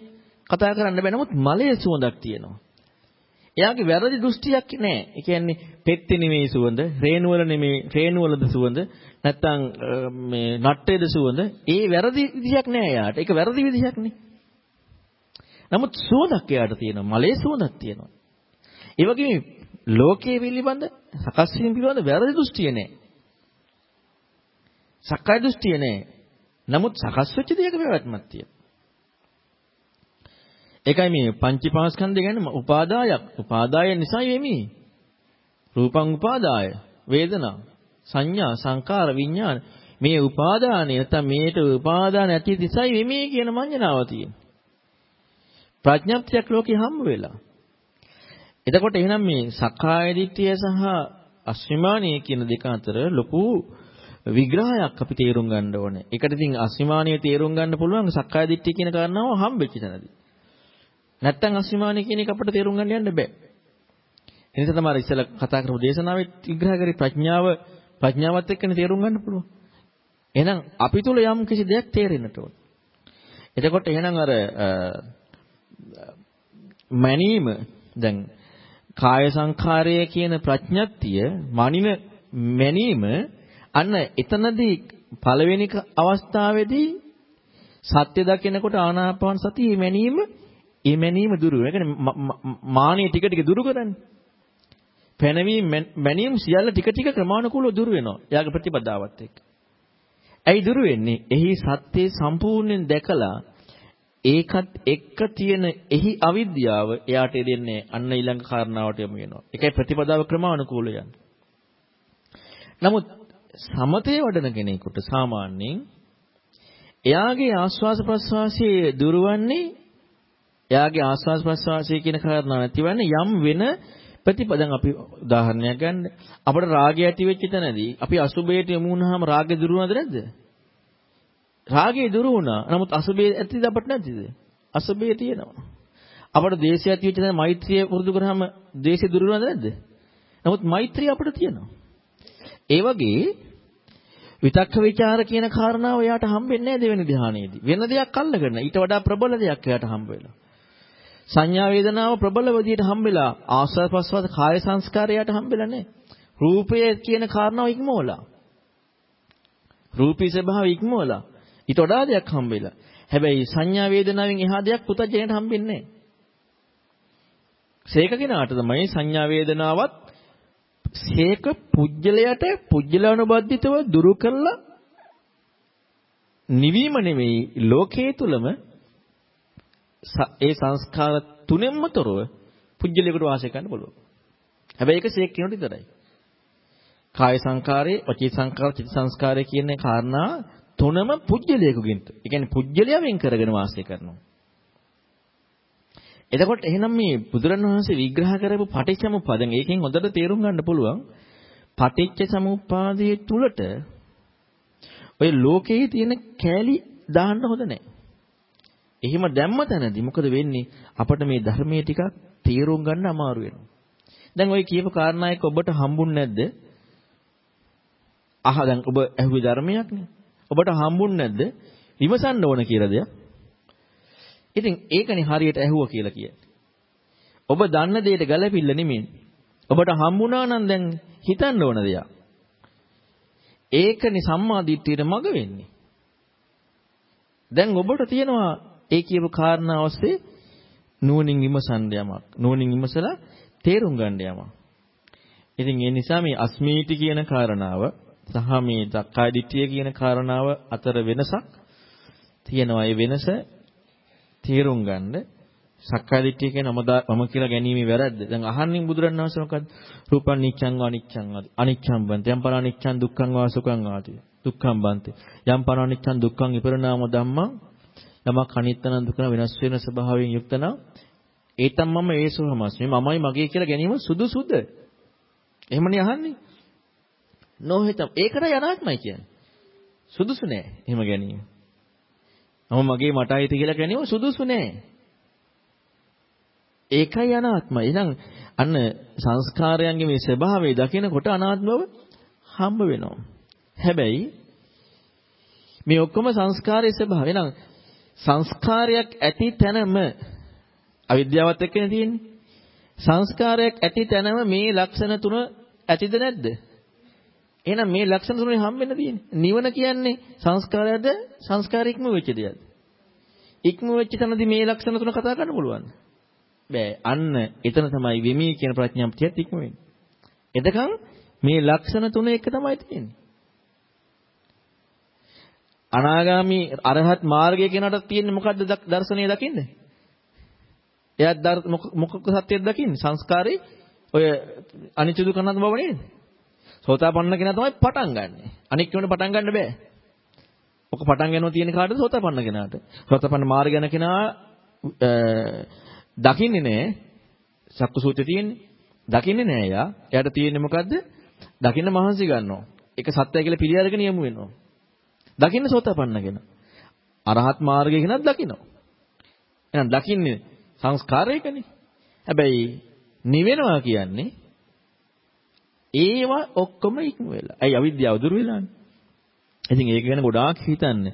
කතා කරන්න බෑ. නමුත් මලේ සුවඳක් තියෙනවා. එයාගේ වැරදි දෘෂ්ටියක් නෑ. ඒ කියන්නේ පෙත්ති නෙමෙයි සුවඳ, රේණු වල නෙමෙයි, රේණු වලද සුවඳ, නැත්තම් මේ නට්ටේද සුවඳ. ඒ වැරදි විදිහක් නෑ එයාට. ඒක වැරදි විදිහක් නේ. නමුත් සුවඳක් එයාට තියෙනවා. මලේ සුවඳක් තියෙනවා. ඒ වගේම ලෝකයේ පිළිබඳ සකස් වීම පිළිබඳ වැරදි දෘෂ්ටිය නෑ. සක්කාය දෘෂ්ටිය නෑ. නමුත් සකස් වෙච්ච දෙයක පැවැත්මක් තියෙනවා. ඒකයි මේ පංචීපාස්කන්ධය කියන්නේ උපාදායක්. උපාදාය නිසායි වෙමි. රූපං උපාදාය, වේදනා, සංඥා, සංකාර, විඥාන. මේ උපාදානය නැත්නම් මේට උපාදාන ඇති නිසායි වෙමි කියන මඤ්ඤණාව තියෙන්නේ. ප්‍රඥප්තියක් ලෝකේ හම්බ වෙලා. එතකොට එහෙනම් මේ සක්කාය දිට්ඨිය සහ අස්මිමානිය කියන දෙක අතර ලොකු විග්‍රහයක් අපි තේරුම් ගන්න ඕනේ. ඒකට ඉතින් අස්මිමානිය තේරුම් ගන්න පුළුවන් සක්කාය දිට්ඨිය කියන කාරණාව හම්බෙච්ච තැනදී. නැත්තම් අස්මිමානිය කියන එක අපිට තේරුම් ගන්න යන්න බෑ. ඒ නිසා තමයි ඉස්සෙල්ලා කතා කරපු දේශනාවෙත් විග්‍රහ කරේ ප්‍රඥාව ප්‍රඥාවත් එක්කනේ තේරුම් ගන්න පුළුවන්. එහෙනම් අපි තුල යම් කිසි දෙයක් තේරෙන්නට ඕන. එතකොට එහෙනම් අර මැනීම දැන් කාය සංඛාරය කියන ප්‍රඥප්තිය මනින මැනීම අන්න එතනදී පළවෙනි අවස්ථාවේදී සත්‍ය දකිනකොට ආනාපාන සතිය මැනීම ඒ මැනීම දුරු වෙන. ඒ කියන්නේ මානිය ටික ටික දුරු කරන්නේ. පැනවීම මැනීම සියල්ල ටික ටික ක්‍රමානුකූලව දුරු වෙනවා. යාගේ ප්‍රතිපදාවත් එක්ක. ඇයි දුරු වෙන්නේ? එහි සත්‍යය සම්පූර්ණයෙන් දැකලා ඒකත් එක්ක තියෙන එහි අවිද්‍යාව එයාට දෙන්නේ අන්න ඊළඟ කාරණාවට යමු වෙනවා. ඒකයි ප්‍රතිපදාව ක්‍රමානුකූලව යන්නේ. නමුත් සමතේ වඩන කෙනෙකුට සාමාන්‍යයෙන් එයාගේ ආස්වාස ප්‍රස්වාසයේ දුරවන්නේ එයාගේ ආස්වාස් ප්‍රස්වාසය කියන කාරණා නැතිවන්නේ යම් වෙන ප්‍රතිපදන් අපි උදාහරණයක් ගන්න. අපිට රාගය ඇති වෙච්ච තැනදී අපි අසුබයට යමු වුණාම රාගය දුරු වුණාද නැද්ද? රාගය දුරු වුණා. නමුත් අසුබේ ඇතිද අපිට නැතිද? අසුබේ තියෙනවා. අපිට දේශය ඇති වෙච්ච තැන මෛත්‍රිය පුරුදු කරාම දේශය දුරු වුණාද නැද්ද? නමුත් මෛත්‍රිය අපිට තියෙනවා. ඒ වගේ විතක්ක ਵਿਚාර කියන කාරණාව එයාට හම්බෙන්නේ නැහැ දෙවෙනි ධ්‍යානයේදී. වෙන දෙයක් අල්ලගෙන ඊට වඩා ප්‍රබල දෙයක් එයාට හම්බ වෙලා. සංඥා වේදනාව ප්‍රබල විදියට හම්බෙලා ආස්වාද ප්‍රසවාස කාය සංස්කාරයට හම්බෙලා නැහැ. රූපය කියන කාරණාව ඉක්මවලා. රූපී ස්වභාවය ඉක්මවලා. ඊට වඩා දෙයක් හම්බෙලා. හැබැයි සංඥා වේදනාවෙන් එහා දෙයක් පුතජනයට හම්බෙන්නේ නැහැ. සේක කෙනාට තමයි සංඥා වේදනාවත් සේක පුජ්‍යලයට පුජ්‍යලානුබද්ධිතව දුරු කළා නිවීම නෙවෙයි ලෝකයේ තුලම ඒ සංස්කාර තුනෙන්ම තොරව පුජ්‍යලයකට වාසය කරන්න පුළුවන්. හැබැයි ඒක සේක් කියනට විතරයි. කාය සංකාරේ, වචී සංකාර, චිත්ත සංස්කාරය කියන කාරණා තුනම පුජ්‍යලයකකින්. ඒ කියන්නේ පුජ්‍යලයා වෙන් කරගෙන වාසය කරනවා. එතකොට එහෙනම් මේ බුදුරණවහන්සේ විග්‍රහ කරපු පටිච්චසමුප්පාදෙන් ඒකෙන් හොඳට තේරුම් ගන්න පුළුවන් පටිච්චසමුප්පාදයේ තුලට ඔය ලෝකයේ තියෙන කෑලි දාන්න හොඳ නැහැ. එහෙම දැම්ම තැනදී මොකද වෙන්නේ? අපිට මේ ධර්මයේ ටිකක් තේරුම් ගන්න අමාරු වෙනවා. දැන් ওই කියපු කාරණා එක ඔබට හම්බුන්නේ නැද්ද? අහ දැන් ඔබ ඇහුවේ ධර්මයක්නේ. ඔබට හම්බුන්නේ නැද්ද? විමසන්න ඕන කියලා දෙයක්. ඉතින් ඒකනේ හරියට ඇහුවා කියලා කියන්නේ. ඔබ දන්න දෙයට ගැළපෙilla නෙමෙයි. ඔබට හම්බුණා නම් දැන් හිතන්න ඕන දෙයක්. ඒකනේ සම්මා දිට්ඨියට මග වෙන්නේ. දැන් ඔබට තියෙනවා ඒ කියපු කාරණා ඔස්සේ නුවණින් විමසන්න යමක්. නුවණින් විමසලා තේරුම් ගන්න යමක්. ඉතින් ඒ නිසා මේ අස්මීති කියන කාරණාව සහ මේ දක්කාය දිට්ඨිය කියන කාරණාව අතර වෙනසක් තියෙනවා. ඒ වෙනස තේරුම් ගන්න සක්කාය දිට්ඨිය කියන මම කියලා ගැනීමේ වැරද්ද. දැන් අහන්නේ බුදුරණවහන්සේ මොකද්ද? රූපං නිච්ඡං වා අනිච්ඡං වා අනිච්ඡං බන්ති. යම් පරා අනිච්ඡං දුක්ඛං වා සුඛං වාති. දුක්ඛං බන්ති. යම් පරා අනිච්ඡං දුක්ඛං විපරණාම ධම්මං යමක් අනිත්‍යන දුකන වෙනස් වෙන ස්වභාවයෙන් යුක්ත නම් ඒතම් මම ඒසෝමස්මි මමයි මගේ කියලා ගැනීම සුදුසුද? එහෙමනේ අහන්නේ. නොහිතම් ඒකට යනාත්මයි කියන්නේ. සුදුසු නෑ එහෙම ගැනීම. මම මගේ මට අයිති කියලා ගැනීම සුදුසු නෑ. ඒකයි අනාත්මයි. එහෙනම් අන්න සංස්කාරයන්ගේ මේ ස්වභාවය දකිනකොට අනාත්ම බව හම්බ වෙනවා. හැබැයි මේ ඔක්කොම සංස්කාරයේ ස්වභාවය. එහෙනම් සංස්කාරයක් ඇති තැනම අවිද්‍යාවත් එක්කනේ තියෙන්නේ. සංස්කාරයක් ඇති තැනම මේ ලක්ෂණ තුන ඇතිද නැද්ද? එහෙනම් මේ ලක්ෂණ තුනේ හම්බෙන්න තියෙන්නේ. නිවන කියන්නේ සංස්කාරයද සංස්කාර ඉක්ම වෙච්ච දෙයක්ද? ඉක්ම වෙච්ච තැනදී මේ ලක්ෂණ තුන කතා කරන්න පුළුවන්ද? බෑ. අන්න එතන තමයි වෙමි කියන ප්‍රඥාප්තියත් ඉක්ම වෙන්නේ. එතකන් මේ ලක්ෂණ තුන එක තමයි තියෙන්නේ. අනාගාමි අරහත් මාර්ගය කියනකට තියෙන්නේ මොකද්ද දර්ශනීය දකින්නේ? එයාත් මොකක්ද සත්‍යයක් දකින්නේ? සංස්කාරේ ඔය අනිත්‍ය දුක අනාත්ම බව නේද? සෝතාපන්න කෙනා තමයි පටන් ගන්නෙ. අනික් කෙනෙකුට පටන් ගන්න බෑ. ඔක පටන් ගන්නව තියෙන කාටද සෝතාපන්න කෙනාට. සෝතාපන්න මාර්ග යන කෙනා දකින්නේ නෑ. සක්කු සූත්‍රයේ තියෙන්නේ. දකින්නේ නෑ යා. එයාට තියෙන්නේ මොකද්ද? දකින්න මහන්සි ගන්නවා. ඒක සත්‍යය කියලා පිළි අරගෙන යමු වෙනවා. දකින්න සෝතාපන්න කෙනා. අරහත් මාර්ගය කෙනත් දකිනවා. එහෙනම් දකින්නේ සංස්කාරයකනේ. හැබැයි නිවෙනවා කියන්නේ ඒවා ඔක්කොම ඉක්ම වෙලා. ඇයි අවිද්‍යාව දුර වෙලානේ. ඉතින් ඒක ගැන ගොඩාක් හිතන්න.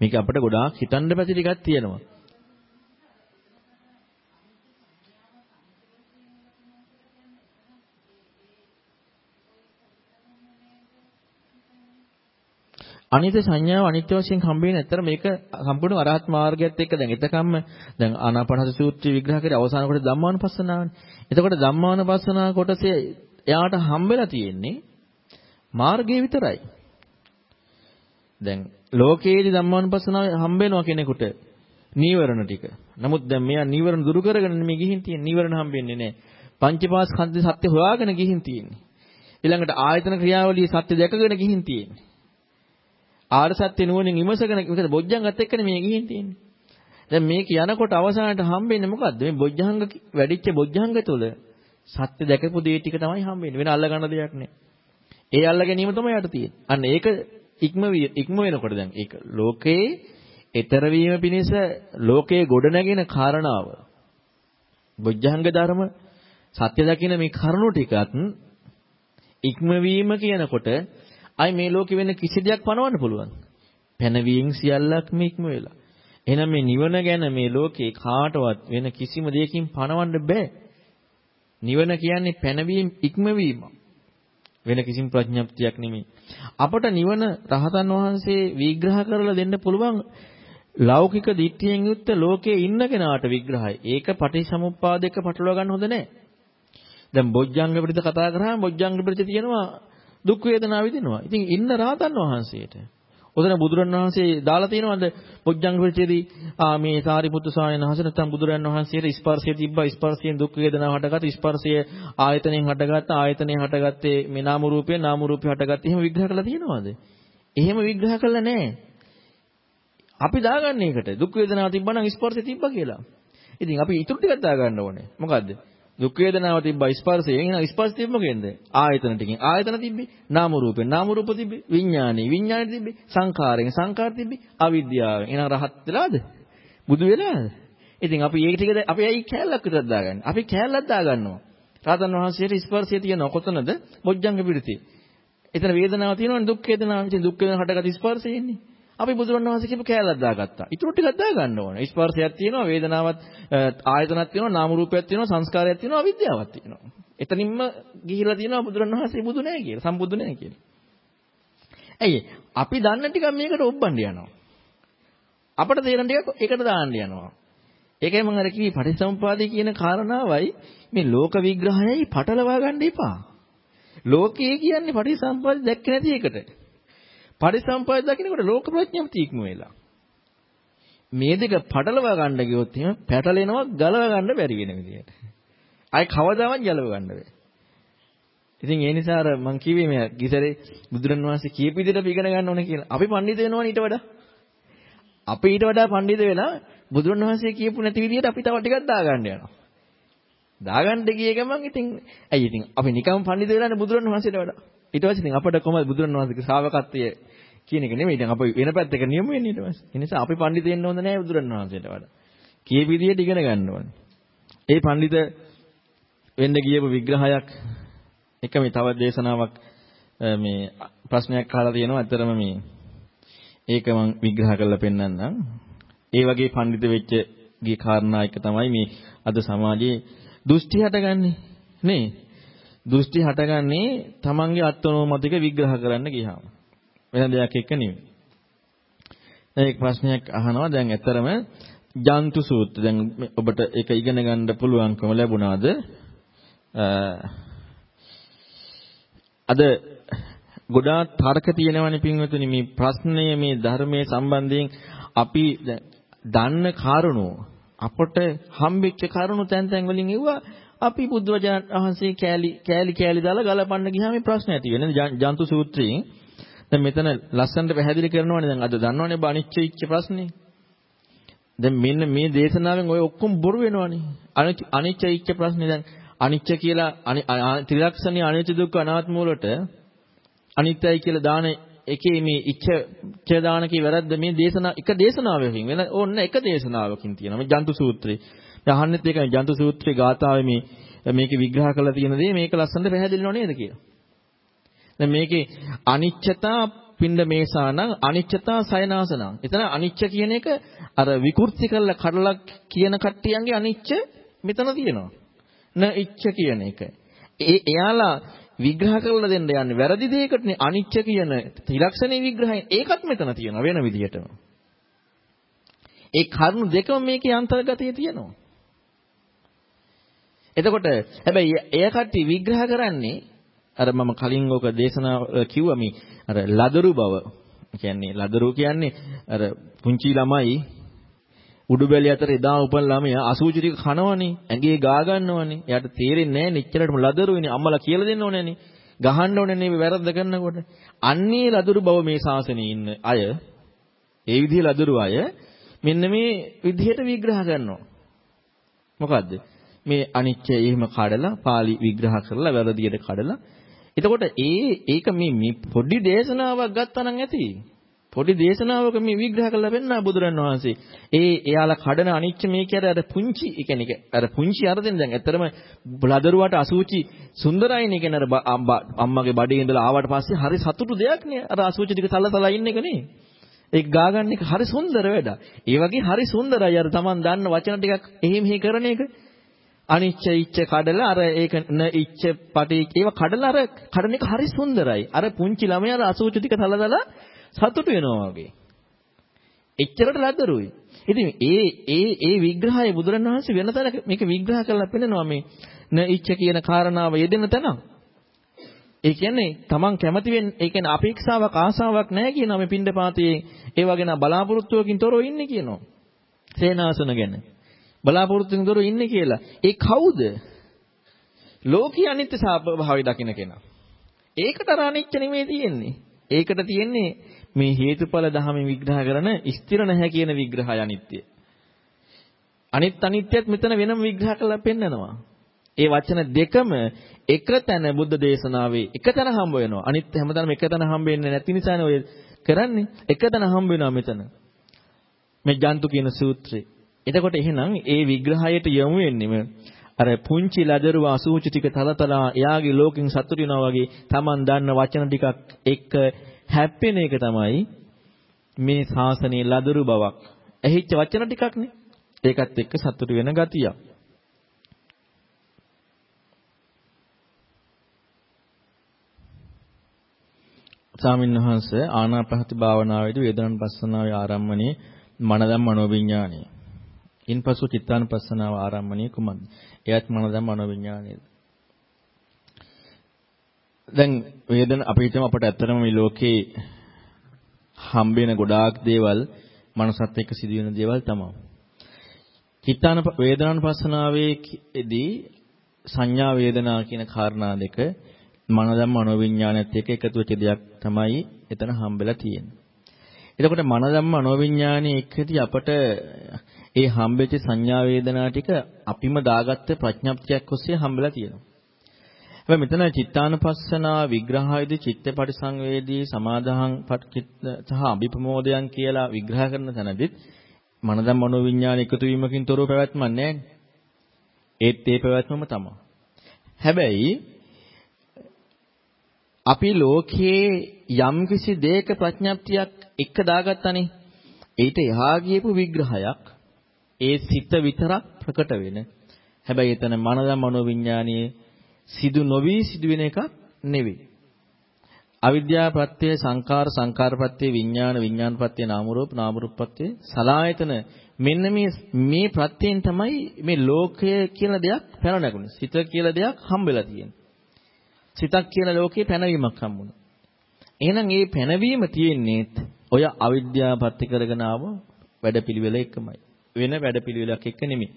මේක අපිට ගොඩාක් හිතන්න පැති ටිකක් තියෙනවා. අනිත්‍ය සංඥාව අනිත්‍ය වශයෙන් හම්බෙන්නේ නැත්තර මේක සම්පූර්ණ අරහත් මාර්ගයත් එක්ක දැන් එතකම්ම දැන් ආනාපානසති සූත්‍රය විග්‍රහ කරේ අවසාන කොට ධම්මානුපස්සනාවනේ. එතකොට ධම්මානුපස්සනා කොටසේ එයාට හම්බෙලා තියෙන්නේ මාර්ගය විතරයි. දැන් ලෝකයේදී ධම්මානුපස්සනාව හම්බෙනවා කෙනෙකුට නීවරණ ටික. නමුත් දැන් මෙයා නීවරණ දුරු කරගෙන මේ ගිහින් තියෙන නීවරණ හම්බෙන්නේ නැහැ. පංචපාස්කන්ධ සත්‍ය හොයාගෙන ගිහින් තියෙන්නේ. ඊළඟට ආයතන ක්‍රියාවලිය සත්‍ය දැකගෙන ගිහින් තියෙන්නේ. ආර්ය සත්‍ය නුවණින් විමසගෙන මොකද බොජ්ජංගත් එක්කනේ මේ ගිහින් තියෙන්නේ. දැන් මේක යනකොට අවසානට හම්බෙන්නේ මොකද්ද? මේ බොජ්ජංග වැඩිච්ච බොජ්ජංග තුල සත්‍ය දැකපු දේ ටික තමයි හම්බෙන්නේ. වෙන අල්ල ගන්න දෙයක් නෑ. ඒ අල්ල ගැනීම තමයි යට තියෙන්නේ. අන්න ඒක ඉක්ම ඉක්ම වෙනකොට දැන් ඒක ලෝකේ ඊතර වීම පිණිස ලෝකයේ ගොඩනැගෙන කාරණාව. බොජ්ජංග ධර්ම සත්‍ය දකින මේ කරුණු ටිකත් ඉක්මවීම කියනකොට අයි මේ ලෝකෙ වෙන කිසි දෙයක් පණවන්න පුළුවන්. පැනවීම සියල්ලක්ම ඉක්ම වෙලා. එහෙනම් මේ නිවන ගැන මේ ලෝකේ කාටවත් වෙන කිසිම දෙයකින් පණවන්න බෑ. නිවන කියන්නේ පැනවීම ඉක්මවීම. වෙන කිසිම ප්‍රඥප්තියක් නෙමෙයි. අපට නිවන රහතන් වහන්සේ විග්‍රහ කරලා දෙන්න පුළුවන් ලෞකික දිට්ඨියෙන් යුක්ත ලෝකයේ ඉන්න කෙනාට විග්‍රහයි. ඒක පටිච්චසමුප්පාදයක පටලවා ගන්න හොඳ නැහැ. දැන් බොජ්ජංග පිළිද කතා කරාම බොජ්ජංග පිළිද තියෙනවා දුක් වේදනා විඳිනවා. ඉතින් ඉන්න රාතන් වහන්සේට ඔතන බුදුරන් වහන්සේ දාලා තියෙනවද පොජ්ජංග පිළිචේදී ආ මේ සාරිපුත්තු ස්වාමීන් වහන්සේ නැත්නම් බුදුරන් වහන්සේට ස්පර්ශය තිබ්බා ස්පර්ශයෙන් දුක් වේදනාව හටගත්ත ස්පර්ශය ආයතනයෙන් හටගත්ත ආයතනයෙන් හටගත්තේ මේ නාම රූපේ නාම රූපේ හටගත්තේ එහෙම විග්‍රහ කරලා තියෙනවද? එහෙම විග්‍රහ කරලා නැහැ. අපි දාගන්නේ ඒකට දුක් වේදනාව තිබ්බනම් ස්පර්ශය තිබ්බා කියලා. ඉතින් අපි ඊටු ටිකක් දාගන්න ඕනේ. මොකද්ද? දුක් වේදනාව තිබ්බා ස්පර්ශයෙන් එහෙනම් ස්පර්ශ තිබ්බ මොකෙන්ද? ආයතන ටිකෙන්. ආයතන තිබ්බේ නාම රූපෙන්. නාම රූප තිබ්බේ විඥානේ. විඥානේ තිබ්බේ සංඛාරයෙන්. සංඛාර තිබ්බේ අවිද්‍යාවෙන්. එහෙනම් රහත් වෙලාද? බුදු වෙලාද? ඉතින් අපි ඒක ටිකද අපි ඇයි කැලලක් විතරක් දාගන්නේ? අපි කැලලක් දාගන්නවා. රාතන් වහන්සේට ස්පර්ශය තියෙන කොතනද? බොජ්ජංග පිළිතේ. එතන වේදනාව තියෙනවනේ දුක් වේදනාව. ඉතින් දුක් වේදනාව හටගත් ස්පර්ශය ඉන්නේ. අපි බුදුරණවහන්සේ කියපු කෑල්ලක් දාගත්තා. ඊටු ටිකක් දාගන්න ඕනේ. ස්පර්ශයක් තියෙනවා, වේදනාවක් ආයතනක් තියෙනවා, නාම රූපයක් තියෙනවා, සංස්කාරයක් තියෙනවා, අවිද්‍යාවක් තියෙනවා. එතනින්ම ගිහිලා තියෙනවා බුදුරණවහන්සේ බුදු නැහැ කියලා, සම්බුදු නැහැ කියලා. ඇයි අපි දන්න ටික මේකට ඔබ්බන්න යනවා. අපට තේරෙන ටික ඒකට දාන්න යනවා. ඒකයි මම අර කිව්වේ පටිච්චසමුපාදේ කියන කාරණාවයි මේ ලෝක විග්‍රහයයි පටලවා ගන්න එපා. ලෝකයේ කියන්නේ පටිච්චසමුපාදේ දැක්කේ නැති එකට. පරිසම්පාද දකින්නකොට ලෝක ප්‍රඥප්තිය ඉක්ම වෙලා. මේ දෙක පටලවා ගන්න ගියොත් එහෙම පැටලෙනවා ගලව ගන්න බැරි වෙන විදියට. ආයි කවදාවත් ගලව ගන්න බැහැ. ඉතින් ඒ නිසා අර මං කිව්වේ මේ ගිසරේ බුදුරන් වහන්සේ කියපු විදිහට අපි ඉගෙන ගන්න ඕනේ කියලා. අපි පඬිත වෙනවනේ ඊට වඩා. අපි ඊට වඩා පඬිත වෙලා බුදුරන් වහන්සේ කියපු නැති විදිහට අපි තව ටිකක් දාගන්න යනවා. දාගන්න ගිය ගමන් ඉතින් ඇයි ඉතින් අපි නිකම් පඬිත වෙලානේ බුදුරන් වහන්සේට වඩා. ඊට පස්සේ ඉතින් අපිට කොහමද බුදුරන් වහන්සේගේ ශ්‍රාවකත්වය කියන එක නෙමෙයි. දැන් අපි වෙන පැත්තක නියම වෙන්නේ ඊට පස්සේ. ඒ නිසා අපි පඬිත වෙන්න හොඳ නැහැ බුදුරන් වහන්සේට වඩා. කීප විදියට ඉගෙන ගන්න ඕනේ. ඒ පඬිත වෙන්න ගියපු විග්‍රහයක් එක මේ තව දේශනාවක් මේ ප්‍රශ්නයක් අහලා තියෙනවා. ඇත්තරම මේ ඒක මම විග්‍රහ කරලා පෙන්නන්නම්. ඒ වගේ පඬිත වෙච්ච ගිය කාරණා එක තමයි මේ අද සමාජයේ දෘෂ්ටි හටගන්නේ නේ දෘෂ්ටි හටගන්නේ තමන්ගේ අත්නෝමතික විග්‍රහ කරන්න ගියාම වෙන දෙයක් එක්ක නෙවෙයි. ඒක ප්‍රශ්නයක් අහනවා. දැන් ඇත්තරම ජන්තු සූත්‍ර දැන් ඔබට ඒක ඉගෙන ගන්න පුළුවන්කම ලැබුණාද? අද ගොඩාක් තර්ක තියෙනවනේ පින්වතුනි. මේ ප්‍රශ්නය මේ ධර්මයේ සම්බන්ධයෙන් අපි දන්න කාරණෝ අපට හම්බෙච්ච කරුණු තැන් තැන් වලින් එවුවා. අපි බුද්ධවචන වහන්සේ කෑලි කෑලි කෑලි දාලා ගලපන්න ගියාම මේ ප්‍රශ්න ඇති වෙන්නේ ජන්තු සූත්‍රයෙන් දැන් මෙතන ලස්සනට පැහැදිලි කරනවානේ. දැන් අද දන්නවනේ අනිච්ච ඉච්ච ප්‍රශ්නේ. දැන් මෙන්න මේ දේශනාවෙන් ඔය ඔක්කොම බොරු වෙනවනේ. අනිච්ච ඉච්ච ප්‍රශ්නේ. දැන් අනිච්ච කියලා ත්‍රිලක්ෂණී අනිච්ච දුක්ඛ අනාත්ම වලට අනිත්‍යයි කියලා දාන එකේ මේ ඉච්ඡ දානකේ වැරද්ද මේ දේශනා එක දේශනාවකින් වෙන ඕන්න එක දේශනාවකින් තියෙනවා. මේ ජන්තු සූත්‍රේ. දැන් අහන්නෙත් ඒකයි ජන්තු සූත්‍රයේ ගාථාවේ මේ මේක විග්‍රහ කරලා තියෙන දේ මේක ලස්සනට පැහැදිලිව නේද කියලා. දැන් මේකේ අනිච්චතා පින්ඩ මේසානම් අනිච්චතා සයනාසනම්. එතන අනිච්ච කියන එක අර විකෘති කරලා කඩලා කියන කට්ටියන්ගේ අනිච්ච මෙතන තියෙනවා. න ඉච්ඡ කියන එක. ඒ එයාලා විග්‍රහ කරලා දෙන්න යන්නේ වැරදි දෙයකටනේ අනිච්ච කියන ත්‍රිලක්ෂණේ විග්‍රහයෙන් ඒකත් මෙතන තියෙනවා වෙන විදිහටම. ඒ කරුණු දෙකම මේකේ අන්තර්ගතයේ තියෙනවා. එතකොට හැබැයි එය කට්ටිය විග්‍රහ කරන්නේ අර මම කලින් ඕක දේශනා කිව්වා මේ අර ලදරු බව. කියන්නේ ලදරු කියන්නේ අර පුංචි ළමයි උඩුබැලිය අතර එදා උපන් ළමයා අසූචි ටික කනවනේ ඇඟේ ගා ගන්නවනේ. එයාට තේරෙන්නේ නැහැ නිච්චරටම ලදරුයිනේ අම්මලා කියලා දෙන්න ඕනේනේ ගහන්න ඕනේනේ වැරද්ද කරනකොට. අන්නේ ලදරු බව මේ ශාසනයේ ඉන්න අය ඒ විදිහේ ලදරු අය මෙන්න මේ විදිහට විග්‍රහ කරනවා. මොකද්ද? මේ අනිච්චය එහෙම කඩලා pāli විග්‍රහ කරලා වැරදියට කඩලා එතකොට ඒ ඒක මේ පොඩි දේශනාවක් ගත්තා නම් ඇති පොඩි දේශනාවක මේ විග්‍රහ කරලා පෙන්නනා බුදුරන් වහන්සේ. ඒ එයාලා කඩන අනිච්ච මේ කියන්නේ අර පුංචි, ඒ කියන්නේ අර පුංචි අරදෙන් දැන් ඇත්තරම බ්ලදරුවට අසූචි සුන්දරයිනේ කියන්නේ අර අම්මගේ බඩේ ඉඳලා ආවට පස්සේ හරි සතුටු දෙයක් නේ. අර අසූචි ටික තලතලා ඉන්න එක නේ. ඒක ගා ගන්න එක හරි සුන්දර වැඩ. ඒ වගේ හරි සුන්දරයි අර Taman දන්න වචන ටිකක් එහෙ මෙහෙ කරන එක. අනිච්ච ඉච්ච කඩලා අර ඒක න ඉච්ච පටි ඒව කඩලා අර කඩන එක හරි සුන්දරයි. අර පුංචි ළමයා අර අසූචි ටික තලතලා සතුටු වෙනවා වගේ. එච්චරට ලද්දරුයි. ඉතින් ඒ ඒ ඒ විග්‍රහය බුදුරණවහන්සේ වෙන තැනක මේක විග්‍රහ කරලා පෙන්නනවා මේ න ඉච්ඡ කියන කාරණාව යෙදෙන තැන. ඒ කියන්නේ Taman කැමති වෙන ඒ කියන්නේ අපේක්ෂාවක් ආසාවක් නැහැ කියනවා මේ පින්ඩපාතයේ ඒ වගේ නා බලාපොරොත්තුවකින් තොරව ඉන්නේ කියනවා. සේනාසන ගැන. බලාපොරොත්තුකින් තොරව ඉන්නේ කියලා. ඒ කවුද? ලෝකී අනිත්‍ය ස්වභාවය දකින්න කෙනා. ඒකට අර අනිත්‍ය නෙමෙයි තියෙන්නේ. ඒකට තියෙන්නේ මේ හේතුඵල ධහමෙන් විග්‍රහ කරන ස්ථිර නැහැ කියන විග්‍රහය අනිත්‍ය. අනිත් අනිත්‍යත් මෙතන වෙනම විග්‍රහ කරලා පෙන්නනවා. ඒ වචන දෙකම එක තැන බුද්ධ දේශනාවේ එක තැන හම්බ වෙනවා. අනිත් හැමතැනම එක තැන හම්බ වෙන්නේ නැති නිසානේ ඔය කරන්නේ. එක තැන හම්බ වෙනවා මෙතන. මේ ජන්තු කියන සූත්‍රේ. එතකොට එහෙනම් ඒ විග්‍රහයට යොමු වෙන්නේ අර පුංචි ලදරුව අසූචි ටික තලතලා එයාගේ ලෝකෙන් සතුටු වෙනවා වගේ Taman දන්න වචන ටිකක් එක්ක හැප්පෙන එක තමයි මේ ශාසනයේ ලදරු බවක්. ඇහිච්ච වචන ටිකක්නේ. ඒකත් එක්ක සතුටු වෙන ගතිය. ස්වාමීන් වහන්සේ ආනාපානසති භාවනාවේදී වේදනානුපස්සනාවේ ආරම්භණයේ මනදම් මනෝවිඤ්ඤාණය. ඉන්පසු චිත්තානුපස්සනාව ආරම්භණයේ කුමක්ද? එයත් මනදම් මනෝවිඤ්ඤාණයද? දැන් වේදන අපි හිතමු අපට ඇත්තටම මේ ලෝකේ හම්බෙන ගොඩාක් දේවල් මනසත් එක්ක සිදුවෙන දේවල් තමයි. චිත්තාන වේදනානුපස්සනාවේදී සංඥා වේදනා කියන කාරණා දෙක මනදම් මනෝවිඤ්ඤාණයත් එක්ක එකතු වෙච්ච දෙයක් තමයි එතන හම්බෙලා තියෙන්නේ. එතකොට මනදම් මනෝවිඤ්ඤාණයේ එක්කදී අපට ඒ හම්බෙච්ච සංඥා වේදනා ටික අපිම දාගත්ත ප්‍රඥප්තියක් ඔස්සේ හම්බෙලා තියෙනවා. හැබැයි මෙතන චිත්තානුපස්සනා විග්‍රහයේදී චිත්ත පරිසංවේදී සමාදාහං සහ අභිප්‍රමෝදයන් කියලා විග්‍රහ කරන තැනදිත් මනදම් මනෝවිඤ්ඤාණ එකතු වීමකින් තොරව පැවැත්මක් නැහැ. ඒත් ඒ පැවැත්මම තමයි. හැබැයි අපි ලෝකයේ යම්කිසි දෙයක ප්‍රඥප්තියක් එක දාගත්තානේ. ඊට එහා ගියපු විග්‍රහයක් ඒ සිත විතරක් ප්‍රකට වෙන. හැබැයි එතන මනද මනෝවිඤ්ඤාණයේ සිදු නොවි සිදුවෙන එකක් නෙවෙයි. අවිද්‍යා ප්‍රත්‍ය සංකාර සංකාර ප්‍රත්‍ය විඥාන විඥාන ප්‍රත්‍ය නාම රූප නාම රූප ප්‍රත්‍ය සලායතන මෙන්න මේ මේ ප්‍රත්‍යයෙන් තමයි මේ ලෝකය කියලා දෙයක් පැන නැගුණේ. සිත කියලා දෙයක් හම්බෙලා තියෙන්නේ. සිතක් කියලා ලෝකේ පැනවීමක් හම්බුණා. එහෙනම් මේ පැනවීම තියෙන්නේ ඔය අවිද්‍යාව ප්‍රත්‍ය කරගෙන ආව වැඩපිළිවෙල එකමයි. වෙන වැඩපිළිවෙලක් එක්ක නෙමෙයි.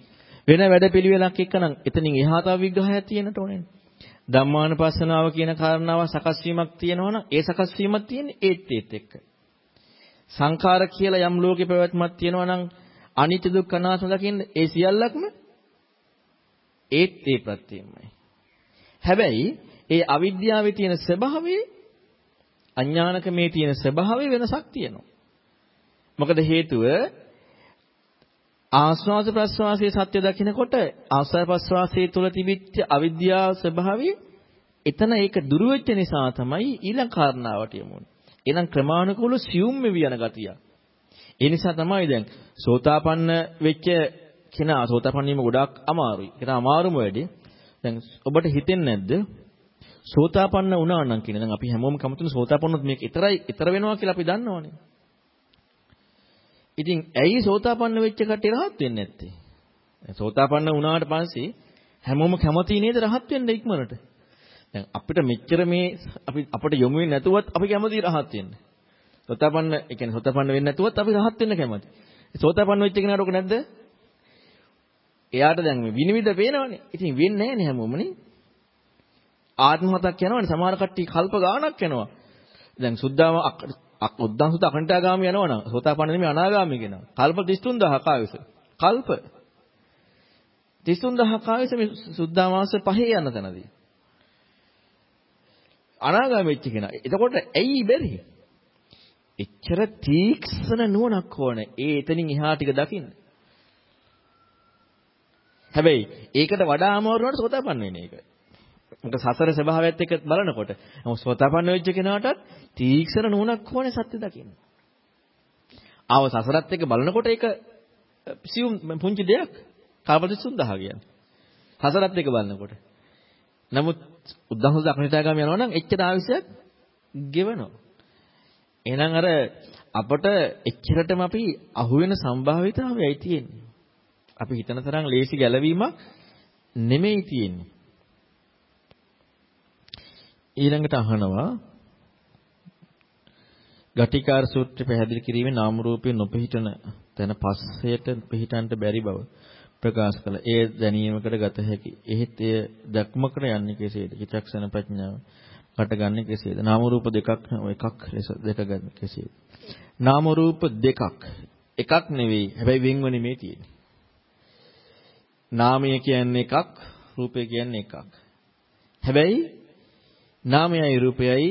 වෙන වැඩපිළිවෙලක් එක්ක නම් එතනින් එහා තව විග්‍රහයක් තියෙන්නට ඕනේ. ධම්මානුපස්සනාව කියන කාරණාව සකස් වීමක් තියෙනවා නම් ඒ සකස් වීමක් තියෙන්නේ ඒත් ඒත් එක්ක. සංඛාර කියලා යම් ලෝකේ පැවැත්මක් තියෙනවා නම් අනිත්‍ය දුක්ඛ අනාත්ම දකින්න ඒ සියල්ලක්ම ඒත් ඒ ප්‍රත්‍යයමයි. හැබැයි ඒ අවිද්‍යාවේ තියෙන ස්වභාවය අඥානකමේ තියෙන ස්වභාවය වෙනසක් තියෙනවා. මොකද හේතුව ආස්වාද ප්‍රස්වාසයේ සත්‍ය දකිනකොට ආස්වාද ප්‍රස්වාසයේ තුල තිබිච්ච අවිද්‍යාව ස්වභාවය එතන ඒක දුරු වෙච්ච නිසා තමයි ඊළඟ කාරණාවට යමුනේ. එහෙනම් ක්‍රමානුකූල සියුම් වෙවි යන ගතිය. ඒ නිසා තමයි දැන් සෝතාපන්න වෙච්ච කෙනා සෝතාපන්න වීම ගොඩාක් අමාරුයි. ඒක අමාරුම වැඩේ. දැන් ඔබට හිතෙන්නේ නැද්ද? සෝතාපන්න වුණා නම් කියන දැන් අපි හැමෝම කැමතින සෝතාපන්නොත් මේක ඊතරයි ඊතර වෙනවා කියලා අපි දන්නවනේ. ඉතින් ඇයි සෝතාපන්න වෙච්ච කට්ටිය රහත් වෙන්නේ නැත්තේ? සෝතාපන්න වුණාට පස්සේ හැමෝම කැමති නේද රහත් වෙන්න ඉක්මනට? දැන් අපිට මෙච්චර මේ අපි අපිට යොමු වෙන්නේ නැතුවත් අපි කැමති රහත් වෙන්න. සෝතාපන්න ඒ කියන්නේ සෝතාපන්න වෙන්නේ නැතුවත් අපි රහත් වෙන්න කැමති. සෝතාපන්න වෙච්ච කෙනාට ඔක නැද්ද? එයාට දැන් මේ විනිවිද පේනවනේ. ඉතින් වෙන්නේ නැහැ නේ හැමෝමනේ. ආත්ම හතක් යනවනේ සමහර කට්ටිය කල්ප ගාණක් යනවා. දැන් සුද්ධාම උද්දන් සුත අකණ්ඨාගාමී යනවනම් සෝතාපන්න නෙමෙයි අනාගාමී කියනවා. කල්ප 33000ක් ආයුෂ. කල්ප 33000ක් ආයුෂ මේ සුද්ධාමාස පහේ යන තැනදී. අනාගාමී වෙච්ච කෙනා. එතකොට ඇයි බැරි? එච්චර තීක්ෂණ නුවණක් ඕනේ. ඒ එතනින් එහා ටික දකින්න. හැබැයි ඒකට වඩා අමාරු වුණාට සෝතාපන්න වෙන එක. මොකද සසර ස්වභාවයත් එක්ක බලනකොට මොකද සෝතාපන්න වෙච්ච කෙනාටත් තීක්ෂණ නුවණක් ඕනේ සත්‍ය දකින්න. ආව සසරත් එක්ක බලනකොට ඒක සියුම් පුංචි දෙයක්. කල්පති 3000 කියන්නේ. සසරත් එක්ක බලනකොට. නමුත් උද්දහස අකනිතාගාම යනවා නම් එච්චර ආවිසයක් ගෙවනවා. එහෙනම් අර අපට එච්චරටම අපි අහුවෙන සම්භාවිතාවයයි තියෙන්නේ. අපි හිතන තරම් ලේසි ගැලවීමක් නෙමෙයි තියෙන්නේ. ඊළඟට අහනවා ගටිකාර සූත්‍රය පැහැදිලි කිරීමේ නාම රූපේ නොපිහිටන තැන පස්සයට පිහිටන්ට බැරි බව ප්‍රකාශ කළා. ඒ දැනීමකට ගත හැකි. එහෙත් එය දක්මකට යන්නේ කෙසේද? චිත්තක්ෂණ ප්‍රඥාව හටගන්නේ කෙසේද? නාම රූප දෙකක් එකක් ලෙස දෙක ගන්න කෙසේද? නාම රූප දෙකක් එකක් නෙවෙයි. හැබැයි වෙන්ව නෙමෙයි තියෙන්නේ. නාමය කියන්නේ එකක්, රූපය කියන්නේ එකක්. හැබැයි නාමයයි රූපයයි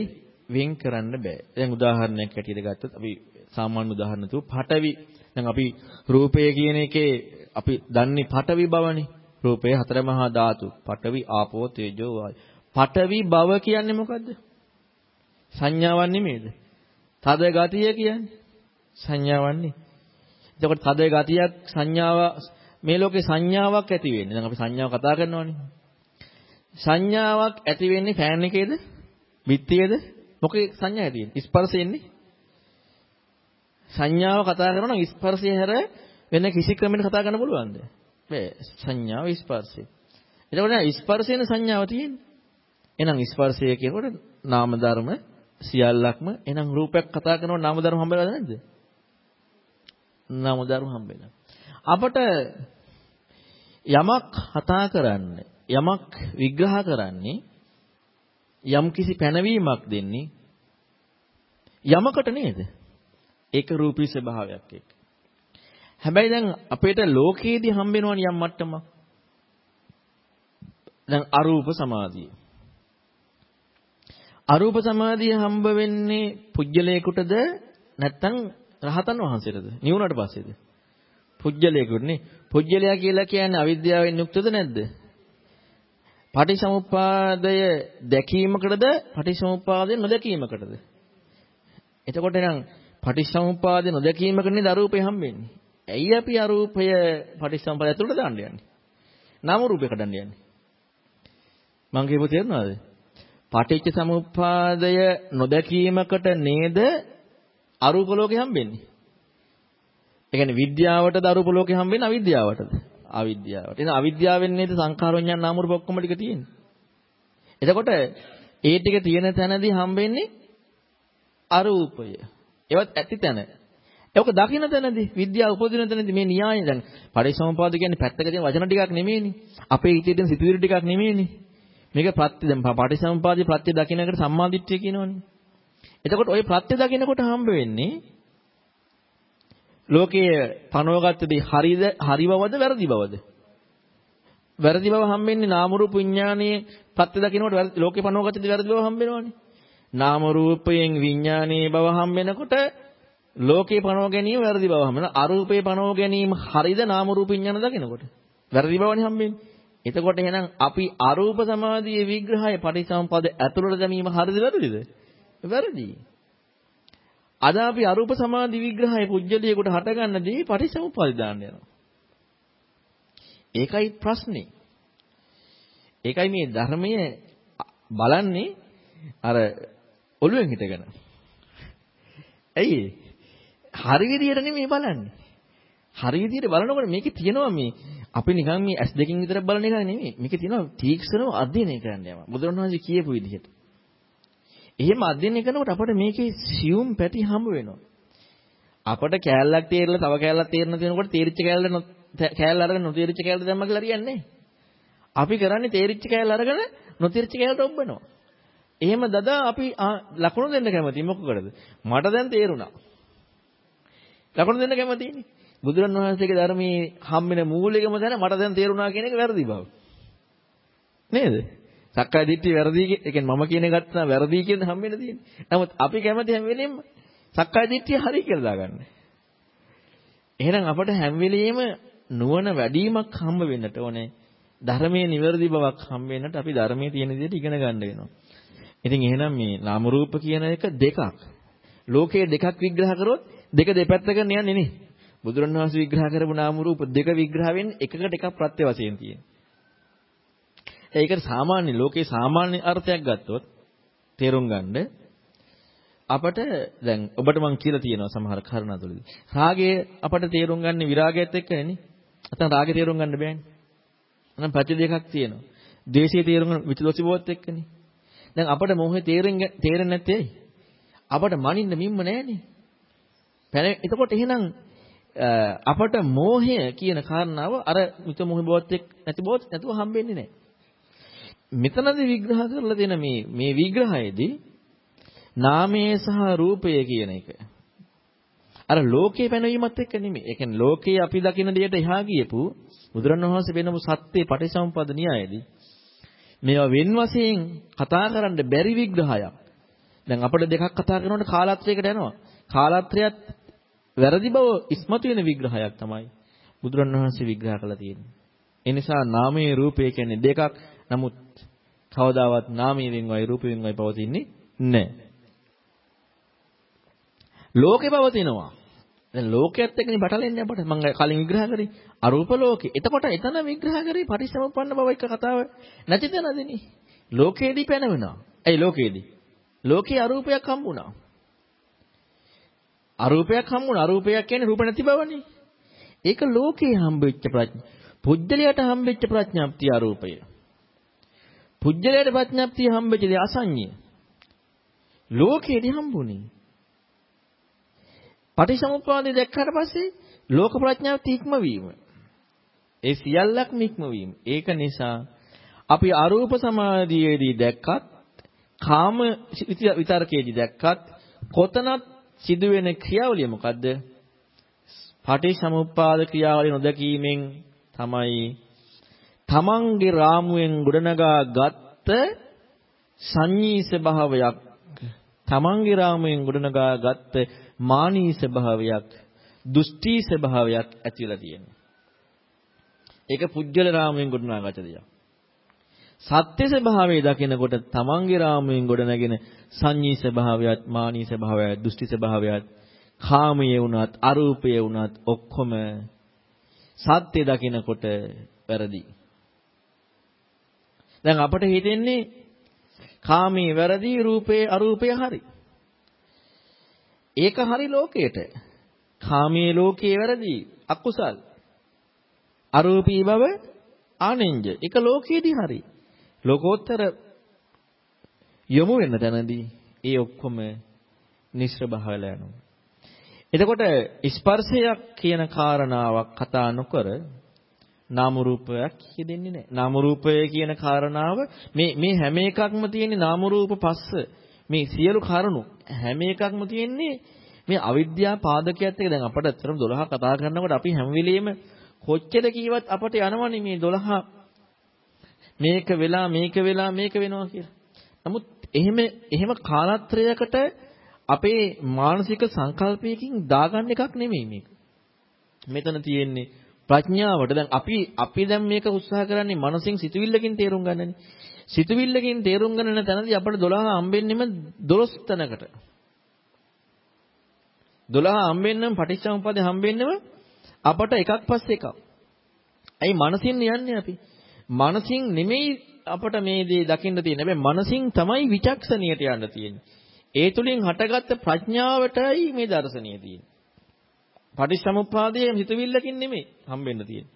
වෙන් කරන්න බෑ. දැන් උදාහරණයක් ඇටියට ගත්තොත් අපි සාමාන්‍ය උදාහරණ තුව පඨවි දැන් අපි රූපය කියන එකේ අපි දන්නේ පඨවි බවනේ. රූපය හතර මහා ධාතු. පඨවි ආපෝ තේජෝ වායු. පඨවි බව කියන්නේ මොකද්ද? සංඥාවක් නෙමෙයිද? තද ගතිය කියන්නේ සංඥාවන්නේ. එතකොට තද ගතියක් සංඥාව මේ ලෝකේ සංඥාවක් ඇති වෙන්නේ. දැන් අපි සංඥාව කතා කරනවානේ. සංඥාවක් ඇති වෙන්නේ ෆෑන් එකේද? බිත්තියේද? මොකේ සංඥා ඇති වෙන්නේ? ස්පර්ශයෙන්නේ. සංඥාව කතා කරනවා නම් ස්පර්ශය හැර වෙන කිසි ක්‍රමයකට කතා කරන්න පුළුවන්ද? බෑ. සංඥාව ස්පර්ශය. එතකොට ස්පර්ශයෙන් සංඥාව තියෙන්නේ. එහෙනම් ස්පර්ශය කියනකොට නාම ධර්ම සියල්ලක්ම එහෙනම් රූපයක් කතා කරනකොට නාම ධර්ම හම්බෙලාද නැද්ද? නාම ධර්ම හම්බෙලා. අපට යමක් කතා කරන්න යමක් විග්‍රහ කරන්නේ යම් කිසි පැනවීමක් දෙන්නේ යමකට නේද? ඒක රූපී ස්වභාවයක් එක්ක. හැබැයි දැන් අපේට ලෝකයේදී හම්බෙනවනේ යම් මට්ටමක්. දැන් අරූප සමාධිය. අරූප සමාධිය හම්බ වෙන්නේ පුජ්‍යලයකටද නැත්නම් රහතන් වහන්සේටද? නිවුණට පස්සේද? පුජ්‍යලයකට නේ. පුජ්‍යලයා කියලා කියන්නේ අවිද්‍යාවෙන් යුක්තද නැද්ද? පටිසමුප්පාදය දැකීමකටද පටිසමුප්පාදය නොදැකීමකටද? එතකොට නම් පටිසමුප්පාදය නොදැකීමකනේ දරූපේ හම්බෙන්නේ. ඇයි අපි අරූපය පටිසමුප්පාදය ඇතුළට දාන්න යන්නේ? නාම රූපේ කඩන්න යන්නේ. මං කියපු තේරුණාද? පටිච්ච සමුප්පාදය නොදැකීමකට නේද අරූප ලෝකේ හම්බෙන්නේ. ඒ කියන්නේ විද්‍යාවටද අරූප ලෝකේ හම්බෙන්නේ අවිද්‍යාවටද? අවිද්‍යාවට. එහෙනම් අවිද්‍යාවෙන් නේද සංඛාර විඤ්ඤාණ නාම රූප ඔක්කොම ටික තියෙන්නේ. එතකොට ඒ ටික තියෙන තැනදී හම්බෙන්නේ අරූපය. ඒවත් ඇති තැන. ඒක දකින්න තැනදී විද්‍යාව උපදින තැනදී මේ න්‍යාය දැන් පරිසම්පාද කියන්නේ පැත්තක තියෙන වචන ටිකක් නෙමෙයිනේ. අපේ හිතේ තියෙන සිතුවිලි ටිකක් නෙමෙයිනේ. මේක ප්‍රත්‍ය දැන් පටිසම්පාදේ ප්‍රත්‍ය දකින්නකට සම්මාදිට්ඨිය කියනවනේ. එතකොට ওই ප්‍රත්‍ය දකින්නකොට හම්බ වෙන්නේ ලෝකයේ පනවගත්ත දේ හරිද හරි බවද වැරදි බවද? වැරදි බව හම්බෙන්නේ නාම රූප විඥානයේ ප්‍රත්‍ය දකින්නකොට ලෝකේ පනවගත්ත දේ වැරදි බව හම්බෙනවනේ. නාම රූපයෙන් විඥානයේ බව හම්බෙනකොට ලෝකේ පනව ගැනීම වැරදි බව හම්බෙනවා. අරූපේ පනව ගැනීම හරිද නාම රූප විඥාන දකිනකොට? වැරදි බවනේ හම්බෙන්නේ. එතකොට එහෙනම් අපි අරූප සමාධියේ විග්‍රහය පටිසම්පද ඇතුළට දැමීම හරිද වැරදිද? වැරදි. අද අපි අරූප සමාධි විග්‍රහය පුජ්‍යලියෙකුට හටගන්නදී පටිසමුප්පාද දාන්න යනවා. ඒකයි ප්‍රශ්නේ. ඒකයි මේ ධර්මය බලන්නේ අර ඔළුවෙන් හිටගෙන. ඇයි හරි විදියට නෙමෙයි බලන්නේ. හරි විදියට බලනකොට මේකේ තියෙනවා මේ අපි නිකන් මේ ඇස් දෙකෙන් විතර බලන එක නෙමෙයි. මේකේ තියෙනවා තීක්ෂණව අධ්‍යයනය කරන්න යනවා. බුදුරණවහන්සේ කියපු විදිහට. එහෙම අධ්‍යයනය කරනකොට අපට මේකේ සියුම් පැති හම්බ වෙනවා. අපට කෑල්ලක් තේරලා තව කෑල්ලක් තේරෙන තැනකොට තේරිච්ච කෑල්ල කෑල්ල අරගෙන නොතේරිච්ච කෑල්ල දැම්ම කියලා හරියන්නේ අපි කරන්නේ තේරිච්ච කෑල්ල අරගෙන නොතේරිච්ච කෑල්ලට ඔබනවා. එහෙම දදා අපි ලකුණු දෙන්න කැමති මොකකටද? මට දැන් තේරුණා. ලකුණු දෙන්න කැමතිනේ. බුදුරණවහන්සේගේ ධර්මයේ හම්බෙන මූලිකම දැන මට දැන් තේරුණා කියන එක වැරදි බව. නේද? සක්කාය දිට්ඨිය වැරදි ඒ කියන්නේ මම කියන එකත් වැරදි කියන හම්බෙන්න තියෙන්නේ. නමුත් අපි කැමති හැම වෙලෙම සක්කාය දිට්ඨිය හරි කියලා දාගන්න. එහෙනම් අපට හැම වෙලෙම නුවණ වැඩිවීමක් හම්බ වෙන්නට ඕනේ. ධර්මයේ නිවැරදි බවක් හම්බ වෙන්නට අපි ධර්මයේ තියෙන විදිහට ඉගෙන ගන්න වෙනවා. ඉතින් එහෙනම් මේ නාම රූප කියන එක දෙකක්. ලෝකයේ දෙකක් විග්‍රහ කරොත් දෙක දෙපැත්තක යන්නේ නේ. බුදුරණවහන්සේ විග්‍රහ කරපු නාම රූප දෙක විග්‍රහ වෙන්නේ එකකට එකක් ප්‍රත්‍ය වශයෙන් තියෙනවා. ඒකට සාමාන්‍ය ලෝකේ සාමාන්‍ය අර්ථයක් ගත්තොත් තේරුම් ගන්න අපට දැන් ඔබට මම කියලා තියෙනවා සමහර කාරණා තුළදී. රාගය අපට තේරුම් ගන්න විරාගයත් එක්කනේ. නැත්නම් රාගය තේරුම් ගන්න බෑනේ. එහෙනම් පැති දෙකක් තියෙනවා. ද්වේෂය තේරුම් ගන්න විචිදෝසි බවත් එක්කනේ. දැන් අපට මොහේ තේරෙන්නේ තේරෙන්නේ නැත්තේ ඇයි? අපට මනින්න මිම්ම නැහනේ. එතකොට එහෙනම් අපට මෝහය කියන කාරණාව අර මිත මොහ බවත් එක්ක නැති බවත් නැතුව හම්බෙන්නේ නැහැ. මෙතනදී විග්‍රහ කරලා දෙන මේ මේ විග්‍රහයේදී නාමය සහ රූපය කියන එක අර ලෝකේ පැනවීමත් එක්ක නෙමෙයි. ඒ කියන්නේ ලෝකේ අපි දකින දෙයට එහා ගියපු බුදුරණවහන්සේ වෙනම සත්‍ය පටිසම්පද න්‍යායදී මේවා වෙන වශයෙන් කතා කරන්න බැරි විග්‍රහයක්. දැන් අපිට දෙකක් කතා කරනකොට කාලත්‍රයකට යනවා. කාලත්‍රයත් වැරදි බව ඉස්මතු වෙන විග්‍රහයක් තමයි බුදුරණවහන්සේ විග්‍රහ කළා තියෙන්නේ. ඒ නිසා නාමයේ රූපය කියන්නේ දෙකක්. නමුත් කවදාවත් නාමයෙන් වයි රූපයෙන් වයි පවතින්නේ නැහැ. ලෝකේ පවතිනවා. දැන් ලෝකයේත් එක්කනේ බටලෙන්නේ අපට මම කලින් විග්‍රහ කරේ අරූප ලෝකේ. එතකොට එතන විග්‍රහ කරේ පටිච්චසමුප්පන්න බව එක කතාව නැති තැනදීනේ. ලෝකේදී පැනවෙනවා. ඇයි ලෝකේදී? ලෝකේ අරූපයක් හම්බුණා. අරූපයක් හම්බුණා. අරූපයක් කියන්නේ රූප නැති බවනේ. ඒක ලෝකේ හම්බෙච්ච ප්‍රඥා. පුජ්‍යලයට හම්බෙච්ච ප්‍රඥාප්තිය අරූපය. පුජ්‍යලයට ප්‍රඥාප්තිය හම්බෙච්ච දේ අසඤ්ඤය. ලෝකේදී හම්බුනේ. පටිසමුප්පාදේ දැක්කට පස්සේ ලෝක ප්‍රඥාව තීක්ම වීම. ඒ සියල්ලක්ම ඉක්මවීම. ඒක නිසා අපි අරූප සමාධියේදී දැක්කත් කාම විතරකයේදී දැක්කත් කොතනත් සිදුවෙන ක්‍රියාවලිය මොකද්ද? පටිසමුප්පාද ක්‍රියාවලිය නොදැකීමෙන් තමයි තමන්ගේ රාමුවෙන් ගොඩනගා ගත්ත සංඤී ස්වභාවයක් තමන්ගේ රාමුවෙන් ගොඩනගා ගත්ත මානී ස්වභාවයක් දුෂ්ටි ස්වභාවයක් ඇති වෙලා තියෙනවා. ඒක පුජ්‍යල රාමයෙන් ගොඩනගාගත දෙයක්. සත්‍ය ස්වභාවය දකිනකොට තමන්ගේ රාමුවෙන් ගොඩනැගෙන සංඤී ස්වභාවයත් මානී ස්වභාවයත් දෘෂ්ටි ස්වභාවයත් කාමයේ වුණත් අරූපයේ වුණත් ඔක්කොම සත්‍ය දකිනකොට වැරදි. දැන් අපට හිතෙන්නේ කාමී වැරදි රූපේ අරූපේ හරි. ඒක හරි ලෝකයට. කාමී ලෝකයේ වැරදි අකුසල්. අරූපී බව ආනෙන්ජ. ඒක ලෝකයේදී හරි. ලෝකෝත්තර යොමු වෙන තැනදී ඒ ඔක්කොම නිශ්‍ර භාවල යනවා. එතකොට ස්පර්ශයක් කියන කාරණාවක් කතා නොකර නාම රූපයක් කියදෙන්නේ නැහැ. නාම රූපය කියන කාරණාව මේ මේ හැම එකක්ම තියෙන්නේ නාම රූප පස්ස. මේ සියලු කරුණු හැම එකක්ම තියෙන්නේ මේ අවිද්‍යා පාදකයත් එක්ක දැන් අපිට අතරම 12 කතා කරනකොට අපි හැම වෙලෙම කොච්චර කීවත් අපට යනවනේ මේ 12 මේක වෙලා මේක වෙලා මේක වෙනවා කියලා. නමුත් එහෙම එහෙම කාලත්‍රයකට අපේ මානසික සංකල්පයකින් දාගන්න එකක් නෙමෙයි මේක. මෙතන තියෙන්නේ ප්‍රඥාවට දැන් අපි අපි දැන් මේක උත්සාහ කරන්නේ මනසින් සිතුවිල්ලකින් තේරුම් ගන්නනේ. සිතුවිල්ලකින් තේරුම් ගන්න තැනදී අපිට 12 හම්බෙන්නෙම 12 තැනකට. 12 හම්බෙන්නම පටිච්චසමුප්පාදේ හම්බෙන්නම අපට එකක් පස්සේ එකක්. ඇයි මනසින් යන්නේ අපි? මනසින් නෙමෙයි අපට මේ දේ දකින්න තියෙන්නේ. හැබැයි මනසින් තමයි විචක්ෂණියට යන්න තියෙන්නේ. ඒ තුලින් හටගත්ත ප්‍රඥාවටයි මේ දර්ශනීය තියෙන්නේ. පටිච්චසමුප්පාදයේ හිතවිල්ලකින් නෙමෙයි හම්බෙන්න තියෙන්නේ.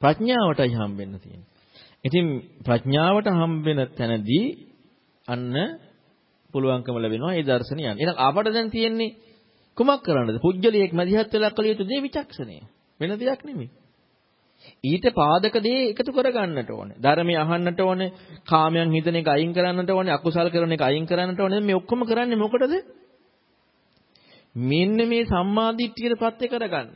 ප්‍රඥාවටයි හම්බෙන්න තියෙන්නේ. ඉතින් ප්‍රඥාවට හම්බෙන තැනදී අන්න පුළුවන්කම ලැබෙනවා ඒ දර්ශනියන්. එහෙනම් අපට දැන් තියෙන්නේ කුමක් කරන්නද? පුජ්‍යලියෙක් මැදිහත් වෙලා කළ යුතු දේ විචක්ෂණය. වෙන දෙයක් නෙමෙයි. ඊට පාදක දේ එකතු කරගන්නට ඕනේ. ධර්මය අහන්නට ඕනේ. කාමයන් හිතන එක අයින් කරන්නට ඕනේ. අකුසල් කරන එක අයින් කරන්නට ඕනේ. මේ ඔක්කොම කරන්නේ මොකටද? මෙන්න මේ සම්මාදිට්ඨියට පත්‍ය කරගන්න.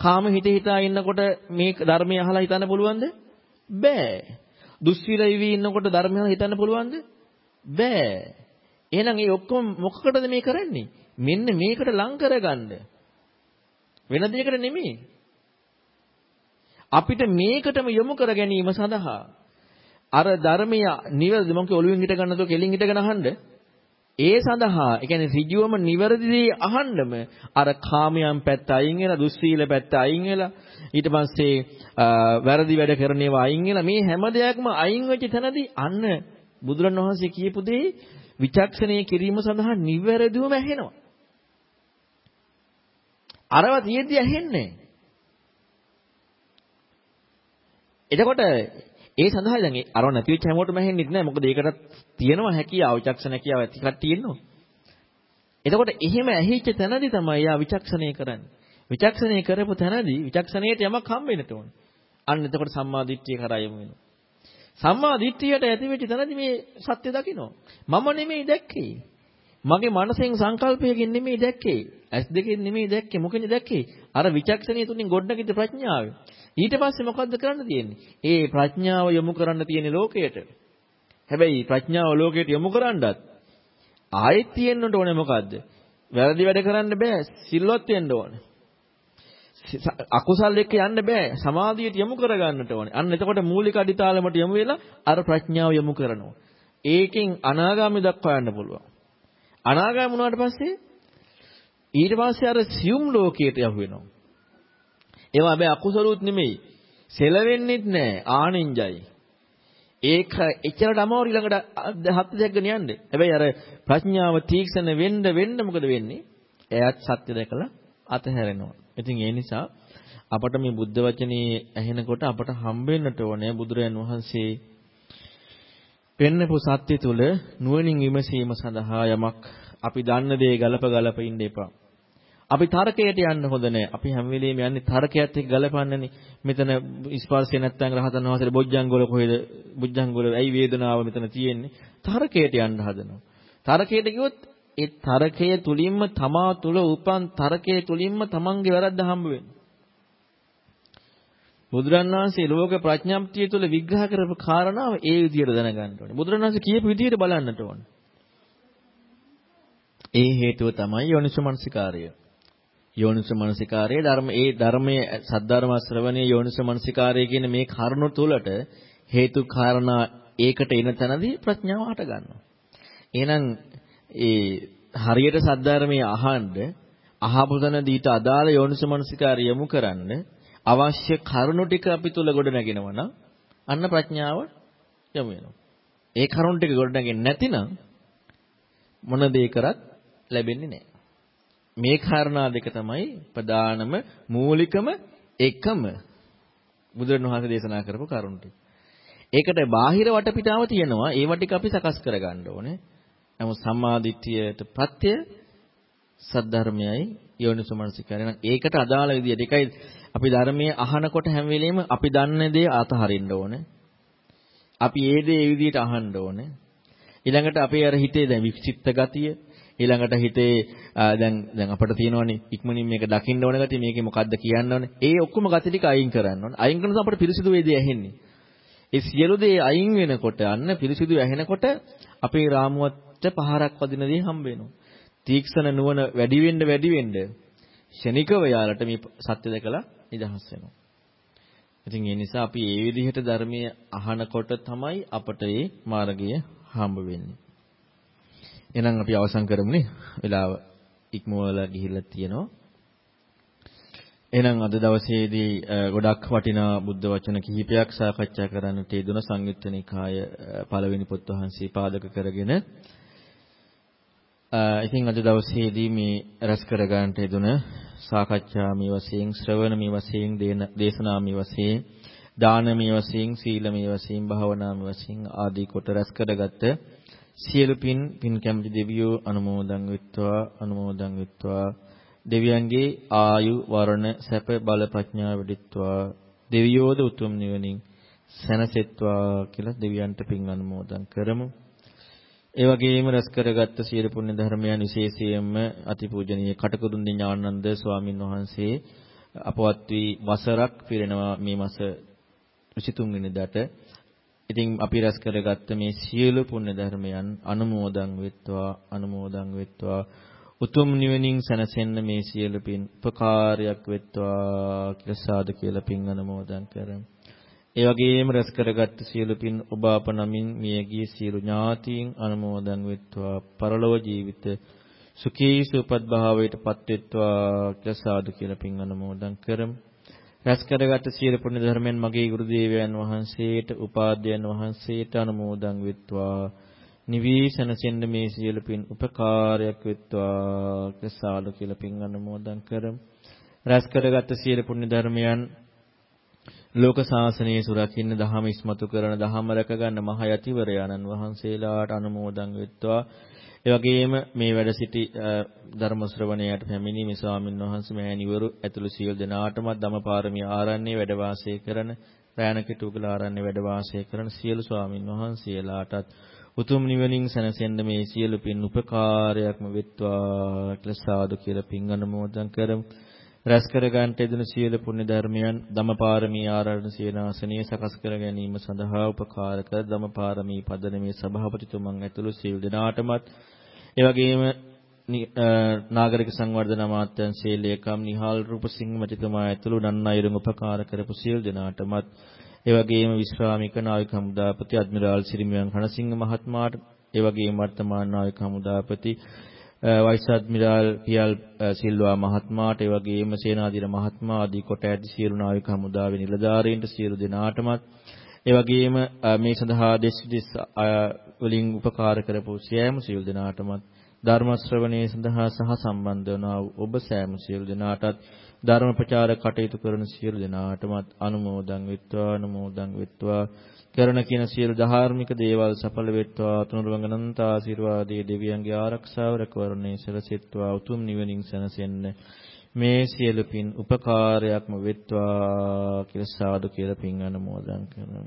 කාම හිත හිතා ඉන්නකොට මේ ධර්මය අහලා හිතන්න පුළුවන්ද? බෑ. දුස්සීලයි ඉන්නකොට ධර්මය හිතන්න පුළුවන්ද? බෑ. එහෙනම් මේ ඔක්කොම මොකකටද මේ කරන්නේ? මෙන්න මේකට ලං කරගන්න. වෙන දෙයකට නෙමෙයි. අපිට මේකටම යොමු කර ගැනීම සඳහා අර ධර්මය නිවැරදි මොකද ඔළුවෙන් හිට ගන්නතෝ කෙලින් හිටගෙන අහන්න ඒ සඳහා ඒ කියන්නේ ඍජුවම නිවැරදි දේ අහන්නම අර කාමයන් පැත්ත අයින් වෙලා දුස්සීල පැත්ත අයින් වෙලා ඊට පස්සේ වැරදි වැඩ කරන ඒවා අයින් වෙලා මේ හැම දෙයක්ම අයින් වෙච්ච තැනදී අන්න බුදුරණවහන්සේ කියපු දේ විචක්ෂණය කිරීම සඳහා නිවැරදිවම ඇහෙනවා. අරව තියෙද්දි ඇහෙන්නේ එතකොට ඒ සඳහා දැන් ඒ අරව නැති වෙච්ච හැමෝටම ඇහෙන්නෙත් නෑ. මොකද ඒකටත් තියෙනවා හැකියාව, විචක්ෂණ හැකියාව ඇති කට්ටිය ඉන්නවා. එතකොට එහෙම ඇහිච්ච තැනදී තමයි යා විචක්ෂණය කරන්නේ. විචක්ෂණය කරපු තැනදී විචක්ෂණයට යමක් හම් වෙන්නට ඕන. අන්න එතකොට සම්මා දිට්ඨිය කරා යමු වෙනවා. සම්මා දිට්ඨියට ඇති වෙච්ච තැනදී මේ සත්‍ය දකිනවා. මම නෙමෙයි දැක්කේ. මගේ මනසෙන් සංකල්පයකින් නෙමෙයි දැක්කේ. ඇස් දෙකෙන් නෙමෙයි දැක්කේ. මොකෙන්ද දැක්කේ? අර විචක්ෂණය තුලින් ගොඩනගිච්ච ප්‍රඥාවෙන්. ඊට පස්සේ මොකද්ද කරන්න තියෙන්නේ? ඒ ප්‍රඥාව යොමු කරන්න තියෙන ලෝකයට. හැබැයි ප්‍රඥාව ලෝකයට යොමු කරන්නත් ආයෙත් තියෙන්න ඕනේ මොකද්ද? වැරදි වැඩ කරන්න බෑ. සිල්වත් වෙන්න ඕනේ. අකුසල් එක්ක යන්න බෑ. සමාධියට යොමු කරගන්නට ඕනේ. අන්න එතකොට මූලික අඩිතාලමට යොමු වෙලා අර ප්‍රඥාව යොමු කරනවා. ඒකෙන් අනාගාමි දක්වා යන්න පුළුවන්. අනාගාමී වුණාට පස්සේ ඊට පස්සේ අර සියුම් ලෝකයට යහු වෙනවා. ඒවා හැබැයි අකුසලුත් නෙමෙයි. සෙලවෙන්නෙත් නෑ ආනෙන්ජයි. ඒක එච්චරට අමාරු ඊළඟට හත් දෙකගෙන යන්නේ. හැබැයි අර ප්‍රඥාව තීක්ෂණ වෙන්න වෙන්න මොකද වෙන්නේ? එයත් සත්‍ය දැකලා අතහැරෙනවා. ඉතින් ඒ නිසා අපට මේ බුද්ධ වචනේ ඇහෙනකොට අපට හම්බෙන්නට ඕනේ බුදුරයන් වහන්සේ පෙන්නපු සත්‍ය තුල නුවණින් විමසීම සඳහා යමක් අපි දන්න දේ ගලප ගලප ඉන්න එපා. අපි තර්කයට යන්න හොඳ නැහැ. අපි හැම වෙලෙම යන්නේ තර්කයට එක්ක ගලපන්නනේ. මෙතන ස්පර්ශය නැත්තම් රහතන් වහන්සේට බොජ්ජංගවල කොහෙද? බොජ්ජංගවල ඇයි වේදනාව මෙතන තියෙන්නේ? තර්කයට යන්න හදනවා. තර්කයට කිව්වොත් ඒ තර්කය තුලින්ම තමා තුල උපන් තර්කය තුලින්ම තමන්ගේ වැරද්ද හම්බ වෙනවා. බුදුරන් වහන්සේ ලෝක ප්‍රඥාප්තිය තුළ විග්‍රහ කරපු කාරණාව ඒ විදිහට දැනගන්න ඕනේ. බුදුරන් වහන්සේ කියපු විදිහට බලන්නට ඕනේ. ඒ හේතුව තමයි යෝනිසමනසිකාරය. යෝනිසමනසිකාරයේ ධර්ම ඒ ධර්මයේ සද්ධර්ම ශ්‍රවණයේ යෝනිසමනසිකාරය කියන මේ කරුණු තුලට හේතු කාරණා ඒකට එන තැනදී ප්‍රඥාව හට ගන්නවා. එහෙනම් ඒ හරියට සද්ධර්මයේ අහන්න අහපු තැනදී ඊට අදාළ යෝනිසමනසිකාරය යොමු කරන්න අවශ්‍ය කරුණු ටික අපි තුල ගොඩ නැගෙනවා නම් අන්න ප්‍රඥාව යොමු වෙනවා. ඒ කරුණු ටික ගොඩ නැගෙන්නේ නැතිනම් මොන දේ කරත් ලැබෙන්නේ නැහැ. මේ කාරණා දෙක තමයි ප්‍රධානම මූලිකම එකම බුදුරණවහන්සේ දේශනා කරපු කරුණු ටික. ඒකට බාහිර වටපිටාව තියෙනවා. ඒව ටික අපි සකස් කරගන්න ඕනේ. නමුත් සම්මාදිට්ඨියට ප්‍රත්‍ය සද්ධර්මයයි යෝනිසමනසිකාරය. ඒකට අදාළ විදියට ඒකයි අපි ධර්මයේ අහනකොට හැම වෙලෙම අපි දන්න දේ අතහරින්න ඕනේ. අපි ඒ දේ ඒ විදියට අහන්න ඕනේ. ඊළඟට අපේ අර හිතේ දැන් වික්ෂිප්ත ගතිය ඊළඟට හිතේ දැන් දැන් අපිට තියෙනවනේ ඉක්මනින් මේක දකින්න ඕන ගතිය මේකේ මොකද්ද කියන්න ඕනේ. ඒ ඔක්කොම ගති ටික අයින් කරන්න ඕනේ. අයින් කරනකොට අපිට පිරිසිදු වේදේ ඇහෙන්නේ. ඒ සියලු දේ අයින් වෙනකොට අන්න පිරිසිදු ඇහෙනකොට අපේ රාමුවට පහරක් වදින දේ හම්බ වෙනවා. තීක්ෂණ නුවණ වැඩි වෙන්න වැඩි වෙන්න ෂණිකව යාලට මේ සත්‍ය දැකලා නිදහස් වෙනවා. ඉතින් ඒ නිසා අපි මේ විදිහට ධර්මයේ අහනකොට තමයි අපට මේ මාර්ගය හම්බ වෙන්නේ. එහෙනම් අපි අවසන් කරමුනේ. වෙලාව ඉක්මවලා ගිහිල්ලා තියෙනවා. එහෙනම් අද දවසේදී ගොඩක් වටිනා බුද්ධ වචන කිහිපයක් සාකච්ඡා කරන්නට යෙදුන සංයුත්ත නිකාය පළවෙනි පොත් වහන්සේ පාදක කරගෙන ඉතින් අද දවසේදී මේ රැස් කර ගන්නට යෙදුන සාකච්ඡා මේ වශයෙන් ශ්‍රවණ මේ වශයෙන් දේශනා මේ වශයෙන් දාන මේ වශයෙන් සීල මේ වශයෙන් භාවනා මේ වශයෙන් ආදී කොට රැස් කරගත්ත සියලු පින් පින් කැමති දෙවියෝ අනුමෝදන් වෙත්වා අනුමෝදන් වෙත්වා. දෙවියන්ගේ ආයු වරණ සැප බල ප්‍රඥා වෙඩිත්වා. දෙවියෝද උතුම් නිවනින් සැනසෙත්වා කියලා දෙවියන්ට පින් අනුමෝදන් කරමු. ඒ වගේම රැස් කරගත්ත සියලු පුණ්‍ය ධර්මයන් විශේෂයෙන්ම අතිපූජනීය කටකරුන් ඥානানন্দ ස්වාමින් වහන්සේ අපවත් වී වසරක් පිරෙනවා මේ මාස 23 වෙනිදාට. ඉතින් අපි රැස් කරගත්ත මේ සියලු පුණ්‍ය ධර්මයන් අනුමෝදන් වෙත්වා අනුමෝදන් වෙත්වා උතුම් නිවනින් සැනසෙන්න මේ සියලු පින් උපකාරයක් වෙත්වා කියලා සාදු කියලා පින් අනුමෝදන් කරමු. ඒ වගේම රැස් කරගත් සියලු පින් ඔබ අප නමින් මියගිය සියලු ඥාතීන් අනුමෝදන් වෙත්වා පරලොව ජීවිත සුඛී සුවපත් භාවයට පත් වෙත්වා කියලා සාදු කියලා පින් අනුමෝදන් කරමු. රැස් කරගත් සියලු පුණ්‍ය ධර්මයන් මගේ ගුරු දේවයන් වහන්සේට උපාධ්‍යයන් වහන්සේට අනුමෝදන් වෙත්වා. නිවිසනසෙන්න මේ සියලු පින් උපකාරයක් වෙත්වා කියලා සාදු කියලා පින් අනුමෝදන් කරමු. රැස් කරගත් සියලු පුණ්‍ය ධර්මයන් ලෝක ශාසනයේ සුරකින්න දහම ඉස්මතු කරන දහම රැක ගන්න මහ යතිවරයන්න් වහන්සේලාට අනුමෝදන් වෙත්වා. ඒ වගේම මේ වැඩ සිටි ධර්ම ශ්‍රවණයට පැමිණි මේ ස්වාමින් වහන්සේ මෑණිවරු ඇතුළු සියලු දෙනාටම ධම්මපාරමී ආරණ්‍ය වැඩ වාසය කරන රාණකිටුගල ආරණ්‍ය වැඩ වාසය කරන සියලු ස්වාමින් වහන්සේලාටත් උතුම් නිවනින් සැනසෙන්න මේ සියලු පින් උපකාරයක්ම වෙත්වා කියලා සාදු කියලා පින් අනුමෝදන් කරමු. රැස් කර ගන්නට යෙදෙන සියලු පුණ්‍ය ධර්මයන් ධම්මපාරමී ආරාධන සේනාසනීය සකස් කර ගැනීම සඳහා උපකාර කර ධම්මපාරමී පදනමේ සභාපතිතුමන් ඇතුළු සියලු දෙනාටමත් ඒ වගේම නාගරික සංවර්ධන අමාත්‍යාංශයේ ලේකම් නිහාල් රූපසිංහ මැතිතුමා ඇතුළු නන් අයුරින් උපකාර කරපු සියලු දෙනාටමත් ඒ වගේම විශ්‍රාමික නාවික හමුදාපති අද්මිරාල් සිරිමියන් රණසිංහ මහත්මයාට ඒ වගේම වර්තමාන නාවික හමුදාපති වයිස් අද්මිරාල් පියල් සිල්වා මහත්මයාට ඒ වගේම සේනාධිර මහත්මයා ආදී කොට ඇති සියලු නාවික හමුදාවේ නිලධාරීන්ට සියලු දෙනාටමත්. ඒ වගේම මේ සඳහා දෙස් දෙස් වලින් උපකාර කරපු සියෑම සියලු දෙනාටමත් ධර්ම ශ්‍රවණයේ සඳහා සහ සම්බන්ධ වන ඔබ සෑම සියලු දෙනාටත් ධර්ම ප්‍රචාර කටයුතු කරන සියලු දෙනාටමත් අනුමෝදන් වෙත්වා අනුමෝදන් වෙත්වා. කරන කියන සියලු ධාර්මික දේවල් සඵල වෙත්වා තුනුරුවංග අනන්ත ආශිර්වාදයේ දෙවියන්ගේ ආරක්ෂාව රැකවරණේ සැලසෙත්වා උතුම් නිවනින් සැනසෙන්න. මේ සියලු පින් උපකාරයක්ම වෙත්වා කියලා සාදු කියලා පින් අනුමෝදන් කරනවා.